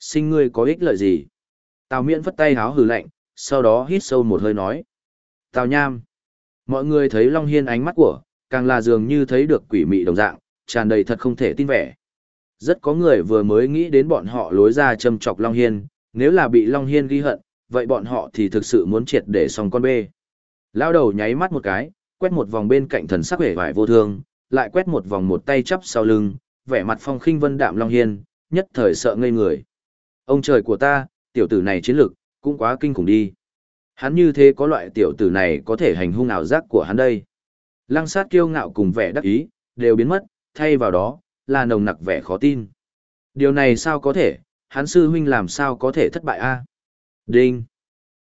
Sinh ngươi có ích lợi gì? Tào miễn vất tay háo hừ lạnh, sau đó hít sâu một hơi nói. Tào Nham. Mọi người thấy Long Hiên ánh mắt của, càng là dường như thấy được quỷ mị đồng dạng, tràn đầy thật không thể tin vẻ. Rất có người vừa mới nghĩ đến bọn họ lối ra châm chọc Long Hiên, nếu là bị Long Hiên ghi hận, vậy bọn họ thì thực sự muốn triệt để xong con bê. Lao đầu nháy mắt một cái, quét một vòng bên cạnh thần sắc vẻ vải vô thương, lại quét một vòng một tay chắp sau lưng, vẻ mặt phong khinh vân đạm Long Hiên, nhất thời sợ ngây người. Ông trời của ta, tiểu tử này chiến lực, cũng quá kinh khủng đi. Hắn như thế có loại tiểu tử này có thể hành hung ảo giác của hắn đây. Lăng sát kiêu ngạo cùng vẻ đắc ý, đều biến mất, thay vào đó, là nồng nặc vẻ khó tin. Điều này sao có thể, hắn sư huynh làm sao có thể thất bại a? Đinh!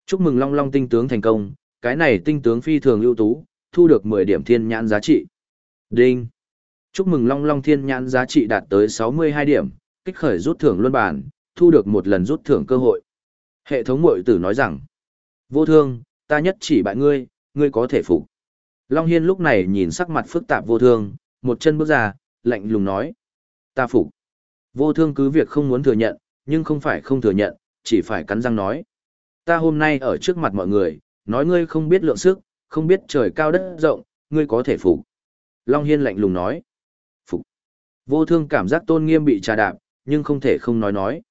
Chúc mừng Long Long tinh tướng thành công, cái này tinh tướng phi thường ưu tú, thu được 10 điểm thiên nhãn giá trị. Đinh! Chúc mừng Long Long thiên nhãn giá trị đạt tới 62 điểm, kích khởi rút thưởng luân bản, thu được một lần rút thưởng cơ hội. Hệ thống mội tử nói rằng, vô thương, ta nhất chỉ bại ngươi, ngươi có thể phục. Long Hiên lúc này nhìn sắc mặt phức tạp vô thương, một chân bước ra, lạnh lùng nói. Ta phục. Vô thương cứ việc không muốn thừa nhận, nhưng không phải không thừa nhận, chỉ phải cắn răng nói. Ta hôm nay ở trước mặt mọi người, nói ngươi không biết lượng sức, không biết trời cao đất rộng, ngươi có thể phục. Long Hiên lạnh lùng nói. Phục. Vô thương cảm giác tôn nghiêm bị trà đạp, nhưng không thể không nói nói.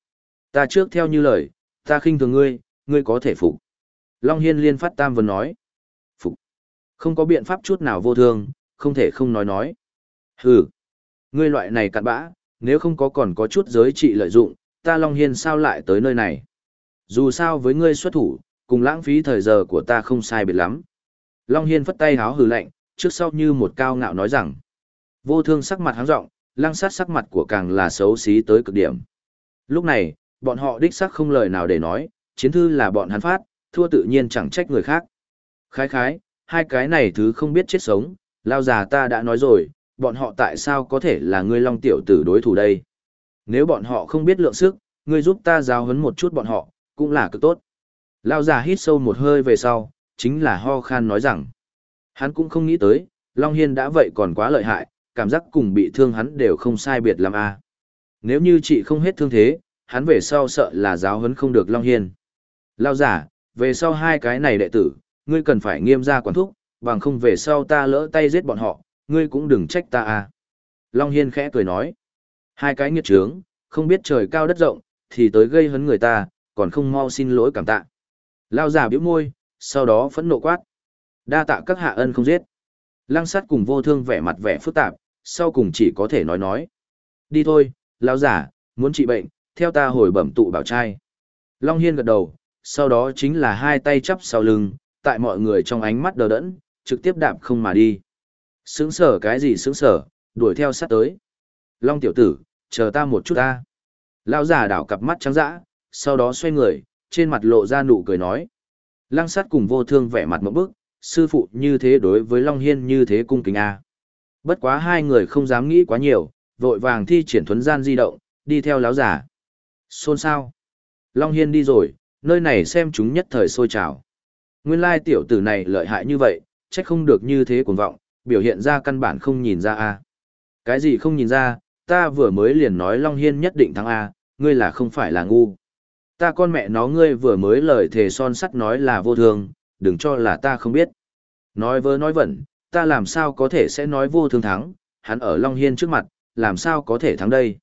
Ta trước theo như lời, ta khinh thường ngươi, ngươi có thể phục. Long Hiên liên phát tam vần nói. Phục. Không có biện pháp chút nào vô thương, không thể không nói nói. Hừ. Ngươi loại này cặn bã, nếu không có còn có chút giới trị lợi dụng, ta Long Hiên sao lại tới nơi này. Dù sao với ngươi xuất thủ, cùng lãng phí thời giờ của ta không sai biệt lắm. Long Hiên phất tay háo hừ lạnh, trước sau như một cao ngạo nói rằng. Vô thương sắc mặt háng rộng, lăng sát sắc mặt của càng là xấu xí tới cực điểm. Lúc này, bọn họ đích sắc không lời nào để nói, chiến thư là bọn hắn phát, thua tự nhiên chẳng trách người khác. Khái khái, hai cái này thứ không biết chết sống, lao già ta đã nói rồi, bọn họ tại sao có thể là ngươi long tiểu tử đối thủ đây. Nếu bọn họ không biết lượng sức, ngươi giúp ta giáo huấn một chút bọn họ, cũng là cực tốt. Lao già hít sâu một hơi về sau, chính là ho khan nói rằng, hắn cũng không nghĩ tới, Long Hiên đã vậy còn quá lợi hại, cảm giác cùng bị thương hắn đều không sai biệt lắm a Nếu như chị không hết thương thế, hắn về sau sợ là giáo huấn không được Long Hiên. Lao giả, về sau hai cái này đệ tử, ngươi cần phải nghiêm ra quản thúc, bằng không về sau ta lỡ tay giết bọn họ, ngươi cũng đừng trách ta à. Long Hiên khẽ cười nói. Hai cái nghiệt trướng, không biết trời cao đất rộng, thì tới gây hấn người ta, còn không mau xin lỗi cảm tạ. Lao giả biểu môi, sau đó phẫn nộ quát. Đa tạ các hạ ân không giết. Lăng sát cùng vô thương vẻ mặt vẻ phức tạp, sau cùng chỉ có thể nói nói. Đi thôi, lão giả, muốn trị bệnh, theo ta hồi bẩm tụ bảo trai. Long Hiên gật đầu, sau đó chính là hai tay chắp sau lưng, tại mọi người trong ánh mắt đờ đẫn, trực tiếp đạp không mà đi. Sướng sở cái gì sướng sở, đuổi theo sát tới. Long tiểu tử, chờ ta một chút ta. Lão giả đảo cặp mắt trắng dã, sau đó xoay người, trên mặt lộ ra nụ cười nói. Lăng sát cùng vô thương vẻ mặt mẫu bức, sư phụ như thế đối với Long Hiên như thế cung kính A. Bất quá hai người không dám nghĩ quá nhiều, vội vàng thi triển thuấn gian di động, đi theo lão giả. Xôn sao? Long Hiên đi rồi, nơi này xem chúng nhất thời sôi trào. Nguyên lai tiểu tử này lợi hại như vậy, trách không được như thế cuồng vọng, biểu hiện ra căn bản không nhìn ra a. Cái gì không nhìn ra, ta vừa mới liền nói Long Hiên nhất định thắng a, ngươi là không phải là ngu. Ta con mẹ nó ngươi vừa mới lời thề son sắt nói là vô thường, đừng cho là ta không biết. Nói vớ nói vẩn, ta làm sao có thể sẽ nói vô thương thắng, hắn ở Long Hiên trước mặt, làm sao có thể thắng đây.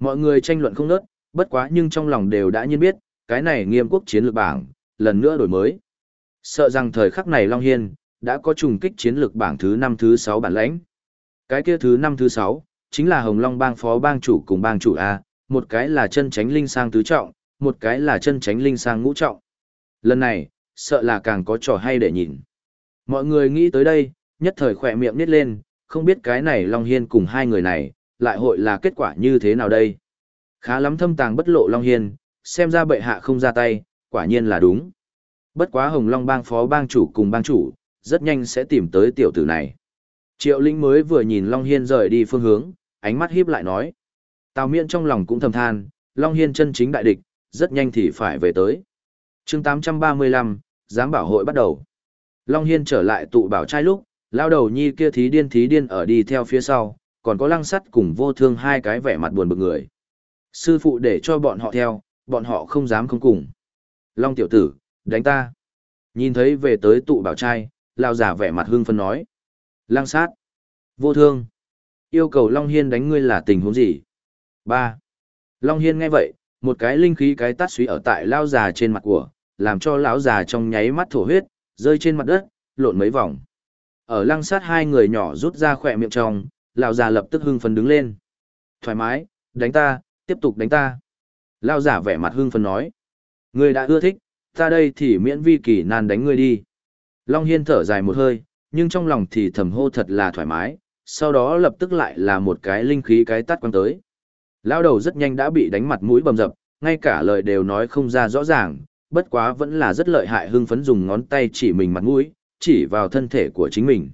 Mọi người tranh luận không nớt, bất quá nhưng trong lòng đều đã nhiên biết, cái này nghiêm quốc chiến lược bảng, lần nữa đổi mới. Sợ rằng thời khắc này Long Hiên, đã có trùng kích chiến lược bảng thứ 5 thứ 6 bản lãnh. Cái kia thứ 5 thứ 6, chính là Hồng Long bang phó bang chủ cùng bang chủ A, một cái là chân tránh linh sang tứ trọng, một cái là chân tránh linh sang ngũ trọng. Lần này, sợ là càng có trò hay để nhìn. Mọi người nghĩ tới đây, nhất thời khỏe miệng nít lên, không biết cái này Long Hiên cùng hai người này, lại hội là kết quả như thế nào đây. Khá lắm thâm tàng bất lộ Long Hiên, xem ra bệ hạ không ra tay, quả nhiên là đúng. Bất quá Hồng Long bang phó bang chủ cùng bang chủ, rất nhanh sẽ tìm tới tiểu tử này. Triệu Linh mới vừa nhìn Long Hiên rời đi phương hướng, ánh mắt híp lại nói. Tào miệng trong lòng cũng thầm than, Long Hiên chân chính đại địch, rất nhanh thì phải về tới. chương 835, dám bảo hội bắt đầu. Long Hiên trở lại tụ bảo trai lúc, lao đầu nhi kia thí điên thí điên ở đi theo phía sau, còn có lăng sắt cùng vô thương hai cái vẻ mặt buồn bực người. Sư phụ để cho bọn họ theo, bọn họ không dám không cùng. Long tiểu tử, đánh ta. Nhìn thấy về tới tụ bảo trai, lao giả vẻ mặt hưng phân nói. Lăng sát. Vô thương. Yêu cầu Long Hiên đánh ngươi là tình huống gì? ba Long Hiên nghe vậy, một cái linh khí cái tát suy ở tại lao già trên mặt của, làm cho lão già trong nháy mắt thổ huyết, rơi trên mặt đất, lộn mấy vòng. Ở lăng sát hai người nhỏ rút ra khỏe miệng trong, lão già lập tức hưng phấn đứng lên. Thoải mái, đánh ta, tiếp tục đánh ta. Lão giả vẻ mặt hưng phấn nói. Ngươi đã ưa thích, ta đây thì miễn vi kỳ nan đánh ngươi đi. Long Hiên thở dài một hơi, nhưng trong lòng thì thầm hô thật là thoải mái, sau đó lập tức lại là một cái linh khí cái tắt quăng tới. Lão đầu rất nhanh đã bị đánh mặt mũi bầm dập, ngay cả lời đều nói không ra rõ ràng, bất quá vẫn là rất lợi hại hưng phấn dùng ngón tay chỉ mình mặt mũi, chỉ vào thân thể của chính mình.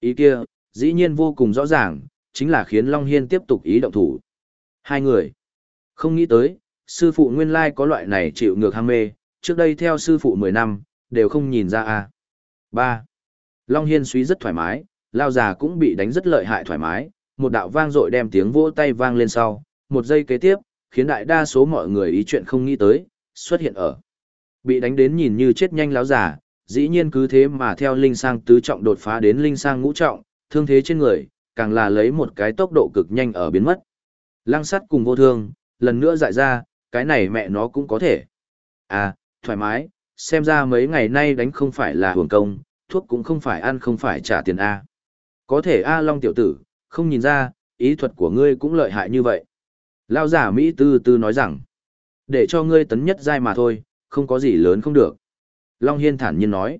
Ý kia, dĩ nhiên vô cùng rõ ràng, chính là khiến Long Hiên tiếp tục ý động thủ. Hai người. Không nghĩ tới, sư phụ nguyên lai có loại này chịu ngược ham mê, trước đây theo sư phụ 10 năm, đều không nhìn ra a à. 3. Long Hiên suy rất thoải mái, lao già cũng bị đánh rất lợi hại thoải mái, một đạo vang dội đem tiếng vỗ tay vang lên sau, một giây kế tiếp, khiến đại đa số mọi người ý chuyện không nghĩ tới, xuất hiện ở. Bị đánh đến nhìn như chết nhanh láo giả, dĩ nhiên cứ thế mà theo linh sang tứ trọng đột phá đến linh sang ngũ trọng, thương thế trên người, càng là lấy một cái tốc độ cực nhanh ở biến mất. Lăng sắt cùng vô thương, lần nữa dại ra, cái này mẹ nó cũng có thể. À, thoải mái, xem ra mấy ngày nay đánh không phải là hưởng công, thuốc cũng không phải ăn không phải trả tiền A. Có thể A Long tiểu tử, không nhìn ra, ý thuật của ngươi cũng lợi hại như vậy. Lao giả Mỹ tư tư nói rằng, để cho ngươi tấn nhất giai mà thôi, không có gì lớn không được. Long Hiên thản nhiên nói,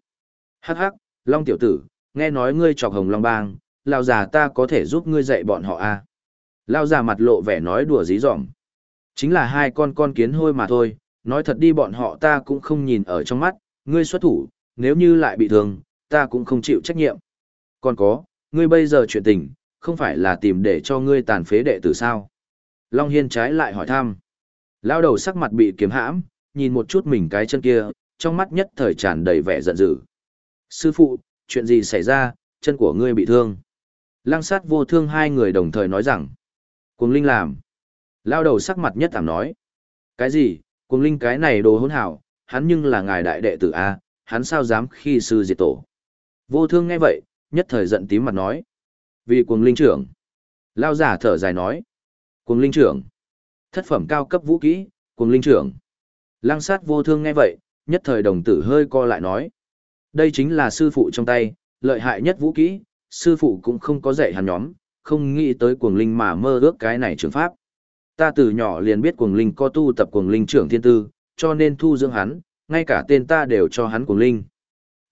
hắc hắc, Long tiểu tử, nghe nói ngươi chọc hồng Long bang, Lao già ta có thể giúp ngươi dạy bọn họ à. Lao già mặt lộ vẻ nói đùa dí dỏm. Chính là hai con con kiến hôi mà thôi, nói thật đi bọn họ ta cũng không nhìn ở trong mắt, ngươi xuất thủ, nếu như lại bị thương, ta cũng không chịu trách nhiệm. Còn có, ngươi bây giờ chuyện tình, không phải là tìm để cho ngươi tàn phế đệ tử sao? Long Hiên trái lại hỏi thăm. Lao đầu sắc mặt bị kiếm hãm, nhìn một chút mình cái chân kia, trong mắt nhất thời tràn đầy vẻ giận dữ. Sư phụ, chuyện gì xảy ra, chân của ngươi bị thương. Lăng sát vô thương hai người đồng thời nói rằng. Cuồng Linh làm. Lao đầu sắc mặt nhất thảm nói. Cái gì, Cuồng Linh cái này đồ hỗn hảo, hắn nhưng là ngài đại đệ tử A, hắn sao dám khi sư diệt tổ. Vô thương nghe vậy, nhất thời giận tím mặt nói. Vì Cuồng Linh trưởng. Lao giả thở dài nói. Cuồng linh trưởng. Thất phẩm cao cấp vũ kỹ, cuồng linh trưởng. Lăng sát vô thương nghe vậy, nhất thời đồng tử hơi co lại nói. Đây chính là sư phụ trong tay, lợi hại nhất vũ kỹ, sư phụ cũng không có dạy hắn nhóm, không nghĩ tới cuồng linh mà mơ ước cái này trường pháp. Ta từ nhỏ liền biết cuồng linh có tu tập cuồng linh trưởng thiên tư, cho nên thu dưỡng hắn, ngay cả tên ta đều cho hắn cuồng linh.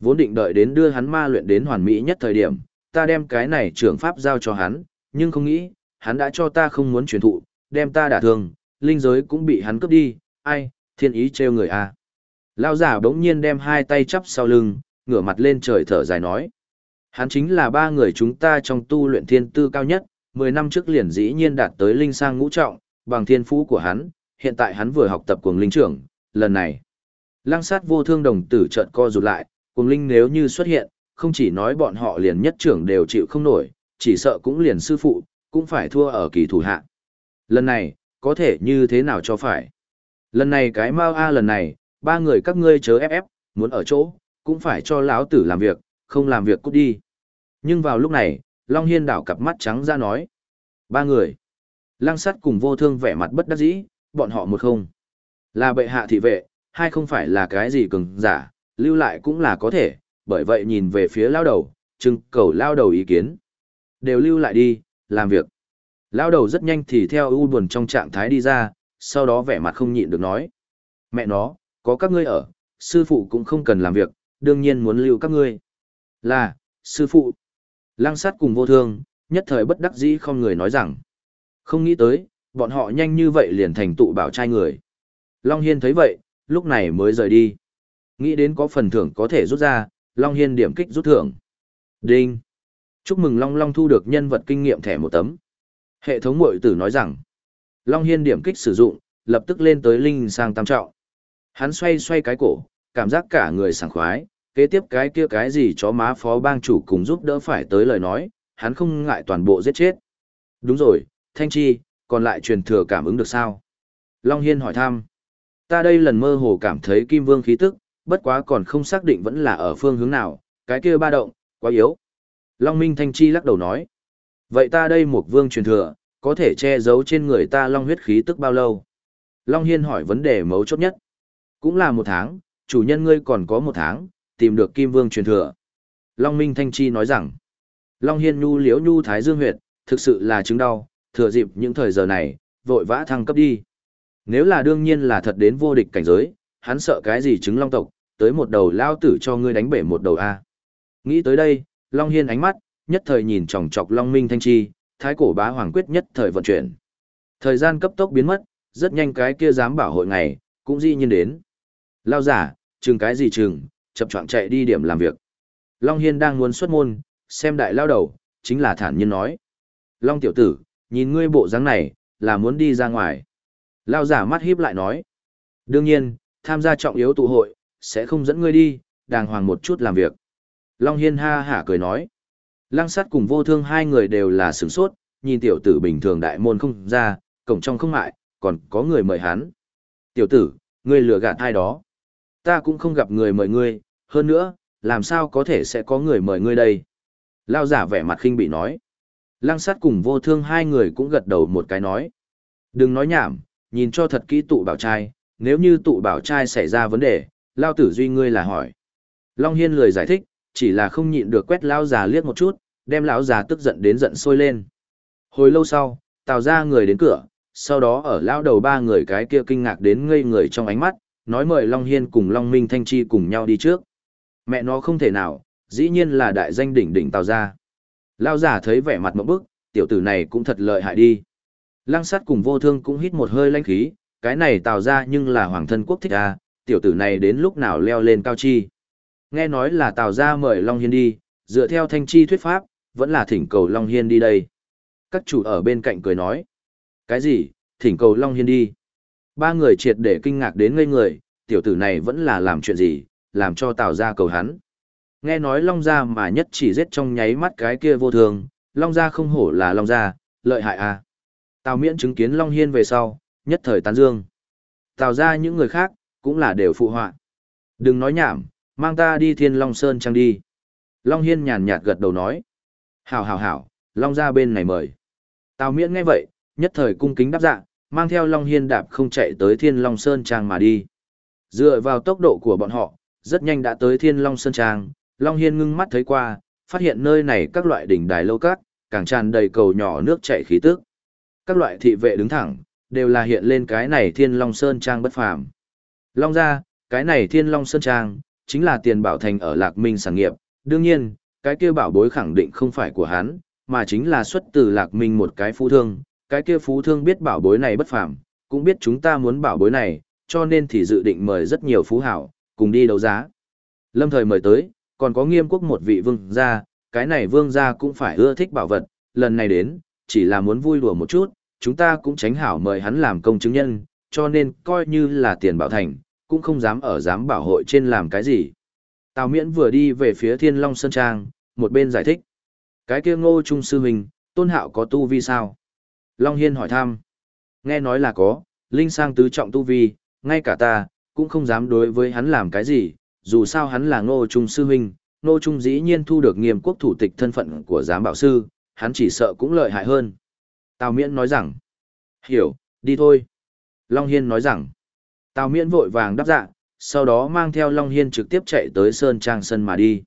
Vốn định đợi đến đưa hắn ma luyện đến hoàn mỹ nhất thời điểm, ta đem cái này trưởng pháp giao cho hắn, nhưng không nghĩ, hắn đã cho ta không muốn truyền thụ, đem ta đả thương, linh giới cũng bị hắn cướp đi, ai, thiên ý trêu người a. À. Lao giả đống nhiên đem hai tay chắp sau lưng, ngửa mặt lên trời thở dài nói. Hắn chính là ba người chúng ta trong tu luyện thiên tư cao nhất, 10 năm trước liền dĩ nhiên đạt tới linh sang ngũ trọng, bằng thiên phú của hắn, hiện tại hắn vừa học tập cuồng linh trưởng, lần này. Lăng sát vô thương đồng tử trợn co rụt lại, cuồng linh nếu như xuất hiện, không chỉ nói bọn họ liền nhất trưởng đều chịu không nổi, chỉ sợ cũng liền sư phụ, cũng phải thua ở kỳ thủ hạ. Lần này, có thể như thế nào cho phải. Lần này cái mau a lần này, ba người các ngươi chớ ép ép, muốn ở chỗ, cũng phải cho lão tử làm việc, không làm việc cút đi. Nhưng vào lúc này, Long Hiên đảo cặp mắt trắng ra nói. Ba người. Lăng sắt cùng vô thương vẻ mặt bất đắc dĩ, bọn họ một không. Là bệ hạ thị vệ, hai không phải là cái gì cứng giả, lưu lại cũng là có thể, bởi vậy nhìn về phía lao đầu, chừng cầu lao đầu ý kiến. Đều lưu lại đi, làm việc. Lao đầu rất nhanh thì theo u buồn trong trạng thái đi ra, sau đó vẻ mặt không nhịn được nói. Mẹ nó, có các ngươi ở, sư phụ cũng không cần làm việc, đương nhiên muốn lưu các ngươi. Là, sư phụ. Lăng sát cùng vô thương, nhất thời bất đắc dĩ không người nói rằng. Không nghĩ tới, bọn họ nhanh như vậy liền thành tụ bảo trai người. Long Hiên thấy vậy, lúc này mới rời đi. Nghĩ đến có phần thưởng có thể rút ra, Long Hiên điểm kích rút thưởng. Đinh. Chúc mừng Long Long thu được nhân vật kinh nghiệm thẻ một tấm. Hệ thống mội tử nói rằng, Long Hiên điểm kích sử dụng, lập tức lên tới linh sang tam trọng. Hắn xoay xoay cái cổ, cảm giác cả người sảng khoái, kế tiếp cái kia cái gì chó má phó bang chủ cùng giúp đỡ phải tới lời nói, hắn không ngại toàn bộ giết chết. Đúng rồi, Thanh Chi, còn lại truyền thừa cảm ứng được sao? Long Hiên hỏi thăm. Ta đây lần mơ hồ cảm thấy Kim Vương khí tức, bất quá còn không xác định vẫn là ở phương hướng nào, cái kia ba động, quá yếu. Long Minh Thanh Chi lắc đầu nói. Vậy ta đây một vương truyền thừa, có thể che giấu trên người ta long huyết khí tức bao lâu? Long Hiên hỏi vấn đề mấu chốt nhất. Cũng là một tháng, chủ nhân ngươi còn có một tháng, tìm được Kim Vương truyền thừa. Long Minh Thanh Chi nói rằng, Long Hiên nhu liễu nhu thái dương huyệt, thực sự là chứng đau, thừa dịp những thời giờ này, vội vã thăng cấp đi. Nếu là đương nhiên là thật đến vô địch cảnh giới, hắn sợ cái gì chứng long tộc, tới một đầu lao tử cho ngươi đánh bể một đầu A. Nghĩ tới đây, Long Hiên ánh mắt, nhất thời nhìn chòng chọc Long Minh Thanh Chi, thái cổ bá hoàng quyết nhất thời vận chuyển. Thời gian cấp tốc biến mất, rất nhanh cái kia dám bảo hội ngày, cũng di nhiên đến. Lao giả, chừng cái gì chừng, chập choạng chạy đi điểm làm việc. Long Hiên đang muốn xuất môn, xem đại lao đầu, chính là thản nhiên nói. Long tiểu tử, nhìn ngươi bộ dáng này, là muốn đi ra ngoài. Lao giả mắt híp lại nói. Đương nhiên, tham gia trọng yếu tụ hội, sẽ không dẫn ngươi đi, đàng hoàng một chút làm việc. Long Hiên ha hả cười nói. Lăng sát cùng vô thương hai người đều là sửng sốt, nhìn tiểu tử bình thường đại môn không ra, cổng trong không mại, còn có người mời hắn. Tiểu tử, ngươi lừa gạt ai đó. Ta cũng không gặp người mời ngươi, hơn nữa, làm sao có thể sẽ có người mời ngươi đây? Lao giả vẻ mặt khinh bị nói. Lăng sát cùng vô thương hai người cũng gật đầu một cái nói. Đừng nói nhảm, nhìn cho thật kỹ tụ bảo trai, nếu như tụ bảo trai xảy ra vấn đề, Lao tử duy ngươi là hỏi. Long Hiên lười giải thích, chỉ là không nhịn được quét Lao già liếc một chút, đem lão già tức giận đến giận sôi lên. Hồi lâu sau, tào ra người đến cửa, sau đó ở lão đầu ba người cái kia kinh ngạc đến ngây người trong ánh mắt, nói mời Long Hiên cùng Long Minh Thanh Chi cùng nhau đi trước. Mẹ nó không thể nào, dĩ nhiên là đại danh đỉnh đỉnh tào ra. Lão già thấy vẻ mặt mẫu bức, tiểu tử này cũng thật lợi hại đi. Lăng Sát cùng vô thương cũng hít một hơi lanh khí, cái này tào ra nhưng là hoàng thân quốc thích à, tiểu tử này đến lúc nào leo lên cao chi. Nghe nói là tào ra mời Long Hiên đi, dựa theo thanh chi thuyết pháp, vẫn là thỉnh cầu Long Hiên đi đây. Các chủ ở bên cạnh cười nói. Cái gì, thỉnh cầu Long Hiên đi. Ba người triệt để kinh ngạc đến ngây người, tiểu tử này vẫn là làm chuyện gì, làm cho Tào ra cầu hắn. Nghe nói Long Gia mà nhất chỉ giết trong nháy mắt cái kia vô thường, Long Gia không hổ là Long Gia, lợi hại à. Tào miễn chứng kiến Long Hiên về sau, nhất thời tán dương. Tào ra những người khác, cũng là đều phụ họa. Đừng nói nhảm, mang ta đi thiên Long Sơn Trang đi. Long Hiên nhàn nhạt gật đầu nói. Hảo hảo hảo, Long ra bên này mời. Tào miễn nghe vậy, nhất thời cung kính đáp dạ, mang theo Long Hiên đạp không chạy tới Thiên Long Sơn Trang mà đi. Dựa vào tốc độ của bọn họ, rất nhanh đã tới Thiên Long Sơn Trang, Long Hiên ngưng mắt thấy qua, phát hiện nơi này các loại đỉnh đài lâu cát, càng tràn đầy cầu nhỏ nước chảy khí tức. Các loại thị vệ đứng thẳng, đều là hiện lên cái này Thiên Long Sơn Trang bất phàm. Long ra, cái này Thiên Long Sơn Trang, chính là tiền bảo thành ở Lạc Minh sản nghiệp, đương nhiên, cái kia bảo bối khẳng định không phải của hắn, mà chính là xuất từ Lạc Minh một cái phú thương, cái kia phú thương biết bảo bối này bất phàm, cũng biết chúng ta muốn bảo bối này, cho nên thì dự định mời rất nhiều phú hảo, cùng đi đấu giá. Lâm thời mời tới, còn có nghiêm quốc một vị vương gia, cái này vương gia cũng phải ưa thích bảo vật, lần này đến, chỉ là muốn vui đùa một chút, chúng ta cũng tránh hảo mời hắn làm công chứng nhân, cho nên coi như là tiền bảo thành, cũng không dám ở dám bảo hội trên làm cái gì. Tào Miễn vừa đi về phía Thiên Long Sơn Trang, một bên giải thích. Cái kia ngô trung sư huynh, tôn hạo có tu vi sao? Long Hiên hỏi thăm. Nghe nói là có, Linh sang tứ trọng tu vi, ngay cả ta, cũng không dám đối với hắn làm cái gì, dù sao hắn là ngô trung sư huynh, ngô trung dĩ nhiên thu được nghiêm quốc thủ tịch thân phận của giám bảo sư, hắn chỉ sợ cũng lợi hại hơn. Tào Miễn nói rằng, hiểu, đi thôi. Long Hiên nói rằng, Tào Miễn vội vàng đáp dạ, sau đó mang theo Long Hiên trực tiếp chạy tới Sơn Trang Sân mà đi.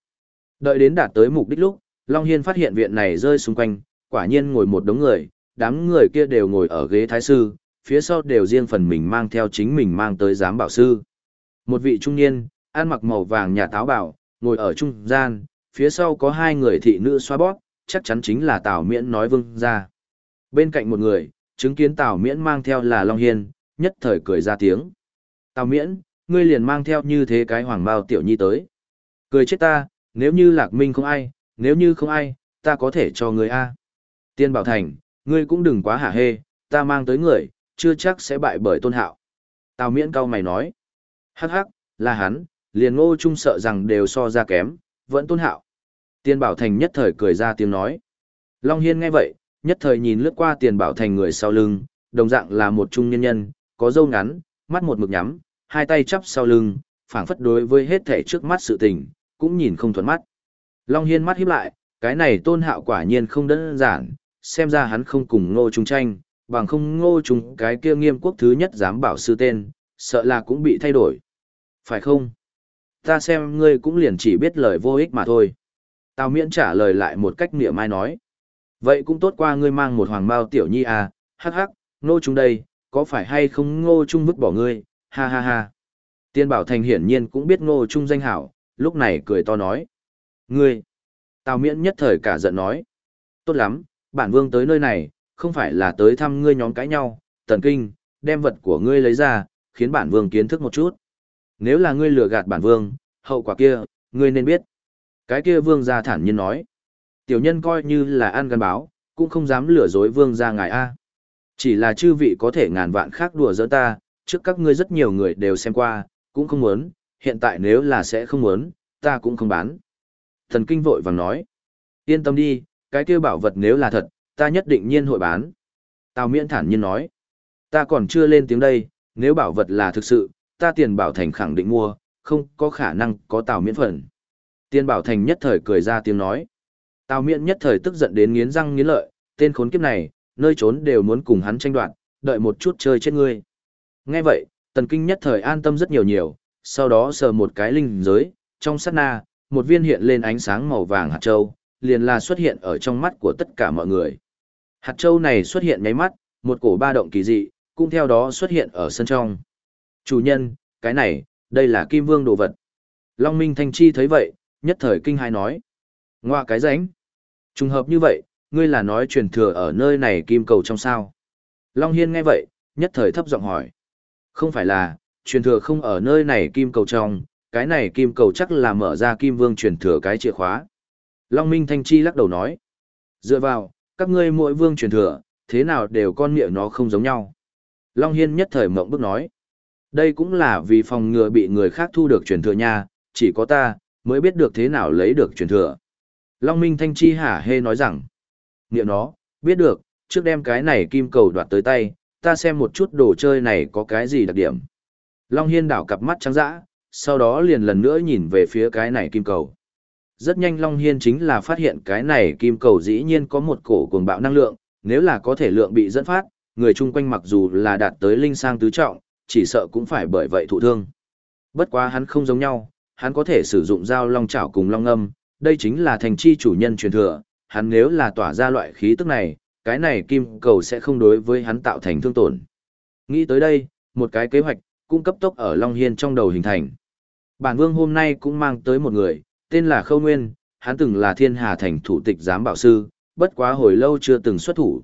Đợi đến đạt tới mục đích lúc, Long Hiên phát hiện viện này rơi xung quanh, quả nhiên ngồi một đống người, đám người kia đều ngồi ở ghế thái sư, phía sau đều riêng phần mình mang theo chính mình mang tới giám bảo sư. Một vị trung niên, ăn mặc màu vàng nhà táo bảo, ngồi ở trung gian, phía sau có hai người thị nữ xoa bóp, chắc chắn chính là Tào Miễn nói vương ra. Bên cạnh một người, chứng kiến Tào Miễn mang theo là Long Hiên, nhất thời cười ra tiếng. Tào Miễn, ngươi liền mang theo như thế cái hoàng bao tiểu nhi tới. Cười chết ta, nếu như lạc minh không ai, nếu như không ai, ta có thể cho ngươi A. Tiên bảo thành, ngươi cũng đừng quá hả hê, ta mang tới người, chưa chắc sẽ bại bởi tôn hạo. Tào miễn cao mày nói. Hắc hắc, là hắn, liền ngô trung sợ rằng đều so ra kém, vẫn tôn hạo. Tiên bảo thành nhất thời cười ra tiếng nói. Long Hiên nghe vậy, nhất thời nhìn lướt qua tiền bảo thành người sau lưng, đồng dạng là một trung nhân nhân, có râu ngắn, mắt một mực nhắm, hai tay chắp sau lưng, phảng phất đối với hết thể trước mắt sự tình, cũng nhìn không thuận mắt. Long Hiên mắt híp lại, cái này tôn hạo quả nhiên không đơn giản, xem ra hắn không cùng ngô trung tranh, bằng không ngô trung cái kia nghiêm quốc thứ nhất dám bảo sư tên, sợ là cũng bị thay đổi. Phải không? Ta xem ngươi cũng liền chỉ biết lời vô ích mà thôi. Tào miễn trả lời lại một cách niệm mai nói. Vậy cũng tốt qua ngươi mang một hoàng bao tiểu nhi à, hắc hắc, ngô trung đây, có phải hay không ngô trung vứt bỏ ngươi, ha ha ha. Tiên bảo thành hiển nhiên cũng biết ngô trung danh hảo, lúc này cười to nói. Ngươi! Tào miễn nhất thời cả giận nói. Tốt lắm, bản vương tới nơi này, không phải là tới thăm ngươi nhóm cãi nhau, tần kinh, đem vật của ngươi lấy ra, khiến bản vương kiến thức một chút. Nếu là ngươi lừa gạt bản vương, hậu quả kia, ngươi nên biết. Cái kia vương gia thản nhiên nói. Tiểu nhân coi như là ăn gan báo, cũng không dám lừa dối vương gia ngài A. Chỉ là chư vị có thể ngàn vạn khác đùa giỡn ta, trước các ngươi rất nhiều người đều xem qua, cũng không muốn, hiện tại nếu là sẽ không muốn, ta cũng không bán. Thần kinh vội vàng nói. Yên tâm đi, cái kia bảo vật nếu là thật, ta nhất định nhiên hội bán. Tào miễn thản nhiên nói. Ta còn chưa lên tiếng đây, nếu bảo vật là thực sự, ta tiền bảo thành khẳng định mua, không có khả năng có tào miễn phần. Tiền bảo thành nhất thời cười ra tiếng nói. Tào miễn nhất thời tức giận đến nghiến răng nghiến lợi, tên khốn kiếp này, nơi trốn đều muốn cùng hắn tranh đoạt, đợi một chút chơi chết ngươi. Nghe vậy, tần kinh nhất thời an tâm rất nhiều nhiều, sau đó sờ một cái linh giới, trong sát na, một viên hiện lên ánh sáng màu vàng hạt châu, liền là xuất hiện ở trong mắt của tất cả mọi người. Hạt châu này xuất hiện nháy mắt, một cổ ba động kỳ dị, cũng theo đó xuất hiện ở sân trong. Chủ nhân, cái này, đây là kim vương đồ vật. Long Minh Thanh Chi thấy vậy, nhất thời kinh hai nói. Ngoạ cái ránh. Trùng hợp như vậy, ngươi là nói truyền thừa ở nơi này kim cầu trong sao. Long Hiên nghe vậy, nhất thời thấp giọng hỏi. Không phải là, truyền thừa không ở nơi này kim cầu trong, cái này kim cầu chắc là mở ra kim vương truyền thừa cái chìa khóa. Long Minh Thanh Chi lắc đầu nói. Dựa vào, các ngươi mỗi vương truyền thừa, thế nào đều con miệng nó không giống nhau. Long Hiên nhất thời mộng bức nói. Đây cũng là vì phòng ngừa bị người khác thu được truyền thừa nha, chỉ có ta, mới biết được thế nào lấy được truyền thừa. Long Minh Thanh Chi hả hê nói rằng. Niệm nó, biết được, trước đem cái này kim cầu đoạt tới tay, ta xem một chút đồ chơi này có cái gì đặc điểm. Long Hiên đảo cặp mắt trắng dã, sau đó liền lần nữa nhìn về phía cái này kim cầu. Rất nhanh Long Hiên chính là phát hiện cái này kim cầu dĩ nhiên có một cổ cuồng bạo năng lượng, nếu là có thể lượng bị dẫn phát, người chung quanh mặc dù là đạt tới linh sang tứ trọng, chỉ sợ cũng phải bởi vậy thụ thương. Bất quá hắn không giống nhau, hắn có thể sử dụng dao long chảo cùng long âm, đây chính là thành chi chủ nhân truyền thừa, hắn nếu là tỏa ra loại khí tức này, cái này kim cầu sẽ không đối với hắn tạo thành thương tổn. Nghĩ tới đây, một cái kế hoạch, cũng cấp tốc ở Long Hiên trong đầu hình thành. Bản vương hôm nay cũng mang tới một người, tên là Khâu Nguyên, hắn từng là thiên hà thành thủ tịch giám bảo sư, bất quá hồi lâu chưa từng xuất thủ,